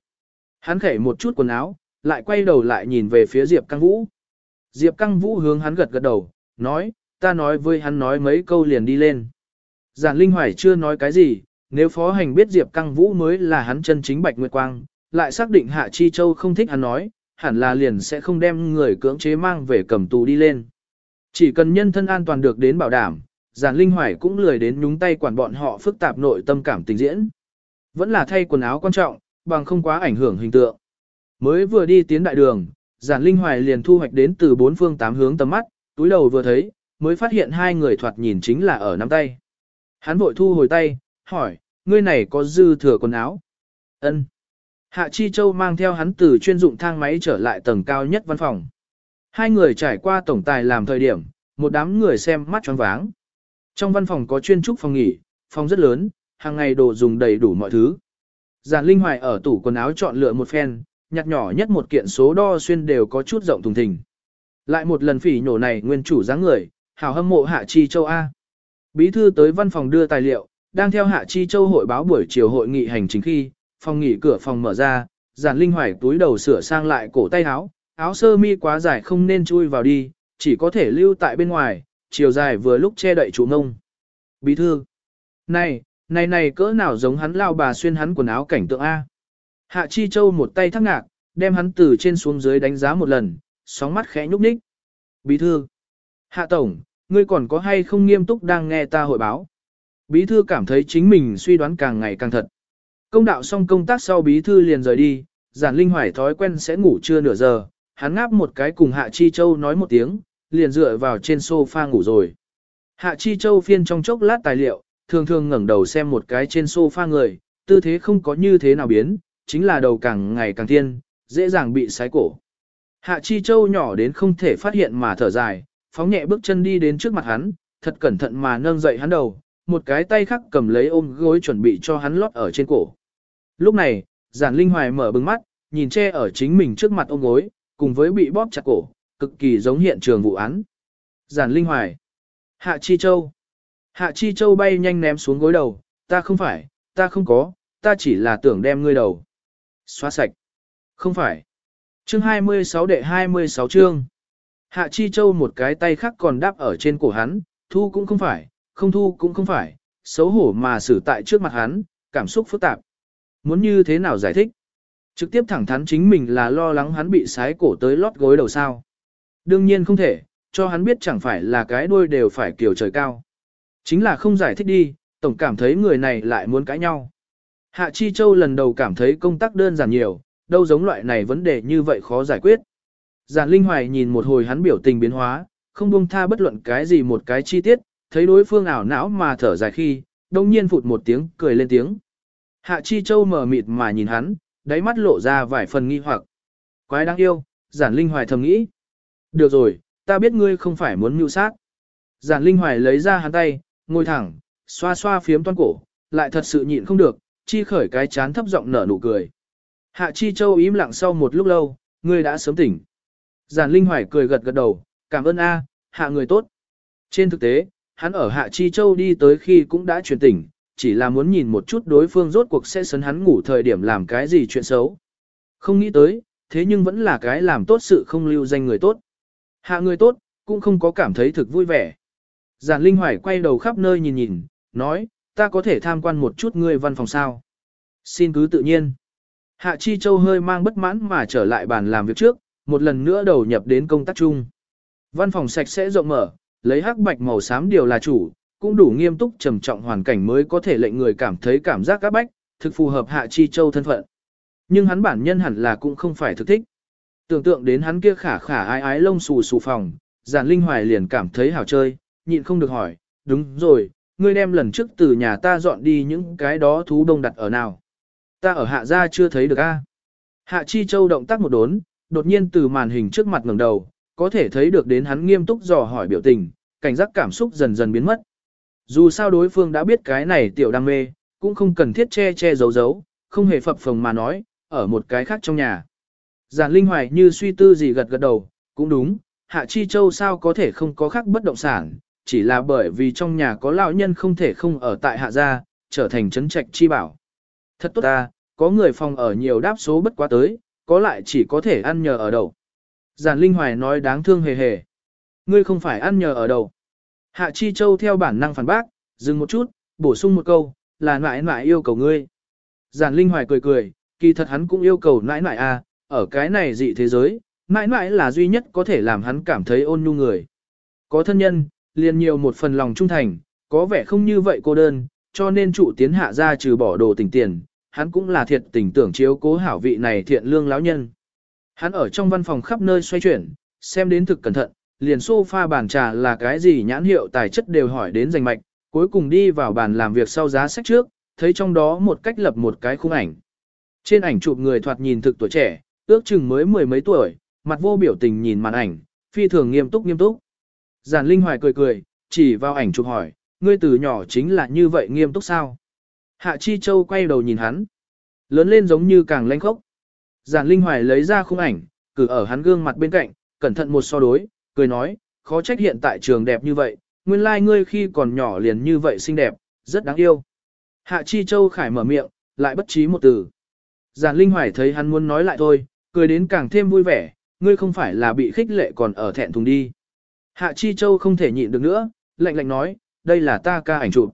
Hắn khẩy một chút quần áo, lại quay đầu lại nhìn về phía Diệp Căng Vũ. Diệp Căng Vũ hướng hắn gật gật đầu, nói, ta nói với hắn nói mấy câu liền đi lên. Giản Linh Hoài chưa nói cái gì, nếu phó hành biết Diệp Căng Vũ mới là hắn chân chính Bạch Nguyệt Quang, lại xác định Hạ Chi Châu không thích hắn nói, hẳn là liền sẽ không đem người cưỡng chế mang về cầm tù đi lên. Chỉ cần nhân thân an toàn được đến bảo đảm, giản linh hoài cũng lười đến nhúng tay quản bọn họ phức tạp nội tâm cảm tình diễn. Vẫn là thay quần áo quan trọng, bằng không quá ảnh hưởng hình tượng. Mới vừa đi tiến đại đường, giản linh hoài liền thu hoạch đến từ bốn phương tám hướng tầm mắt, túi đầu vừa thấy, mới phát hiện hai người thoạt nhìn chính là ở nắm tay. Hắn vội thu hồi tay, hỏi, ngươi này có dư thừa quần áo? Ân. Hạ Chi Châu mang theo hắn từ chuyên dụng thang máy trở lại tầng cao nhất văn phòng. Hai người trải qua tổng tài làm thời điểm, một đám người xem mắt choáng váng. Trong văn phòng có chuyên trúc phòng nghỉ, phòng rất lớn, hàng ngày đồ dùng đầy đủ mọi thứ. Giản Linh Hoài ở tủ quần áo chọn lựa một phen, nhặt nhỏ nhất một kiện số đo xuyên đều có chút rộng thùng thình. Lại một lần phỉ nhổ này nguyên chủ dáng người, Hảo hâm mộ Hạ Chi Châu A. Bí thư tới văn phòng đưa tài liệu, đang theo Hạ Chi Châu hội báo buổi chiều hội nghị hành chính khi, phòng nghỉ cửa phòng mở ra, giản linh hoài túi đầu sửa sang lại cổ tay áo, áo sơ mi quá dài không nên chui vào đi, chỉ có thể lưu tại bên ngoài, chiều dài vừa lúc che đậy chủ ngông. Bí thư, này, này này cỡ nào giống hắn lao bà xuyên hắn quần áo cảnh tượng A. Hạ Chi Châu một tay thắc ngạc, đem hắn từ trên xuống dưới đánh giá một lần, sóng mắt khẽ nhúc nhích. Bí thư, Hạ Tổng, ngươi còn có hay không nghiêm túc đang nghe ta hội báo? Bí thư cảm thấy chính mình suy đoán càng ngày càng thật. Công đạo xong công tác sau bí thư liền rời đi, giản linh hoài thói quen sẽ ngủ trưa nửa giờ, hắn ngáp một cái cùng Hạ Chi Châu nói một tiếng, liền dựa vào trên sofa ngủ rồi. Hạ Chi Châu phiên trong chốc lát tài liệu, thường thường ngẩng đầu xem một cái trên sofa người, tư thế không có như thế nào biến, chính là đầu càng ngày càng thiên, dễ dàng bị sái cổ. Hạ Chi Châu nhỏ đến không thể phát hiện mà thở dài, phóng nhẹ bước chân đi đến trước mặt hắn, thật cẩn thận mà nâng dậy hắn đầu, một cái tay khác cầm lấy ôm gối chuẩn bị cho hắn lót ở trên cổ. Lúc này, giản linh hoài mở bừng mắt, nhìn che ở chính mình trước mặt ôm gối, cùng với bị bóp chặt cổ, cực kỳ giống hiện trường vụ án. Giản linh hoài. Hạ Chi Châu. Hạ Chi Châu bay nhanh ném xuống gối đầu, ta không phải, ta không có, ta chỉ là tưởng đem ngươi đầu. Xóa sạch. Không phải. Chương 26 đệ 26 chương. Hạ Chi Châu một cái tay khác còn đáp ở trên cổ hắn, thu cũng không phải, không thu cũng không phải, xấu hổ mà xử tại trước mặt hắn, cảm xúc phức tạp. Muốn như thế nào giải thích? Trực tiếp thẳng thắn chính mình là lo lắng hắn bị sái cổ tới lót gối đầu sao. Đương nhiên không thể, cho hắn biết chẳng phải là cái đuôi đều phải kiểu trời cao. Chính là không giải thích đi, tổng cảm thấy người này lại muốn cãi nhau. Hạ Chi Châu lần đầu cảm thấy công tác đơn giản nhiều, đâu giống loại này vấn đề như vậy khó giải quyết. Giản Linh Hoài nhìn một hồi hắn biểu tình biến hóa, không buông tha bất luận cái gì một cái chi tiết, thấy đối phương ảo não mà thở dài khi, đông nhiên phụt một tiếng, cười lên tiếng. Hạ Chi Châu mở mịt mà nhìn hắn, đáy mắt lộ ra vài phần nghi hoặc. Quái đáng yêu, Giản Linh Hoài thầm nghĩ. Được rồi, ta biết ngươi không phải muốn mưu sát. Giản Linh Hoài lấy ra hắn tay, ngồi thẳng, xoa xoa phiếm toan cổ, lại thật sự nhịn không được, chi khởi cái chán thấp giọng nở nụ cười. Hạ Chi Châu im lặng sau một lúc lâu, ngươi đã sớm tỉnh. Giản Linh Hoài cười gật gật đầu, cảm ơn a, hạ người tốt. Trên thực tế, hắn ở Hạ Chi Châu đi tới khi cũng đã chuyển tỉnh, chỉ là muốn nhìn một chút đối phương rốt cuộc sẽ sấn hắn ngủ thời điểm làm cái gì chuyện xấu. Không nghĩ tới, thế nhưng vẫn là cái làm tốt sự không lưu danh người tốt. Hạ người tốt, cũng không có cảm thấy thực vui vẻ. Giản Linh Hoài quay đầu khắp nơi nhìn nhìn, nói, ta có thể tham quan một chút ngươi văn phòng sao. Xin cứ tự nhiên. Hạ Chi Châu hơi mang bất mãn mà trở lại bàn làm việc trước, một lần nữa đầu nhập đến công tác chung. Văn phòng sạch sẽ rộng mở, lấy hắc bạch màu xám điều là chủ, cũng đủ nghiêm túc trầm trọng hoàn cảnh mới có thể lệnh người cảm thấy cảm giác các bách, thực phù hợp Hạ Chi Châu thân phận. Nhưng hắn bản nhân hẳn là cũng không phải thực thích. Tưởng tượng đến hắn kia khả khả ái ái lông xù xù phòng, giản linh hoài liền cảm thấy hảo chơi, nhịn không được hỏi, đúng rồi, ngươi đem lần trước từ nhà ta dọn đi những cái đó thú đông đặt ở nào. Ta ở hạ gia chưa thấy được a. Hạ Chi Châu động tác một đốn, đột nhiên từ màn hình trước mặt ngẩng đầu, có thể thấy được đến hắn nghiêm túc dò hỏi biểu tình, cảnh giác cảm xúc dần dần biến mất. Dù sao đối phương đã biết cái này tiểu đam mê, cũng không cần thiết che che giấu giấu, không hề phập phồng mà nói, ở một cái khác trong nhà. Giản Linh Hoài như suy tư gì gật gật đầu, cũng đúng, Hạ Chi Châu sao có thể không có khác bất động sản, chỉ là bởi vì trong nhà có lão nhân không thể không ở tại Hạ gia, trở thành trấn trạch chi bảo. Thật tốt ta, có người phòng ở nhiều đáp số bất quá tới, có lại chỉ có thể ăn nhờ ở đậu. Giản Linh Hoài nói đáng thương hề hề. Ngươi không phải ăn nhờ ở đậu. Hạ Chi Châu theo bản năng phản bác, dừng một chút, bổ sung một câu, là nãi nãi yêu cầu ngươi. Giản Linh Hoài cười cười, kỳ thật hắn cũng yêu cầu nãi nãi à, ở cái này dị thế giới, nãi nãi là duy nhất có thể làm hắn cảm thấy ôn nhu người. Có thân nhân, liền nhiều một phần lòng trung thành, có vẻ không như vậy cô đơn, cho nên trụ tiến hạ ra trừ bỏ đồ tình tiền, hắn cũng là thiệt tình tưởng chiếu cố hảo vị này thiện lương lão nhân. Hắn ở trong văn phòng khắp nơi xoay chuyển, xem đến thực cẩn thận, liền sofa bàn trà là cái gì nhãn hiệu tài chất đều hỏi đến danh mạch, cuối cùng đi vào bàn làm việc sau giá sách trước, thấy trong đó một cách lập một cái khung ảnh. Trên ảnh chụp người thoạt nhìn thực tuổi trẻ, ước chừng mới mười mấy tuổi, mặt vô biểu tình nhìn màn ảnh, phi thường nghiêm túc nghiêm túc. Giản Linh Hoài cười cười, chỉ vào ảnh chụp hỏi, ngươi từ nhỏ chính là như vậy nghiêm túc sao? Hạ Chi Châu quay đầu nhìn hắn. Lớn lên giống như càng lanh khốc. Giản Linh Hoài lấy ra khung ảnh, cử ở hắn gương mặt bên cạnh, cẩn thận một so đối, cười nói, khó trách hiện tại trường đẹp như vậy, nguyên lai like ngươi khi còn nhỏ liền như vậy xinh đẹp, rất đáng yêu. Hạ Chi Châu khải mở miệng, lại bất trí một từ. Giản Linh Hoài thấy hắn muốn nói lại thôi, cười đến càng thêm vui vẻ, ngươi không phải là bị khích lệ còn ở thẹn thùng đi. Hạ Chi Châu không thể nhịn được nữa, lạnh lạnh nói, đây là ta ca ảnh chụp.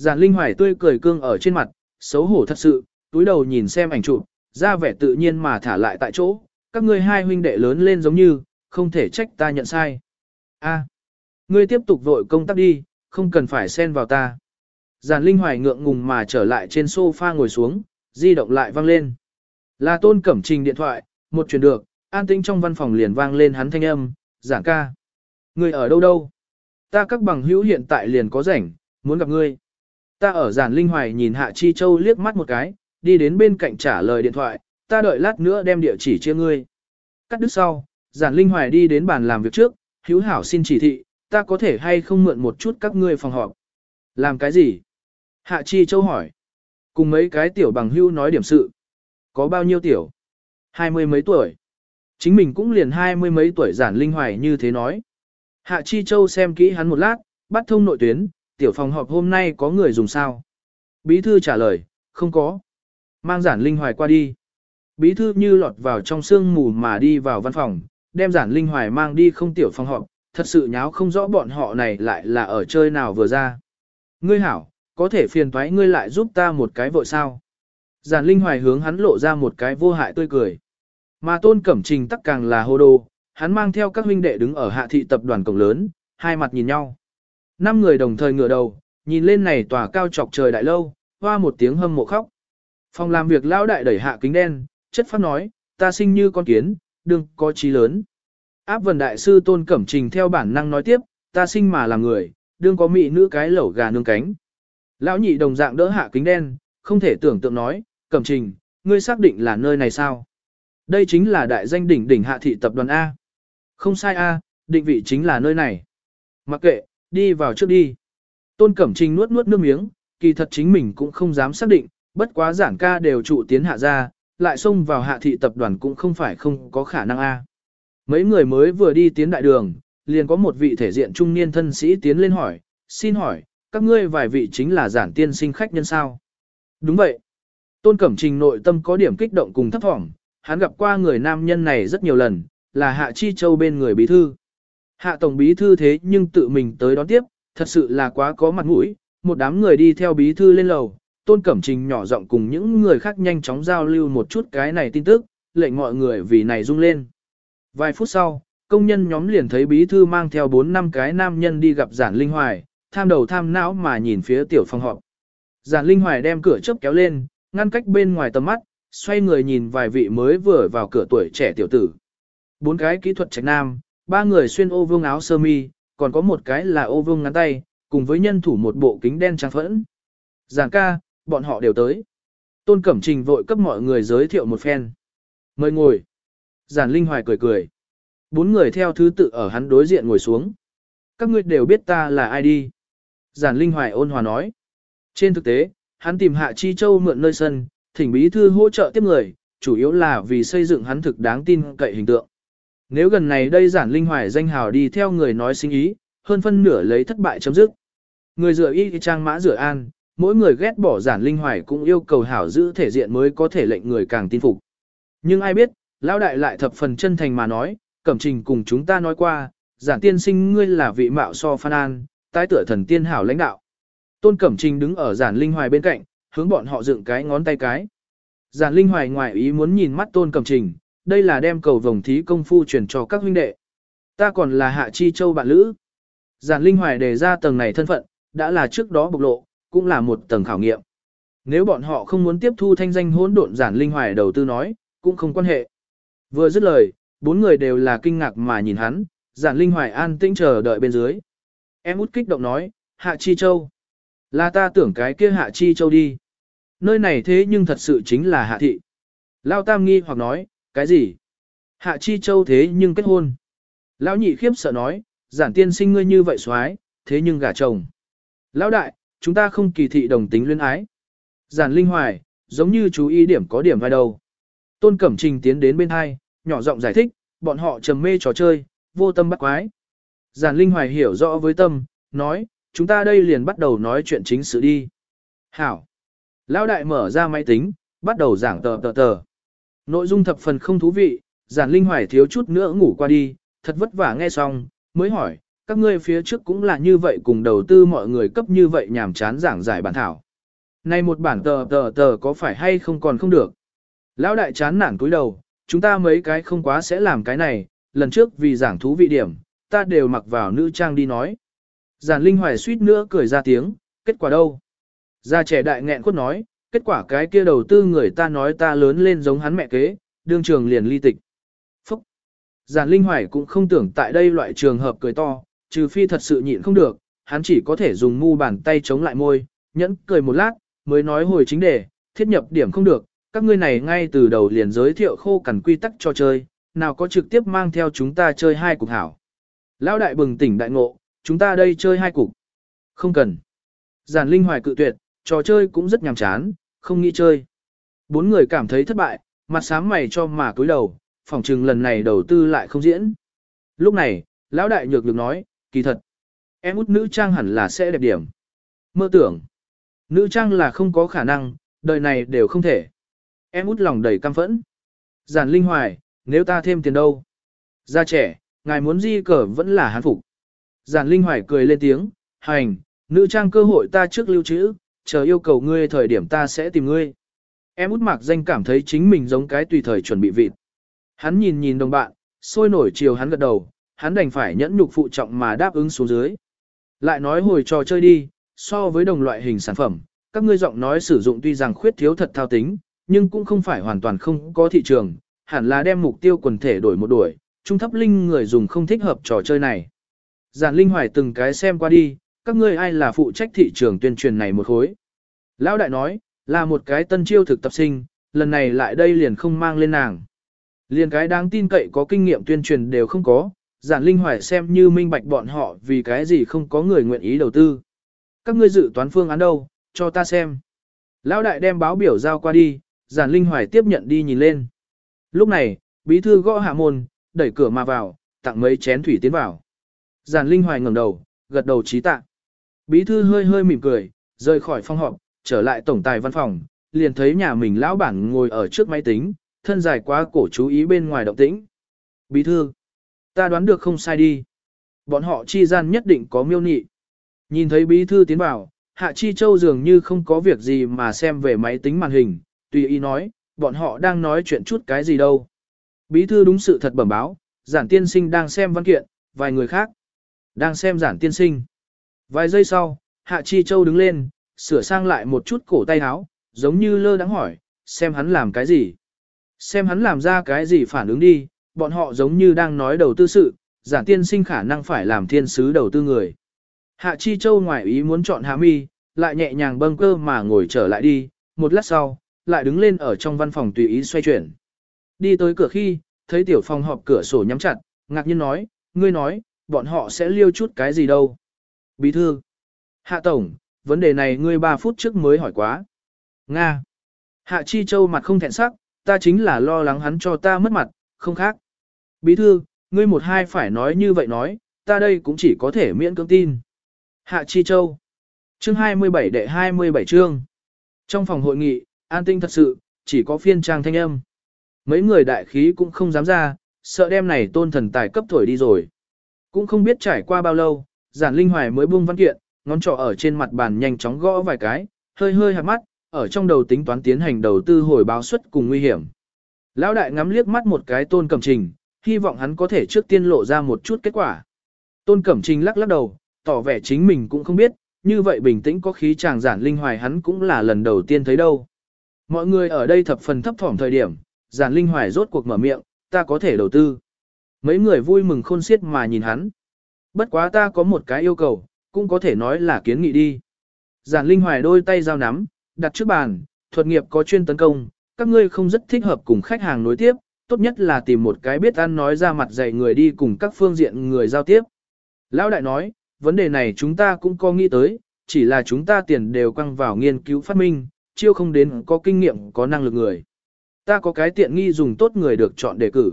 Giản Linh Hoài tươi cười cương ở trên mặt, xấu hổ thật sự, túi đầu nhìn xem ảnh chụp, ra vẻ tự nhiên mà thả lại tại chỗ, các ngươi hai huynh đệ lớn lên giống như, không thể trách ta nhận sai. A, ngươi tiếp tục vội công tác đi, không cần phải xen vào ta. Giản Linh Hoài ngượng ngùng mà trở lại trên sofa ngồi xuống, di động lại vang lên. Là tôn cẩm trình điện thoại, một chuyển được, an tĩnh trong văn phòng liền vang lên hắn thanh âm, giản ca. Ngươi ở đâu đâu? Ta các bằng hữu hiện tại liền có rảnh, muốn gặp ngươi. Ta ở giản linh hoài nhìn Hạ Chi Châu liếc mắt một cái, đi đến bên cạnh trả lời điện thoại, ta đợi lát nữa đem địa chỉ chia ngươi. Cắt đứt sau, giản linh hoài đi đến bàn làm việc trước, hữu hảo xin chỉ thị, ta có thể hay không mượn một chút các ngươi phòng họp. Làm cái gì? Hạ Chi Châu hỏi. Cùng mấy cái tiểu bằng hữu nói điểm sự. Có bao nhiêu tiểu? Hai mươi mấy tuổi. Chính mình cũng liền hai mươi mấy tuổi giản linh hoài như thế nói. Hạ Chi Châu xem kỹ hắn một lát, bắt thông nội tuyến, tiểu phòng họp hôm nay có người dùng sao? Bí thư trả lời, không có. Mang giản linh hoài qua đi. Bí thư như lọt vào trong sương mù mà đi vào văn phòng, đem giản linh hoài mang đi không tiểu phòng họp, thật sự nháo không rõ bọn họ này lại là ở chơi nào vừa ra. Ngươi hảo, có thể phiền thoái ngươi lại giúp ta một cái vội sao. Giản linh hoài hướng hắn lộ ra một cái vô hại tươi cười. Mà tôn cẩm trình tắc càng là hô đồ, hắn mang theo các huynh đệ đứng ở hạ thị tập đoàn cổng lớn, hai mặt nhìn nhau. Năm người đồng thời ngửa đầu, nhìn lên này tòa cao chọc trời đại lâu, hoa một tiếng hâm mộ khóc. Phòng làm việc lão đại đẩy hạ kính đen, chất phát nói, ta sinh như con kiến, đừng có trí lớn. Áp vần đại sư tôn cẩm trình theo bản năng nói tiếp, ta sinh mà là người, đương có mị nữ cái lẩu gà nương cánh. Lão nhị đồng dạng đỡ hạ kính đen, không thể tưởng tượng nói, cẩm trình, ngươi xác định là nơi này sao? Đây chính là đại danh đỉnh đỉnh hạ thị tập đoàn A. Không sai A, định vị chính là nơi này. Mặc kệ, đi vào trước đi. Tôn Cẩm Trình nuốt nuốt nước miếng, kỳ thật chính mình cũng không dám xác định, bất quá giản ca đều trụ tiến hạ ra, lại xông vào hạ thị tập đoàn cũng không phải không có khả năng A. Mấy người mới vừa đi tiến đại đường, liền có một vị thể diện trung niên thân sĩ tiến lên hỏi, xin hỏi, các ngươi vài vị chính là giản tiên sinh khách nhân sao? Đúng vậy. Tôn Cẩm Trình nội tâm có điểm kích động cùng thấp thỏm, hắn gặp qua người nam nhân này rất nhiều lần, là Hạ Chi Châu bên người bí thư. Hạ Tổng bí thư thế nhưng tự mình tới đón tiếp, thật sự là quá có mặt mũi, một đám người đi theo bí thư lên lầu, Tôn Cẩm Trình nhỏ giọng cùng những người khác nhanh chóng giao lưu một chút cái này tin tức, lệnh mọi người vì này rung lên. Vài phút sau, công nhân nhóm liền thấy bí thư mang theo 4 năm cái nam nhân đi gặp giản linh hoài, tham đầu tham não mà nhìn phía tiểu phòng họp. Giản linh hoài đem cửa chớp kéo lên, ngăn cách bên ngoài tầm mắt, xoay người nhìn vài vị mới vừa vào cửa tuổi trẻ tiểu tử. Bốn cái kỹ thuật trạch nam, ba người xuyên ô vương áo sơ mi, còn có một cái là ô vương ngắn tay, cùng với nhân thủ một bộ kính đen trang phẫn. Giản ca, bọn họ đều tới. Tôn Cẩm Trình vội cấp mọi người giới thiệu một phen. Mời ngồi. Giản Linh Hoài cười cười. Bốn người theo thứ tự ở hắn đối diện ngồi xuống. Các ngươi đều biết ta là ai đi. Giản Linh Hoài ôn hòa nói. Trên thực tế, hắn tìm Hạ Chi Châu mượn nơi sân, thỉnh bí thư hỗ trợ tiếp người, chủ yếu là vì xây dựng hắn thực đáng tin cậy hình tượng. Nếu gần này đây giản linh hoài danh hào đi theo người nói sinh ý, hơn phân nửa lấy thất bại chấm dứt. Người rửa y trang mã rửa an, mỗi người ghét bỏ giản linh hoài cũng yêu cầu hảo giữ thể diện mới có thể lệnh người càng tin phục. Nhưng ai biết, lão đại lại thập phần chân thành mà nói, cẩm trình cùng chúng ta nói qua, giản tiên sinh ngươi là vị mạo so phan an, tái tựa thần tiên hảo lãnh đạo. Tôn Cẩm Trình đứng ở giản linh hoài bên cạnh, hướng bọn họ dựng cái ngón tay cái. Giản Linh Hoài ngoài ý muốn nhìn mắt Tôn Cẩm Trình, đây là đem cầu vồng thí công phu truyền cho các huynh đệ. Ta còn là Hạ Chi Châu bạn lữ. Giản Linh Hoài đề ra tầng này thân phận, đã là trước đó bộc lộ, cũng là một tầng khảo nghiệm. Nếu bọn họ không muốn tiếp thu thanh danh hỗn độn Giản Linh Hoài đầu tư nói, cũng không quan hệ. Vừa dứt lời, bốn người đều là kinh ngạc mà nhìn hắn, Giản Linh Hoài an tĩnh chờ đợi bên dưới. Em út kích động nói, Hạ Chi Châu. Là ta tưởng cái kia Hạ Chi Châu đi. Nơi này thế nhưng thật sự chính là Hạ Thị. Lao Tam nghi hoặc nói, cái gì? Hạ Chi Châu thế nhưng kết hôn. Lão nhị khiếp sợ nói, giản tiên sinh ngươi như vậy xoái, thế nhưng gả chồng. Lão đại, chúng ta không kỳ thị đồng tính luyến ái. Giản linh hoài, giống như chú ý điểm có điểm vai đầu. Tôn Cẩm Trình tiến đến bên hai, nhỏ giọng giải thích, bọn họ trầm mê trò chơi, vô tâm bắt quái. Giản linh hoài hiểu rõ với tâm, nói, chúng ta đây liền bắt đầu nói chuyện chính sự đi. Hảo. Lão đại mở ra máy tính, bắt đầu giảng tờ tờ tờ. Nội dung thập phần không thú vị, giản linh hoài thiếu chút nữa ngủ qua đi, thật vất vả nghe xong, mới hỏi, các ngươi phía trước cũng là như vậy cùng đầu tư mọi người cấp như vậy nhàm chán giảng giải bản thảo. Này một bản tờ tờ tờ có phải hay không còn không được. Lão đại chán nản cúi đầu, chúng ta mấy cái không quá sẽ làm cái này, lần trước vì giảng thú vị điểm, ta đều mặc vào nữ trang đi nói. Giản Linh Hoài suýt nữa cười ra tiếng, kết quả đâu? Gia trẻ đại nghẹn quất nói, kết quả cái kia đầu tư người ta nói ta lớn lên giống hắn mẹ kế, đương trường liền ly tịch. Phúc! Giản Linh Hoài cũng không tưởng tại đây loại trường hợp cười to, trừ phi thật sự nhịn không được, hắn chỉ có thể dùng mu bàn tay chống lại môi, nhẫn cười một lát, mới nói hồi chính đề, thiết nhập điểm không được, các ngươi này ngay từ đầu liền giới thiệu khô cằn quy tắc cho chơi, nào có trực tiếp mang theo chúng ta chơi hai cục hảo. Lão đại bừng tỉnh đại ngộ, chúng ta đây chơi hai cục. Không cần. Giản Linh Hoài cự tuyệt, trò chơi cũng rất nhàm chán, không nghĩ chơi. Bốn người cảm thấy thất bại, mặt sám mày cho mà cúi đầu, phòng trừng lần này đầu tư lại không diễn. Lúc này, lão đại nhược được nói, kỳ thật. Em út nữ trang hẳn là sẽ đẹp điểm. Mơ tưởng. Nữ trang là không có khả năng, đời này đều không thể. Em út lòng đầy căm phẫn. Giản Linh Hoài, nếu ta thêm tiền đâu? Gia trẻ, ngài muốn di cờ vẫn là hán phục. Giản Linh Hoài cười lên tiếng, hành, nữ trang cơ hội ta trước lưu trữ, chờ yêu cầu ngươi thời điểm ta sẽ tìm ngươi. Em út mạc danh cảm thấy chính mình giống cái tùy thời chuẩn bị vịt. Hắn nhìn nhìn đồng bạn, sôi nổi chiều hắn gật đầu, hắn đành phải nhẫn nhục phụ trọng mà đáp ứng xuống dưới. Lại nói hồi trò chơi đi, so với đồng loại hình sản phẩm, các ngươi giọng nói sử dụng tuy rằng khuyết thiếu thật thao tính, nhưng cũng không phải hoàn toàn không có thị trường, hẳn là đem mục tiêu quần thể đổi một đuổi, trung thấp linh người dùng không thích hợp trò chơi này. Giản Linh Hoài từng cái xem qua đi, các ngươi ai là phụ trách thị trường tuyên truyền này một khối. Lão đại nói, là một cái tân chiêu thực tập sinh, lần này lại đây liền không mang lên nàng. Liền cái đáng tin cậy có kinh nghiệm tuyên truyền đều không có, giản linh hoài xem như minh bạch bọn họ vì cái gì không có người nguyện ý đầu tư. Các ngươi dự toán phương án đâu, cho ta xem. Lão đại đem báo biểu giao qua đi, giản linh hoài tiếp nhận đi nhìn lên. Lúc này, bí thư gõ hạ môn, đẩy cửa mà vào, tặng mấy chén thủy tiến vào. Giản linh hoài ngẩng đầu, gật đầu trí tạ. Bí thư hơi hơi mỉm cười, rời khỏi phòng họp, trở lại tổng tài văn phòng, liền thấy nhà mình lão bản ngồi ở trước máy tính, thân dài quá cổ chú ý bên ngoài động tĩnh. Bí thư, ta đoán được không sai đi. Bọn họ chi gian nhất định có miêu nị. Nhìn thấy bí thư tiến vào, Hạ Chi Châu dường như không có việc gì mà xem về máy tính màn hình, tùy ý nói, bọn họ đang nói chuyện chút cái gì đâu. Bí thư đúng sự thật bẩm báo, giản tiên sinh đang xem văn kiện, vài người khác đang xem giản tiên sinh. Vài giây sau, Hạ Chi Châu đứng lên, sửa sang lại một chút cổ tay áo, giống như lơ đắng hỏi, xem hắn làm cái gì. Xem hắn làm ra cái gì phản ứng đi, bọn họ giống như đang nói đầu tư sự, giản tiên sinh khả năng phải làm thiên sứ đầu tư người. Hạ Chi Châu ngoài ý muốn chọn Hạ Mi, lại nhẹ nhàng bâng cơ mà ngồi trở lại đi, một lát sau, lại đứng lên ở trong văn phòng tùy ý xoay chuyển. Đi tới cửa khi, thấy tiểu phòng họp cửa sổ nhắm chặt, ngạc nhiên nói, ngươi nói, bọn họ sẽ liêu chút cái gì đâu. Bí thư. Hạ Tổng, vấn đề này ngươi 3 phút trước mới hỏi quá. Nga. Hạ Chi Châu mặt không thẹn sắc, ta chính là lo lắng hắn cho ta mất mặt, không khác. Bí thư, ngươi một hai phải nói như vậy nói, ta đây cũng chỉ có thể miễn cưỡng tin. Hạ Chi Châu. Chương 27 đệ 27 chương. Trong phòng hội nghị, an tinh thật sự, chỉ có phiên trang thanh âm. Mấy người đại khí cũng không dám ra, sợ đem này tôn thần tài cấp thổi đi rồi. Cũng không biết trải qua bao lâu, giản linh hoài mới buông văn kiện, ngón trỏ ở trên mặt bàn nhanh chóng gõ vài cái, hơi hơi hạt mắt, ở trong đầu tính toán tiến hành đầu tư hồi báo suất cùng nguy hiểm. Lão đại ngắm liếc mắt một cái tôn cẩm trình, hy vọng hắn có thể trước tiên lộ ra một chút kết quả. Tôn cẩm trình lắc lắc đầu, tỏ vẻ chính mình cũng không biết, như vậy bình tĩnh có khí chàng giản linh hoài hắn cũng là lần đầu tiên thấy đâu. Mọi người ở đây thập phần thấp thỏm thời điểm, giản linh hoài rốt cuộc mở miệng, ta có thể đầu tư. Mấy người vui mừng khôn xiết mà nhìn hắn. Bất quá ta có một cái yêu cầu, cũng có thể nói là kiến nghị đi. Giản Linh Hoài đôi tay giao nắm, đặt trước bàn, thuật nghiệp có chuyên tấn công, các ngươi không rất thích hợp cùng khách hàng nối tiếp, tốt nhất là tìm một cái biết ăn nói ra mặt dạy người đi cùng các phương diện người giao tiếp. Lão đại nói, vấn đề này chúng ta cũng có nghĩ tới, chỉ là chúng ta tiền đều quăng vào nghiên cứu phát minh, chiêu không đến có kinh nghiệm có năng lực người. Ta có cái tiện nghi dùng tốt người được chọn đề cử.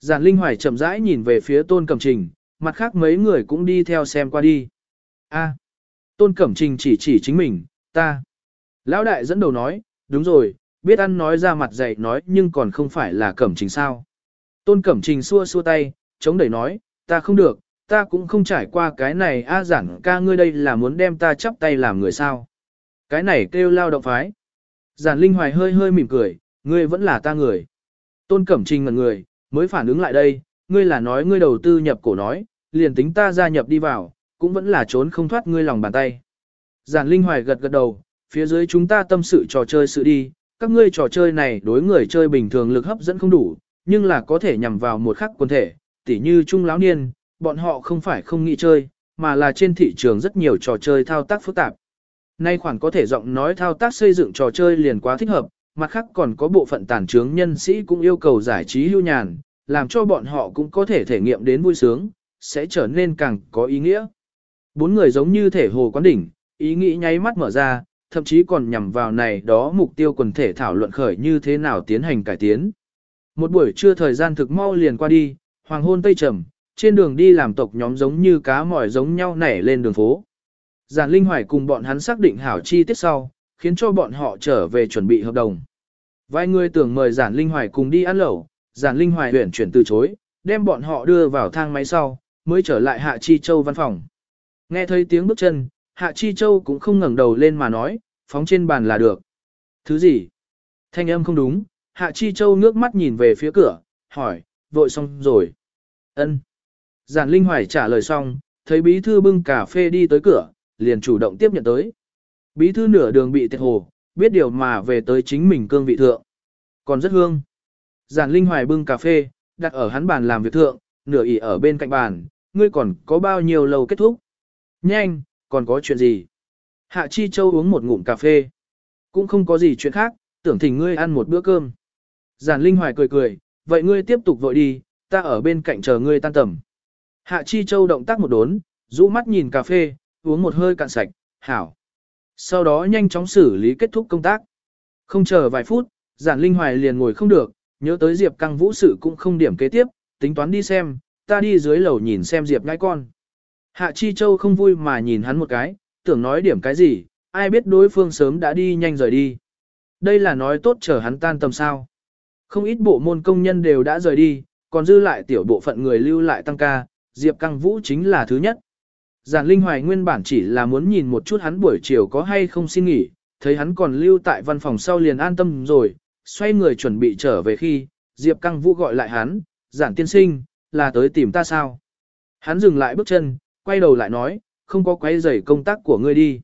Giản Linh Hoài chậm rãi nhìn về phía Tôn Cẩm Trình, mặt khác mấy người cũng đi theo xem qua đi. A. Tôn Cẩm Trình chỉ chỉ chính mình, ta. Lão đại dẫn đầu nói, đúng rồi, biết ăn nói ra mặt dạy nói nhưng còn không phải là Cẩm Trình sao. Tôn Cẩm Trình xua xua tay, chống đẩy nói, ta không được, ta cũng không trải qua cái này a giản ca ngươi đây là muốn đem ta chắp tay làm người sao. Cái này kêu lao động phái. Giản Linh Hoài hơi hơi mỉm cười, ngươi vẫn là ta người. Tôn Cẩm Trình ngẩn người, mới phản ứng lại đây, ngươi là nói ngươi đầu tư nhập cổ nói, liền tính ta gia nhập đi vào, cũng vẫn là trốn không thoát ngươi lòng bàn tay. Giản Linh Hoài gật gật đầu, phía dưới chúng ta tâm sự trò chơi sự đi, các ngươi trò chơi này đối người chơi bình thường lực hấp dẫn không đủ, nhưng là có thể nhằm vào một khắc quần thể, tỉ như trung lão niên, bọn họ không phải không nghĩ chơi, mà là trên thị trường rất nhiều trò chơi thao tác phức tạp. Nay khoản có thể giọng nói thao tác xây dựng trò chơi liền quá thích hợp, mặt khác còn có bộ phận tàn trướng nhân sĩ cũng yêu cầu giải trí hưu nhàn, làm cho bọn họ cũng có thể thể nghiệm đến vui sướng, sẽ trở nên càng có ý nghĩa. Bốn người giống như thể hồ quán đỉnh, ý nghĩ nháy mắt mở ra, thậm chí còn nhằm vào này đó mục tiêu quần thể thảo luận khởi như thế nào tiến hành cải tiến. Một buổi trưa thời gian thực mau liền qua đi, hoàng hôn tây trầm, trên đường đi làm tộc nhóm giống như cá mỏi giống nhau nảy lên đường phố. Giản Linh Hoài cùng bọn hắn xác định hảo chi tiết sau, khiến cho bọn họ trở về chuẩn bị hợp đồng. Vài người tưởng mời Giản Linh Hoài cùng đi ăn lẩu, Giản Linh Hoài huyển chuyển từ chối, đem bọn họ đưa vào thang máy sau, mới trở lại Hạ Chi Châu văn phòng. Nghe thấy tiếng bước chân, Hạ Chi Châu cũng không ngẩng đầu lên mà nói, phóng trên bàn là được. Thứ gì? Thanh âm không đúng, Hạ Chi Châu ngước mắt nhìn về phía cửa, hỏi, vội xong rồi. Ân. Giản Linh Hoài trả lời xong, thấy bí thư bưng cà phê đi tới cửa, liền chủ động tiếp nhận tới. Bí thư nửa đường bị tiệt hồ, biết điều mà về tới chính mình cương vị thượng. Còn rất hương. Giản Linh Hoài bưng cà phê, đặt ở hắn bàn làm việc thượng, nửa ỉ ở bên cạnh bàn, ngươi còn có bao nhiêu lâu kết thúc? Nhanh, còn có chuyện gì? Hạ Chi Châu uống một ngụm cà phê. Cũng không có gì chuyện khác, tưởng thỉnh ngươi ăn một bữa cơm. Giản Linh Hoài cười cười, vậy ngươi tiếp tục vội đi, ta ở bên cạnh chờ ngươi tan tầm. Hạ Chi Châu động tác một đốn, rũ mắt nhìn cà phê, uống một hơi cạn sạch, hảo. Sau đó nhanh chóng xử lý kết thúc công tác. Không chờ vài phút, giản linh hoài liền ngồi không được, nhớ tới Diệp căng vũ sự cũng không điểm kế tiếp, tính toán đi xem, ta đi dưới lầu nhìn xem Diệp ngai con. Hạ Chi Châu không vui mà nhìn hắn một cái, tưởng nói điểm cái gì, ai biết đối phương sớm đã đi nhanh rời đi. Đây là nói tốt chờ hắn tan tầm sao. Không ít bộ môn công nhân đều đã rời đi, còn dư lại tiểu bộ phận người lưu lại tăng ca, Diệp Căng Vũ chính là thứ nhất. Giản Linh Hoài nguyên bản chỉ là muốn nhìn một chút hắn buổi chiều có hay không xin nghỉ, thấy hắn còn lưu tại văn phòng sau liền an tâm rồi, xoay người chuẩn bị trở về khi, Diệp Căng Vũ gọi lại hắn, Giản tiên sinh, là tới tìm ta sao? Hắn dừng lại bước chân, quay đầu lại nói, không có quấy rầy công tác của ngươi đi.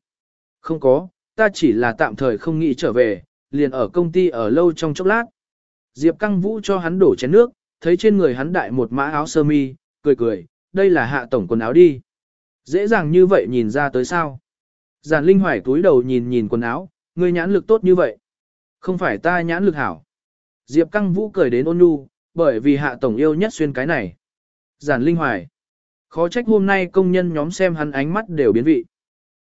Không có, ta chỉ là tạm thời không nghĩ trở về, liền ở công ty ở lâu trong chốc lát. Diệp Căng Vũ cho hắn đổ chén nước, thấy trên người hắn đại một mã áo sơ mi, cười cười, đây là hạ tổng quần áo đi. Dễ dàng như vậy nhìn ra tới sao. Giản Linh Hoài túi đầu nhìn nhìn quần áo, ngươi nhãn lực tốt như vậy. Không phải ta nhãn lực hảo. Diệp Căng Vũ cười đến ôn nhu, bởi vì hạ tổng yêu nhất xuyên cái này. Giản Linh Hoài. Khó trách hôm nay công nhân nhóm xem hắn ánh mắt đều biến vị.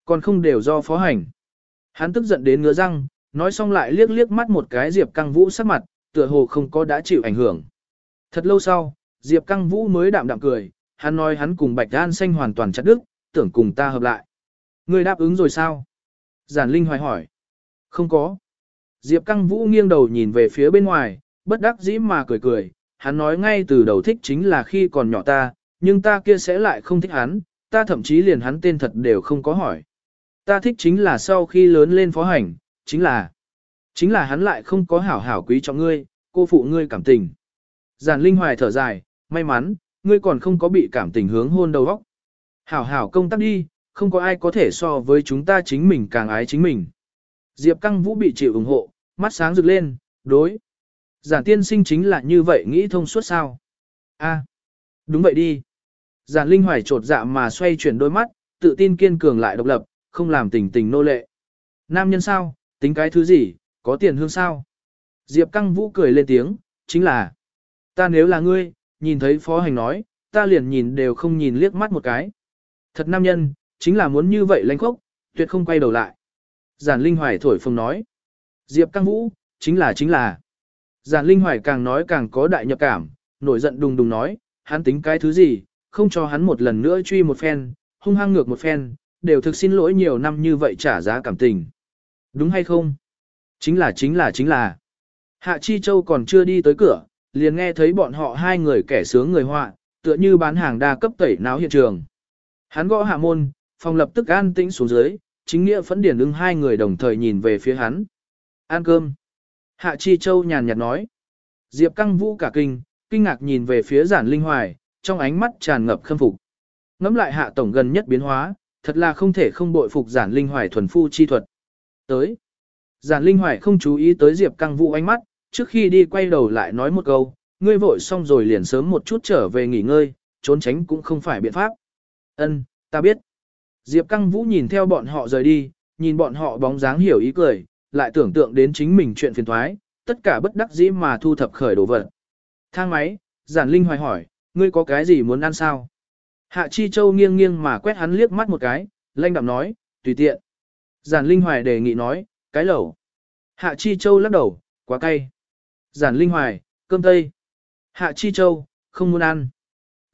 Còn không đều do phó hành. Hắn tức giận đến ngứa răng, nói xong lại liếc liếc mắt một cái Diệp Căng Vũ sắc mặt, tựa hồ không có đã chịu ảnh hưởng. Thật lâu sau, Diệp Căng Vũ mới đạm đạm cười, hắn nói hắn cùng Bạch An Xanh hoàn toàn chặt đức, tưởng cùng ta hợp lại. Ngươi đáp ứng rồi sao? Giản Linh hoài hỏi. Không có. Diệp Căng Vũ nghiêng đầu nhìn về phía bên ngoài, bất đắc dĩ mà cười cười, hắn nói ngay từ đầu thích chính là khi còn nhỏ ta, nhưng ta kia sẽ lại không thích hắn, ta thậm chí liền hắn tên thật đều không có hỏi. Ta thích chính là sau khi lớn lên phó hành, chính là, chính là hắn lại không có hảo hảo quý trọng ngươi, cô phụ ngươi cảm tình. Giản Linh Hoài thở dài, may mắn, ngươi còn không có bị cảm tình hướng hôn đầu óc. Hảo hảo công tác đi, không có ai có thể so với chúng ta chính mình càng ái chính mình. Diệp Căng Vũ bị chịu ủng hộ, mắt sáng rực lên, đối. Giản tiên sinh chính là như vậy nghĩ thông suốt sao? A, đúng vậy đi. Giản Linh Hoài trột dạ mà xoay chuyển đôi mắt, tự tin kiên cường lại độc lập, không làm tình tình nô lệ. Nam nhân sao, tính cái thứ gì, có tiền hương sao? Diệp Căng Vũ cười lên tiếng, chính là, ta nếu là ngươi, nhìn thấy phó hành nói, ta liền nhìn đều không nhìn liếc mắt một cái. Thật nam nhân, chính là muốn như vậy lãnh khốc, tuyệt không quay đầu lại. Giản Linh Hoài thổi phồng nói. Diệp Căng Vũ, chính là chính là. Giản Linh Hoài càng nói càng có đại nhập cảm, nổi giận đùng đùng nói, hắn tính cái thứ gì, không cho hắn một lần nữa truy một phen, hung hăng ngược một phen, đều thực xin lỗi nhiều năm như vậy trả giá cảm tình. Đúng hay không? Chính là chính là chính là. Hạ Chi Châu còn chưa đi tới cửa, liền nghe thấy bọn họ hai người kẻ sướng người họa, tựa như bán hàng đa cấp tẩy náo hiện trường. Hắn gõ hạ môn, phòng lập tức an tĩnh xuống dưới, chính nghĩa phẫn điển ưng hai người đồng thời nhìn về phía hắn. Ăn cơm. Hạ Chi Châu nhàn nhạt nói. Diệp Căng Vũ cả kinh, kinh ngạc nhìn về phía giản linh hoài, trong ánh mắt tràn ngập khâm phục. Ngắm lại hạ tổng gần nhất biến hóa, thật là không thể không bội phục giản linh hoài thuần phu chi thuật. Tới. Giản linh hoài không chú ý tới Diệp Căng Vũ ánh mắt, trước khi đi quay đầu lại nói một câu, ngươi vội xong rồi liền sớm một chút trở về nghỉ ngơi, trốn tránh cũng không phải biện pháp. Ân, ta biết. Diệp Căng Vũ nhìn theo bọn họ rời đi, nhìn bọn họ bóng dáng hiểu ý cười, lại tưởng tượng đến chính mình chuyện phiền thoái, tất cả bất đắc dĩ mà thu thập khởi đồ vật. Thang máy, giản linh hoài hỏi, ngươi có cái gì muốn ăn sao? Hạ Chi Châu nghiêng nghiêng mà quét hắn liếc mắt một cái, lanh đạm nói, tùy tiện. Giản linh hoài đề nghị nói, cái lẩu. Hạ Chi Châu lắc đầu, quá cay. Giản linh hoài, cơm tây. Hạ Chi Châu, không muốn ăn.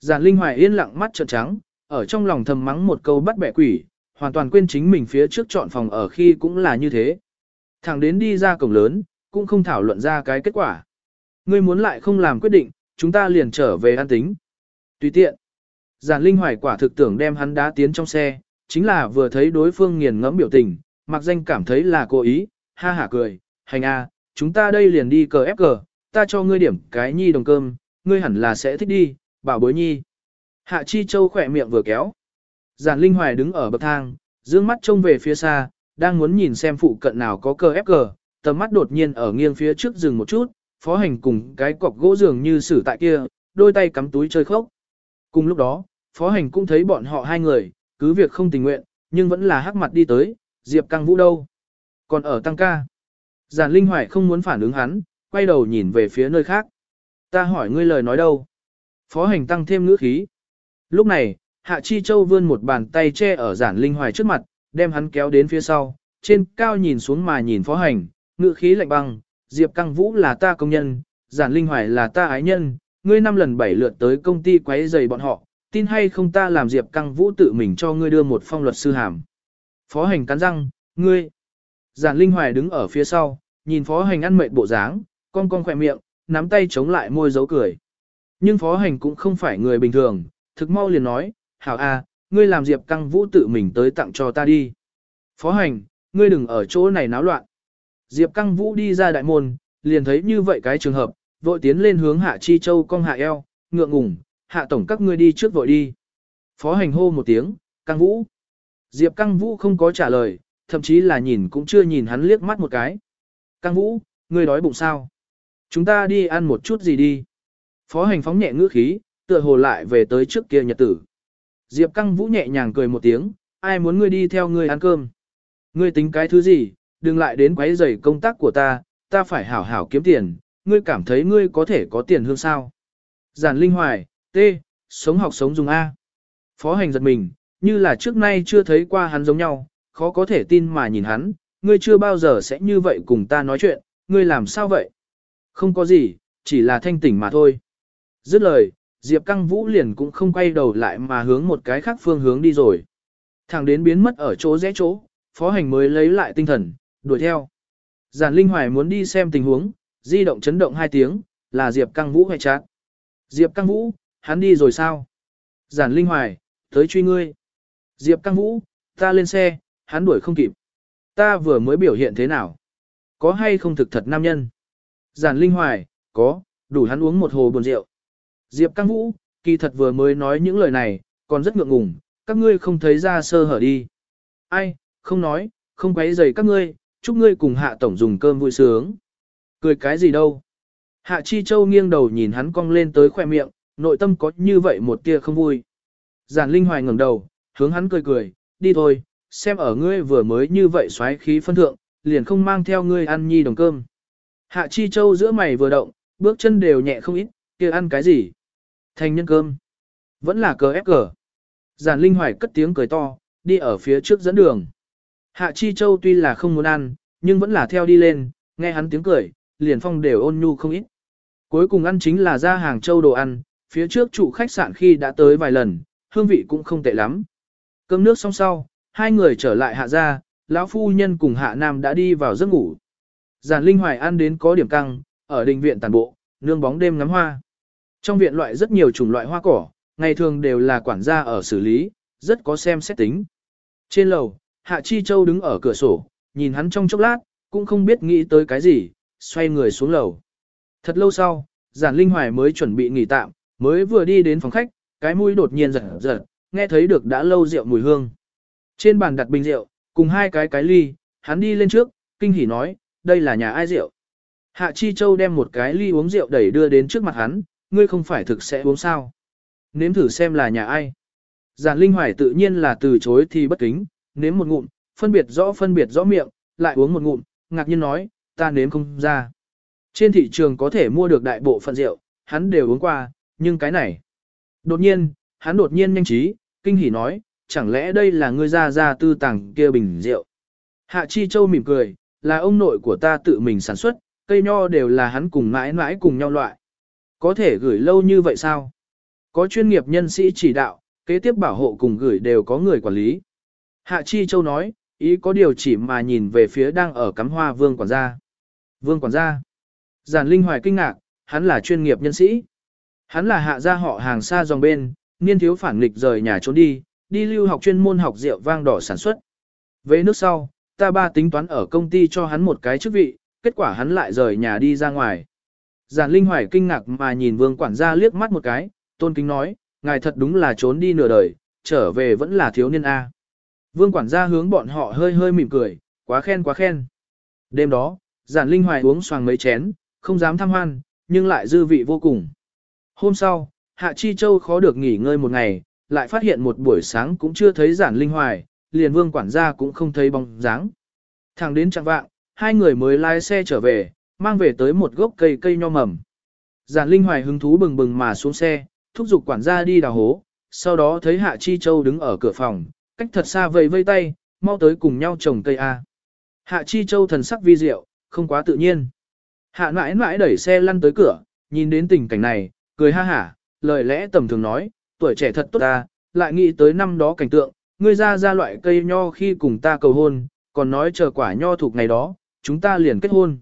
Giản linh hoài yên lặng mắt trợn trắng, ở trong lòng thầm mắng một câu bắt bẻ quỷ, hoàn toàn quên chính mình phía trước chọn phòng ở khi cũng là như thế. Thẳng đến đi ra cổng lớn, cũng không thảo luận ra cái kết quả. Ngươi muốn lại không làm quyết định, chúng ta liền trở về an tính. Tùy tiện. Giản Linh Hoài quả thực tưởng đem hắn đá tiến trong xe, chính là vừa thấy đối phương nghiền ngẫm biểu tình, mặc danh cảm thấy là cố ý, ha hả cười, hành a, chúng ta đây liền đi cờ ép cờ, ta cho ngươi điểm cái nhi đồng cơm, ngươi hẳn là sẽ thích đi, bảo bối nhi. Hạ Chi Châu khỏe miệng vừa kéo. Giản Linh Hoài đứng ở bậc thang, dương mắt trông về phía xa, đang muốn nhìn xem phụ cận nào có cờ ép cờ, tầm mắt đột nhiên ở nghiêng phía trước dừng một chút, phó hành cùng cái cọc gỗ dường như xử tại kia, đôi tay cắm túi chơi khốc. Cùng lúc đó, phó hành cũng thấy bọn họ hai người, cứ việc không tình nguyện, nhưng vẫn là hắc mặt đi tới, Diệp Căng Vũ đâu? Còn ở tăng ca. Giản Linh Hoài không muốn phản ứng hắn, quay đầu nhìn về phía nơi khác. Ta hỏi ngươi lời nói đâu? Phó hành tăng thêm ngữ khí. Lúc này, Hạ Chi Châu vươn một bàn tay che ở giản linh hoài trước mặt, đem hắn kéo đến phía sau, trên cao nhìn xuống mà nhìn phó hành, ngự khí lạnh băng, Diệp Căng Vũ là ta công nhân, giản linh hoài là ta ái nhân, ngươi năm lần bảy lượt tới công ty quấy rầy bọn họ, tin hay không ta làm Diệp Căng Vũ tự mình cho ngươi đưa một phong luật sư hàm. Phó hành cắn răng, ngươi. Giản linh hoài đứng ở phía sau, nhìn phó hành ăn mệt bộ dáng, con con khỏe miệng, nắm tay chống lại môi dấu cười. Nhưng phó hành cũng không phải người bình thường, thực mau liền nói, hảo a, ngươi làm Diệp Căng Vũ tự mình tới tặng cho ta đi. Phó hành, ngươi đừng ở chỗ này náo loạn. Diệp Căng Vũ đi ra đại môn, liền thấy như vậy cái trường hợp, vội tiến lên hướng Hạ Chi Châu cong hạ eo, ngượng ngùng, Hạ Tổng các ngươi đi trước vội đi. Phó hành hô một tiếng, Căng Vũ. Diệp Căng Vũ không có trả lời, thậm chí là nhìn cũng chưa nhìn hắn liếc mắt một cái. Căng Vũ, ngươi đói bụng sao? Chúng ta đi ăn một chút gì đi. Phó hành phóng nhẹ ngữ khí, tựa hồ lại về tới trước kia nhật tử. Diệp Căng Vũ nhẹ nhàng cười một tiếng, ai muốn ngươi đi theo ngươi ăn cơm. Ngươi tính cái thứ gì, đừng lại đến quấy rầy công tác của ta, ta phải hảo hảo kiếm tiền, ngươi cảm thấy ngươi có thể có tiền hơn sao. Giản Linh Hoài, T, sống học sống dùng A. Phó hành giật mình, như là trước nay chưa thấy qua hắn giống nhau, khó có thể tin mà nhìn hắn, ngươi chưa bao giờ sẽ như vậy cùng ta nói chuyện, ngươi làm sao vậy? Không có gì, chỉ là thanh tỉnh mà thôi. Dứt lời, Diệp Căng Vũ liền cũng không quay đầu lại mà hướng một cái khác phương hướng đi rồi. Thẳng đến biến mất ở chỗ rẽ chỗ, phó hành mới lấy lại tinh thần, đuổi theo. Giản Linh Hoài muốn đi xem tình huống, di động chấn động hai tiếng, là Diệp Căng Vũ hay chát. Diệp Căng Vũ, hắn đi rồi sao? Giản Linh Hoài, tới truy ngươi. Diệp Căng Vũ, ta lên xe, hắn đuổi không kịp. Ta vừa mới biểu hiện thế nào? Có hay không thực thật nam nhân? Giản Linh Hoài, có, đủ hắn uống một hồ buồn rượu. Diệp Căng Vũ, kỳ thật vừa mới nói những lời này, còn rất ngượng ngùng, các ngươi không thấy ra sơ hở đi. Ai, không nói, không quấy rầy các ngươi, chúc ngươi cùng hạ tổng dùng cơm vui sướng. Cười cái gì đâu. Hạ Chi Châu nghiêng đầu nhìn hắn cong lên tới khoe miệng, nội tâm có như vậy một tia không vui. Giản Linh Hoài ngẩng đầu, hướng hắn cười cười, đi thôi, xem ở ngươi vừa mới như vậy xoáy khí phân thượng, liền không mang theo ngươi ăn nhi đồng cơm. Hạ Chi Châu giữa mày vừa động, bước chân đều nhẹ không ít, kia ăn cái gì? Thành nhân cơm. Vẫn là cờ ép cờ. Giản Linh Hoài cất tiếng cười to, đi ở phía trước dẫn đường. Hạ Chi Châu tuy là không muốn ăn, nhưng vẫn là theo đi lên, nghe hắn tiếng cười, liền phong đều ôn nhu không ít. Cuối cùng ăn chính là ra hàng châu đồ ăn, phía trước chủ khách sạn khi đã tới vài lần, hương vị cũng không tệ lắm. Cơm nước xong sau, hai người trở lại hạ gia, lão phu nhân cùng hạ nam đã đi vào giấc ngủ. Giản Linh Hoài ăn đến có điểm căng, ở đình viện tàn bộ, nương bóng đêm ngắm hoa. Trong viện loại rất nhiều chủng loại hoa cỏ, ngày thường đều là quản gia ở xử lý, rất có xem xét tính. Trên lầu, Hạ Chi Châu đứng ở cửa sổ, nhìn hắn trong chốc lát, cũng không biết nghĩ tới cái gì, xoay người xuống lầu. Thật lâu sau, Giản Linh Hoài mới chuẩn bị nghỉ tạm, mới vừa đi đến phòng khách, cái mũi đột nhiên giật giật, nghe thấy được đã lâu rượu mùi hương. Trên bàn đặt bình rượu, cùng hai cái cái ly, hắn đi lên trước, kinh hỉ nói, đây là nhà ai rượu. Hạ Chi Châu đem một cái ly uống rượu đẩy đưa đến trước mặt hắn, ngươi không phải thực sẽ uống sao. Nếm thử xem là nhà ai. Giản Linh Hoài tự nhiên là từ chối thì bất kính, nếm một ngụm, phân biệt rõ phân biệt rõ miệng, lại uống một ngụm, ngạc nhiên nói, ta nếm không ra. Trên thị trường có thể mua được đại bộ phận rượu, hắn đều uống qua, nhưng cái này. Đột nhiên, hắn đột nhiên nhanh trí, kinh hỉ nói, chẳng lẽ đây là ngươi ra ra tư tàng kia bình rượu. Hạ Chi Châu mỉm cười, là ông nội của ta tự mình sản xuất, cây nho đều là hắn cùng mãi mãi cùng nhau loại. Có thể gửi lâu như vậy sao? Có chuyên nghiệp nhân sĩ chỉ đạo, kế tiếp bảo hộ cùng gửi đều có người quản lý. Hạ Chi Châu nói, ý có điều chỉ mà nhìn về phía đang ở cắm hoa vương quản gia. Vương quản gia. Giản Linh Hoài kinh ngạc, hắn là chuyên nghiệp nhân sĩ. Hắn là hạ gia họ hàng xa dòng bên, niên thiếu phản nghịch rời nhà trốn đi, đi lưu học chuyên môn học rượu vang đỏ sản xuất. Về nước sau, ta ba tính toán ở công ty cho hắn một cái chức vị, kết quả hắn lại rời nhà đi ra ngoài. Giản Linh Hoài kinh ngạc mà nhìn vương quản gia liếc mắt một cái, tôn kính nói, ngài thật đúng là trốn đi nửa đời, trở về vẫn là thiếu niên A. Vương quản gia hướng bọn họ hơi hơi mỉm cười, quá khen quá khen. Đêm đó, giản linh hoài uống xoàng mấy chén, không dám tham hoan, nhưng lại dư vị vô cùng. Hôm sau, Hạ Chi Châu khó được nghỉ ngơi một ngày, lại phát hiện một buổi sáng cũng chưa thấy giản linh hoài, liền vương quản gia cũng không thấy bóng dáng. Thẳng đến trạng vạng, hai người mới lái xe trở về, mang về tới một gốc cây cây nho mầm. Giản linh hoài hứng thú bừng bừng mà xuống xe, thúc giục quản gia đi đào hố, sau đó thấy Hạ Chi Châu đứng ở cửa phòng, cách thật xa vây vây tay, mau tới cùng nhau trồng cây A. Hạ Chi Châu thần sắc vi diệu, không quá tự nhiên. Hạ mãi mãi đẩy xe lăn tới cửa, nhìn đến tình cảnh này, cười ha hả, lời lẽ tầm thường nói, tuổi trẻ thật tốt ta, lại nghĩ tới năm đó cảnh tượng, ngươi ra ra loại cây nho khi cùng ta cầu hôn, còn nói chờ quả nho thuộc ngày đó, chúng ta liền kết hôn.